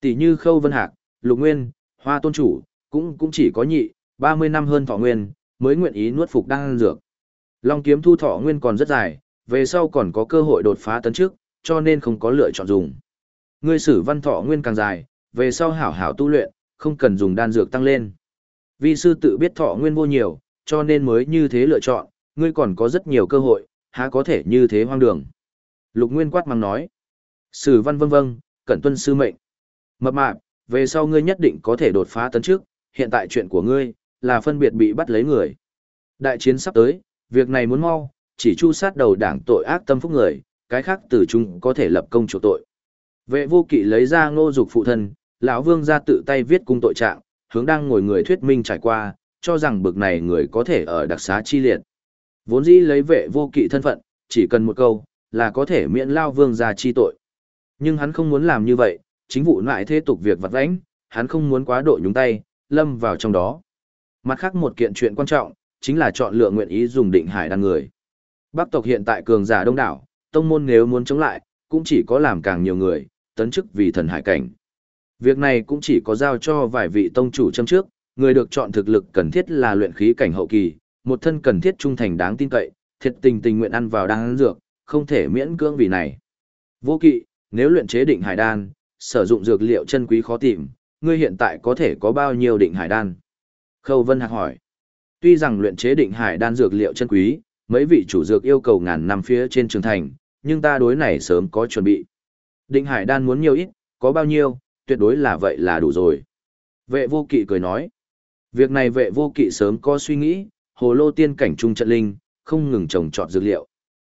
Tỷ như khâu vân hạc, lục nguyên, hoa tôn chủ, cũng cũng chỉ có nhị, 30 năm hơn thọ nguyên, mới nguyện ý nuốt phục đan dược. Long kiếm thu thọ nguyên còn rất dài, về sau còn có cơ hội đột phá tấn trước, cho nên không có lựa chọn dùng. Ngươi sử văn thọ nguyên càng dài, về sau hảo hảo tu luyện, không cần dùng đan dược tăng lên. Vi sư tự biết thọ nguyên vô nhiều, cho nên mới như thế lựa chọn, ngươi còn có rất nhiều cơ hội, há có thể như thế hoang đường. Lục Nguyên quát mang nói. Sử văn vân vân, cẩn tuân sư mệnh. Mập mạp, về sau ngươi nhất định có thể đột phá tấn trước, hiện tại chuyện của ngươi, là phân biệt bị bắt lấy người. Đại chiến sắp tới, việc này muốn mau, chỉ chu sát đầu đảng tội ác tâm phúc người, cái khác từ chúng có thể lập công chủ tội. Vệ vô kỵ lấy ra ngô dục phụ thân, lão vương ra tự tay viết cung tội trạng, hướng đang ngồi người thuyết minh trải qua, cho rằng bực này người có thể ở đặc xá chi liệt. Vốn dĩ lấy vệ vô kỵ thân phận, chỉ cần một câu, là có thể miễn lao vương ra chi tội. Nhưng hắn không muốn làm như vậy, chính vụ lại thế tục việc vặt vãnh, hắn không muốn quá độ nhúng tay, lâm vào trong đó. Mặt khác một kiện chuyện quan trọng, chính là chọn lựa nguyện ý dùng định hải đan người. Bắc tộc hiện tại cường giả đông đảo, tông môn nếu muốn chống lại, cũng chỉ có làm càng nhiều người, tấn chức vì thần hải cảnh. Việc này cũng chỉ có giao cho vài vị tông chủ châm trước, người được chọn thực lực cần thiết là luyện khí cảnh hậu kỳ, một thân cần thiết trung thành đáng tin cậy, thiệt tình tình nguyện ăn vào đan dược, không thể miễn cưỡng vì này. Vô kỵ, nếu luyện chế định hải đan, sử dụng dược liệu chân quý khó tìm, ngươi hiện tại có thể có bao nhiêu định hải đan? Khâu Vân Hạc hỏi. Tuy rằng luyện chế định hải đan dược liệu chân quý, mấy vị chủ dược yêu cầu ngàn năm phía trên trường thành, nhưng ta đối này sớm có chuẩn bị. Định hải đan muốn nhiều ít, có bao nhiêu, tuyệt đối là vậy là đủ rồi. Vệ vô kỵ cười nói. Việc này vệ vô kỵ sớm có suy nghĩ, hồ lô tiên cảnh trung trận linh, không ngừng trồng trọt dược liệu.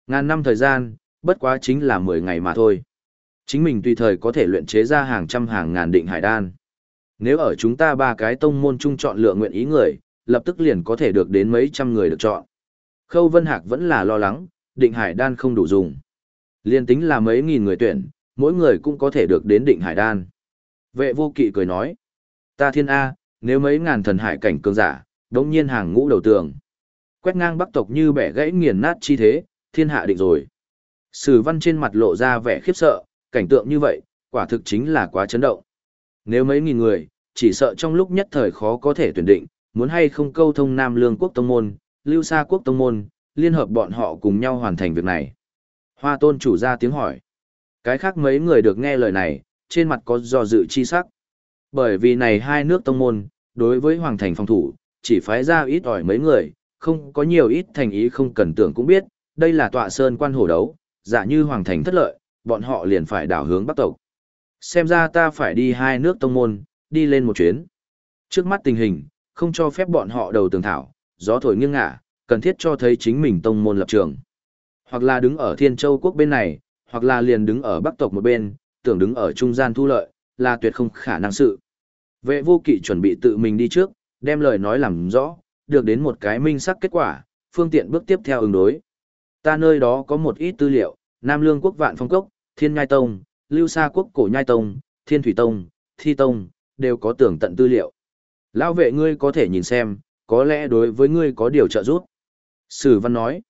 Ngàn năm thời gian, bất quá chính là 10 ngày mà thôi. Chính mình tùy thời có thể luyện chế ra hàng trăm hàng ngàn định hải đan. Nếu ở chúng ta ba cái tông môn chung chọn lựa nguyện ý người, lập tức liền có thể được đến mấy trăm người được chọn. Khâu Vân Hạc vẫn là lo lắng, định hải đan không đủ dùng. Liên tính là mấy nghìn người tuyển, mỗi người cũng có thể được đến định hải đan. Vệ vô kỵ cười nói, ta thiên A, nếu mấy ngàn thần hải cảnh cường giả, đống nhiên hàng ngũ đầu tường. Quét ngang bắc tộc như bẻ gãy nghiền nát chi thế, thiên hạ định rồi. Sử văn trên mặt lộ ra vẻ khiếp sợ, cảnh tượng như vậy, quả thực chính là quá chấn động. Nếu mấy nghìn người, chỉ sợ trong lúc nhất thời khó có thể tuyển định, muốn hay không câu thông Nam Lương quốc tông môn, Lưu Sa quốc tông môn, liên hợp bọn họ cùng nhau hoàn thành việc này. Hoa tôn chủ ra tiếng hỏi. Cái khác mấy người được nghe lời này, trên mặt có do dự chi sắc. Bởi vì này hai nước tông môn, đối với hoàng thành phòng thủ, chỉ phái ra ít ỏi mấy người, không có nhiều ít thành ý không cần tưởng cũng biết, đây là tọa sơn quan hổ đấu, giả như hoàng thành thất lợi, bọn họ liền phải đảo hướng bắc tộc. Xem ra ta phải đi hai nước tông môn, đi lên một chuyến. Trước mắt tình hình, không cho phép bọn họ đầu tường thảo, gió thổi nghiêng ngả, cần thiết cho thấy chính mình tông môn lập trường. Hoặc là đứng ở Thiên Châu quốc bên này, hoặc là liền đứng ở Bắc tộc một bên, tưởng đứng ở trung gian thu lợi, là tuyệt không khả năng sự. Vệ vô kỵ chuẩn bị tự mình đi trước, đem lời nói làm rõ, được đến một cái minh sắc kết quả, phương tiện bước tiếp theo ứng đối. Ta nơi đó có một ít tư liệu, Nam Lương quốc Vạn Phong Cốc, Thiên Nhai Tông, Lưu Sa quốc Cổ Nhai Tông, Thiên Thủy Tông, Thi Tông, đều có tưởng tận tư liệu. Lão vệ ngươi có thể nhìn xem, có lẽ đối với ngươi có điều trợ giúp. Sử văn nói,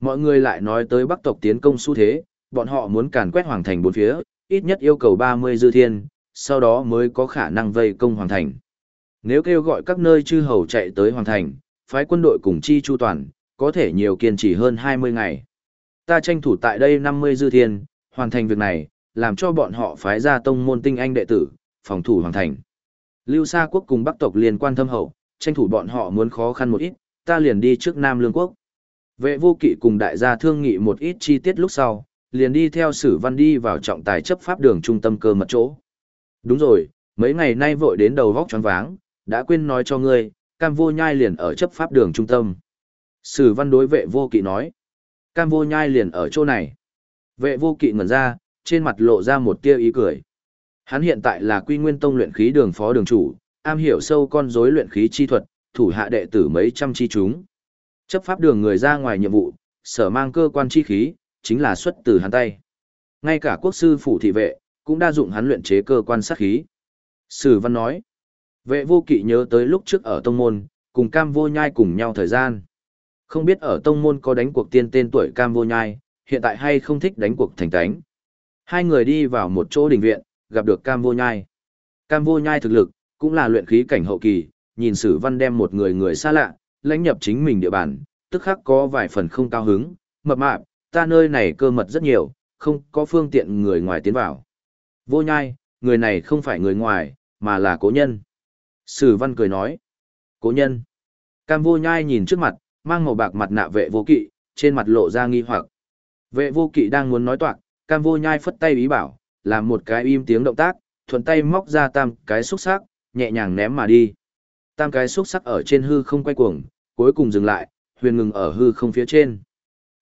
mọi người lại nói tới bắc tộc tiến công xu thế, bọn họ muốn càn quét hoàng thành bốn phía, ít nhất yêu cầu 30 dư thiên, sau đó mới có khả năng vây công hoàng thành. Nếu kêu gọi các nơi chư hầu chạy tới hoàng thành, phái quân đội cùng chi chu toàn, có thể nhiều kiên trì hơn 20 ngày. Ta tranh thủ tại đây 50 dư thiên, hoàn thành việc này, làm cho bọn họ phái ra tông môn tinh anh đệ tử, phòng thủ hoàng thành. Lưu Sa quốc cùng Bắc tộc liên quan thâm hậu, tranh thủ bọn họ muốn khó khăn một ít, ta liền đi trước Nam Lương quốc. Vệ vô kỵ cùng đại gia thương nghị một ít chi tiết lúc sau, liền đi theo sử văn đi vào trọng tài chấp pháp đường trung tâm cơ mật chỗ. Đúng rồi, mấy ngày nay vội đến đầu vóc choáng váng, đã quên nói cho ngươi, cam vô nhai liền ở chấp pháp đường trung tâm. Sử văn đối vệ vô kỵ nói, cam vô nhai liền ở chỗ này. Vệ vô kỵ ngẩn ra, trên mặt lộ ra một tia ý cười. Hắn hiện tại là quy nguyên tông luyện khí đường phó đường chủ, am hiểu sâu con rối luyện khí chi thuật, thủ hạ đệ tử mấy trăm chi chúng. Chấp pháp đường người ra ngoài nhiệm vụ, sở mang cơ quan chi khí, chính là xuất từ hắn tay. Ngay cả quốc sư phủ thị vệ, cũng đa dụng hắn luyện chế cơ quan sát khí. Sử văn nói, vệ vô kỵ nhớ tới lúc trước ở tông môn, cùng cam vô nhai cùng nhau thời gian. Không biết ở tông môn có đánh cuộc tiên tên tuổi cam vô nhai, hiện tại hay không thích đánh cuộc thành tánh. Hai người đi vào một chỗ đình viện, gặp được cam vô nhai. Cam vô nhai thực lực, cũng là luyện khí cảnh hậu kỳ, nhìn sử văn đem một người người xa lạ, lãnh nhập chính mình địa bàn, tức khắc có vài phần không cao hứng, mập mạp, ta nơi này cơ mật rất nhiều, không có phương tiện người ngoài tiến vào. Vô nhai, người này không phải người ngoài, mà là cố nhân. Sử văn cười nói, cố nhân. Cam vô nhai nhìn trước mặt, mang màu bạc mặt nạ vệ vô kỵ, trên mặt lộ ra nghi hoặc. Vệ vô kỵ đang muốn nói toạc, cam vô nhai phất tay ý bảo, làm một cái im tiếng động tác, thuận tay móc ra tam cái xúc sắc, nhẹ nhàng ném mà đi. Tam cái xúc sắc ở trên hư không quay cuồng, cuối cùng dừng lại, huyền ngừng ở hư không phía trên.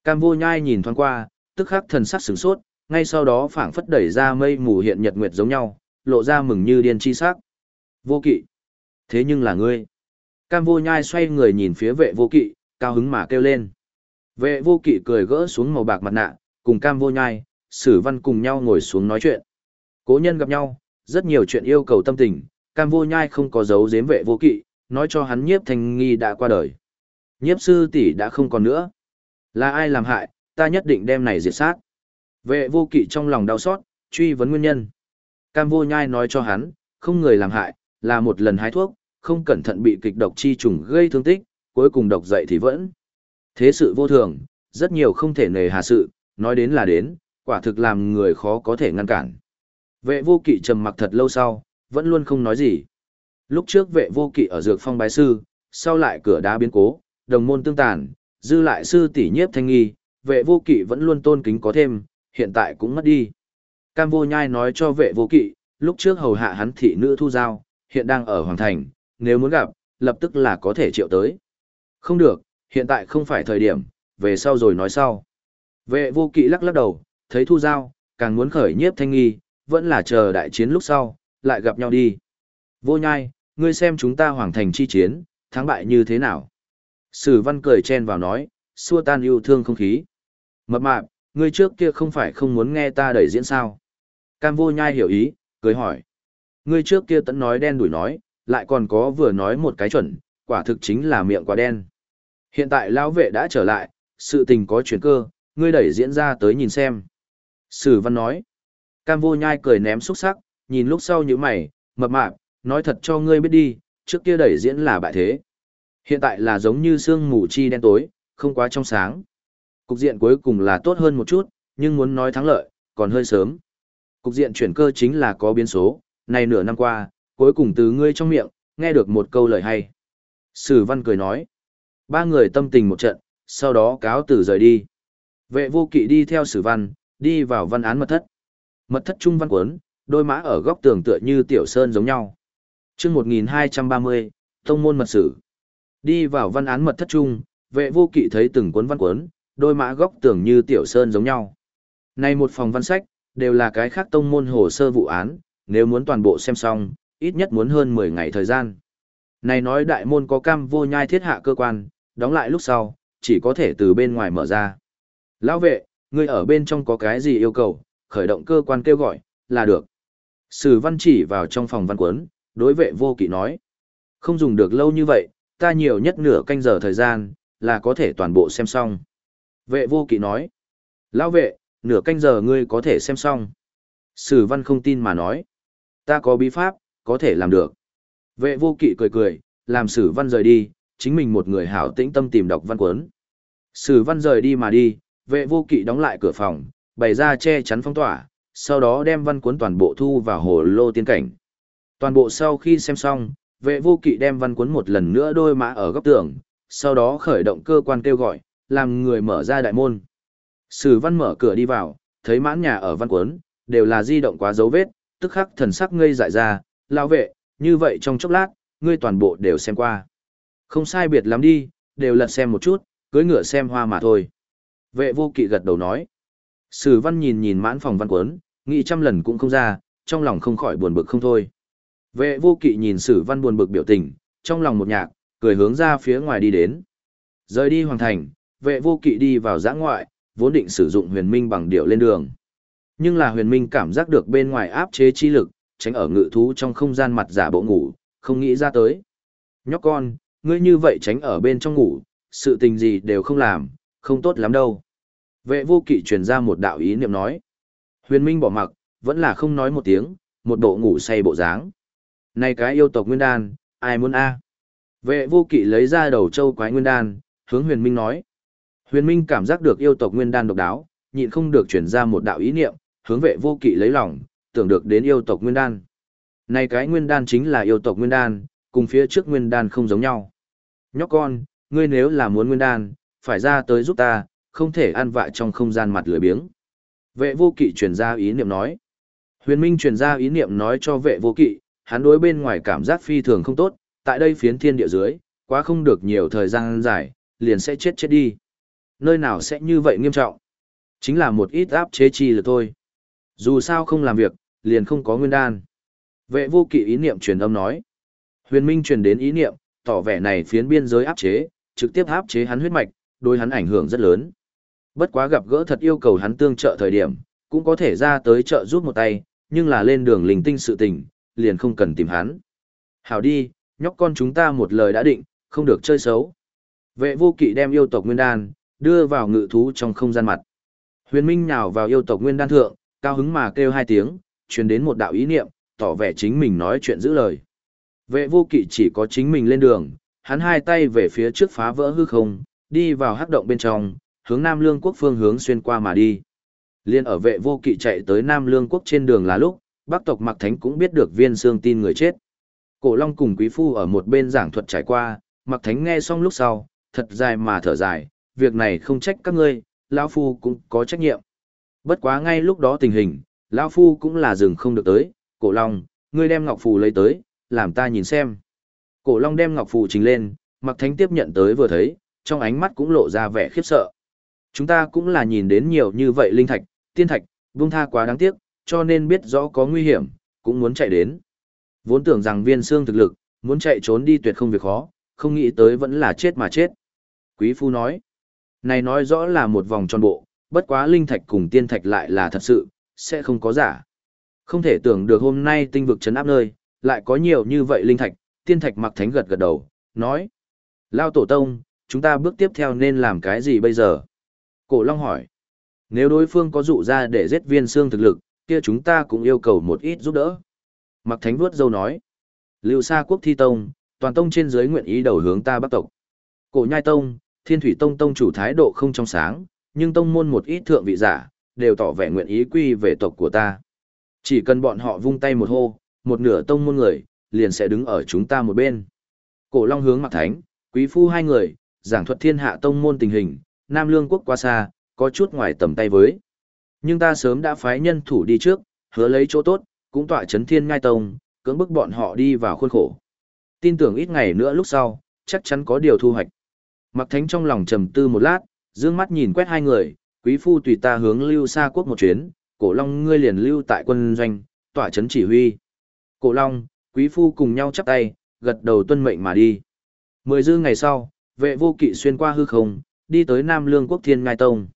Cam vô nhai nhìn thoáng qua, tức khắc thần sắc sửng sốt, ngay sau đó phảng phất đẩy ra mây mù hiện nhật nguyệt giống nhau, lộ ra mừng như điên chi sắc. Vô kỵ. Thế nhưng là ngươi. Cam vô nhai xoay người nhìn phía vệ vô kỵ, cao hứng mà kêu lên. Vệ vô kỵ cười gỡ xuống màu bạc mặt nạ, cùng cam vô nhai, sử văn cùng nhau ngồi xuống nói chuyện. Cố nhân gặp nhau, rất nhiều chuyện yêu cầu tâm tình, cam vô nhai không có dấu giếm vệ vô kỵ, nói cho hắn nhiếp thanh nghi đã qua đời. Nhiếp sư tỷ đã không còn nữa. Là ai làm hại, ta nhất định đem này diệt sát. Vệ vô kỵ trong lòng đau xót, truy vấn nguyên nhân. Cam vô nhai nói cho hắn, không người làm hại, là một lần hái thuốc, không cẩn thận bị kịch độc chi trùng gây thương tích, cuối cùng độc dậy thì vẫn. Thế sự vô thường, rất nhiều không thể nề hà sự, nói đến là đến, quả thực làm người khó có thể ngăn cản. Vệ vô kỵ trầm mặc thật lâu sau, vẫn luôn không nói gì. Lúc trước vệ vô kỵ ở dược phong bái sư, sau lại cửa đá biến cố, đồng môn tương tàn, dư lại sư tỷ nhiếp thanh nghi, vệ vô kỵ vẫn luôn tôn kính có thêm, hiện tại cũng mất đi. Cam vô nhai nói cho vệ vô kỵ, lúc trước hầu hạ hắn thị nữ thu giao, hiện đang ở Hoàng Thành, nếu muốn gặp, lập tức là có thể triệu tới. Không được, hiện tại không phải thời điểm, về sau rồi nói sau. Vệ vô kỵ lắc lắc đầu, thấy thu giao, càng muốn khởi nhiếp thanh nghi, vẫn là chờ đại chiến lúc sau, lại gặp nhau đi. Vô nhai, ngươi xem chúng ta Hoàng Thành chi chiến, thắng bại như thế nào? Sử văn cười chen vào nói, xua tan yêu thương không khí. Mập mạp, ngươi trước kia không phải không muốn nghe ta đẩy diễn sao? Cam vô nhai hiểu ý, cười hỏi. Ngươi trước kia tẫn nói đen đuổi nói, lại còn có vừa nói một cái chuẩn, quả thực chính là miệng quá đen. Hiện tại lão vệ đã trở lại, sự tình có chuyển cơ, ngươi đẩy diễn ra tới nhìn xem. Sử văn nói. Cam vô nhai cười ném xúc sắc, nhìn lúc sau như mày, mập mạp, nói thật cho ngươi biết đi, trước kia đẩy diễn là bại thế. Hiện tại là giống như sương mù chi đen tối, không quá trong sáng. Cục diện cuối cùng là tốt hơn một chút, nhưng muốn nói thắng lợi, còn hơi sớm. Cục diện chuyển cơ chính là có biến số, này nửa năm qua, cuối cùng từ ngươi trong miệng, nghe được một câu lời hay. Sử văn cười nói. Ba người tâm tình một trận, sau đó cáo từ rời đi. Vệ vô kỵ đi theo sử văn, đi vào văn án mật thất. Mật thất trung văn cuốn, đôi mã ở góc tường tựa như tiểu sơn giống nhau. chương 1230, Tông môn mật sử. Đi vào văn án mật thất trung, vệ vô kỵ thấy từng cuốn văn cuốn, đôi mã góc tưởng như tiểu sơn giống nhau. Này một phòng văn sách, đều là cái khác tông môn hồ sơ vụ án, nếu muốn toàn bộ xem xong, ít nhất muốn hơn 10 ngày thời gian. Này nói đại môn có cam vô nhai thiết hạ cơ quan, đóng lại lúc sau, chỉ có thể từ bên ngoài mở ra. Lão vệ, ngươi ở bên trong có cái gì yêu cầu, khởi động cơ quan kêu gọi, là được. Sử văn chỉ vào trong phòng văn cuốn, đối vệ vô kỵ nói. Không dùng được lâu như vậy, ta nhiều nhất nửa canh giờ thời gian, là có thể toàn bộ xem xong. Vệ vô kỵ nói. Lão vệ, nửa canh giờ ngươi có thể xem xong. Sử văn không tin mà nói. Ta có bí pháp, có thể làm được. Vệ vô kỵ cười cười, làm sử văn rời đi, chính mình một người hảo tĩnh tâm tìm đọc văn cuốn. Sử văn rời đi mà đi, vệ vô kỵ đóng lại cửa phòng, bày ra che chắn phong tỏa, sau đó đem văn cuốn toàn bộ thu vào hồ lô tiên cảnh. Toàn bộ sau khi xem xong, vệ vô kỵ đem văn cuốn một lần nữa đôi mã ở góc tường, sau đó khởi động cơ quan kêu gọi, làm người mở ra đại môn. Sử văn mở cửa đi vào, thấy mãn nhà ở văn cuốn, đều là di động quá dấu vết, tức khắc thần sắc ngây dại ra, lao vệ, như vậy trong chốc lát, ngươi toàn bộ đều xem qua. Không sai biệt lắm đi, đều lật xem một chút, cưới ngựa xem hoa mà thôi. Vệ vô kỵ gật đầu nói. Sử văn nhìn nhìn mãn phòng văn cuốn, nghĩ trăm lần cũng không ra, trong lòng không khỏi buồn bực không thôi. Vệ vô kỵ nhìn sử văn buồn bực biểu tình, trong lòng một nhạc, cười hướng ra phía ngoài đi đến. Rời đi hoàng thành, vệ vô kỵ đi vào giã ngoại, vốn định sử dụng huyền minh bằng điệu lên đường. Nhưng là huyền minh cảm giác được bên ngoài áp chế chi lực, tránh ở ngự thú trong không gian mặt giả bộ ngủ, không nghĩ ra tới. Nhóc con, ngươi như vậy tránh ở bên trong ngủ, sự tình gì đều không làm, không tốt lắm đâu. Vệ vô kỵ truyền ra một đạo ý niệm nói. Huyền Minh bỏ mặc, vẫn là không nói một tiếng, một bộ ngủ say bộ dáng. Này cái yêu tộc nguyên đan, ai muốn a? Vệ vô kỵ lấy ra đầu châu quái nguyên đan, hướng huyền Minh nói. Huyền Minh cảm giác được yêu tộc nguyên đan độc đáo, nhịn không được truyền ra một đạo ý niệm, hướng vệ vô kỵ lấy lòng, tưởng được đến yêu tộc nguyên đan. Này cái nguyên đan chính là yêu tộc nguyên đan, cùng phía trước nguyên đan không giống nhau. Nhóc con, ngươi nếu là muốn nguyên đan, phải ra tới giúp ta, không thể ăn vạ trong không gian mặt lười biếng. Vệ vô kỵ truyền ra ý niệm nói. Huyền Minh truyền ra ý niệm nói cho vệ vô kỵ, hắn đối bên ngoài cảm giác phi thường không tốt, tại đây phiến thiên địa dưới, quá không được nhiều thời gian dài, liền sẽ chết chết đi. Nơi nào sẽ như vậy nghiêm trọng? Chính là một ít áp chế chi là thôi. Dù sao không làm việc, liền không có nguyên đan. Vệ vô kỵ ý niệm truyền âm nói. Huyền Minh truyền đến ý niệm, tỏ vẻ này phiến biên giới áp chế, trực tiếp áp chế hắn huyết mạch, đối hắn ảnh hưởng rất lớn. Bất quá gặp gỡ thật yêu cầu hắn tương trợ thời điểm, cũng có thể ra tới trợ giúp một tay, nhưng là lên đường linh tinh sự tình, liền không cần tìm hắn. Hảo đi, nhóc con chúng ta một lời đã định, không được chơi xấu. Vệ vô kỵ đem yêu tộc nguyên đan, đưa vào ngự thú trong không gian mặt. Huyền Minh nhào vào yêu tộc nguyên đan thượng, cao hứng mà kêu hai tiếng, truyền đến một đạo ý niệm, tỏ vẻ chính mình nói chuyện giữ lời. Vệ vô kỵ chỉ có chính mình lên đường, hắn hai tay về phía trước phá vỡ hư không, đi vào hắc động bên trong, hướng Nam Lương quốc phương hướng xuyên qua mà đi. Liên ở vệ vô kỵ chạy tới Nam Lương quốc trên đường là lúc, Bắc tộc Mạc Thánh cũng biết được viên xương tin người chết. Cổ Long cùng Quý Phu ở một bên giảng thuật trải qua, Mạc Thánh nghe xong lúc sau, thật dài mà thở dài, việc này không trách các ngươi, lão phu cũng có trách nhiệm. Bất quá ngay lúc đó tình hình, lão phu cũng là dừng không được tới, Cổ Long, ngươi đem ngọc phù lấy tới, làm ta nhìn xem. Cổ Long đem ngọc phù trình lên, Mạc Thánh tiếp nhận tới vừa thấy, trong ánh mắt cũng lộ ra vẻ khiếp sợ. Chúng ta cũng là nhìn đến nhiều như vậy linh thạch, tiên thạch, buông tha quá đáng tiếc, cho nên biết rõ có nguy hiểm, cũng muốn chạy đến. Vốn tưởng rằng viên xương thực lực, muốn chạy trốn đi tuyệt không việc khó, không nghĩ tới vẫn là chết mà chết. Quý phu nói, này nói rõ là một vòng tròn bộ, bất quá linh thạch cùng tiên thạch lại là thật sự, sẽ không có giả. Không thể tưởng được hôm nay tinh vực chấn áp nơi, lại có nhiều như vậy linh thạch, tiên thạch mặc thánh gật gật đầu, nói. Lao tổ tông, chúng ta bước tiếp theo nên làm cái gì bây giờ? Cổ Long hỏi. Nếu đối phương có dụ ra để giết viên xương thực lực, kia chúng ta cũng yêu cầu một ít giúp đỡ. Mặc Thánh vuốt dâu nói. Lưu Sa Quốc Thi Tông, toàn tông trên dưới nguyện ý đầu hướng ta bắt tộc. Cổ Nhai Tông, Thiên Thủy Tông tông chủ thái độ không trong sáng, nhưng tông môn một ít thượng vị giả, đều tỏ vẻ nguyện ý quy về tộc của ta. Chỉ cần bọn họ vung tay một hô, một nửa tông môn người, liền sẽ đứng ở chúng ta một bên. Cổ Long hướng Mặc Thánh, Quý Phu hai người, giảng thuật thiên hạ tông môn tình hình, Nam Lương quốc qua xa, có chút ngoài tầm tay với. Nhưng ta sớm đã phái nhân thủ đi trước, hứa lấy chỗ tốt, cũng tọa chấn thiên ngai tông, cưỡng bức bọn họ đi vào khuôn khổ. Tin tưởng ít ngày nữa lúc sau, chắc chắn có điều thu hoạch. Mặc thánh trong lòng trầm tư một lát, dương mắt nhìn quét hai người, quý phu tùy ta hướng lưu xa quốc một chuyến, cổ long ngươi liền lưu tại quân doanh, tỏa chấn chỉ huy. Cổ long, quý phu cùng nhau chắp tay, gật đầu tuân mệnh mà đi. Mười dư ngày sau, vệ vô kỵ xuyên qua hư không, đi tới Nam Lương quốc Thiên Ngai Tông.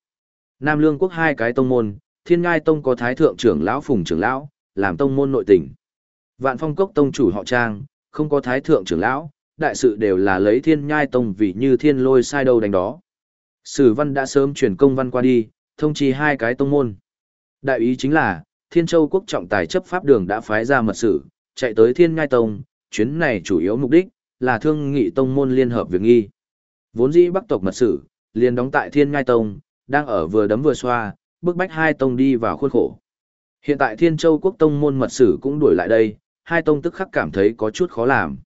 Nam Lương quốc hai cái tông môn, Thiên Ngai Tông có thái thượng trưởng lão Phùng trưởng lão, làm tông môn nội tỉnh. Vạn Phong cốc tông chủ họ Trang, không có thái thượng trưởng lão, đại sự đều là lấy Thiên Nhai Tông vì như thiên lôi sai đầu đánh đó. Sử văn đã sớm chuyển công văn qua đi, thông chi hai cái tông môn. Đại ý chính là, Thiên Châu quốc trọng tài chấp pháp đường đã phái ra mật sử, chạy tới Thiên Nhai Tông, chuyến này chủ yếu mục đích là thương nghị tông môn liên hợp việc nghi. Vốn dĩ Bắc tộc mật sử, liền đóng tại Thiên Nhai Tông, đang ở vừa đấm vừa xoa, bức bách hai tông đi vào khuôn khổ. Hiện tại Thiên Châu quốc tông môn mật sử cũng đuổi lại đây, hai tông tức khắc cảm thấy có chút khó làm.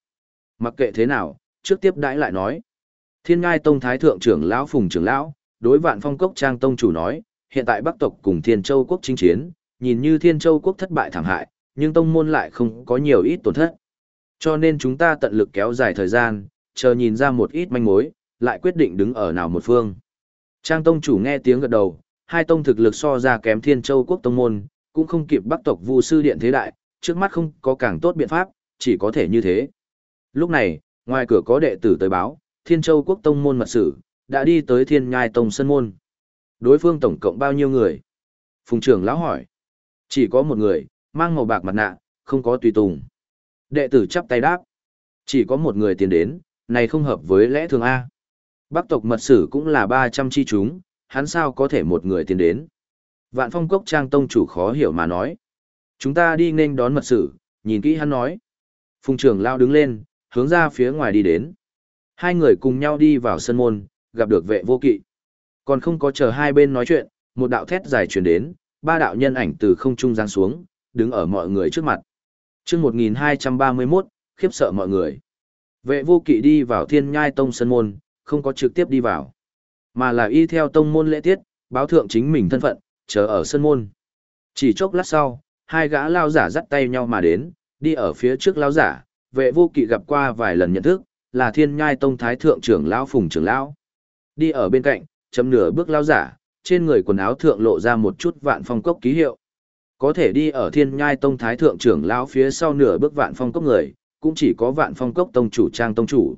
Mặc kệ thế nào, trước tiếp đãi lại nói. Thiên Ngai Tông Thái Thượng trưởng lão Phùng trưởng lão, đối vạn phong cốc trang tông chủ nói, hiện tại Bắc tộc cùng Thiên Châu quốc chinh chiến, nhìn như Thiên Châu quốc thất bại thảm hại, nhưng tông môn lại không có nhiều ít tổn thất. Cho nên chúng ta tận lực kéo dài thời gian, chờ nhìn ra một ít manh mối, lại quyết định đứng ở nào một phương. Trang tông chủ nghe tiếng gật đầu, hai tông thực lực so ra kém Thiên Châu quốc tông môn, cũng không kịp Bắc tộc Vu sư điện thế đại, trước mắt không có càng tốt biện pháp, chỉ có thể như thế. Lúc này, ngoài cửa có đệ tử tới báo, Thiên Châu Quốc Tông môn mật sử, đã đi tới Thiên Nhai Tông Sân Môn. Đối phương tổng cộng bao nhiêu người? Phùng trưởng lão hỏi. Chỉ có một người, mang màu bạc mặt nạ, không có tùy tùng. Đệ tử chắp tay đáp. Chỉ có một người tiến đến, này không hợp với lẽ thường A. Bắc tộc mật sử cũng là 300 chi chúng, hắn sao có thể một người tiến đến. Vạn phong cốc trang tông chủ khó hiểu mà nói. Chúng ta đi nên đón mật sử, nhìn kỹ hắn nói. Phùng trưởng lao đứng lên, hướng ra phía ngoài đi đến. Hai người cùng nhau đi vào sân môn, gặp được vệ vô kỵ. Còn không có chờ hai bên nói chuyện, một đạo thét dài truyền đến, ba đạo nhân ảnh từ không trung giáng xuống, đứng ở mọi người trước mặt. chương 1231, khiếp sợ mọi người. Vệ vô kỵ đi vào thiên nhai tông sân môn, không có trực tiếp đi vào. Mà là y theo tông môn lễ tiết, báo thượng chính mình thân phận, chờ ở sân môn. Chỉ chốc lát sau, hai gã lao giả dắt tay nhau mà đến, đi ở phía trước lao giả, vệ vô kỵ gặp qua vài lần nhận thức, là thiên nhai tông thái thượng trưởng lão phùng trưởng lão. Đi ở bên cạnh, chấm nửa bước lao giả, trên người quần áo thượng lộ ra một chút vạn phong cốc ký hiệu. Có thể đi ở thiên nhai tông thái thượng trưởng lão phía sau nửa bước vạn phong cốc người, cũng chỉ có vạn phong cốc tông chủ trang tông chủ.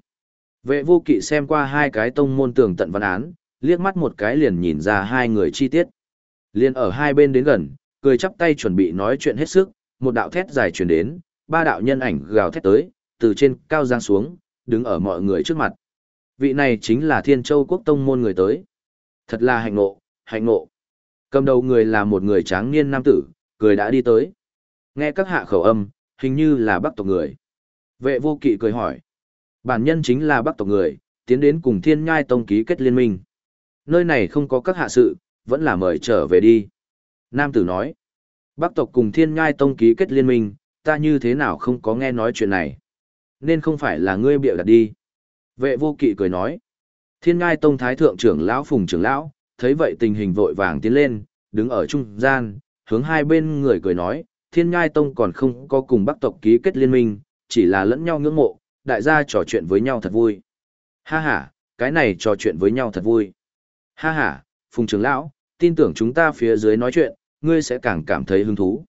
Vệ vô kỵ xem qua hai cái tông môn tường tận văn án, liếc mắt một cái liền nhìn ra hai người chi tiết. Liên ở hai bên đến gần, cười chắp tay chuẩn bị nói chuyện hết sức, một đạo thét dài truyền đến, ba đạo nhân ảnh gào thét tới, từ trên cao giang xuống, đứng ở mọi người trước mặt. Vị này chính là Thiên Châu Quốc Tông môn người tới. Thật là hạnh ngộ, hạnh ngộ. Cầm đầu người là một người tráng niên nam tử, cười đã đi tới. Nghe các hạ khẩu âm, hình như là bắc tộc người. Vệ vô kỵ cười hỏi. Bản nhân chính là bắc tộc người, tiến đến cùng thiên nhai tông ký kết liên minh. Nơi này không có các hạ sự, vẫn là mời trở về đi. Nam tử nói. Bắc tộc cùng thiên nhai tông ký kết liên minh, ta như thế nào không có nghe nói chuyện này. Nên không phải là ngươi bịa đặt đi. Vệ vô kỵ cười nói. Thiên ngai tông thái thượng trưởng lão phùng trưởng lão, thấy vậy tình hình vội vàng tiến lên, đứng ở trung gian, hướng hai bên người cười nói, thiên ngai tông còn không có cùng bắc tộc ký kết liên minh, chỉ là lẫn nhau ngưỡng mộ, đại gia trò chuyện với nhau thật vui. Ha ha, cái này trò chuyện với nhau thật vui. Ha ha, phùng trưởng lão, tin tưởng chúng ta phía dưới nói chuyện, ngươi sẽ càng cảm thấy hứng thú.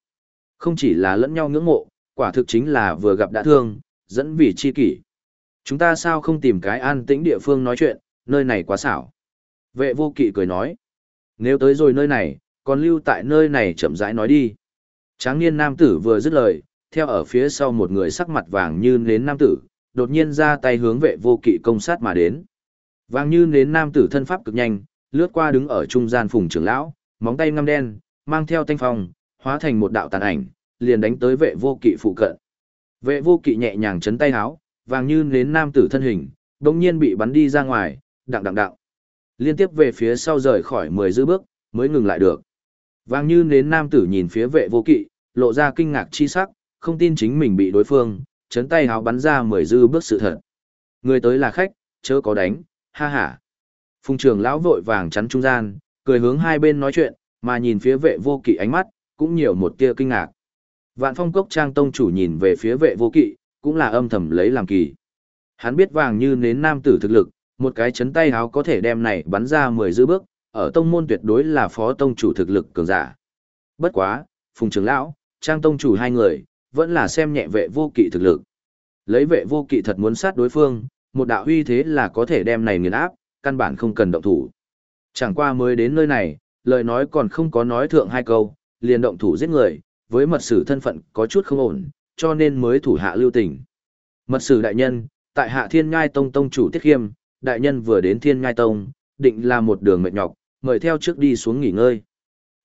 Không chỉ là lẫn nhau ngưỡng mộ, quả thực chính là vừa gặp đã thương, dẫn vì chi kỷ. Chúng ta sao không tìm cái an tĩnh địa phương nói chuyện, nơi này quá xảo. Vệ vô kỵ cười nói. Nếu tới rồi nơi này, còn lưu tại nơi này chậm rãi nói đi. Tráng niên nam tử vừa dứt lời, theo ở phía sau một người sắc mặt vàng như nến nam tử, đột nhiên ra tay hướng vệ vô kỵ công sát mà đến. Vàng như nến nam tử thân pháp cực nhanh, lướt qua đứng ở trung gian phùng trưởng lão, móng tay ngăm đen, mang theo thanh phong, hóa thành một đạo tàn ảnh, liền đánh tới vệ vô kỵ phụ cận. Vệ vô kỵ nhẹ nhàng chấn tay háo, vàng như nến nam tử thân hình, bỗng nhiên bị bắn đi ra ngoài, đặng đặng đặng. Liên tiếp về phía sau rời khỏi mười dư bước, mới ngừng lại được. Vàng như nến nam tử nhìn phía vệ vô kỵ, lộ ra kinh ngạc chi sắc, không tin chính mình bị đối phương, chấn tay háo bắn ra mười dư bước sự thật. Người tới là khách, chớ có đánh, ha ha. Phùng trường lão vội vàng chắn trung gian, cười hướng hai bên nói chuyện, mà nhìn phía vệ vô kỵ ánh mắt, cũng nhiều một tia kinh ngạc. Vạn phong cốc trang tông chủ nhìn về phía vệ vô kỵ, cũng là âm thầm lấy làm kỳ. Hắn biết vàng như nến nam tử thực lực, một cái chấn tay háo có thể đem này bắn ra 10 dư bước, ở tông môn tuyệt đối là phó tông chủ thực lực cường giả. Bất quá, phùng trưởng lão, trang tông chủ hai người, vẫn là xem nhẹ vệ vô kỵ thực lực. Lấy vệ vô kỵ thật muốn sát đối phương, một đạo huy thế là có thể đem này nghiền áp, căn bản không cần động thủ. Chẳng qua mới đến nơi này, lời nói còn không có nói thượng hai câu, liền động thủ giết người, với mật sử thân phận có chút không ổn, cho nên mới thủ hạ lưu tình. Mật sử đại nhân, tại hạ thiên ngai tông tông chủ tiết khiêm, đại nhân vừa đến thiên ngai tông, định là một đường mệt nhọc, mời theo trước đi xuống nghỉ ngơi.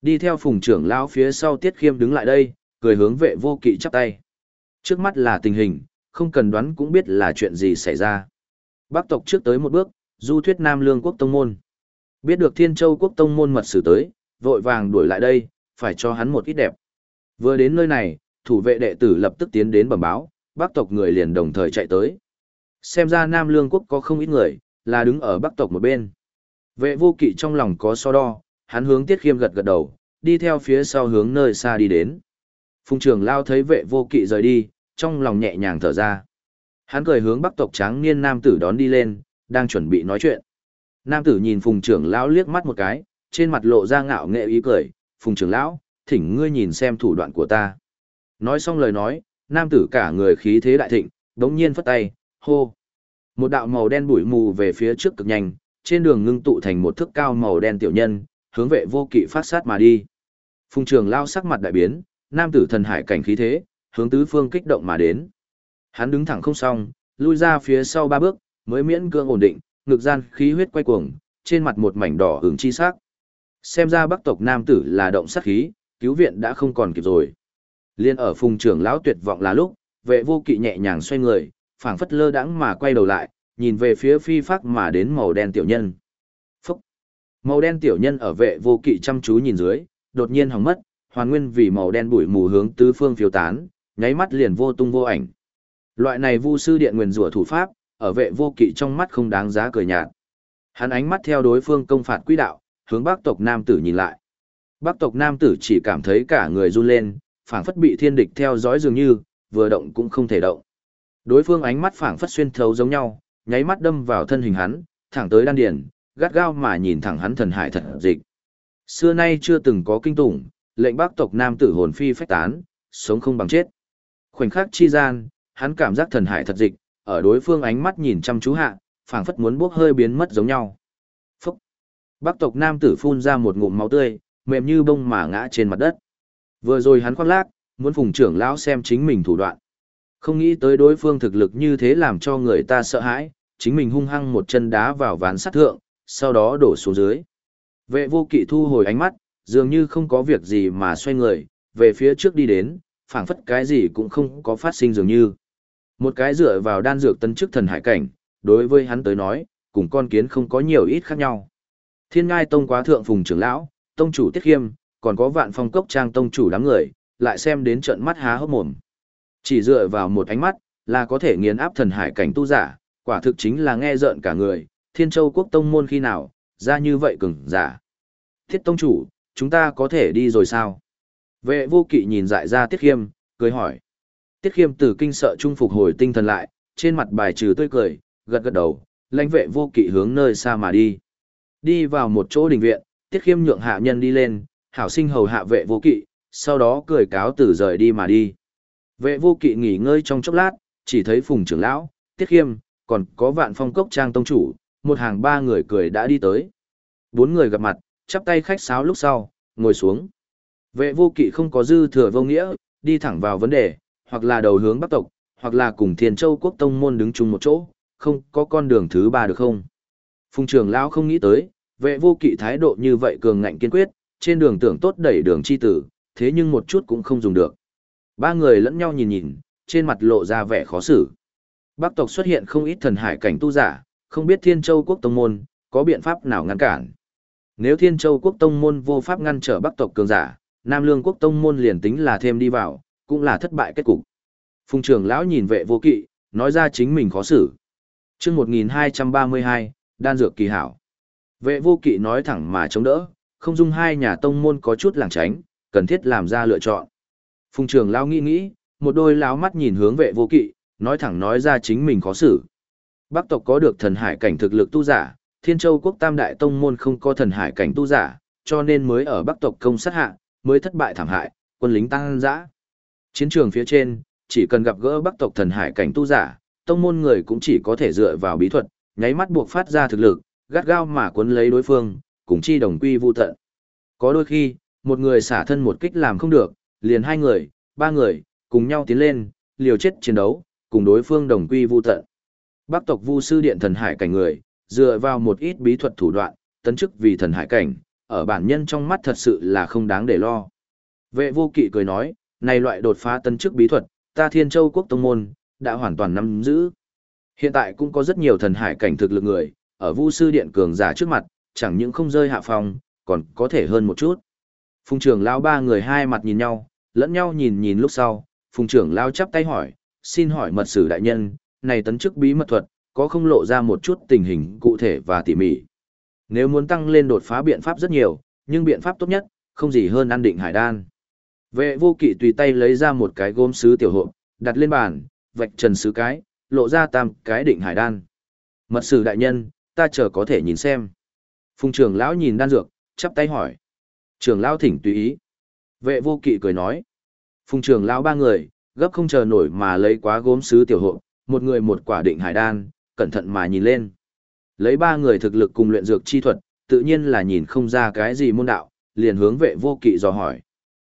Đi theo phùng trưởng lão phía sau tiết khiêm đứng lại đây, cười hướng vệ vô kỵ chắp tay. Trước mắt là tình hình, không cần đoán cũng biết là chuyện gì xảy ra. Bắc tộc trước tới một bước, du thuyết Nam Lương quốc tông môn. Biết được Thiên Châu quốc tông môn mật sử tới, vội vàng đuổi lại đây, phải cho hắn một ít đẹp. Vừa đến nơi này, thủ vệ đệ tử lập tức tiến đến bẩm báo, Bắc tộc người liền đồng thời chạy tới. Xem ra Nam Lương quốc có không ít người, là đứng ở Bắc tộc một bên. Vệ vô kỵ trong lòng có so đo, hắn hướng Tiết Khiêm gật gật đầu, đi theo phía sau hướng nơi xa đi đến. Phùng Trường lao thấy vệ vô kỵ rời đi, trong lòng nhẹ nhàng thở ra. Hắn cười hướng Bắc tộc tráng niên nam tử đón đi lên, đang chuẩn bị nói chuyện. Nam tử nhìn Phùng trưởng lão liếc mắt một cái, trên mặt lộ ra ngạo nghệ ý cười, "Phùng trưởng lão, thỉnh ngươi nhìn xem thủ đoạn của ta." Nói xong lời nói, nam tử cả người khí thế đại thịnh, đống nhiên phất tay, hô. Một đạo màu đen bụi mù về phía trước cực nhanh, trên đường ngưng tụ thành một thước cao màu đen tiểu nhân, hướng vệ vô kỵ phát sát mà đi. Phùng trường lao sắc mặt đại biến, nam tử thần hải cảnh khí thế, hướng tứ phương kích động mà đến. Hắn đứng thẳng không xong, lui ra phía sau ba bước, mới miễn cưỡng ổn định, ngực gian khí huyết quay cuồng, trên mặt một mảnh đỏ ửng chi sắc. Xem ra bắc tộc nam tử là động sát khí, cứu viện đã không còn kịp rồi. Liên ở phùng trưởng lão tuyệt vọng là lúc, vệ vô kỵ nhẹ nhàng xoay người, phảng phất lơ đãng mà quay đầu lại, nhìn về phía phi phác mà đến màu đen tiểu nhân. Phúc! Màu đen tiểu nhân ở vệ vô kỵ chăm chú nhìn dưới, đột nhiên hỏng mất, hoàn nguyên vì màu đen bụi mù hướng tứ phương phiêu tán, nháy mắt liền vô tung vô ảnh. Loại này vu sư điện nguyên rủa thủ pháp, ở vệ vô kỵ trong mắt không đáng giá cười nhạt. Hắn ánh mắt theo đối phương công phạt quỹ đạo, hướng bác tộc nam tử nhìn lại. Bác tộc nam tử chỉ cảm thấy cả người run lên, phảng phất bị thiên địch theo dõi dường như, vừa động cũng không thể động. Đối phương ánh mắt phảng phất xuyên thấu giống nhau, nháy mắt đâm vào thân hình hắn, thẳng tới đan điền, gắt gao mà nhìn thẳng hắn thần hải thật dịch. Xưa nay chưa từng có kinh tủng, lệnh bác tộc nam tử hồn phi phách tán, sống không bằng chết. Khoảnh khắc chi gian, hắn cảm giác thần hải thật dịch, ở đối phương ánh mắt nhìn chăm chú hạ, phảng phất muốn bốc hơi biến mất giống nhau. Phúc! Bác tộc nam tử phun ra một ngụm máu tươi, mềm như bông mà ngã trên mặt đất. Vừa rồi hắn khoác lác, muốn phùng trưởng lão xem chính mình thủ đoạn. Không nghĩ tới đối phương thực lực như thế làm cho người ta sợ hãi, chính mình hung hăng một chân đá vào ván sắt thượng, sau đó đổ xuống dưới. Vệ vô kỵ thu hồi ánh mắt, dường như không có việc gì mà xoay người, về phía trước đi đến, phảng phất cái gì cũng không có phát sinh dường như. Một cái dựa vào đan dược tân chức thần hải cảnh, đối với hắn tới nói, cùng con kiến không có nhiều ít khác nhau. Thiên ngai tông quá thượng phùng trưởng lão, tông chủ tiết khiêm, còn có vạn phong cốc trang tông chủ đám người, lại xem đến trận mắt há hốc mồm. Chỉ dựa vào một ánh mắt, là có thể nghiền áp thần hải cảnh tu giả, quả thực chính là nghe rợn cả người, thiên châu quốc tông môn khi nào, ra như vậy cứng, giả. Thiết tông chủ, chúng ta có thể đi rồi sao? Vệ vô kỵ nhìn dại ra tiết khiêm, cười hỏi. Tiết khiêm từ kinh sợ trung phục hồi tinh thần lại, trên mặt bài trừ tươi cười, gật gật đầu, lãnh vệ vô kỵ hướng nơi xa mà đi. Đi vào một chỗ đình viện, tiết khiêm nhượng hạ nhân đi lên, hảo sinh hầu hạ vệ vô kỵ, sau đó cười cáo từ rời đi mà đi. Vệ vô kỵ nghỉ ngơi trong chốc lát, chỉ thấy phùng trưởng lão, tiết khiêm, còn có vạn phong cốc trang tông chủ, một hàng ba người cười đã đi tới. Bốn người gặp mặt, chắp tay khách sáo lúc sau, ngồi xuống. Vệ vô kỵ không có dư thừa vô nghĩa, đi thẳng vào vấn đề, hoặc là đầu hướng bắc tộc, hoặc là cùng thiên châu quốc tông môn đứng chung một chỗ, không có con đường thứ ba được không? Phùng trưởng lão không nghĩ tới, vệ vô kỵ thái độ như vậy cường ngạnh kiên quyết, trên đường tưởng tốt đẩy đường chi tử, thế nhưng một chút cũng không dùng được. Ba người lẫn nhau nhìn nhìn, trên mặt lộ ra vẻ khó xử. Bắc tộc xuất hiện không ít thần hải cảnh tu giả, không biết Thiên Châu quốc tông môn có biện pháp nào ngăn cản. Nếu Thiên Châu quốc tông môn vô pháp ngăn trở Bắc tộc cường giả, Nam Lương quốc tông môn liền tính là thêm đi vào, cũng là thất bại kết cục. Phùng trưởng lão nhìn vệ vô kỵ, nói ra chính mình khó xử. Chương 1232, đan dược kỳ hảo. Vệ vô kỵ nói thẳng mà chống đỡ, không dung hai nhà tông môn có chút làng tránh, cần thiết làm ra lựa chọn. Phùng trưởng lão nghĩ nghĩ, một đôi lão mắt nhìn hướng vệ vô kỵ, nói thẳng nói ra chính mình khó xử. Bắc tộc có được thần hải cảnh thực lực tu giả, Thiên Châu quốc tam đại tông môn không có thần hải cảnh tu giả, cho nên mới ở Bắc tộc công sát hạ, mới thất bại thảm hại, quân lính tăng dã. Chiến trường phía trên, chỉ cần gặp gỡ Bắc tộc thần hải cảnh tu giả, tông môn người cũng chỉ có thể dựa vào bí thuật, nháy mắt buộc phát ra thực lực, gắt gao mà cuốn lấy đối phương, cùng chi đồng quy vu tận. Có đôi khi, một người xả thân một kích làm không được, liền hai người, ba người, cùng nhau tiến lên, liều chết chiến đấu, cùng đối phương đồng quy vu tận. Bắc tộc Vu sư điện thần hải cảnh người, dựa vào một ít bí thuật thủ đoạn, tấn chức vì thần hải cảnh, ở bản nhân trong mắt thật sự là không đáng để lo. Vệ vô kỵ cười nói, này loại đột phá tấn chức bí thuật, ta Thiên Châu quốc tông môn, đã hoàn toàn nắm giữ. Hiện tại cũng có rất nhiều thần hải cảnh thực lực người, ở Vu sư điện cường giả trước mặt, chẳng những không rơi hạ phòng, còn có thể hơn một chút. Phùng trưởng lão ba người hai mặt nhìn nhau, lẫn nhau nhìn nhìn lúc sau, phùng trưởng lão chắp tay hỏi, xin hỏi mật sử đại nhân, này tấn chức bí mật thuật, có không lộ ra một chút tình hình cụ thể và tỉ mỉ. Nếu muốn tăng lên đột phá biện pháp rất nhiều, nhưng biện pháp tốt nhất, không gì hơn ăn định hải đan. Vệ vô kỵ tùy tay lấy ra một cái gốm sứ tiểu hộp, đặt lên bàn, vạch trần sứ cái, lộ ra tam cái định hải đan. Mật sử đại nhân, ta chờ có thể nhìn xem. Phùng trưởng lão nhìn đan dược, chắp tay hỏi. Trưởng lão thỉnh tùy ý. Vệ vô kỵ cười nói. Phùng trưởng lão ba người, gấp không chờ nổi mà lấy quá gốm sứ tiểu hộp, một người một quả định hải đan, cẩn thận mà nhìn lên. Lấy ba người thực lực cùng luyện dược chi thuật, tự nhiên là nhìn không ra cái gì môn đạo, liền hướng vệ vô kỵ dò hỏi.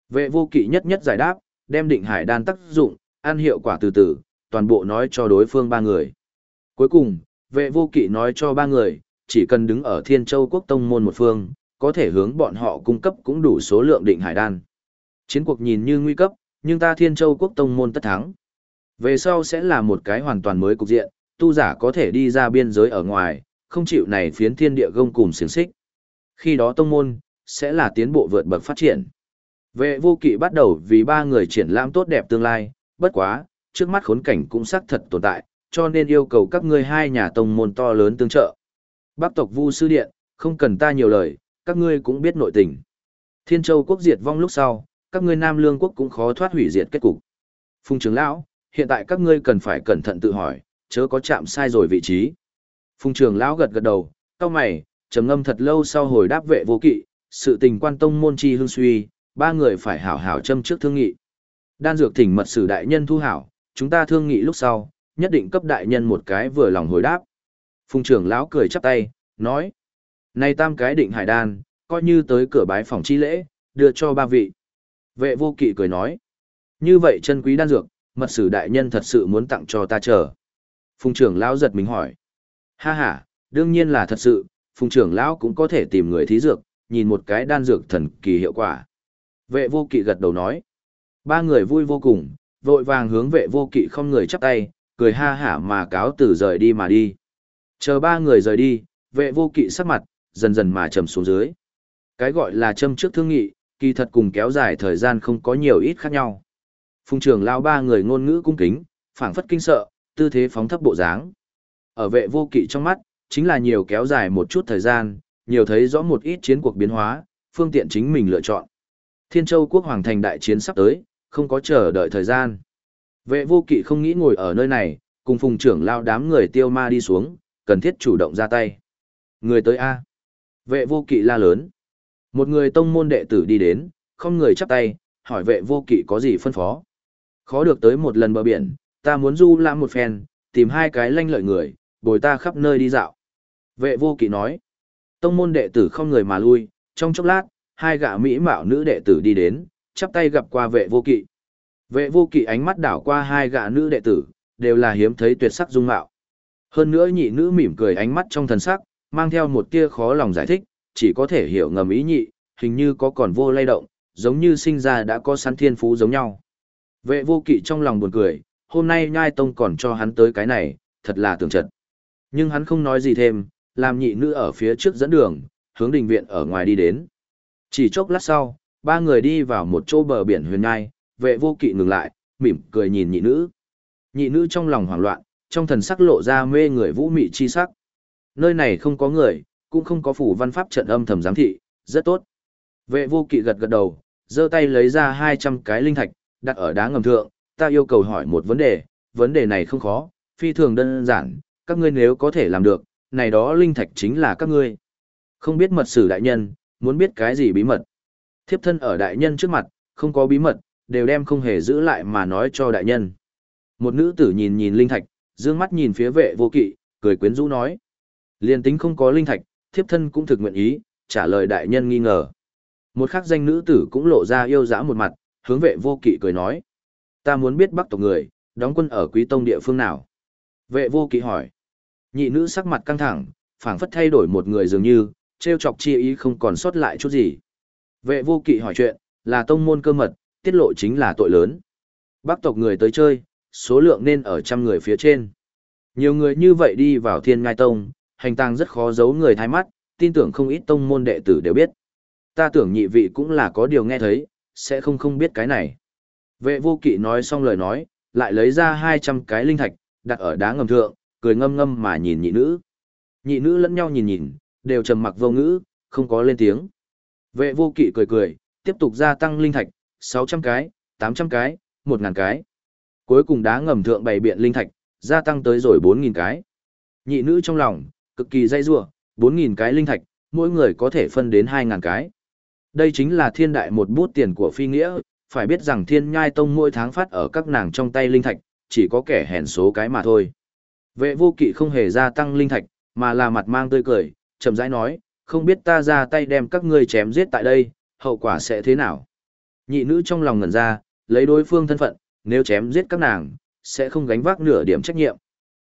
Vệ vô kỵ nhất nhất giải đáp, đem định hải đan tác dụng, ăn hiệu quả từ từ, toàn bộ nói cho đối phương ba người. Cuối cùng, vệ vô kỵ nói cho ba người, chỉ cần đứng ở Thiên Châu quốc tông môn một phương, có thể hướng bọn họ cung cấp cũng đủ số lượng định hải đan. Chiến cuộc nhìn như nguy cấp, nhưng ta Thiên Châu quốc tông môn tất thắng. Về sau sẽ là một cái hoàn toàn mới cục diện, tu giả có thể đi ra biên giới ở ngoài, không chịu này phiến thiên địa gông cùng xiềng xích. Khi đó tông môn, sẽ là tiến bộ vượt bậc phát triển. Vệ vô kỵ bắt đầu vì ba người triển lãm tốt đẹp tương lai, bất quá, trước mắt khốn cảnh cũng xác thật tồn tại, cho nên yêu cầu các ngươi hai nhà tông môn to lớn tương trợ. Bác tộc Vu sư điện, không cần ta nhiều lời, các ngươi cũng biết nội tình. Thiên Châu quốc diệt vong lúc sau, các ngươi Nam Lương quốc cũng khó thoát hủy diệt kết cục. Phùng trưởng lão, hiện tại các ngươi cần phải cẩn thận tự hỏi, chớ có chạm sai rồi vị trí. Phùng trưởng lão gật gật đầu, cao mày, trầm ngâm thật lâu sau hồi đáp vệ vô kỵ, sự tình quan tông môn chi hương suy, ba người phải hảo hảo châm trước thương nghị. Đan dược thỉnh mật sử đại nhân thu hảo, chúng ta thương nghị lúc sau, nhất định cấp đại nhân một cái vừa lòng hồi đáp. Phùng trưởng lão cười chắp tay, nói. nay tam cái định hải đan, coi như tới cửa bái phòng chi lễ, đưa cho ba vị. Vệ vô kỵ cười nói. Như vậy chân quý đan dược, mật sử đại nhân thật sự muốn tặng cho ta chờ. Phùng trưởng lão giật mình hỏi. Ha ha, đương nhiên là thật sự, phùng trưởng lão cũng có thể tìm người thí dược, nhìn một cái đan dược thần kỳ hiệu quả. Vệ vô kỵ gật đầu nói. Ba người vui vô cùng, vội vàng hướng vệ vô kỵ không người chắp tay, cười ha hả mà cáo từ rời đi mà đi. Chờ ba người rời đi, vệ vô kỵ sắc mặt, dần dần mà trầm xuống dưới. Cái gọi là châm trước thương nghị, kỳ thật cùng kéo dài thời gian không có nhiều ít khác nhau. Phùng trưởng lao ba người ngôn ngữ cung kính, phảng phất kinh sợ, tư thế phóng thấp bộ dáng. Ở vệ vô kỵ trong mắt, chính là nhiều kéo dài một chút thời gian, nhiều thấy rõ một ít chiến cuộc biến hóa, phương tiện chính mình lựa chọn. Thiên Châu quốc hoàng thành đại chiến sắp tới, không có chờ đợi thời gian. Vệ vô kỵ không nghĩ ngồi ở nơi này, cùng phùng trưởng lao đám người tiêu ma đi xuống, cần thiết chủ động ra tay. Người tới A. Vệ vô kỵ la lớn. Một người tông môn đệ tử đi đến, không người chắp tay, hỏi vệ vô kỵ có gì phân phó. Khó được tới một lần bờ biển, ta muốn du lãm một phen, tìm hai cái lanh lợi người, bồi ta khắp nơi đi dạo. Vệ vô kỵ nói. Tông môn đệ tử không người mà lui, trong chốc lát, hai gã mỹ mạo nữ đệ tử đi đến, chắp tay gặp qua vệ vô kỵ. Vệ vô kỵ ánh mắt đảo qua hai gã nữ đệ tử, đều là hiếm thấy tuyệt sắc dung mạo. Hơn nữa nhị nữ mỉm cười ánh mắt trong thần sắc, mang theo một tia khó lòng giải thích, chỉ có thể hiểu ngầm ý nhị, hình như có còn vô lay động, giống như sinh ra đã có sẵn thiên phú giống nhau. Vệ vô kỵ trong lòng buồn cười, hôm nay nhai tông còn cho hắn tới cái này, thật là tưởng trật. Nhưng hắn không nói gì thêm, làm nhị nữ ở phía trước dẫn đường, hướng đình viện ở ngoài đi đến. Chỉ chốc lát sau, ba người đi vào một chỗ bờ biển huyền ngai, vệ vô kỵ ngừng lại, mỉm cười nhìn nhị nữ. Nhị nữ trong lòng hoảng loạn, trong thần sắc lộ ra mê người vũ mị chi sắc. Nơi này không có người, cũng không có phủ văn pháp trận âm thầm giám thị, rất tốt. Vệ vô kỵ gật gật đầu, giơ tay lấy ra 200 cái linh thạch, đặt ở đá ngầm thượng, ta yêu cầu hỏi một vấn đề, vấn đề này không khó, phi thường đơn giản, các ngươi nếu có thể làm được, này đó linh thạch chính là các ngươi. Không biết mật sử đại nhân, muốn biết cái gì bí mật. Thiếp thân ở đại nhân trước mặt, không có bí mật, đều đem không hề giữ lại mà nói cho đại nhân. Một nữ tử nhìn nhìn linh thạch, dương mắt nhìn phía vệ vô kỵ, cười quyến rũ nói. Liên tính không có linh thạch, thiếp thân cũng thực nguyện ý, trả lời đại nhân nghi ngờ. Một khắc danh nữ tử cũng lộ ra yêu dã một mặt, hướng vệ vô kỵ cười nói. Ta muốn biết bắc tộc người, đóng quân ở quý tông địa phương nào. Vệ vô kỵ hỏi. Nhị nữ sắc mặt căng thẳng, phảng phất thay đổi một người dường như, treo chọc chi ý không còn sót lại chút gì. Vệ vô kỵ hỏi chuyện, là tông môn cơ mật, tiết lộ chính là tội lớn. Bắc tộc người tới chơi, số lượng nên ở trăm người phía trên. Nhiều người như vậy đi vào thiên ngai tông, hành tang rất khó giấu người thái mắt, tin tưởng không ít tông môn đệ tử đều biết. Ta tưởng nhị vị cũng là có điều nghe thấy, sẽ không không biết cái này. Vệ vô kỵ nói xong lời nói, lại lấy ra 200 cái linh thạch, đặt ở đá ngầm thượng, cười ngâm ngâm mà nhìn nhị nữ. Nhị nữ lẫn nhau nhìn nhìn, đều trầm mặc vô ngữ, không có lên tiếng. Vệ vô kỵ cười cười, tiếp tục gia tăng linh thạch, 600 cái, 800 cái, 1.000 cái. Cuối cùng đá ngầm thượng bày biện linh thạch, gia tăng tới rồi 4.000 cái. Nhị nữ trong lòng, cực kỳ dây rua, 4.000 cái linh thạch, mỗi người có thể phân đến 2.000 cái. Đây chính là thiên đại một bút tiền của phi nghĩa, phải biết rằng thiên nhai tông mỗi tháng phát ở các nàng trong tay linh thạch, chỉ có kẻ hèn số cái mà thôi. Vệ vô kỵ không hề gia tăng linh thạch, mà là mặt mang tươi cười, chậm rãi nói, không biết ta ra tay đem các ngươi chém giết tại đây, hậu quả sẽ thế nào. Nhị nữ trong lòng ngẩn ra, lấy đối phương thân phận, nếu chém giết các nàng, sẽ không gánh vác nửa điểm trách nhiệm.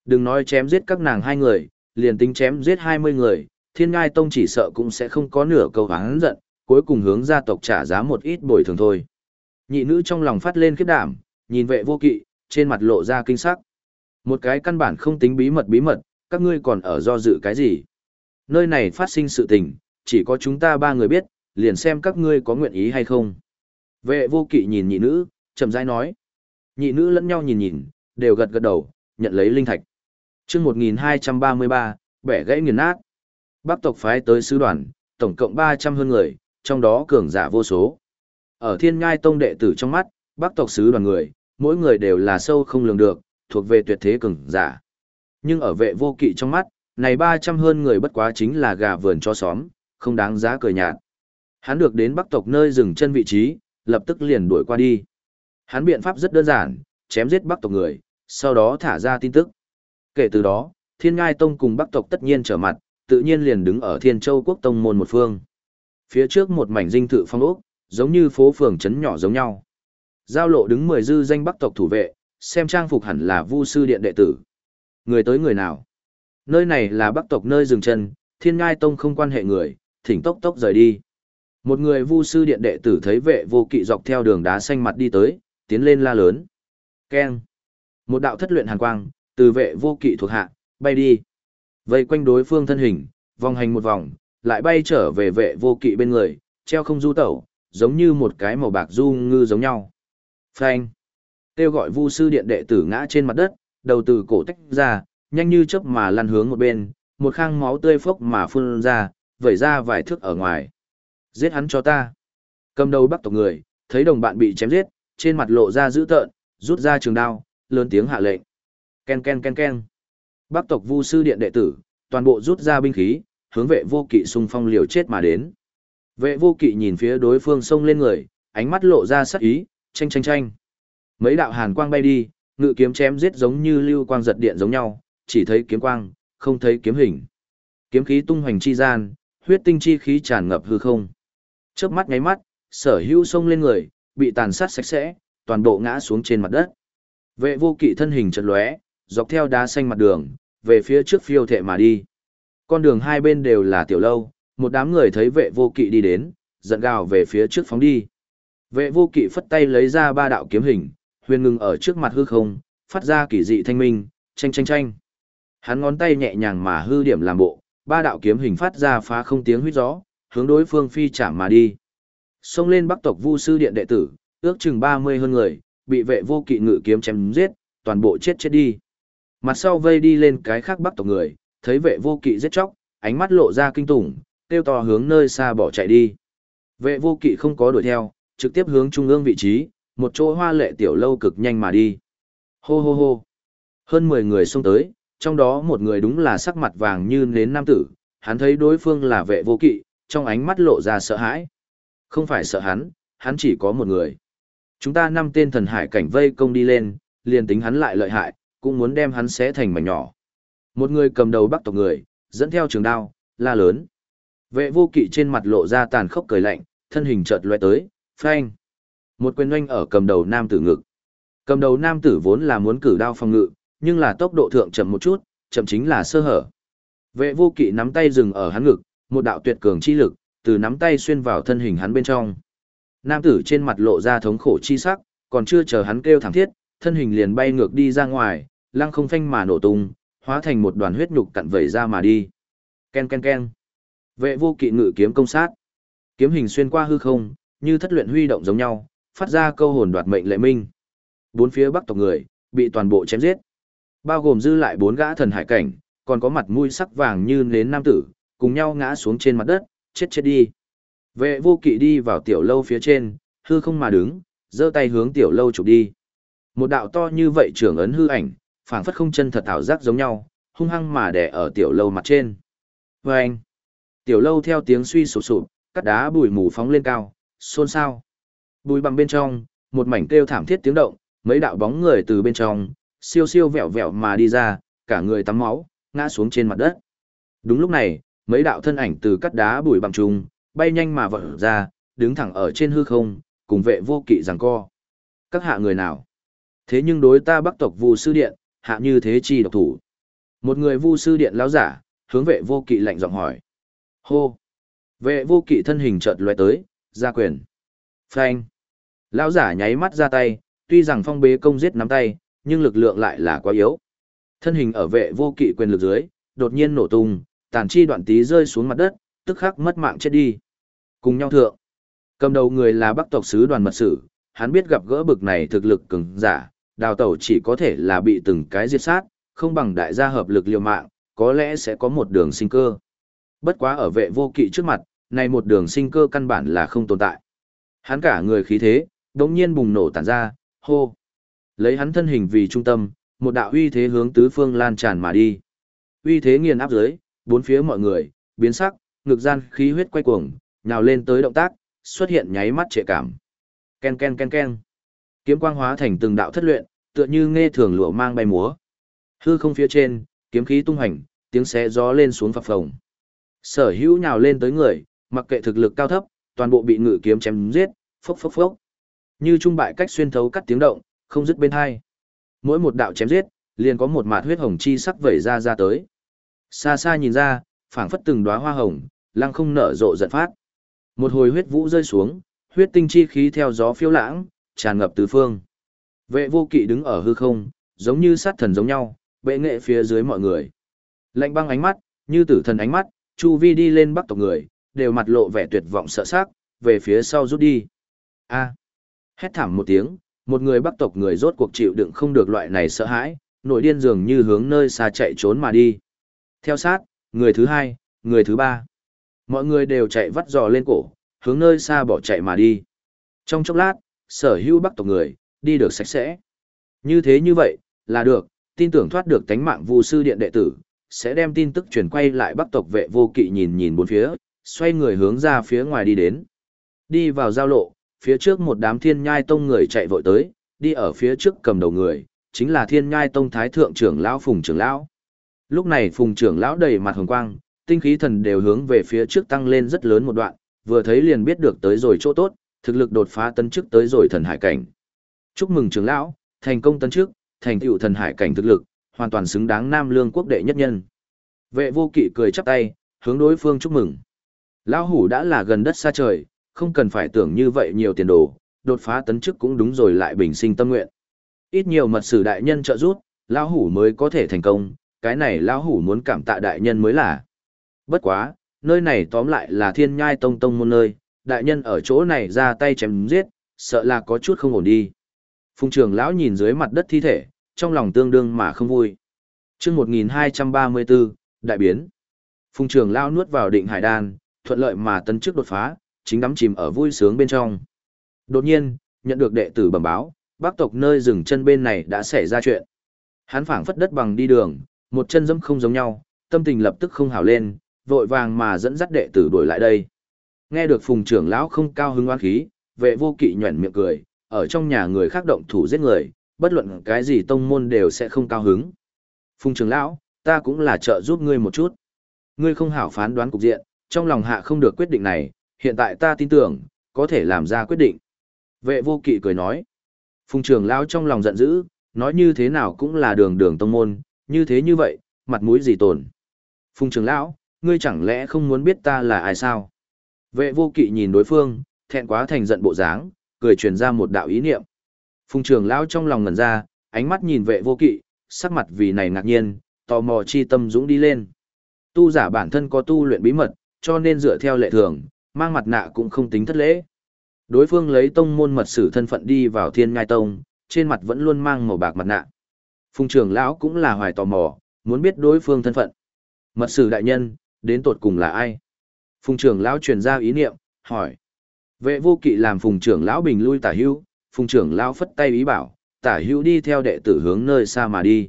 Đừng nói chém giết các nàng hai người, liền tính chém giết 20 người, thiên ngai tông chỉ sợ cũng sẽ không có nửa câu hán giận, cuối cùng hướng gia tộc trả giá một ít bồi thường thôi. Nhị nữ trong lòng phát lên khiếp đảm, nhìn vệ vô kỵ, trên mặt lộ ra kinh sắc. Một cái căn bản không tính bí mật bí mật, các ngươi còn ở do dự cái gì? Nơi này phát sinh sự tình, chỉ có chúng ta ba người biết, liền xem các ngươi có nguyện ý hay không. Vệ vô kỵ nhìn nhị nữ, chậm rãi nói. Nhị nữ lẫn nhau nhìn nhìn, đều gật gật đầu, nhận lấy linh thạch. chương 1233, bẻ gãy nghiền nát. Bắc tộc phái tới sứ đoàn, tổng cộng 300 hơn người, trong đó cường giả vô số. Ở thiên ngai tông đệ tử trong mắt, Bắc tộc sứ đoàn người, mỗi người đều là sâu không lường được, thuộc về tuyệt thế cường giả. Nhưng ở vệ vô kỵ trong mắt, này 300 hơn người bất quá chính là gà vườn cho xóm, không đáng giá cười nhạt. Hắn được đến Bắc tộc nơi dừng chân vị trí, lập tức liền đuổi qua đi. Hắn biện pháp rất đơn giản, chém giết Bắc tộc người, sau đó thả ra tin tức. Kể từ đó, Thiên Ngai Tông cùng Bắc tộc tất nhiên trở mặt, tự nhiên liền đứng ở Thiên Châu Quốc Tông môn một phương. Phía trước một mảnh dinh thự phong ốc, giống như phố phường trấn nhỏ giống nhau. Giao lộ đứng mười dư danh Bắc tộc thủ vệ, xem trang phục hẳn là Vu sư điện đệ tử. Người tới người nào? Nơi này là Bắc tộc nơi dừng chân, Thiên Ngai Tông không quan hệ người, thỉnh tốc tốc rời đi. Một người Vu sư điện đệ tử thấy vệ vô kỵ dọc theo đường đá xanh mặt đi tới, tiến lên la lớn. Keng. Một đạo thất luyện hàn quang, từ vệ vô kỵ thuộc hạ, bay đi. Vây quanh đối phương thân hình, vòng hành một vòng, lại bay trở về vệ vô kỵ bên người, treo không du tẩu, giống như một cái màu bạc du ngư giống nhau. Phanh. Kêu gọi vu sư điện đệ tử ngã trên mặt đất, đầu từ cổ tách ra, nhanh như chớp mà lăn hướng một bên, một khang máu tươi phốc mà phun ra, vẩy ra vài thước ở ngoài. Giết hắn cho ta. Cầm đầu bắt tộc người, thấy đồng bạn bị chém giết, trên mặt lộ ra dữ tợn, rút ra trường đao, lớn tiếng hạ lệnh. Ken ken ken ken. Bắc tộc Vu sư điện đệ tử, toàn bộ rút ra binh khí, hướng vệ vô kỵ xung phong liều chết mà đến. Vệ vô kỵ nhìn phía đối phương xông lên người, ánh mắt lộ ra sắc ý, tranh tranh tranh. Mấy đạo hàn quang bay đi, ngự kiếm chém giết giống như lưu quang giật điện giống nhau, chỉ thấy kiếm quang, không thấy kiếm hình. Kiếm khí tung hoành chi gian, huyết tinh chi khí tràn ngập hư không. Chớp mắt nháy mắt, sở hữu xông lên người, bị tàn sát sạch sẽ, toàn bộ ngã xuống trên mặt đất. Vệ vô kỵ thân hình chật lóe, dọc theo đá xanh mặt đường, về phía trước phiêu thệ mà đi. Con đường hai bên đều là tiểu lâu, một đám người thấy vệ vô kỵ đi đến, giận gào về phía trước phóng đi. Vệ vô kỵ phất tay lấy ra ba đạo kiếm hình, huyền ngừng ở trước mặt hư không, phát ra kỳ dị thanh minh, tranh tranh tranh. Hắn ngón tay nhẹ nhàng mà hư điểm làm bộ, ba đạo kiếm hình phát ra phá không tiếng huyết gió, hướng đối phương phi chạm mà đi. Xông lên Bắc tộc Vu sư điện đệ tử, ước chừng 30 hơn người, bị vệ vô kỵ ngự kiếm chém giết, toàn bộ chết chết đi. Mặt sau vây đi lên cái khác Bắc tộc người, thấy vệ vô kỵ giết chóc, ánh mắt lộ ra kinh tủng, tiêu to hướng nơi xa bỏ chạy đi. Vệ vô kỵ không có đuổi theo, trực tiếp hướng trung ương vị trí, một chỗ hoa lệ tiểu lâu cực nhanh mà đi. Hô hô hô. Hơn 10 người xông tới, trong đó một người đúng là sắc mặt vàng như nến nam tử, hắn thấy đối phương là vệ vô kỵ, trong ánh mắt lộ ra sợ hãi. Không phải sợ hắn, hắn chỉ có một người. Chúng ta năm tên thần hải cảnh vây công đi lên, liền tính hắn lại lợi hại, cũng muốn đem hắn xé thành mảnh nhỏ. Một người cầm đầu bắc tộc người, dẫn theo trường đao, la lớn. Vệ vô kỵ trên mặt lộ ra tàn khốc cười lạnh, thân hình chợt lóe tới, phanh. Một quyền oanh ở cầm đầu nam tử ngực. Cầm đầu nam tử vốn là muốn cử đao phòng ngự, nhưng là tốc độ thượng chậm một chút, chậm chính là sơ hở. Vệ vô kỵ nắm tay dừng ở hắn ngực, một đạo tuyệt cường chi lực, từ nắm tay xuyên vào thân hình hắn bên trong. Nam tử trên mặt lộ ra thống khổ chi sắc, còn chưa chờ hắn kêu thảm thiết, thân hình liền bay ngược đi ra ngoài, lăng không phanh mà nổ tung, hóa thành một đoàn huyết nhục cặn vẩy ra mà đi. Ken ken ken. Vệ vô kỵ ngự kiếm công sát. Kiếm hình xuyên qua hư không, như thất luyện huy động giống nhau, phát ra câu hồn đoạt mệnh lệ minh. Bốn phía bắc tộc người, bị toàn bộ chém giết. Bao gồm dư lại bốn gã thần hải cảnh, còn có mặt mũi sắc vàng như nến nam tử, cùng nhau ngã xuống trên mặt đất, chết chết đi. Vệ vô kỵ đi vào tiểu lâu phía trên, hư không mà đứng, giơ tay hướng tiểu lâu chụp đi. Một đạo to như vậy trưởng ấn hư ảnh, phảng phất không chân thật thảo giác giống nhau, hung hăng mà đè ở tiểu lâu mặt trên. Vâng! Tiểu lâu theo tiếng suy sụp sụp, cắt đá bụi mù phóng lên cao, xôn xao. Bùi bằng bên trong, một mảnh kêu thảm thiết tiếng động, mấy đạo bóng người từ bên trong, siêu siêu vẹo vẹo mà đi ra, cả người tắm máu, ngã xuống trên mặt đất. Đúng lúc này, mấy đạo thân ảnh từ cắt đá bụi bằng trùng, bay nhanh mà vọt ra, đứng thẳng ở trên hư không, cùng vệ vô kỵ giằng co. Các hạ người nào? Thế nhưng đối ta bắc tộc vu sư điện, hạ như thế chi độc thủ. Một người vu sư điện lão giả, hướng vệ vô kỵ lạnh giọng hỏi. Hô! Vệ vô kỵ thân hình chợt lóe tới, ra quyền. Phanh! Lão giả nháy mắt ra tay, tuy rằng phong bế công giết nắm tay, nhưng lực lượng lại là quá yếu. Thân hình ở vệ vô kỵ quyền lực dưới, đột nhiên nổ tung, tàn chi đoạn tí rơi xuống mặt đất, tức khắc mất mạng chết đi. Cùng nhau thượng. Cầm đầu người là bắc tộc sứ đoàn mật sử, hắn biết gặp gỡ bực này thực lực cường giả, đào tẩu chỉ có thể là bị từng cái diệt sát, không bằng đại gia hợp lực liều mạng, có lẽ sẽ có một đường sinh cơ. Bất quá ở vệ vô kỵ trước mặt, này một đường sinh cơ căn bản là không tồn tại. Hắn cả người khí thế, đống nhiên bùng nổ tản ra, hô. Lấy hắn thân hình vì trung tâm, một đạo uy thế hướng tứ phương lan tràn mà đi. Uy thế nghiền áp dưới, bốn phía mọi người, biến sắc, ngực gian khí huyết quay cuồng, nhào lên tới động tác, xuất hiện nháy mắt trệ cảm. Ken ken ken ken. Kiếm quang hóa thành từng đạo thất luyện, tựa như nghe thường lụa mang bay múa. Hư không phía trên, kiếm khí tung hành, tiếng xé gió lên xuống phập phồng. Sở hữu nhào lên tới người, mặc kệ thực lực cao thấp, toàn bộ bị ngự kiếm chém giết, phốc phốc phốc. Như trung bại cách xuyên thấu cắt tiếng động, không dứt bên hai. Mỗi một đạo chém giết, liền có một mạt huyết hồng chi sắc vẩy ra ra tới. Xa xa nhìn ra, phảng phất từng đóa hoa hồng, lăng không nở rộ giận phát. Một hồi huyết vũ rơi xuống, huyết tinh chi khí theo gió phiêu lãng, tràn ngập tứ phương. Vệ vô kỵ đứng ở hư không, giống như sát thần giống nhau, bệ nghệ phía dưới mọi người. Lạnh băng ánh mắt, như tử thần ánh mắt, chu vi đi lên bắc tộc người, đều mặt lộ vẻ tuyệt vọng sợ sắc, về phía sau rút đi. A. Hét thảm một tiếng, một người bắc tộc người rốt cuộc chịu đựng không được loại này sợ hãi, nội điên dường như hướng nơi xa chạy trốn mà đi. Theo sát, người thứ hai, người thứ ba. Mọi người đều chạy vắt giò lên cổ, hướng nơi xa bỏ chạy mà đi. Trong chốc lát, sở hữu bắc tộc người, đi được sạch sẽ. Như thế như vậy, là được, tin tưởng thoát được tánh mạng vu sư điện đệ tử, sẽ đem tin tức truyền quay lại bắc tộc vệ vô kỵ nhìn nhìn bốn phía, xoay người hướng ra phía ngoài đi đến. Đi vào giao lộ, phía trước một đám thiên nhai tông người chạy vội tới, đi ở phía trước cầm đầu người, chính là thiên nhai tông thái thượng trưởng lão phùng trưởng lão. Lúc này phùng trưởng lão đầy mặt hồng quang, tinh khí thần đều hướng về phía trước tăng lên rất lớn một đoạn, vừa thấy liền biết được tới rồi chỗ tốt, thực lực đột phá tân chức tới rồi thần hải cảnh. Chúc mừng trưởng lão, thành công tân chức, thành tựu thần hải cảnh thực lực, hoàn toàn xứng đáng nam lương quốc đệ nhất nhân. Vệ vô kỵ cười chắp tay, hướng đối phương chúc mừng. Lão hủ đã là gần đất xa trời, không cần phải tưởng như vậy nhiều tiền đồ, đột phá tấn chức cũng đúng rồi lại bình sinh tâm nguyện. Ít nhiều mật sử đại nhân trợ giúp, lão hủ mới có thể thành công, cái này lão hủ muốn cảm tạ đại nhân mới là. Bất quá, nơi này tóm lại là thiên nhai tông tông môn nơi, đại nhân ở chỗ này ra tay chém giết, sợ là có chút không ổn đi. Phùng trưởng lão nhìn dưới mặt đất thi thể, trong lòng tương đương mà không vui. chương 1234, đại biến. Phùng trưởng lão nuốt vào định hải đan, thuận lợi mà tấn trước đột phá, chính đắm chìm ở vui sướng bên trong. Đột nhiên, nhận được đệ tử bẩm báo, bác tộc nơi dừng chân bên này đã xảy ra chuyện. Hắn phảng phất đất bằng đi đường, một chân dẫm không giống nhau, tâm tình lập tức không hảo lên, vội vàng mà dẫn dắt đệ tử đuổi lại đây. Nghe được phùng trưởng lão không cao hứng oán khí, vệ vô kỵ nhuẩn miệng cười, ở trong nhà người khác động thủ giết người, bất luận cái gì tông môn đều sẽ không cao hứng. Phùng trưởng lão, ta cũng là trợ giúp ngươi một chút. Ngươi không hảo phán đoán cục diện, trong lòng hạ không được quyết định này, hiện tại ta tin tưởng, có thể làm ra quyết định. Vệ vô kỵ cười nói. Phùng trưởng lão trong lòng giận dữ, nói như thế nào cũng là đường đường tông môn, như thế như vậy, mặt mũi gì tổn Phùng trưởng lão, ngươi chẳng lẽ không muốn biết ta là ai sao? Vệ vô kỵ nhìn đối phương, thẹn quá thành giận bộ dáng, cười truyền ra một đạo ý niệm. Phùng trưởng lão trong lòng ngẩn ra, ánh mắt nhìn vệ vô kỵ, sắc mặt vì này ngạc nhiên, tò mò chi tâm dũng đi lên. Tu giả bản thân có tu luyện bí mật, cho nên dựa theo lệ thường, mang mặt nạ cũng không tính thất lễ. Đối phương lấy tông môn mật sử thân phận đi vào thiên ngai tông, trên mặt vẫn luôn mang màu bạc mặt nạ. Phùng trưởng lão cũng là hoài tò mò, muốn biết đối phương thân phận. Mật sử đại nhân, đến tột cùng là ai? Phùng trưởng lão truyền ra ý niệm, hỏi. Vệ vô kỵ làm phùng trưởng lão bình lui tả hưu, phùng trưởng lão phất tay ý bảo, tả hữu đi theo đệ tử hướng nơi xa mà đi.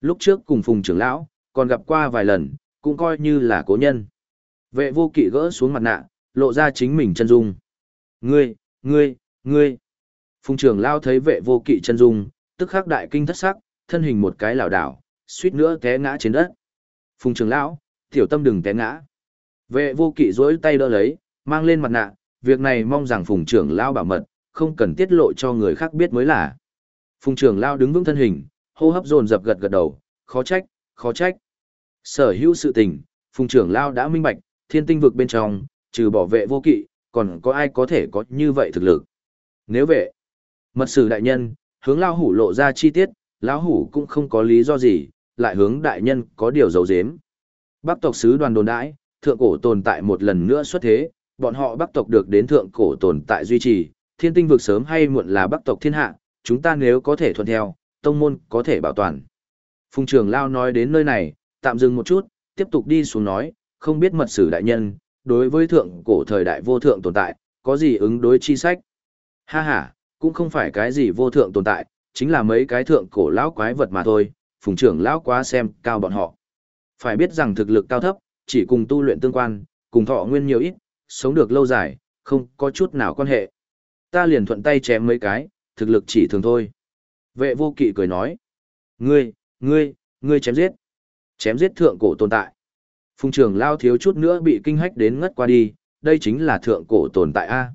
Lúc trước cùng phùng trưởng lão, còn gặp qua vài lần, cũng coi như là cố nhân. Vệ vô kỵ gỡ xuống mặt nạ, lộ ra chính mình chân dung. Ngươi, ngươi, ngươi. Phùng trưởng lão thấy vệ vô kỵ chân dung, tức khắc đại kinh thất sắc, thân hình một cái lảo đảo, suýt nữa té ngã trên đất. Phùng trưởng lão, tiểu tâm đừng té ngã. Vệ vô kỵ dối tay đỡ lấy, mang lên mặt nạ, việc này mong rằng phùng trưởng lão bảo mật, không cần tiết lộ cho người khác biết mới là. Phùng trưởng lao đứng vững thân hình, hô hấp dồn dập gật gật đầu, khó trách, khó trách. Sở hữu sự tình, phùng trưởng lao đã minh bạch, thiên tinh vực bên trong, trừ bảo vệ vô kỵ, còn có ai có thể có như vậy thực lực. Nếu vệ, mật sử đại nhân, hướng lao hủ lộ ra chi tiết, lão hủ cũng không có lý do gì, lại hướng đại nhân có điều giấu giếm. Bắc tộc sứ đoàn đồn đãi, thượng cổ tồn tại một lần nữa xuất thế, bọn họ Bắc tộc được đến thượng cổ tồn tại duy trì, thiên tinh vực sớm hay muộn là Bắc tộc thiên hạ, chúng ta nếu có thể thuận theo, tông môn có thể bảo toàn. Phùng trưởng lao nói đến nơi này, tạm dừng một chút, tiếp tục đi xuống nói, không biết mật sử đại nhân, đối với thượng cổ thời đại vô thượng tồn tại, có gì ứng đối chi sách? Ha ha, cũng không phải cái gì vô thượng tồn tại, chính là mấy cái thượng cổ lão quái vật mà thôi, phùng trưởng lão quá xem cao bọn họ. Phải biết rằng thực lực cao thấp, chỉ cùng tu luyện tương quan, cùng thọ nguyên nhiều ít, sống được lâu dài, không có chút nào quan hệ. Ta liền thuận tay chém mấy cái, thực lực chỉ thường thôi. Vệ vô kỵ cười nói. Ngươi, ngươi, ngươi chém giết. Chém giết thượng cổ tồn tại. Phùng trưởng lao thiếu chút nữa bị kinh hách đến ngất qua đi, đây chính là thượng cổ tồn tại A.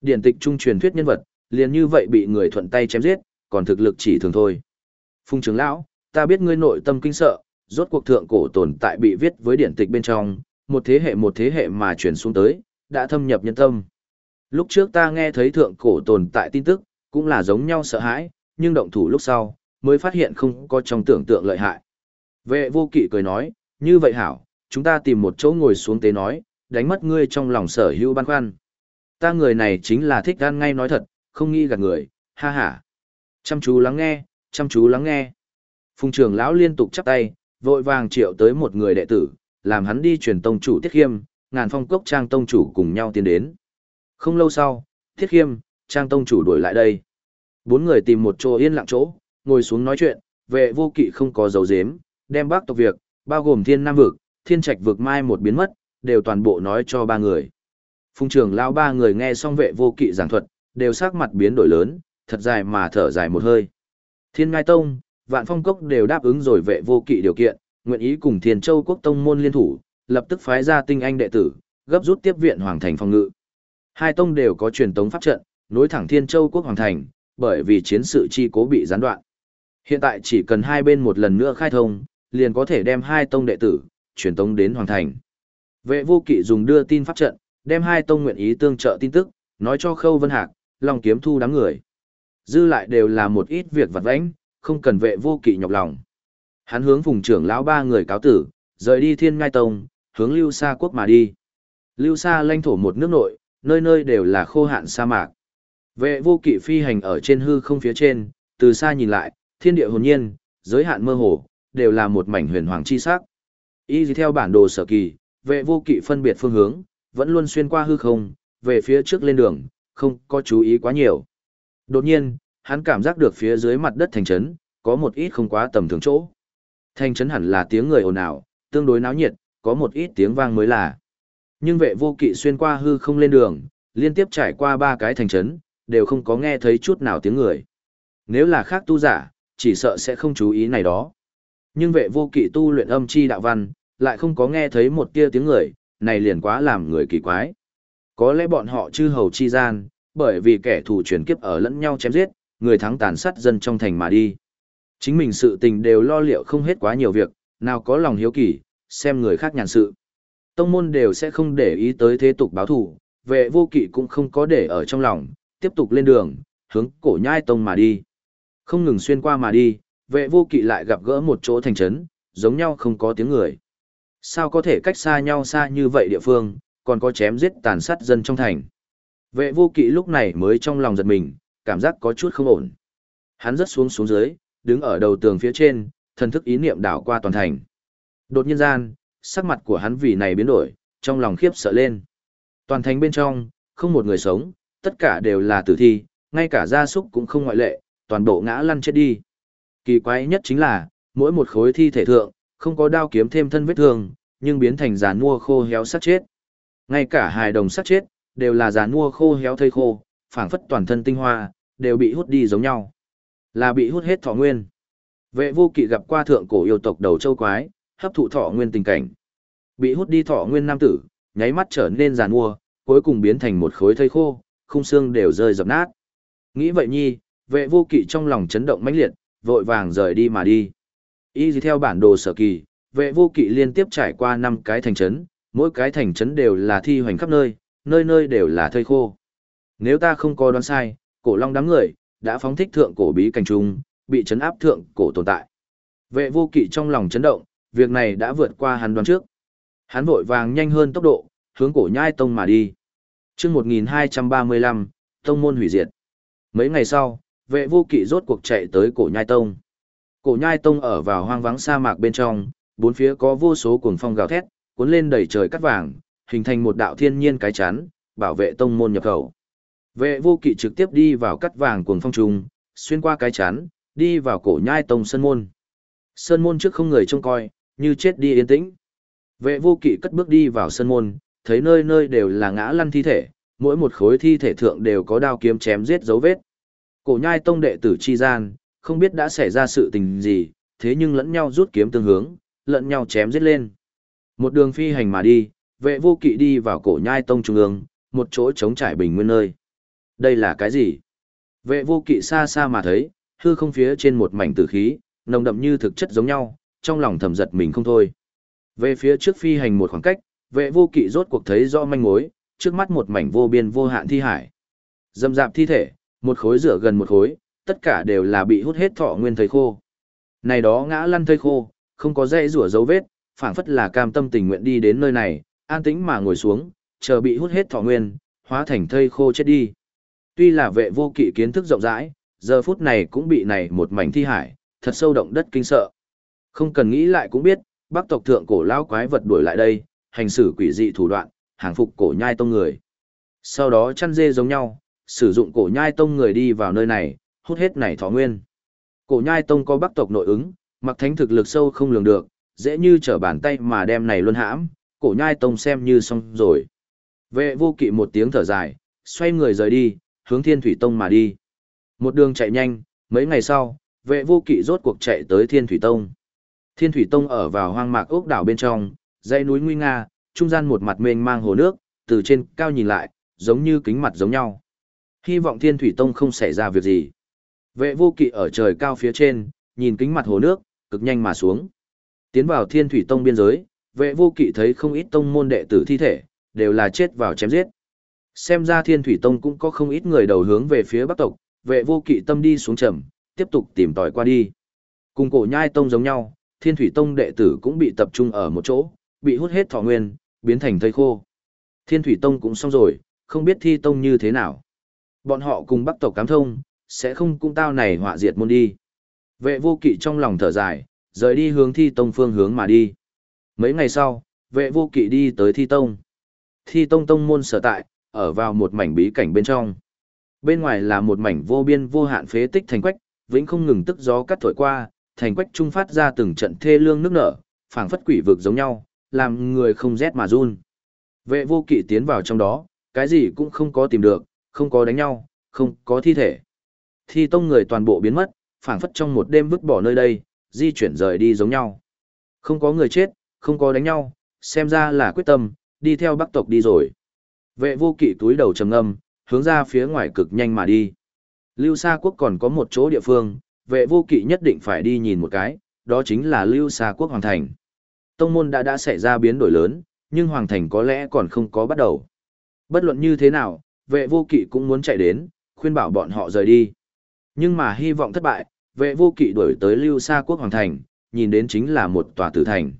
Điển tịch trung truyền thuyết nhân vật, liền như vậy bị người thuận tay chém giết, còn thực lực chỉ thường thôi. Phùng trưởng lão, ta biết ngươi nội tâm kinh sợ, rốt cuộc thượng cổ tồn tại bị viết với điển tịch bên trong, một thế hệ một thế hệ mà truyền xuống tới, đã thâm nhập nhân tâm. Lúc trước ta nghe thấy thượng cổ tồn tại tin tức, cũng là giống nhau sợ hãi, nhưng động thủ lúc sau, mới phát hiện không có trong tưởng tượng lợi hại. Vệ vô kỵ cười nói, như vậy hảo, chúng ta tìm một chỗ ngồi xuống tế nói, đánh mất ngươi trong lòng sở hữu băn khoăn. Ta người này chính là thích gan ngay nói thật, không nghi gạt người, ha ha. Chăm chú lắng nghe, chăm chú lắng nghe. Phùng trưởng lão liên tục chắp tay, vội vàng triệu tới một người đệ tử, làm hắn đi truyền tông chủ Tiết Khiêm, ngàn phong cốc trang tông chủ cùng nhau tiến đến. Không lâu sau, Thiết Khiêm, trang tông chủ đuổi lại đây. Bốn người tìm một chỗ yên lặng chỗ, ngồi xuống nói chuyện, vệ vô kỵ không có dấu dếm, đem bác tộc việc, bao gồm thiên nam vực, thiên trạch vực mai một biến mất, đều toàn bộ nói cho ba người. Phùng trưởng lão ba người nghe xong vệ vô kỵ giảng thuật, đều sắc mặt biến đổi lớn, thật dài mà thở dài một hơi. Thiên Ngai Tông, Vạn Phong Cốc đều đáp ứng rồi vệ vô kỵ điều kiện, nguyện ý cùng Thiên Châu Quốc Tông môn liên thủ, lập tức phái ra tinh anh đệ tử, gấp rút tiếp viện Hoàng Thành phòng ngự. Hai tông đều có truyền tống pháp trận, nối thẳng Thiên Châu Quốc Hoàng Thành, bởi vì chiến sự chi cố bị gián đoạn. Hiện tại chỉ cần hai bên một lần nữa khai thông, liền có thể đem hai tông đệ tử, truyền tống đến Hoàng Thành. Vệ vô kỵ dùng đưa tin pháp trận, đem hai tông nguyện ý tương trợ tin tức, nói cho Khâu Vân Hạc, Long Kiếm Thu đám người. Dư lại đều là một ít việc vặt vãnh, không cần vệ vô kỵ nhọc lòng. Hắn hướng vùng trưởng lão ba người cáo tử, rời đi thiên ngai tông, hướng lưu sa quốc mà đi. Lưu sa lãnh thổ một nước nội, nơi nơi đều là khô hạn sa mạc. Vệ vô kỵ phi hành ở trên hư không phía trên, từ xa nhìn lại, thiên địa hồn nhiên, giới hạn mơ hồ, đều là một mảnh huyền hoàng chi sắc. Y theo bản đồ sở kỳ, vệ vô kỵ phân biệt phương hướng, vẫn luôn xuyên qua hư không, về phía trước lên đường, không có chú ý quá nhiều. Đột nhiên, hắn cảm giác được phía dưới mặt đất thành trấn, có một ít không quá tầm thường chỗ. Thành trấn hẳn là tiếng người ồn ào, tương đối náo nhiệt, có một ít tiếng vang mới là. Nhưng vệ vô kỵ xuyên qua hư không lên đường, liên tiếp trải qua ba cái thành trấn, đều không có nghe thấy chút nào tiếng người. Nếu là khác tu giả, chỉ sợ sẽ không chú ý này đó. Nhưng vệ vô kỵ tu luyện âm chi đạo văn, lại không có nghe thấy một tia tiếng người, này liền quá làm người kỳ quái. Có lẽ bọn họ chư hầu chi gian, bởi vì kẻ thù chuyển kiếp ở lẫn nhau chém giết, người thắng tàn sát dân trong thành mà đi. Chính mình sự tình đều lo liệu không hết quá nhiều việc, nào có lòng hiếu kỳ, xem người khác nhàn sự. Tông môn đều sẽ không để ý tới thế tục báo thù, vệ vô kỵ cũng không có để ở trong lòng, tiếp tục lên đường, hướng cổ nhai tông mà đi. Không ngừng xuyên qua mà đi, vệ vô kỵ lại gặp gỡ một chỗ thành trấn, giống nhau không có tiếng người. Sao có thể cách xa nhau xa như vậy địa phương, còn có chém giết tàn sát dân trong thành. Vệ vô kỵ lúc này mới trong lòng giật mình, cảm giác có chút không ổn. Hắn rớt xuống xuống dưới, đứng ở đầu tường phía trên, thần thức ý niệm đảo qua toàn thành. Đột nhiên gian, sắc mặt của hắn vì này biến đổi, trong lòng khiếp sợ lên. Toàn thành bên trong, không một người sống, tất cả đều là tử thi, ngay cả gia súc cũng không ngoại lệ, toàn bộ ngã lăn chết đi. Kỳ quái nhất chính là, mỗi một khối thi thể thượng, không có đao kiếm thêm thân vết thương, nhưng biến thành giàn mua khô héo sát chết. Ngay cả hài đồng sát chết, đều là giàn mua khô héo thây khô, phảng phất toàn thân tinh hoa, đều bị hút đi giống nhau. Là bị hút hết thọ nguyên. Vệ vô kỵ gặp qua thượng cổ yêu tộc đầu châu quái, hấp thụ thọ nguyên tình cảnh. Bị hút đi thọ nguyên nam tử, nháy mắt trở nên giàn mua, cuối cùng biến thành một khối thây khô, khung xương đều rơi dập nát. Nghĩ vậy nhi, vệ vô kỵ trong lòng chấn động mãnh liệt, vội vàng rời đi mà đi. Y gì theo bản đồ sở kỳ, vệ vô kỵ liên tiếp trải qua năm cái thành trấn, mỗi cái thành trấn đều là thi hoành khắp nơi, nơi nơi đều là thây khô. Nếu ta không có đoán sai, cổ long đám người, đã phóng thích thượng cổ bí cảnh trung, bị chấn áp thượng cổ tồn tại. Vệ vô kỵ trong lòng chấn động, việc này đã vượt qua hắn đoán trước. Hắn vội vàng nhanh hơn tốc độ, hướng cổ nhai tông mà đi. chương 1235, tông môn hủy diệt. Mấy ngày sau, vệ vô kỵ rốt cuộc chạy tới cổ nhai tông. Cổ nhai tông ở vào hoang vắng sa mạc bên trong, bốn phía có vô số cuồng phong gào thét, cuốn lên đầy trời cắt vàng, hình thành một đạo thiên nhiên cái chắn, bảo vệ tông môn nhập khẩu. Vệ vô kỵ trực tiếp đi vào cắt vàng cuồng phong trùng, xuyên qua cái chắn, đi vào cổ nhai tông sơn môn. Sơn môn trước không người trông coi, như chết đi yên tĩnh. Vệ vô kỵ cất bước đi vào sân môn, thấy nơi nơi đều là ngã lăn thi thể, mỗi một khối thi thể thượng đều có đao kiếm chém giết dấu vết. Cổ nhai tông đệ tử chi gian, không biết đã xảy ra sự tình gì, thế nhưng lẫn nhau rút kiếm tương hướng, lẫn nhau chém giết lên. Một đường phi hành mà đi, vệ vô kỵ đi vào cổ nhai tông trung ương, một chỗ trống trải bình nguyên nơi. Đây là cái gì? Vệ vô kỵ xa xa mà thấy, hư không phía trên một mảnh tử khí, nồng đậm như thực chất giống nhau, trong lòng thầm giật mình không thôi. Về phía trước phi hành một khoảng cách, vệ vô kỵ rốt cuộc thấy rõ manh mối, trước mắt một mảnh vô biên vô hạn thi hải. Dâm dạp thi thể, một khối rửa gần một khối, tất cả đều là bị hút hết thọ nguyên thây khô. Này đó ngã lăn thây khô, không có dây rủa dấu vết, phảng phất là cam tâm tình nguyện đi đến nơi này, an tĩnh mà ngồi xuống, chờ bị hút hết thọ nguyên, hóa thành thây khô chết đi. Tuy là vệ vô kỵ kiến thức rộng rãi, giờ phút này cũng bị này một mảnh thi hải, thật sâu động đất kinh sợ. Không cần nghĩ lại cũng biết, bắc tộc thượng cổ lao quái vật đuổi lại đây, hành xử quỷ dị thủ đoạn, hàng phục cổ nhai tông người. Sau đó chăn dê giống nhau, sử dụng cổ nhai tông người đi vào nơi này, hút hết này thọ nguyên. Cổ nhai tông có bắc tộc nội ứng, mặc thánh thực lực sâu không lường được, dễ như trở bàn tay mà đem này luôn hãm, cổ nhai tông xem như xong rồi. Vệ vô kỵ một tiếng thở dài, xoay người rời đi, hướng thiên thủy tông mà đi. Một đường chạy nhanh, mấy ngày sau, vệ vô kỵ rốt cuộc chạy tới thiên thủy tông. Thiên thủy tông ở vào hoang mạc ốc đảo bên trong, dãy núi nguy nga, trung gian một mặt mênh mang hồ nước, từ trên cao nhìn lại, giống như kính mặt giống nhau. Hy vọng thiên thủy tông không xảy ra việc gì. Vệ vô kỵ ở trời cao phía trên, nhìn kính mặt hồ nước, cực nhanh mà xuống. Tiến vào thiên thủy tông biên giới, vệ vô kỵ thấy không ít tông môn đệ tử thi thể, đều là chết vào chém giết. Xem ra thiên thủy tông cũng có không ít người đầu hướng về phía bắc tộc, vệ vô kỵ tâm đi xuống trầm, tiếp tục tìm tòi qua đi. Cùng cổ nhai tông giống nhau, thiên thủy tông đệ tử cũng bị tập trung ở một chỗ, bị hút hết thọ nguyên, biến thành thây khô. Thiên thủy tông cũng xong rồi, không biết thi tông như thế nào. Bọn họ cùng bắc tộc cám thông, sẽ không cung tao này họa diệt môn đi. Vệ vô kỵ trong lòng thở dài, rời đi hướng thi tông phương hướng mà đi. Mấy ngày sau, vệ vô kỵ đi tới thi tông. Thi tông tông môn sở tại, ở vào một mảnh bí cảnh bên trong. Bên ngoài là một mảnh vô biên vô hạn phế tích thành quách, vĩnh không ngừng tức gió cắt thổi qua, thành quách trung phát ra từng trận thê lương nước nở, phảng phất quỷ vực giống nhau, làm người không rét mà run. Vệ vô kỵ tiến vào trong đó, cái gì cũng không có tìm được, không có đánh nhau, không có thi thể. Thi tông người toàn bộ biến mất, phảng phất trong một đêm vứt bỏ nơi đây, di chuyển rời đi giống nhau. Không có người chết, không có đánh nhau, xem ra là quyết tâm, đi theo bắc tộc đi rồi. Vệ vô kỵ túi đầu trầm ngâm, hướng ra phía ngoài cực nhanh mà đi. Lưu Sa Quốc còn có một chỗ địa phương, vệ vô kỵ nhất định phải đi nhìn một cái, đó chính là Lưu Sa Quốc Hoàng Thành. Tông môn đã đã xảy ra biến đổi lớn, nhưng Hoàng Thành có lẽ còn không có bắt đầu. Bất luận như thế nào, vệ vô kỵ cũng muốn chạy đến, khuyên bảo bọn họ rời đi. Nhưng mà hy vọng thất bại, vệ vô kỵ đuổi tới Lưu Sa Quốc Hoàng Thành, nhìn đến chính là một tòa tử thành.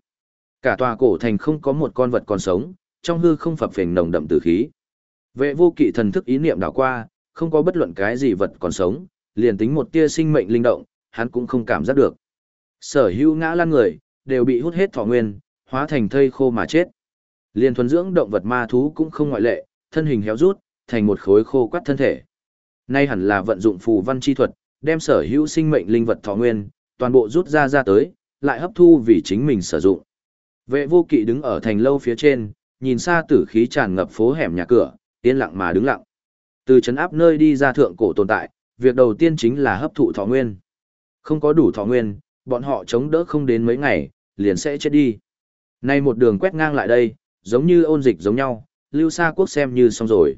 Cả tòa cổ thành không có một con vật còn sống, trong hư không phập phình nồng đậm tử khí. Vệ vô kỵ thần thức ý niệm đảo qua, không có bất luận cái gì vật còn sống, liền tính một tia sinh mệnh linh động, hắn cũng không cảm giác được. Sở hữu ngã lăn người, đều bị hút hết thọ nguyên, hóa thành thây khô mà chết. Liên thuần dưỡng động vật ma thú cũng không ngoại lệ, thân hình héo rút, thành một khối khô quắt thân thể. Nay hẳn là vận dụng phù văn chi thuật, đem sở hữu sinh mệnh linh vật thọ nguyên, toàn bộ rút ra ra tới, lại hấp thu vì chính mình sử dụng. Vệ vô kỵ đứng ở thành lâu phía trên, nhìn xa tử khí tràn ngập phố hẻm nhà cửa, yên lặng mà đứng lặng. Từ chấn áp nơi đi ra thượng cổ tồn tại, việc đầu tiên chính là hấp thụ thọ nguyên. Không có đủ thọ nguyên, bọn họ chống đỡ không đến mấy ngày, liền sẽ chết đi. Nay một đường quét ngang lại đây, giống như ôn dịch giống nhau, lưu xa quốc xem như xong rồi.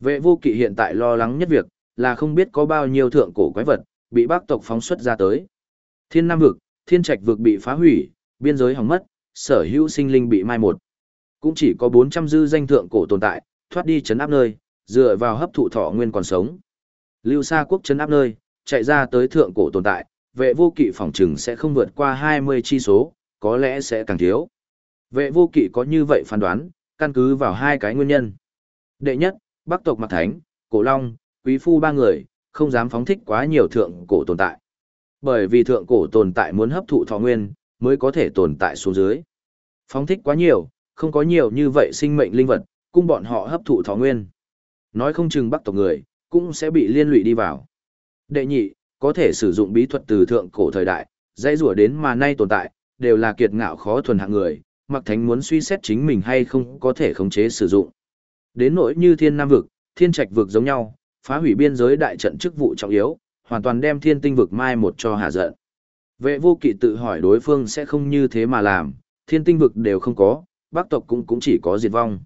Vệ vô kỵ hiện tại lo lắng nhất việc, là không biết có bao nhiêu thượng cổ quái vật, bị bác tộc phóng xuất ra tới. Thiên Nam vực, thiên trạch vực bị phá hủy, biên giới hỏng mất, sở hữu sinh linh bị mai một. Cũng chỉ có 400 dư danh thượng cổ tồn tại, thoát đi chấn áp nơi, dựa vào hấp thụ thọ nguyên còn sống. Lưu Sa quốc chấn áp nơi, chạy ra tới thượng cổ tồn tại, vệ vô kỵ phòng trừng sẽ không vượt qua 20 chi số, có lẽ sẽ càng thiếu. Vệ vô kỵ có như vậy phán đoán, căn cứ vào hai cái nguyên nhân. Đệ nhất, Bắc tộc Mạc Thánh, Cổ Long, Quý Phu ba người, không dám phóng thích quá nhiều thượng cổ tồn tại. Bởi vì thượng cổ tồn tại muốn hấp thụ thọ nguyên, mới có thể tồn tại xuống dưới. Phóng thích quá nhiều, không có nhiều như vậy sinh mệnh linh vật, cung bọn họ hấp thụ thọ nguyên. Nói không chừng Bắc tộc người, cũng sẽ bị liên lụy đi vào. Đệ nhị, có thể sử dụng bí thuật từ thượng cổ thời đại, dây rủa đến mà nay tồn tại, đều là kiệt ngạo khó thuần hạng người, mặc thánh muốn suy xét chính mình hay không có thể khống chế sử dụng. Đến nỗi như thiên nam vực, thiên trạch vực giống nhau, phá hủy biên giới đại trận chức vụ trọng yếu, hoàn toàn đem thiên tinh vực mai một cho hạ giận. Vệ vô kỵ tự hỏi đối phương sẽ không như thế mà làm, thiên tinh vực đều không có, bác tộc cũng cũng chỉ có diệt vong.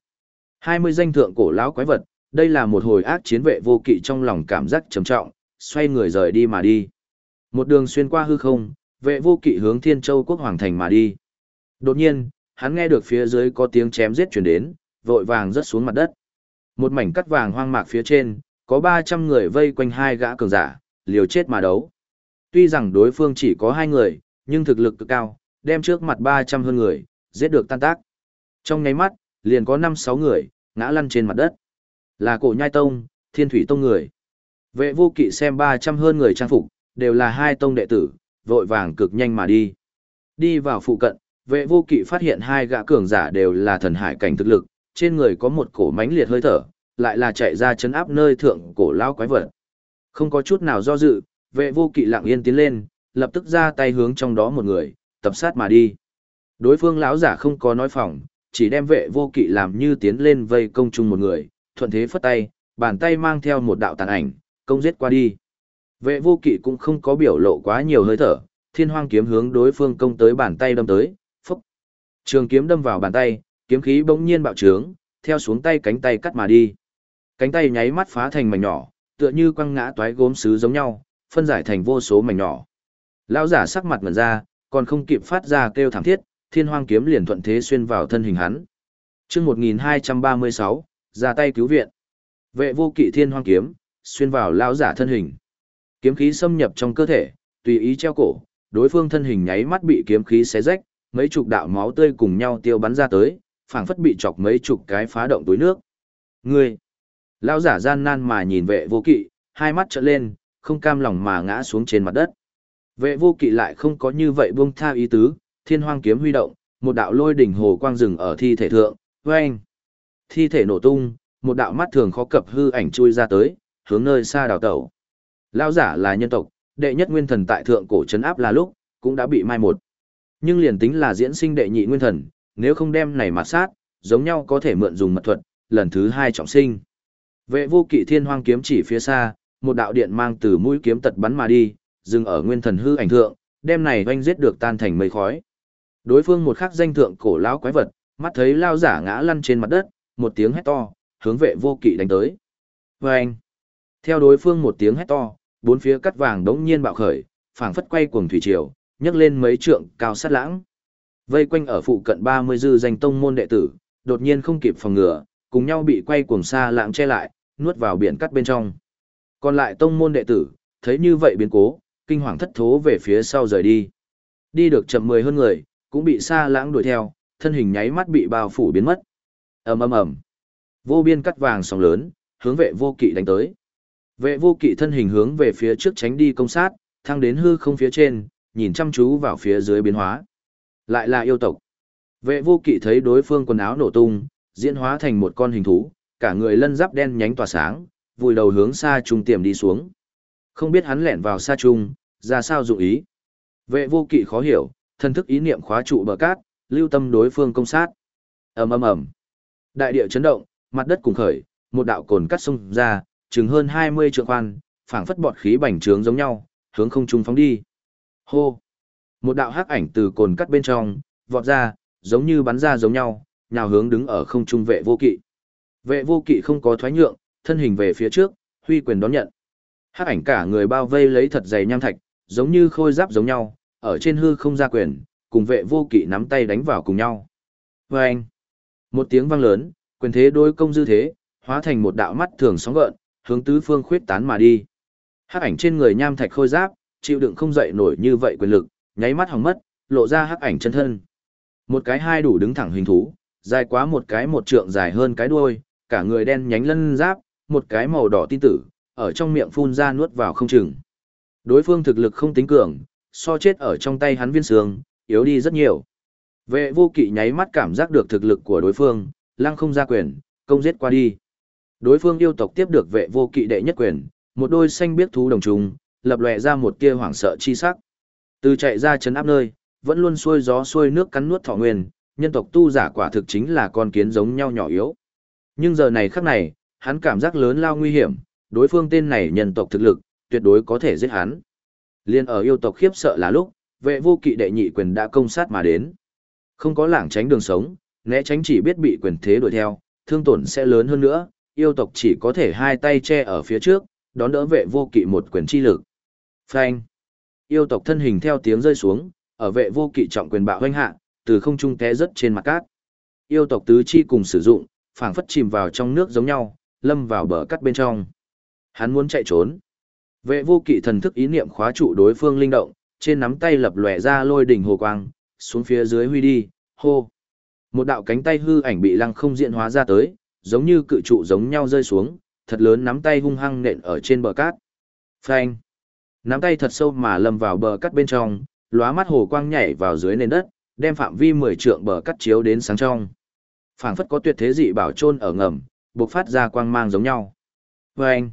20 danh thượng cổ lão quái vật, đây là một hồi ác chiến vệ vô kỵ trong lòng cảm giác trầm trọng, xoay người rời đi mà đi. Một đường xuyên qua hư không, vệ vô kỵ hướng Thiên Châu quốc hoàng thành mà đi. Đột nhiên, hắn nghe được phía dưới có tiếng chém giết truyền đến, vội vàng rớt xuống mặt đất. Một mảnh cắt vàng hoang mạc phía trên, có 300 người vây quanh hai gã cường giả, liều chết mà đấu. Tuy rằng đối phương chỉ có hai người, nhưng thực lực cực cao, đem trước mặt 300 hơn người, giết được tan tác. Trong nháy mắt, liền có 5-6 người, ngã lăn trên mặt đất. Là cổ nhai tông, thiên thủy tông người. Vệ vô kỵ xem 300 hơn người trang phục, đều là hai tông đệ tử, vội vàng cực nhanh mà đi. Đi vào phụ cận, vệ vô kỵ phát hiện hai gã cường giả đều là thần hải cảnh thực lực, trên người có một cổ mãnh liệt hơi thở, lại là chạy ra chấn áp nơi thượng cổ lao quái vật. Không có chút nào do dự, vệ vô kỵ lặng yên tiến lên, lập tức ra tay hướng trong đó một người, tập sát mà đi. Đối phương lão giả không có nói phỏng, chỉ đem vệ vô kỵ làm như tiến lên vây công chung một người, thuận thế phất tay, bàn tay mang theo một đạo tàn ảnh, công giết qua đi. Vệ vô kỵ cũng không có biểu lộ quá nhiều hơi thở, thiên hoang kiếm hướng đối phương công tới bàn tay đâm tới, phúc. Trường kiếm đâm vào bàn tay, kiếm khí bỗng nhiên bạo trướng, theo xuống tay cánh tay cắt mà đi. Cánh tay nháy mắt phá thành mảnh nhỏ, tựa như quăng ngã toái gốm sứ giống nhau, phân giải thành vô số mảnh nhỏ. Lão giả sắc mặt ngẩn ra, còn không kịp phát ra kêu thảm thiết, thiên hoang kiếm liền thuận thế xuyên vào thân hình hắn. Chương 1236, ra tay cứu viện. Vệ vô kỵ thiên hoang kiếm, xuyên vào lão giả thân hình. Kiếm khí xâm nhập trong cơ thể, tùy ý treo cổ, đối phương thân hình nháy mắt bị kiếm khí xé rách, mấy chục đạo máu tươi cùng nhau tiêu bắn ra tới, phảng phất bị chọc mấy chục cái phá động túi nước. Ngươi! Lão giả gian nan mà nhìn vệ vô kỵ, hai mắt trợn lên, không cam lòng mà ngã xuống trên mặt đất. Vệ vô kỵ lại không có như vậy buông tha ý tứ, thiên hoang kiếm huy động, một đạo lôi đỉnh hồ quang rừng ở thi thể thượng, vang. Thi thể nổ tung, một đạo mắt thường khó cập hư ảnh chui ra tới, hướng nơi xa đào tẩu. Lao giả là nhân tộc, đệ nhất nguyên thần tại thượng cổ trấn áp là lúc, cũng đã bị mai một. Nhưng liền tính là diễn sinh đệ nhị nguyên thần, nếu không đem này mặt sát, giống nhau có thể mượn dùng mật thuật, lần thứ hai trọng sinh. Vệ vô kỵ thiên hoang kiếm chỉ phía xa, một đạo điện mang từ mũi kiếm tật bắn mà đi, dừng ở nguyên thần hư ảnh thượng, đem này oanh giết được tan thành mây khói. Đối phương một khắc danh thượng cổ lão quái vật, mắt thấy lao giả ngã lăn trên mặt đất, một tiếng hét to, hướng vệ vô kỵ đánh tới. Vâng! Theo đối phương một tiếng hét to, bốn phía cắt vàng đống nhiên bạo khởi, phảng phất quay cuồng thủy triều, nhấc lên mấy trượng cao sát lãng. Vây quanh ở phụ cận 30 dư danh tông môn đệ tử, đột nhiên không kịp phòng ngừa, cùng nhau bị quay cuồng xa lãng che lại, nuốt vào biển cắt bên trong. Còn lại tông môn đệ tử, thấy như vậy biến cố, kinh hoàng thất thố về phía sau rời đi. Đi được chậm mười hơn người, cũng bị xa lãng đuổi theo, thân hình nháy mắt bị bao phủ biến mất ầm ầm ầm, vô biên cắt vàng sóng lớn, hướng vệ vô kỵ đánh tới. Vệ vô kỵ thân hình hướng về phía trước tránh đi công sát, thăng đến hư không phía trên, nhìn chăm chú vào phía dưới biến hóa. Lại là yêu tộc. Vệ vô kỵ thấy đối phương quần áo nổ tung, diễn hóa thành một con hình thú, cả người lân giáp đen nhánh tỏa sáng, vùi đầu hướng xa trung tiềm đi xuống. Không biết hắn lẻn vào xa trung, ra sao dụng ý. Vệ vô kỵ khó hiểu, thân thức ý niệm khóa trụ bờ cát, lưu tâm đối phương công sát. ầm ầm ầm, đại địa chấn động, mặt đất cùng khởi, một đạo cồn cắt sông ra, chừng hơn 20 trượng khoan, phảng phất bọt khí bành trướng giống nhau, hướng không trung phóng đi. Hô! Một đạo hắc ảnh từ cồn cắt bên trong, vọt ra, giống như bắn ra giống nhau, nhào hướng đứng ở không trung vệ vô kỵ. Vệ vô kỵ không có thoái nhượng, thân hình về phía trước, huy quyền đón nhận. Hắc ảnh cả người bao vây lấy thật dày nham thạch, giống như khôi giáp giống nhau, ở trên hư không ra quyền, cùng vệ vô kỵ nắm tay đánh vào cùng nhau. Và anh, một tiếng vang lớn, quyền thế đối công dư thế, hóa thành một đạo mắt thường sóng gợn, hướng tứ phương khuyết tán mà đi. Hắc ảnh trên người nham thạch khôi giáp, chịu đựng không dậy nổi như vậy quyền lực, nháy mắt hỏng mất, lộ ra hắc ảnh chân thân. Một cái hai đủ đứng thẳng hình thú, dài quá một cái một trượng dài hơn cái đuôi, cả người đen nhánh lân giáp, một cái màu đỏ tin tử, ở trong miệng phun ra nuốt vào không chừng. Đối phương thực lực không tính cường, so chết ở trong tay hắn viên sương, yếu đi rất nhiều. Vệ vô kỵ nháy mắt cảm giác được thực lực của đối phương, lăng không ra quyền, công giết qua đi. Đối phương yêu tộc tiếp được vệ vô kỵ đệ nhất quyền, một đôi xanh biết thú đồng trùng, lập lòe ra một tia hoảng sợ chi sắc. Từ chạy ra chấn áp nơi, vẫn luôn xuôi gió xuôi nước cắn nuốt thọ nguyên, nhân tộc tu giả quả thực chính là con kiến giống nhau nhỏ yếu. Nhưng giờ này khắc này, hắn cảm giác lớn lao nguy hiểm, đối phương tên này nhân tộc thực lực, tuyệt đối có thể giết hắn. Liên ở yêu tộc khiếp sợ là lúc, vệ vô kỵ đệ nhị quyền đã công sát mà đến. Không có lảng tránh đường sống, né tránh chỉ biết bị quyền thế đuổi theo, thương tổn sẽ lớn hơn nữa, yêu tộc chỉ có thể hai tay che ở phía trước, đón đỡ vệ vô kỵ một quyền chi lực. Phanh. Yêu tộc thân hình theo tiếng rơi xuống, ở vệ vô kỵ trọng quyền bạo hoanh hạ, từ không trung té rất trên mặt cát. Yêu tộc tứ chi cùng sử dụng, phảng phất chìm vào trong nước giống nhau, lâm vào bờ cắt bên trong. Hắn muốn chạy trốn. Vệ vô kỵ thần thức ý niệm khóa trụ đối phương linh động, trên nắm tay lập lòe ra lôi đỉnh hồ quang, xuống phía dưới huy đi, hô. Một đạo cánh tay hư ảnh bị lăng không diện hóa ra tới, giống như cự trụ giống nhau rơi xuống, thật lớn nắm tay hung hăng nện ở trên bờ cát. Phanh. Nắm tay thật sâu mà lâm vào bờ cát bên trong, lóa mắt hồ quang nhảy vào dưới nền đất, đem phạm vi 10 trượng bờ cát chiếu đến sáng trong. Phảng phất có tuyệt thế dị bảo chôn ở ngầm, bộc phát ra quang mang giống nhau. Phanh.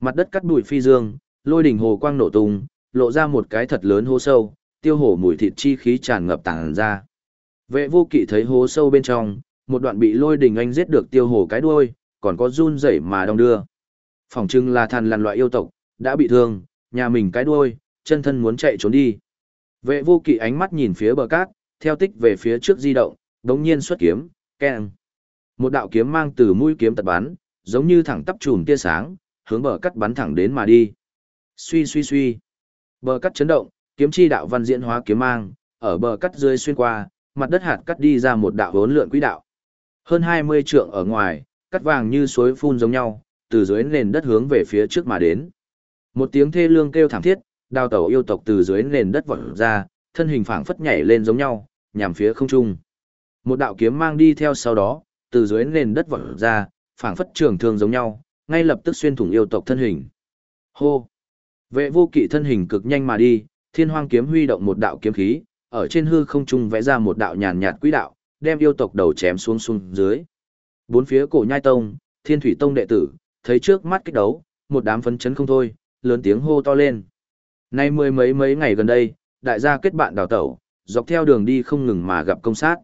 Mặt đất cắt bụi phi dương, lôi đỉnh hồ quang nổ tung, lộ ra một cái thật lớn hố sâu, tiêu hổ mùi thịt chi khí tràn ngập tàng ra. Vệ vô kỵ thấy hố sâu bên trong, một đoạn bị lôi đỉnh anh giết được tiêu hổ cái đuôi, còn có run rẩy mà đong đưa. Phòng trưng là thằn lằn loại yêu tộc, đã bị thương, nhà mình cái đuôi, chân thân muốn chạy trốn đi. Vệ vô kỵ ánh mắt nhìn phía bờ cát, theo tích về phía trước di động, đống nhiên xuất kiếm, keng. Một đạo kiếm mang từ mũi kiếm tật bắn, giống như thẳng tắp chùm tia sáng, hướng bờ cắt bắn thẳng đến mà đi. Suy suy suy. Bờ cắt chấn động, kiếm chi đạo văn diễn hóa kiếm mang, ở bờ cắt dưới xuyên qua, mặt đất hạt cắt đi ra một đạo hỗn lượn quỹ đạo. Hơn 20 trượng ở ngoài, cắt vàng như suối phun giống nhau, từ dưới nền đất hướng về phía trước mà đến. Một tiếng thê lương kêu thảm thiết, đào tẩu yêu tộc từ dưới nền đất vọt ra, thân hình phảng phất nhảy lên giống nhau, nhằm phía không trung. Một đạo kiếm mang đi theo sau đó, từ dưới nền đất vọt ra, phảng phất trường thương giống nhau, ngay lập tức xuyên thủng yêu tộc thân hình. Hô! Vệ vô kỵ thân hình cực nhanh mà đi, thiên hoang kiếm huy động một đạo kiếm khí, ở trên hư không trung vẽ ra một đạo nhàn nhạt quỹ đạo, đem yêu tộc đầu chém xuống xuống dưới. Bốn phía cổ nhai tông, thiên thủy tông đệ tử, thấy trước mắt kích đấu, một đám phấn chấn không thôi, lớn tiếng hô to lên. Nay mười mấy mấy ngày gần đây, đại gia kết bạn đào tẩu, dọc theo đường đi không ngừng mà gặp công sát.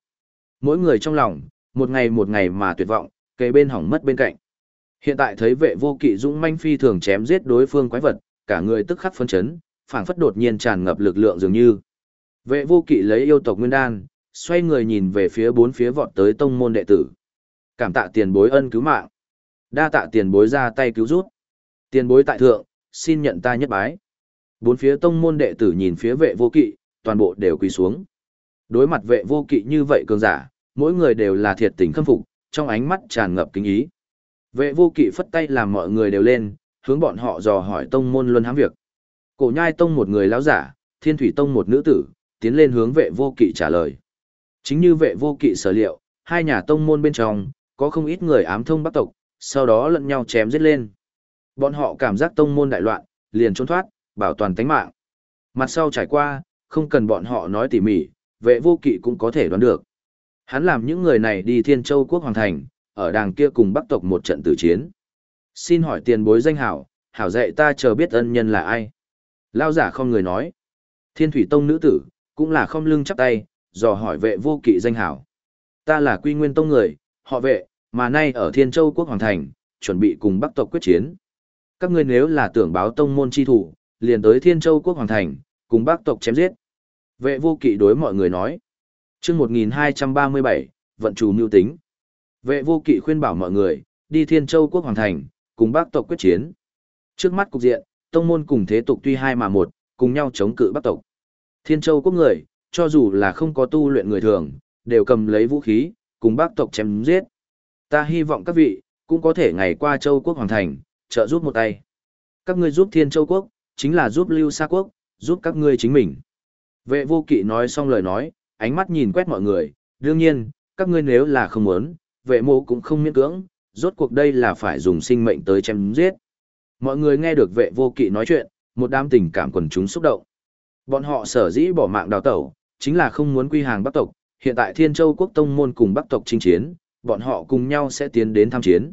Mỗi người trong lòng, một ngày một ngày mà tuyệt vọng, kề bên hỏng mất bên cạnh. Hiện tại thấy vệ vô kỵ dũng manh phi thường chém giết đối phương quái vật, cả người tức khắc phấn chấn, phảng phất đột nhiên tràn ngập lực lượng dường như. Vệ vô kỵ lấy yêu tộc nguyên đan, xoay người nhìn về phía bốn phía vọt tới tông môn đệ tử. Cảm tạ tiền bối ân cứu mạng. Đa tạ tiền bối ra tay cứu rút. Tiền bối tại thượng, xin nhận ta nhất bái. Bốn phía tông môn đệ tử nhìn phía vệ vô kỵ, toàn bộ đều quỳ xuống. Đối mặt vệ vô kỵ như vậy cường giả, mỗi người đều là thiệt tình khâm phục, trong ánh mắt tràn ngập kính ý. Vệ vô kỵ phất tay làm mọi người đều lên, hướng bọn họ dò hỏi tông môn luân hãm việc. Cổ nhai tông một người lão giả, thiên thủy tông một nữ tử, tiến lên hướng vệ vô kỵ trả lời. Chính như vệ vô kỵ sở liệu, hai nhà tông môn bên trong, có không ít người ám thông bắc tộc, sau đó lẫn nhau chém giết lên. Bọn họ cảm giác tông môn đại loạn, liền trốn thoát, bảo toàn tánh mạng. Mặt sau trải qua, không cần bọn họ nói tỉ mỉ, vệ vô kỵ cũng có thể đoán được. Hắn làm những người này đi Thiên Châu quốc hoàng thành, ở đàng kia cùng bắc tộc một trận tử chiến. Xin hỏi tiền bối danh hảo, hảo dạy ta chờ biết ân nhân là ai. Lao giả không người nói. Thiên thủy tông nữ tử, cũng là không lưng chắp tay, dò hỏi vệ vô kỵ danh hảo. Ta là quy nguyên tông người, họ vệ, mà nay ở Thiên Châu quốc hoàng thành, chuẩn bị cùng bắc tộc quyết chiến. Các ngươi nếu là tưởng báo tông môn chi thủ, liền tới Thiên Châu quốc hoàng thành, cùng bắc tộc chém giết. Vệ vô kỵ đối mọi người nói. chương 1237, vận chủ mưu tính. Vệ vô kỵ khuyên bảo mọi người, đi Thiên Châu quốc hoàng thành, cùng bác tộc quyết chiến. Trước mắt cục diện, tông môn cùng thế tục tuy hai mà một, cùng nhau chống cự bác tộc. Thiên Châu quốc người, cho dù là không có tu luyện người thường, đều cầm lấy vũ khí, cùng bác tộc chém giết. Ta hy vọng các vị, cũng có thể ngày qua Châu quốc hoàng thành, trợ giúp một tay. Các ngươi giúp Thiên Châu quốc, chính là giúp Lưu Sa quốc, giúp các ngươi chính mình. Vệ vô kỵ nói xong lời nói, ánh mắt nhìn quét mọi người, đương nhiên, các ngươi nếu là không muốn, vệ Mô cũng không miễn cưỡng, rốt cuộc đây là phải dùng sinh mệnh tới chém giết. Mọi người nghe được vệ vô kỵ nói chuyện, một đám tình cảm quần chúng xúc động. Bọn họ sở dĩ bỏ mạng đào tẩu, chính là không muốn quy hàng Bắc tộc, hiện tại Thiên Châu quốc tông môn cùng Bắc tộc chinh chiến, bọn họ cùng nhau sẽ tiến đến tham chiến.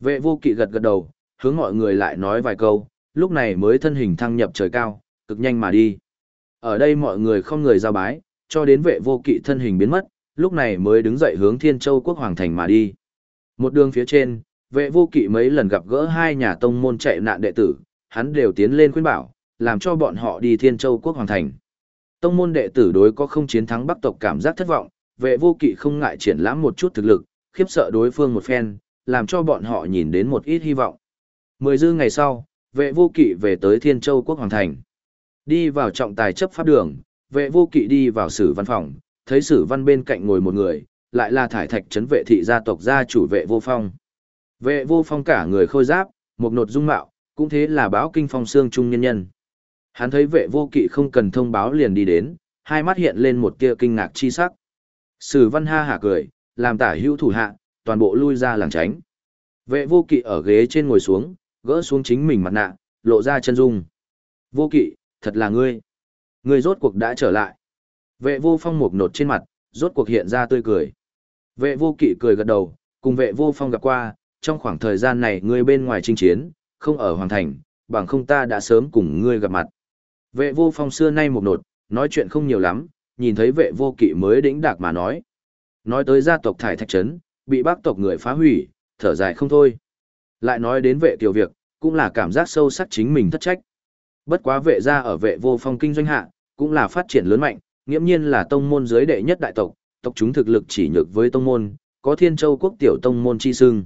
Vệ vô kỵ gật gật đầu, hướng mọi người lại nói vài câu, lúc này mới thân hình thăng nhập trời cao, cực nhanh mà đi. Ở đây mọi người không người giao bái, cho đến vệ vô kỵ thân hình biến mất, lúc này mới đứng dậy hướng Thiên Châu quốc hoàng thành mà đi. Một đường phía trên, vệ vô kỵ mấy lần gặp gỡ hai nhà tông môn chạy nạn đệ tử, hắn đều tiến lên khuyên bảo, làm cho bọn họ đi Thiên Châu quốc hoàng thành. Tông môn đệ tử đối có không chiến thắng Bắc tộc cảm giác thất vọng, vệ vô kỵ không ngại triển lãm một chút thực lực, khiếp sợ đối phương một phen, làm cho bọn họ nhìn đến một ít hy vọng. Mười dư ngày sau, vệ vô kỵ về tới Thiên Châu quốc hoàng thành. Đi vào trọng tài chấp pháp đường, vệ vô kỵ đi vào sử văn phòng, thấy sử văn bên cạnh ngồi một người, lại là thải thạch trấn vệ thị gia tộc gia chủ vệ vô phong. Vệ vô phong cả người khôi giáp, một nột dung mạo, cũng thế là báo kinh phong xương trung nhân nhân. Hắn thấy vệ vô kỵ không cần thông báo liền đi đến, hai mắt hiện lên một tia kinh ngạc chi sắc. Sử văn ha hả cười, làm tả hữu thủ hạ, toàn bộ lui ra làng tránh. Vệ vô kỵ ở ghế trên ngồi xuống, gỡ xuống chính mình mặt nạ, lộ ra chân dung. Vô kỵ, thật là ngươi. Ngươi rốt cuộc đã trở lại. Vệ vô phong một nột trên mặt, rốt cuộc hiện ra tươi cười. Vệ vô kỵ cười gật đầu, cùng vệ vô phong gặp qua, trong khoảng thời gian này ngươi bên ngoài chinh chiến, không ở hoàng thành, bằng không ta đã sớm cùng ngươi gặp mặt. Vệ vô phong xưa nay một nột, nói chuyện không nhiều lắm, nhìn thấy vệ vô kỵ mới đĩnh đạc mà nói. Nói tới gia tộc thải thạch trấn, bị bác tộc người phá hủy, thở dài không thôi. Lại nói đến vệ tiểu việc, cũng là cảm giác sâu sắc chính mình thất trách. Bất quá vệ gia ở vệ vô phong kinh doanh hạ, cũng là phát triển lớn mạnh, nghiễm nhiên là tông môn giới đệ nhất đại tộc, tộc chúng thực lực chỉ nhược với tông môn, có thiên châu quốc tiểu tông môn chi sưng.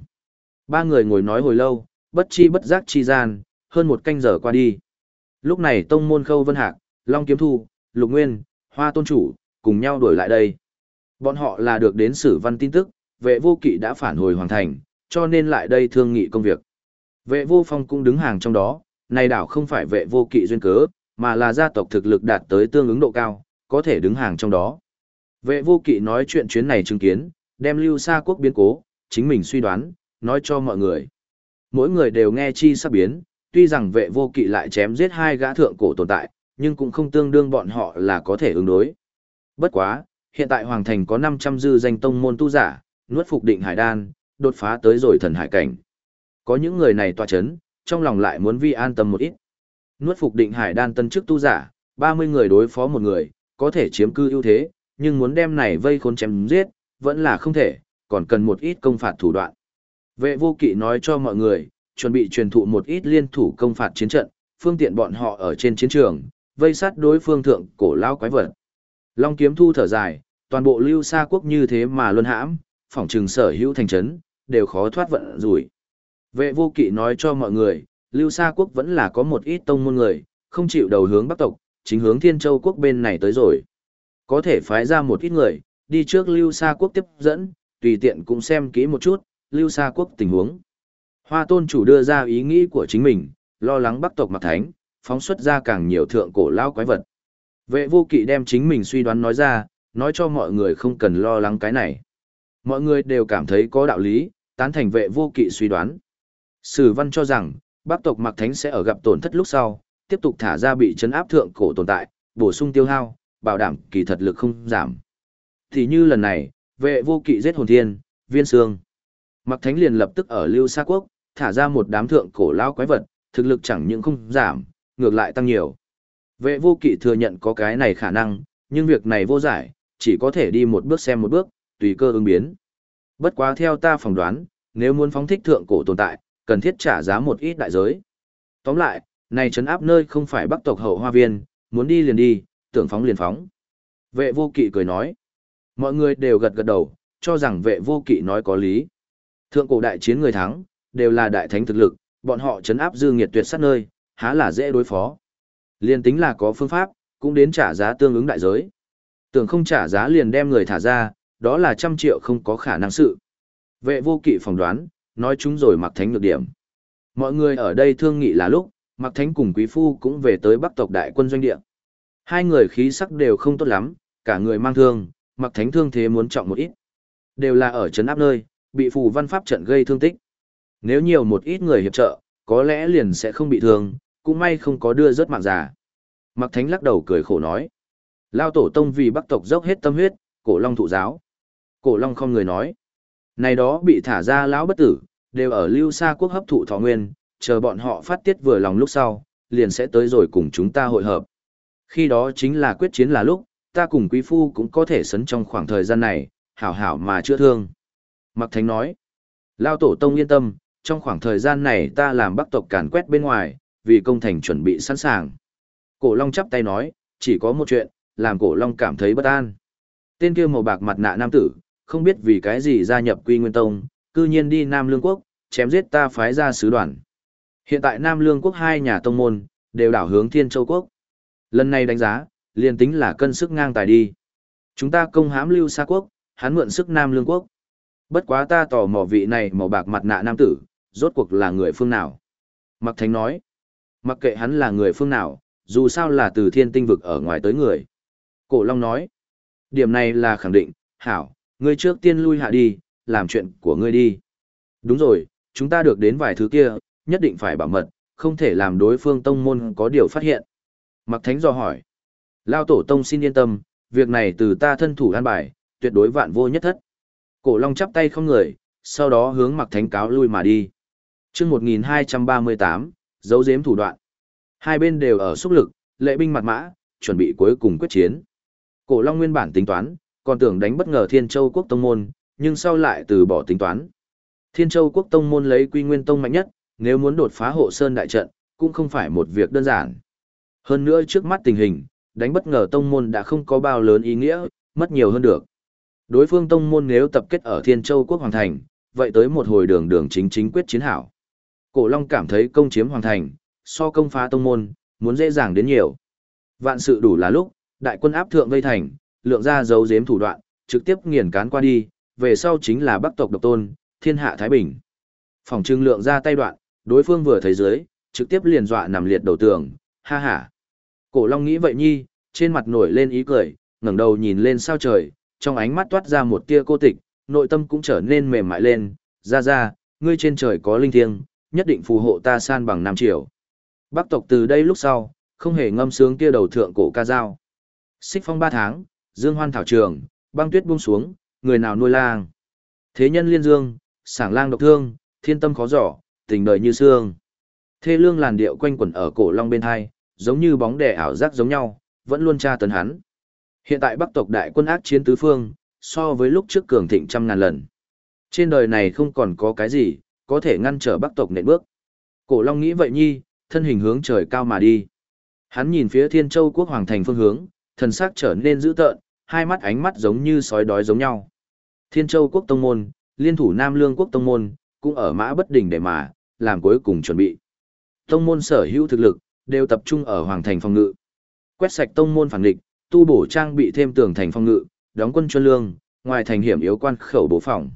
Ba người ngồi nói hồi lâu, bất chi bất giác chi gian, hơn một canh giờ qua đi. Lúc này tông môn khâu vân hạc, long kiếm thu, lục nguyên, hoa tôn chủ, cùng nhau đuổi lại đây. Bọn họ là được đến sử văn tin tức, vệ vô kỵ đã phản hồi hoàn thành, cho nên lại đây thương nghị công việc. Vệ vô phong cũng đứng hàng trong đó, này đảo không phải vệ vô kỵ duyên cớ, mà là gia tộc thực lực đạt tới tương ứng độ cao, có thể đứng hàng trong đó. Vệ vô kỵ nói chuyện chuyến này chứng kiến, đem lưu xa quốc biến cố, chính mình suy đoán, nói cho mọi người. Mỗi người đều nghe chi sắp biến, tuy rằng vệ vô kỵ lại chém giết hai gã thượng cổ tồn tại, nhưng cũng không tương đương bọn họ là có thể ứng đối. Bất quá, hiện tại Hoàng Thành có 500 dư danh tông môn tu giả, nuốt phục định hải đan, đột phá tới rồi thần hải cảnh. Có những người này tòa chấn, trong lòng lại muốn vi an tâm một ít. Nuốt phục định hải đan tân chức tu giả, 30 người đối phó một người, có thể chiếm cư ưu thế, nhưng muốn đem này vây khốn chém giết, vẫn là không thể, còn cần một ít công phạt thủ đoạn. Vệ vô kỵ nói cho mọi người, chuẩn bị truyền thụ một ít liên thủ công phạt chiến trận, phương tiện bọn họ ở trên chiến trường, vây sát đối phương thượng cổ lao quái vật. Long kiếm thu thở dài, toàn bộ lưu xa quốc như thế mà luân hãm, phỏng trừng sở hữu thành trấn, đều khó thoát vận rủi. Vệ vô kỵ nói cho mọi người, lưu xa quốc vẫn là có một ít tông môn người, không chịu đầu hướng bắc tộc, chính hướng thiên châu quốc bên này tới rồi. Có thể phái ra một ít người, đi trước lưu xa quốc tiếp dẫn, tùy tiện cũng xem kỹ một chút, lưu xa quốc tình huống. Hoa tôn chủ đưa ra ý nghĩ của chính mình, lo lắng bắc tộc mặc thánh, phóng xuất ra càng nhiều thượng cổ lao quái vật. Vệ vô kỵ đem chính mình suy đoán nói ra, nói cho mọi người không cần lo lắng cái này. Mọi người đều cảm thấy có đạo lý, tán thành vệ vô kỵ suy đoán. Sử văn cho rằng, bắc tộc mặc thánh sẽ ở gặp tổn thất lúc sau, tiếp tục thả ra bị chấn áp thượng cổ tồn tại, bổ sung tiêu hao, bảo đảm kỳ thật lực không giảm. Thì như lần này, vệ vô kỵ giết hồn thiên, viên sương. Mặc thánh liền lập tức ở lưu sa quốc, thả ra một đám thượng cổ lao quái vật, thực lực chẳng những không giảm, ngược lại tăng nhiều. Vệ vô kỵ thừa nhận có cái này khả năng, nhưng việc này vô giải, chỉ có thể đi một bước xem một bước, tùy cơ ứng biến. Bất quá theo ta phỏng đoán, nếu muốn phóng thích thượng cổ tồn tại, cần thiết trả giá một ít đại giới. Tóm lại, này trấn áp nơi không phải bắc tộc hậu hoa viên, muốn đi liền đi, tưởng phóng liền phóng. Vệ vô kỵ cười nói. Mọi người đều gật gật đầu, cho rằng vệ vô kỵ nói có lý. Thượng cổ đại chiến người thắng, đều là đại thánh thực lực, bọn họ chấn áp dư nghiệt tuyệt sát nơi, há là dễ đối phó. Liên tính là có phương pháp, cũng đến trả giá tương ứng đại giới. Tưởng không trả giá liền đem người thả ra, đó là trăm triệu không có khả năng sự. Vệ vô kỵ phỏng đoán, nói chúng rồi mặc thánh nhược điểm. Mọi người ở đây thương nghị là lúc, mặc thánh cùng quý phu cũng về tới bắc tộc đại quân doanh địa. Hai người khí sắc đều không tốt lắm, cả người mang thương, mặc thánh thương thế muốn trọng một ít. Đều là ở trấn áp nơi, bị phù văn pháp trận gây thương tích. Nếu nhiều một ít người hiệp trợ, có lẽ liền sẽ không bị thương, cũng may không có đưa rớt mạng già. Mặc thánh lắc đầu cười khổ nói. Lao tổ tông vì bắc tộc dốc hết tâm huyết, cổ long thụ giáo. Cổ long không người nói. Này đó bị thả ra lão bất tử, đều ở lưu xa quốc hấp thụ thọ nguyên, chờ bọn họ phát tiết vừa lòng lúc sau, liền sẽ tới rồi cùng chúng ta hội hợp. Khi đó chính là quyết chiến là lúc, ta cùng quý phu cũng có thể sấn trong khoảng thời gian này, hảo hảo mà chữa thương. Mặc Thánh nói, Lao Tổ Tông yên tâm, trong khoảng thời gian này ta làm bắc tộc càn quét bên ngoài, vì công thành chuẩn bị sẵn sàng. Cổ Long chắp tay nói, chỉ có một chuyện, làm Cổ Long cảm thấy bất an. Tên kia màu bạc mặt nạ nam tử, không biết vì cái gì gia nhập Quy Nguyên Tông, cư nhiên đi Nam Lương Quốc, chém giết ta phái ra sứ đoàn. Hiện tại Nam Lương Quốc hai nhà tông môn, đều đảo hướng Thiên Châu Quốc. Lần này đánh giá, liền tính là cân sức ngang tài đi. Chúng ta công hãm lưu xa quốc, hắn mượn sức Nam Lương Quốc. Bất quá ta tò mò vị này màu bạc mặt nạ nam tử, rốt cuộc là người phương nào. Mặc Thánh nói, mặc kệ hắn là người phương nào, dù sao là từ thiên tinh vực ở ngoài tới người. Cổ Long nói, điểm này là khẳng định, hảo, ngươi trước tiên lui hạ đi, làm chuyện của ngươi đi. Đúng rồi, chúng ta được đến vài thứ kia, nhất định phải bảo mật, không thể làm đối phương tông môn có điều phát hiện. Mặc Thánh do hỏi. Lao tổ tông xin yên tâm, việc này từ ta thân thủ an bài, tuyệt đối vạn vô nhất thất. Cổ Long chắp tay không người, sau đó hướng Mặc Thánh cáo lui mà đi. chương 1238, dấu giếm thủ đoạn. Hai bên đều ở xúc lực, lệ binh mặt mã, chuẩn bị cuối cùng quyết chiến. Cổ Long nguyên bản tính toán, còn tưởng đánh bất ngờ Thiên Châu quốc tông môn, nhưng sau lại từ bỏ tính toán. Thiên Châu quốc tông môn lấy quy nguyên tông mạnh nhất, nếu muốn đột phá hộ sơn đại trận, cũng không phải một việc đơn giản. Hơn nữa trước mắt tình hình, đánh bất ngờ tông môn đã không có bao lớn ý nghĩa, mất nhiều hơn được. Đối phương tông môn nếu tập kết ở Thiên Châu quốc hoàng thành, vậy tới một hồi đường đường chính chính quyết chiến hảo. Cổ Long cảm thấy công chiếm hoàng thành, so công phá tông môn, muốn dễ dàng đến nhiều. Vạn sự đủ là lúc, đại quân áp thượng vây thành, lượng ra dấu giếm thủ đoạn, trực tiếp nghiền cán qua đi, về sau chính là bắc tộc độc tôn, thiên hạ Thái Bình. Phòng trưng lượng ra tay đoạn, đối phương vừa thấy dưới, trực tiếp liền dọa nằm liệt đầu tường, ha ha. Cổ Long nghĩ vậy nhi, trên mặt nổi lên ý cười, ngẩng đầu nhìn lên sao trời, trong ánh mắt toát ra một tia cô tịch, nội tâm cũng trở nên mềm mại lên, ra ra, ngươi trên trời có linh thiêng, nhất định phù hộ ta san bằng Nam Triều. Bắc tộc từ đây lúc sau, không hề ngâm sướng kia đầu thượng cổ ca dao. Xích phong ba tháng, dương hoan thảo trường, băng tuyết buông xuống, người nào nuôi lang. Thế nhân liên dương, sảng lang độc thương, thiên tâm khó giỏ, tình đời như xương. Thê lương làn điệu quanh quẩn ở cổ long bên hai, giống như bóng đè ảo giác giống nhau, vẫn luôn tra tấn hắn. Hiện tại Bắc tộc đại quân ác chiến tứ phương, so với lúc trước cường thịnh trăm ngàn lần. Trên đời này không còn có cái gì, có thể ngăn trở Bắc tộc nện bước. Cổ Long nghĩ vậy nhi, thân hình hướng trời cao mà đi. Hắn nhìn phía Thiên Châu quốc hoàng thành phương hướng, thần sắc trở nên dữ tợn, hai mắt ánh mắt giống như sói đói giống nhau. Thiên Châu quốc tông môn, liên thủ Nam Lương quốc tông môn, cũng ở mã bất đình để mà, làm cuối cùng chuẩn bị. Tông môn sở hữu thực lực, đều tập trung ở hoàng thành phòng ngự. Quét sạch tông môn phản địch, tu bổ trang bị thêm tường thành phòng ngự, đóng quân chuyên lương, ngoài thành hiểm yếu quan khẩu bố phòng.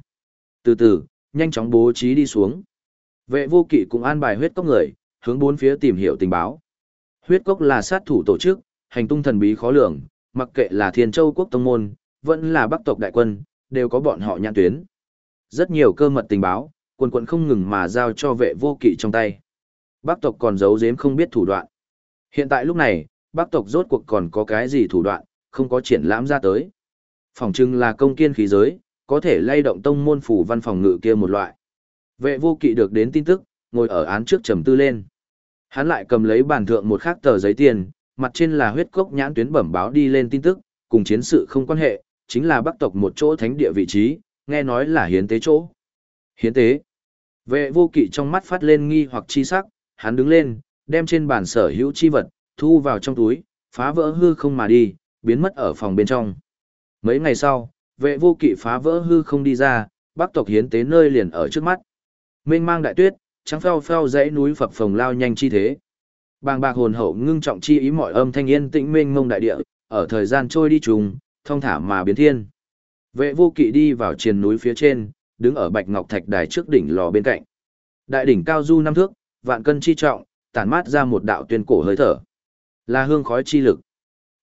Từ từ, nhanh chóng bố trí đi xuống. Vệ vô kỵ cũng an bài huyết cốc người, hướng bốn phía tìm hiểu tình báo. Huyết cốc là sát thủ tổ chức, hành tung thần bí khó lường, mặc kệ là Thiên Châu quốc tông môn, vẫn là Bắc tộc đại quân, đều có bọn họ nhãn tuyến. Rất nhiều cơ mật tình báo, quân quận không ngừng mà giao cho vệ vô kỵ trong tay. Bắc tộc còn giấu giếm không biết thủ đoạn. Hiện tại lúc này, Bắc tộc rốt cuộc còn có cái gì thủ đoạn, không có triển lãm ra tới. Phòng trưng là công kiên khí giới, có thể lay động tông môn phủ văn phòng ngự kia một loại. Vệ vô kỵ được đến tin tức, ngồi ở án trước trầm tư lên. Hắn lại cầm lấy bàn thượng một khắc tờ giấy tiền, mặt trên là huyết cốc nhãn tuyến bẩm báo đi lên tin tức, cùng chiến sự không quan hệ, chính là bắc tộc một chỗ thánh địa vị trí, nghe nói là hiến tế chỗ. Hiến tế. Vệ vô kỵ trong mắt phát lên nghi hoặc chi sắc, hắn đứng lên, đem trên bàn sở hữu chi vật, thu vào trong túi, phá vỡ hư không mà đi, biến mất ở phòng bên trong. Mấy ngày sau, vệ vô kỵ phá vỡ hư không đi ra, bác tộc hiến tế nơi liền ở trước mắt. Mênh mang đại tuyết, trắng phèo phèo dãy núi phập phồng lao nhanh chi thế. Bàng bạc hồn hậu ngưng trọng chi ý mọi âm thanh yên tĩnh mênh mông đại địa, ở thời gian trôi đi trùng, thông thả mà biến thiên. Vệ vô kỵ đi vào triền núi phía trên, đứng ở bạch ngọc thạch đài trước đỉnh lò bên cạnh. Đại đỉnh cao du năm thước, vạn cân chi trọng, tản mát ra một đạo tuyên cổ hơi thở. Là hương khói chi lực.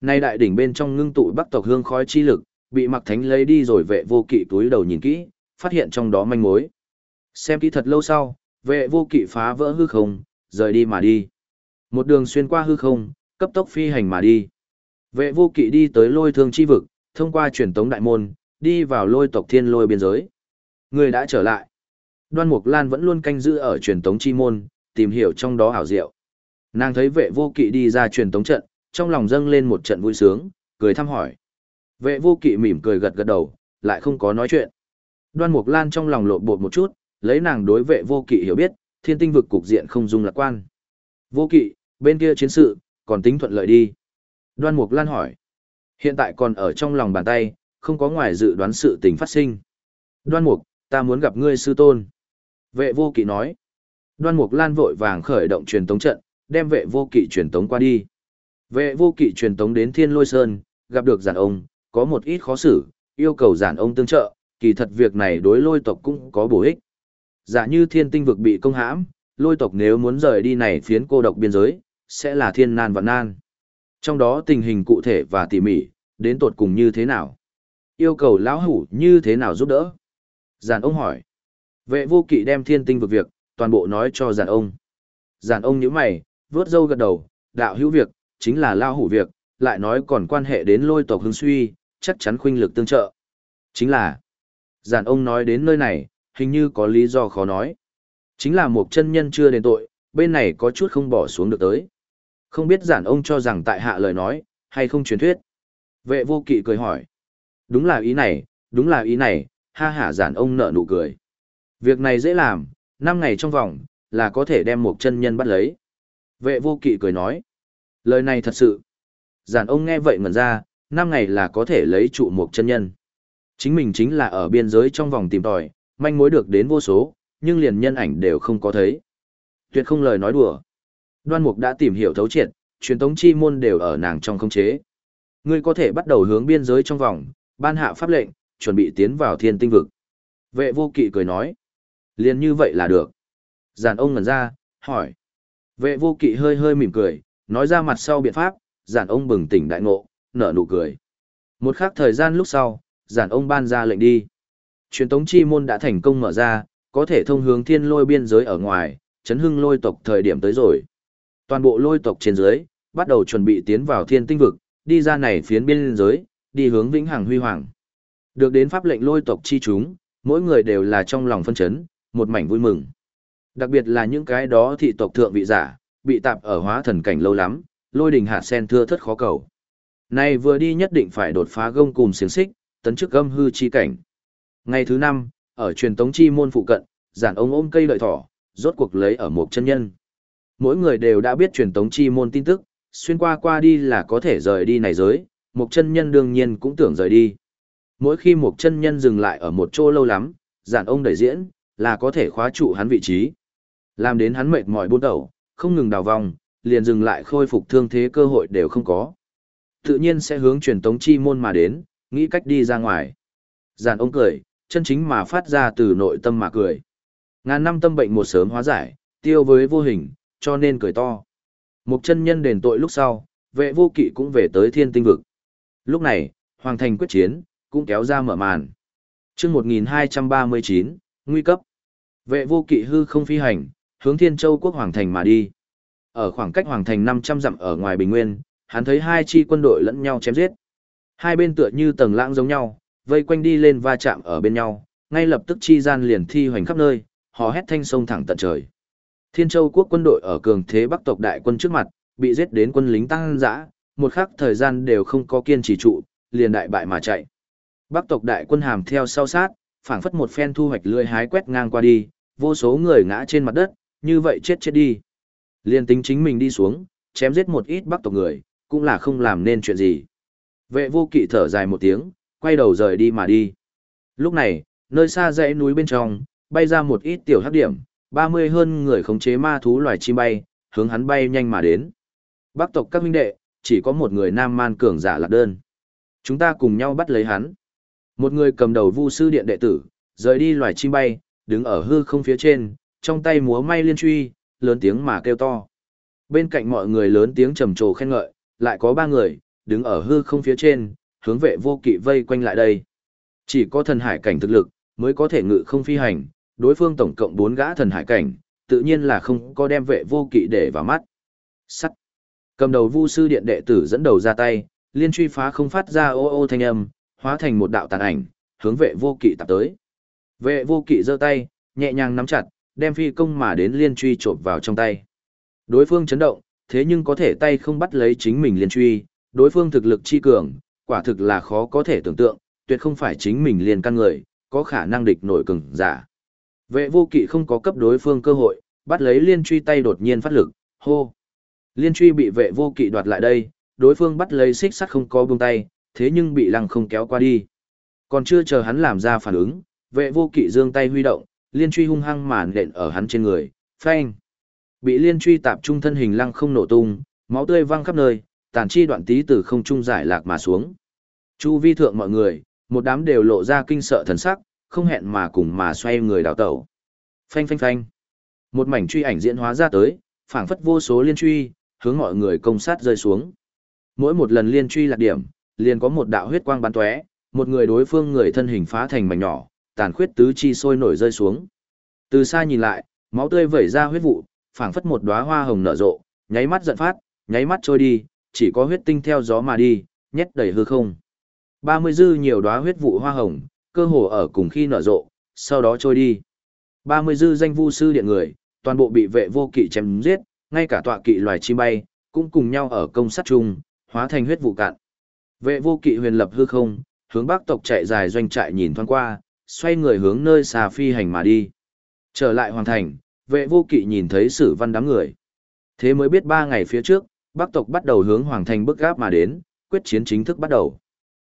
Nay đại đỉnh bên trong ngưng tụ bắc tộc hương khói chi lực, bị Mặc Thánh lấy đi rồi vệ vô kỵ túi đầu nhìn kỹ, phát hiện trong đó manh mối. Xem kỹ thật lâu sau, vệ vô kỵ phá vỡ hư không, rời đi mà đi. Một đường xuyên qua hư không, cấp tốc phi hành mà đi. Vệ vô kỵ đi tới lôi thương chi vực, thông qua truyền tống đại môn, đi vào lôi tộc thiên lôi biên giới. Người đã trở lại. Đoan Mục Lan vẫn luôn canh giữ ở truyền tống chi môn, tìm hiểu trong đó hảo diệu. Nàng thấy vệ vô kỵ đi ra truyền tống trận, trong lòng dâng lên một trận vui sướng, cười thăm hỏi. Vệ vô kỵ mỉm cười gật gật đầu, lại không có nói chuyện. Đoan Mục Lan trong lòng lộn bột một chút, lấy nàng đối vệ vô kỵ hiểu biết, thiên tinh vực cục diện không dung lạc quan. Vô kỵ, bên kia chiến sự, còn tính thuận lợi đi. Đoan Mục Lan hỏi. Hiện tại còn ở trong lòng bàn tay, không có ngoài dự đoán sự tình phát sinh. Đoan Mục, ta muốn gặp ngươi sư tôn. Vệ vô kỵ nói. Đoan Mục Lan vội vàng khởi động truyền tống trận, đem vệ vô kỵ truyền tống qua đi. Vệ vô kỵ truyền tống đến Thiên Lôi Sơn, gặp được giản ông, có một ít khó xử, yêu cầu giản ông tương trợ, kỳ thật việc này đối lôi tộc cũng có bổ ích. Giả như thiên tinh vực bị công hãm, lôi tộc nếu muốn rời đi này phiến cô độc biên giới, sẽ là thiên nan và nan. Trong đó tình hình cụ thể và tỉ mỉ, đến tột cùng như thế nào? Yêu cầu lão hủ như thế nào giúp đỡ? Giản ông hỏi. Vệ vô kỵ đem thiên tinh vực việc, toàn bộ nói cho giản ông. Giản ông nhíu mày, vớt dâu gật đầu, đạo hữu việc, chính là lao hủ việc, lại nói còn quan hệ đến lôi tộc hưng suy, chắc chắn khuynh lực tương trợ. Chính là, giản ông nói đến nơi này, hình như có lý do khó nói. Chính là một chân nhân chưa đến tội, bên này có chút không bỏ xuống được tới. Không biết giản ông cho rằng tại hạ lời nói, hay không truyền thuyết. Vệ vô kỵ cười hỏi. Đúng là ý này, đúng là ý này, ha hả giản ông nợ nụ cười. Việc này dễ làm, 5 ngày trong vòng, là có thể đem một chân nhân bắt lấy. Vệ vô kỵ cười nói. Lời này thật sự. Giản ông nghe vậy ngẩn ra, năm ngày là có thể lấy trụ một chân nhân. Chính mình chính là ở biên giới trong vòng tìm tòi, manh mối được đến vô số, nhưng liền nhân ảnh đều không có thấy. Tuyệt không lời nói đùa. Đoan Mục đã tìm hiểu thấu triệt, truyền thống chi môn đều ở nàng trong khống chế. Ngươi có thể bắt đầu hướng biên giới trong vòng, ban hạ pháp lệnh, chuẩn bị tiến vào thiên tinh vực. Vệ vô kỵ cười nói. Liền như vậy là được. Giàn ông ngẩn ra, hỏi. Vệ vô kỵ hơi hơi mỉm cười, nói ra mặt sau biện pháp, giản ông bừng tỉnh đại ngộ, nở nụ cười. Một khắc thời gian lúc sau, giản ông ban ra lệnh đi. Truyền tống chi môn đã thành công mở ra, có thể thông hướng thiên lôi biên giới ở ngoài, chấn hưng lôi tộc thời điểm tới rồi. Toàn bộ lôi tộc trên dưới, bắt đầu chuẩn bị tiến vào thiên tinh vực, đi ra này phiến biên giới, đi hướng vĩnh hằng huy hoàng. Được đến pháp lệnh lôi tộc chi chúng, mỗi người đều là trong lòng phân chấn, một mảnh vui mừng. Đặc biệt là những cái đó thị tộc thượng vị giả, bị tạp ở hóa thần cảnh lâu lắm, lôi đình hạt sen thưa thất khó cầu. Này vừa đi nhất định phải đột phá gông cùng xiềng xích, tấn chức âm hư chi cảnh. Ngày thứ năm, ở truyền tống chi môn phụ cận, giản ông ôm cây lợi thỏ, rốt cuộc lấy ở một chân nhân. Mỗi người đều đã biết truyền tống chi môn tin tức, xuyên qua qua đi là có thể rời đi này giới, một chân nhân đương nhiên cũng tưởng rời đi. Mỗi khi một chân nhân dừng lại ở một chỗ lâu lắm, giản ông đẩy diễn, là có thể khóa trụ hắn vị trí. Làm đến hắn mệt mỏi buôn đầu, không ngừng đào vòng, liền dừng lại khôi phục thương thế cơ hội đều không có. Tự nhiên sẽ hướng truyền tống chi môn mà đến, nghĩ cách đi ra ngoài. Giàn ông cười, chân chính mà phát ra từ nội tâm mà cười. Ngàn năm tâm bệnh một sớm hóa giải, tiêu với vô hình, cho nên cười to. Một chân nhân đền tội lúc sau, vệ vô kỵ cũng về tới thiên tinh vực. Lúc này, hoàng thành quyết chiến, cũng kéo ra mở màn. chương 1239, nguy cấp. Vệ vô kỵ hư không phi hành, hướng thiên châu quốc hoàng thành mà đi. Ở khoảng cách hoàng thành 500 dặm ở ngoài bình nguyên, hắn thấy hai chi quân đội lẫn nhau chém giết. Hai bên tựa như tầng lãng giống nhau, vây quanh đi lên va chạm ở bên nhau, ngay lập tức chi gian liền thi hoành khắp nơi, họ hét thanh sông thẳng tận trời. Thiên Châu quốc quân đội ở cường thế Bắc tộc đại quân trước mặt, bị giết đến quân lính tăng dã, một khắc thời gian đều không có kiên trì trụ, liền đại bại mà chạy. Bắc tộc đại quân hàm theo sau sát, phảng phất một phen thu hoạch lưỡi hái quét ngang qua đi, vô số người ngã trên mặt đất, như vậy chết chết đi. Liên tính chính mình đi xuống, chém giết một ít Bắc tộc người, cũng là không làm nên chuyện gì. Vệ vô kỵ thở dài một tiếng, quay đầu rời đi mà đi. Lúc này, nơi xa dãy núi bên trong, bay ra một ít tiểu hắc điểm, 30 hơn người khống chế ma thú loài chim bay, hướng hắn bay nhanh mà đến. Bắc tộc các huynh đệ, chỉ có một người nam man cường giả lạc đơn. Chúng ta cùng nhau bắt lấy hắn. Một người cầm đầu vu sư điện đệ tử, rời đi loài chim bay, đứng ở hư không phía trên, trong tay múa may liên truy, lớn tiếng mà kêu to. Bên cạnh mọi người lớn tiếng trầm trồ khen ngợi, lại có ba người, đứng ở hư không phía trên, hướng vệ vô kỵ vây quanh lại đây. Chỉ có thần hải cảnh thực lực, mới có thể ngự không phi hành, đối phương tổng cộng bốn gã thần hải cảnh, tự nhiên là không có đem vệ vô kỵ để vào mắt. Sắt. Cầm đầu vu sư điện đệ tử dẫn đầu ra tay, liên truy phá không phát ra ô ô thanh âm, hóa thành một đạo tàn ảnh, hướng vệ vô kỵ tập tới. Vệ vô kỵ giơ tay, nhẹ nhàng nắm chặt, đem phi công mà đến liên truy trộm vào trong tay. Đối phương chấn động, thế nhưng có thể tay không bắt lấy chính mình liên truy, đối phương thực lực chi cường, quả thực là khó có thể tưởng tượng, tuyệt không phải chính mình liền căn người, có khả năng địch nổi cường giả. Vệ vô kỵ không có cấp đối phương cơ hội, bắt lấy liên truy tay đột nhiên phát lực, hô. Liên truy bị vệ vô kỵ đoạt lại đây, đối phương bắt lấy xích sắt không có buông tay, thế nhưng bị lăng không kéo qua đi. Còn chưa chờ hắn làm ra phản ứng, vệ vô kỵ giương tay huy động, liên truy hung hăng màn nện ở hắn trên người, phanh. Bị liên truy tạp trung thân hình lăng không nổ tung, máu tươi văng khắp nơi, tàn chi đoạn tí từ không trung giải lạc mà xuống. Chu vi thượng mọi người, một đám đều lộ ra kinh sợ thần sắc, không hẹn mà cùng mà xoay người đào tẩu. Phanh phanh phanh. Một mảnh truy ảnh diễn hóa ra tới, phảng phất vô số liên truy, hướng mọi người công sát rơi xuống. Mỗi một lần liên truy lạc điểm, liền có một đạo huyết quang bắn tóe, một người đối phương người thân hình phá thành mảnh nhỏ, tàn khuyết tứ chi sôi nổi rơi xuống. Từ xa nhìn lại, máu tươi vẩy ra huyết vụ, phảng phất một đóa hoa hồng nở rộ, nháy mắt giận phát, nháy mắt trôi đi, chỉ có huyết tinh theo gió mà đi, nhét đầy hư không. 30 dư nhiều đóa huyết vụ hoa hồng, cơ hồ ở cùng khi nở rộ, sau đó trôi đi. 30 dư danh vu sư điện người, toàn bộ bị vệ vô kỵ chém giết, ngay cả tọa kỵ loài chim bay, cũng cùng nhau ở công sát chung, hóa thành huyết vụ cạn. Vệ vô kỵ huyền lập hư không, hướng bắc tộc chạy dài doanh trại nhìn thoáng qua, xoay người hướng nơi xà phi hành mà đi. Trở lại hoàng thành, vệ vô kỵ nhìn thấy sử văn đám người. Thế mới biết ba ngày phía trước, bắc tộc bắt đầu hướng hoàng thành bức gáp mà đến, quyết chiến chính thức bắt đầu.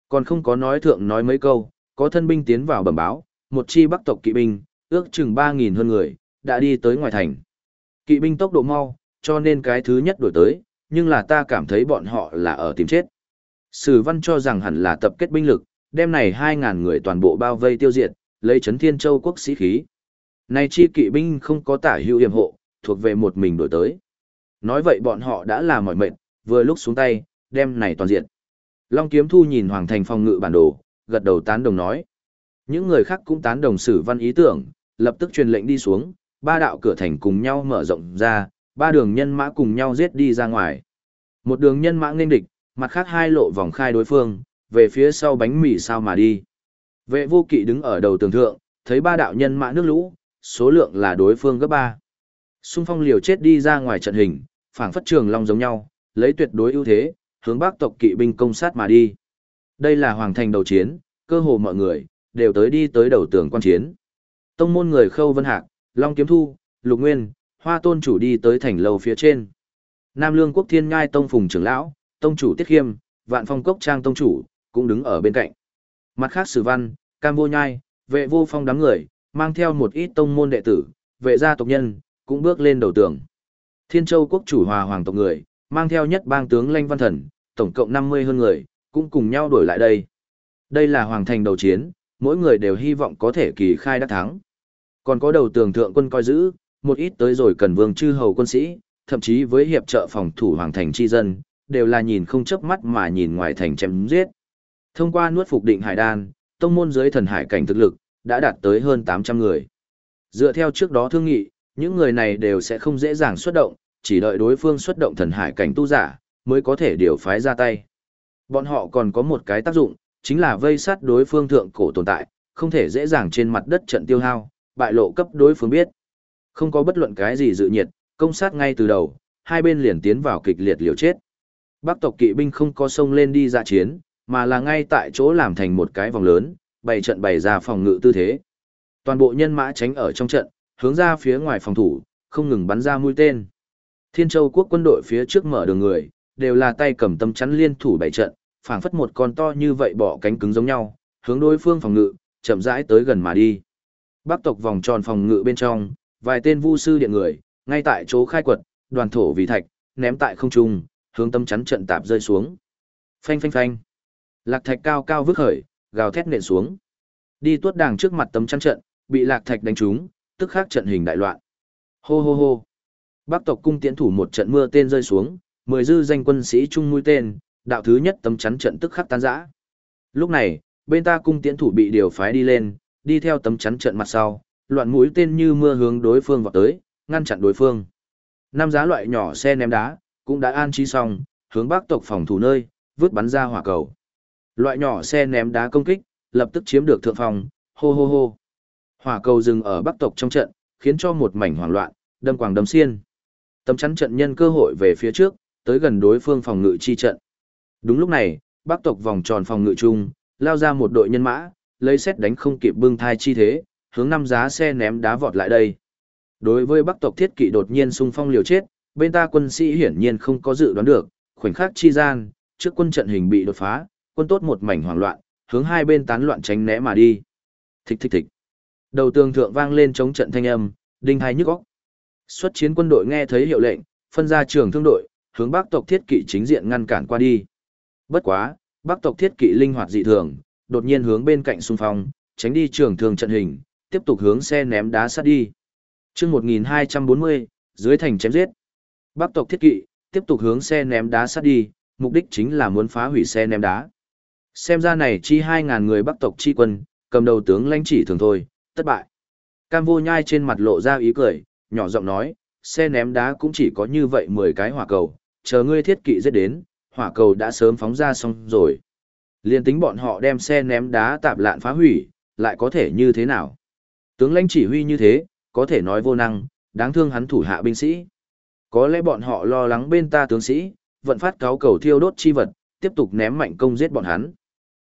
Còn không có nói thượng nói mấy câu, có thân binh tiến vào bẩm báo, một chi bắc tộc kỵ binh, ước chừng 3.000 hơn người, đã đi tới ngoài thành. Kỵ binh tốc độ mau, cho nên cái thứ nhất đổi tới, nhưng là ta cảm thấy bọn họ là ở tìm chết. Sử văn cho rằng hẳn là tập kết binh lực, đem này 2.000 người toàn bộ bao vây tiêu diệt, lấy chấn thiên châu quốc sĩ khí. Này chi kỵ binh không có tả hữu hiểm hộ, thuộc về một mình đổi tới. Nói vậy bọn họ đã là mỏi mệt, vừa lúc xuống tay, đem này toàn diện. Long Kiếm Thu nhìn Hoàng Thành phòng ngự bản đồ, gật đầu tán đồng nói. Những người khác cũng tán đồng sử văn ý tưởng, lập tức truyền lệnh đi xuống, ba đạo cửa thành cùng nhau mở rộng ra, ba đường nhân mã cùng nhau giết đi ra ngoài. Một đường nhân mã nên địch, mặt khác hai lộ vòng khai đối phương, về phía sau bánh mì sao mà đi. Vệ vô kỵ đứng ở đầu tường thượng, thấy ba đạo nhân mã nước lũ, số lượng là đối phương gấp ba. Xung phong liều chết đi ra ngoài trận hình, phảng phất trường long giống nhau, lấy tuyệt đối ưu thế, hướng bắc tộc kỵ binh công sát mà đi. Đây là hoàng thành đầu chiến, cơ hồ mọi người đều tới đi tới đầu tường quan chiến. Tông môn người Khâu Vân Hạc, Long Kiếm Thu, Lục Nguyên, Hoa Tôn chủ đi tới thành lầu phía trên. Nam Lương Quốc Thiên Ngai tông phùng trưởng lão, tông chủ Tiết Khiêm, Vạn Phong Cốc Trang tông chủ cũng đứng ở bên cạnh. Mặt khác Sử Văn, Cam Vô Nhai, Vệ Vô Phong đám người, mang theo một ít tông môn đệ tử, vệ gia tộc nhân, cũng bước lên đầu tường. Thiên Châu quốc chủ hòa hoàng tộc người, mang theo nhất bang tướng Lanh Văn Thần, tổng cộng 50 hơn người, cũng cùng nhau đổi lại đây. Đây là hoàng thành đầu chiến, mỗi người đều hy vọng có thể kỳ khai đắc thắng. Còn có đầu tường thượng quân coi giữ, một ít tới rồi cần vương chư hầu quân sĩ, thậm chí với hiệp trợ phòng thủ hoàng thành chi dân, đều là nhìn không chớp mắt mà nhìn ngoài thành chém giết. Thông qua nuốt phục định hải đan, tông môn dưới thần hải cảnh thực lực, đã đạt tới hơn 800 người. Dựa theo trước đó thương nghị, những người này đều sẽ không dễ dàng xuất động, chỉ đợi đối phương xuất động thần hải cảnh tu giả, mới có thể điều phái ra tay. Bọn họ còn có một cái tác dụng, chính là vây sát đối phương thượng cổ tồn tại, không thể dễ dàng trên mặt đất trận tiêu hao, bại lộ cấp đối phương biết. Không có bất luận cái gì dự nhiệt, công sát ngay từ đầu, hai bên liền tiến vào kịch liệt liều chết. Bắc tộc kỵ binh không có sông lên đi ra chiến, mà là ngay tại chỗ làm thành một cái vòng lớn, bày trận bày ra phòng ngự tư thế. Toàn bộ nhân mã tránh ở trong trận, hướng ra phía ngoài phòng thủ, không ngừng bắn ra mũi tên. Thiên Châu quốc quân đội phía trước mở đường người, đều là tay cầm tâm chắn liên thủ bày trận, phảng phất một con to như vậy bỏ cánh cứng giống nhau, hướng đối phương phòng ngự, chậm rãi tới gần mà đi. Bắc tộc vòng tròn phòng ngự bên trong, vài tên vu sư điện người, ngay tại chỗ khai quật, đoàn thổ vì thạch, ném tại không trung, hướng tâm chắn trận tạp rơi xuống. Phanh phanh phanh. Lạc thạch cao cao vứt khởi, gào thét nện xuống. Đi tuốt đàng trước mặt tấm chắn trận, bị lạc thạch đánh trúng, tức khắc trận hình đại loạn. Hô hô hô. Bắc tộc cung tiễn thủ một trận mưa tên rơi xuống, mười dư danh quân sĩ chung mũi tên, đạo thứ nhất tấm chắn trận tức khắc tan rã. Lúc này, bên ta cung tiễn thủ bị điều phái đi lên, đi theo tấm chắn trận mặt sau, loạn mũi tên như mưa hướng đối phương vào tới, ngăn chặn đối phương. Năm giá loại nhỏ xe ném đá, cũng đã an trí xong, hướng bắc tộc phòng thủ nơi, vứt bắn ra hỏa cầu. Loại nhỏ xe ném đá công kích, lập tức chiếm được thượng phòng, hô hô hô. Hỏa cầu dừng ở bắc tộc trong trận, khiến cho một mảnh hoảng loạn, đâm quàng đâm xiên. Tấm chắn trận nhân cơ hội về phía trước, tới gần đối phương phòng ngự chi trận. Đúng lúc này, bắc tộc vòng tròn phòng ngự chung, lao ra một đội nhân mã, lấy xét đánh không kịp bưng thai chi thế, hướng năm giá xe ném đá vọt lại đây. Đối với bắc tộc thiết kỵ đột nhiên xung phong liều chết, bên ta quân sĩ hiển nhiên không có dự đoán được, khoảnh khắc chi gian, trước quân trận hình bị đột phá, quân tốt một mảnh hoảng loạn, hướng hai bên tán loạn tránh né mà đi. Thịch thịch thịch. Đầu tường thượng vang lên chống trận thanh âm, đinh hai nhức óc. Xuất chiến quân đội nghe thấy hiệu lệnh, phân ra trường thương đội, hướng bắc tộc thiết kỵ chính diện ngăn cản qua đi. Bất quá, bắc tộc thiết kỵ linh hoạt dị thường, đột nhiên hướng bên cạnh xung phong, tránh đi trường thương trận hình, tiếp tục hướng xe ném đá sát đi. Chương 1240, dưới thành chém giết. Bắc tộc thiết kỵ, tiếp tục hướng xe ném đá sát đi, mục đích chính là muốn phá hủy xe ném đá. Xem ra này chi 2.000 người bắc tộc chi quân, cầm đầu tướng lãnh chỉ thường thôi, thất bại. Cam vô nhai trên mặt lộ ra ý cười, nhỏ giọng nói, xe ném đá cũng chỉ có như vậy 10 cái hỏa cầu, chờ ngươi thiết kỵ giết đến, hỏa cầu đã sớm phóng ra xong rồi. Liên tính bọn họ đem xe ném đá tạp lạn phá hủy, lại có thể như thế nào? Tướng lãnh chỉ huy như thế, có thể nói vô năng, đáng thương hắn thủ hạ binh sĩ. Có lẽ bọn họ lo lắng bên ta tướng sĩ, vận phát cáo cầu thiêu đốt chi vật, tiếp tục ném mạnh công giết bọn hắn.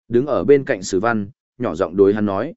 Đứng ở bên cạnh sử văn, nhỏ giọng đối hắn nói.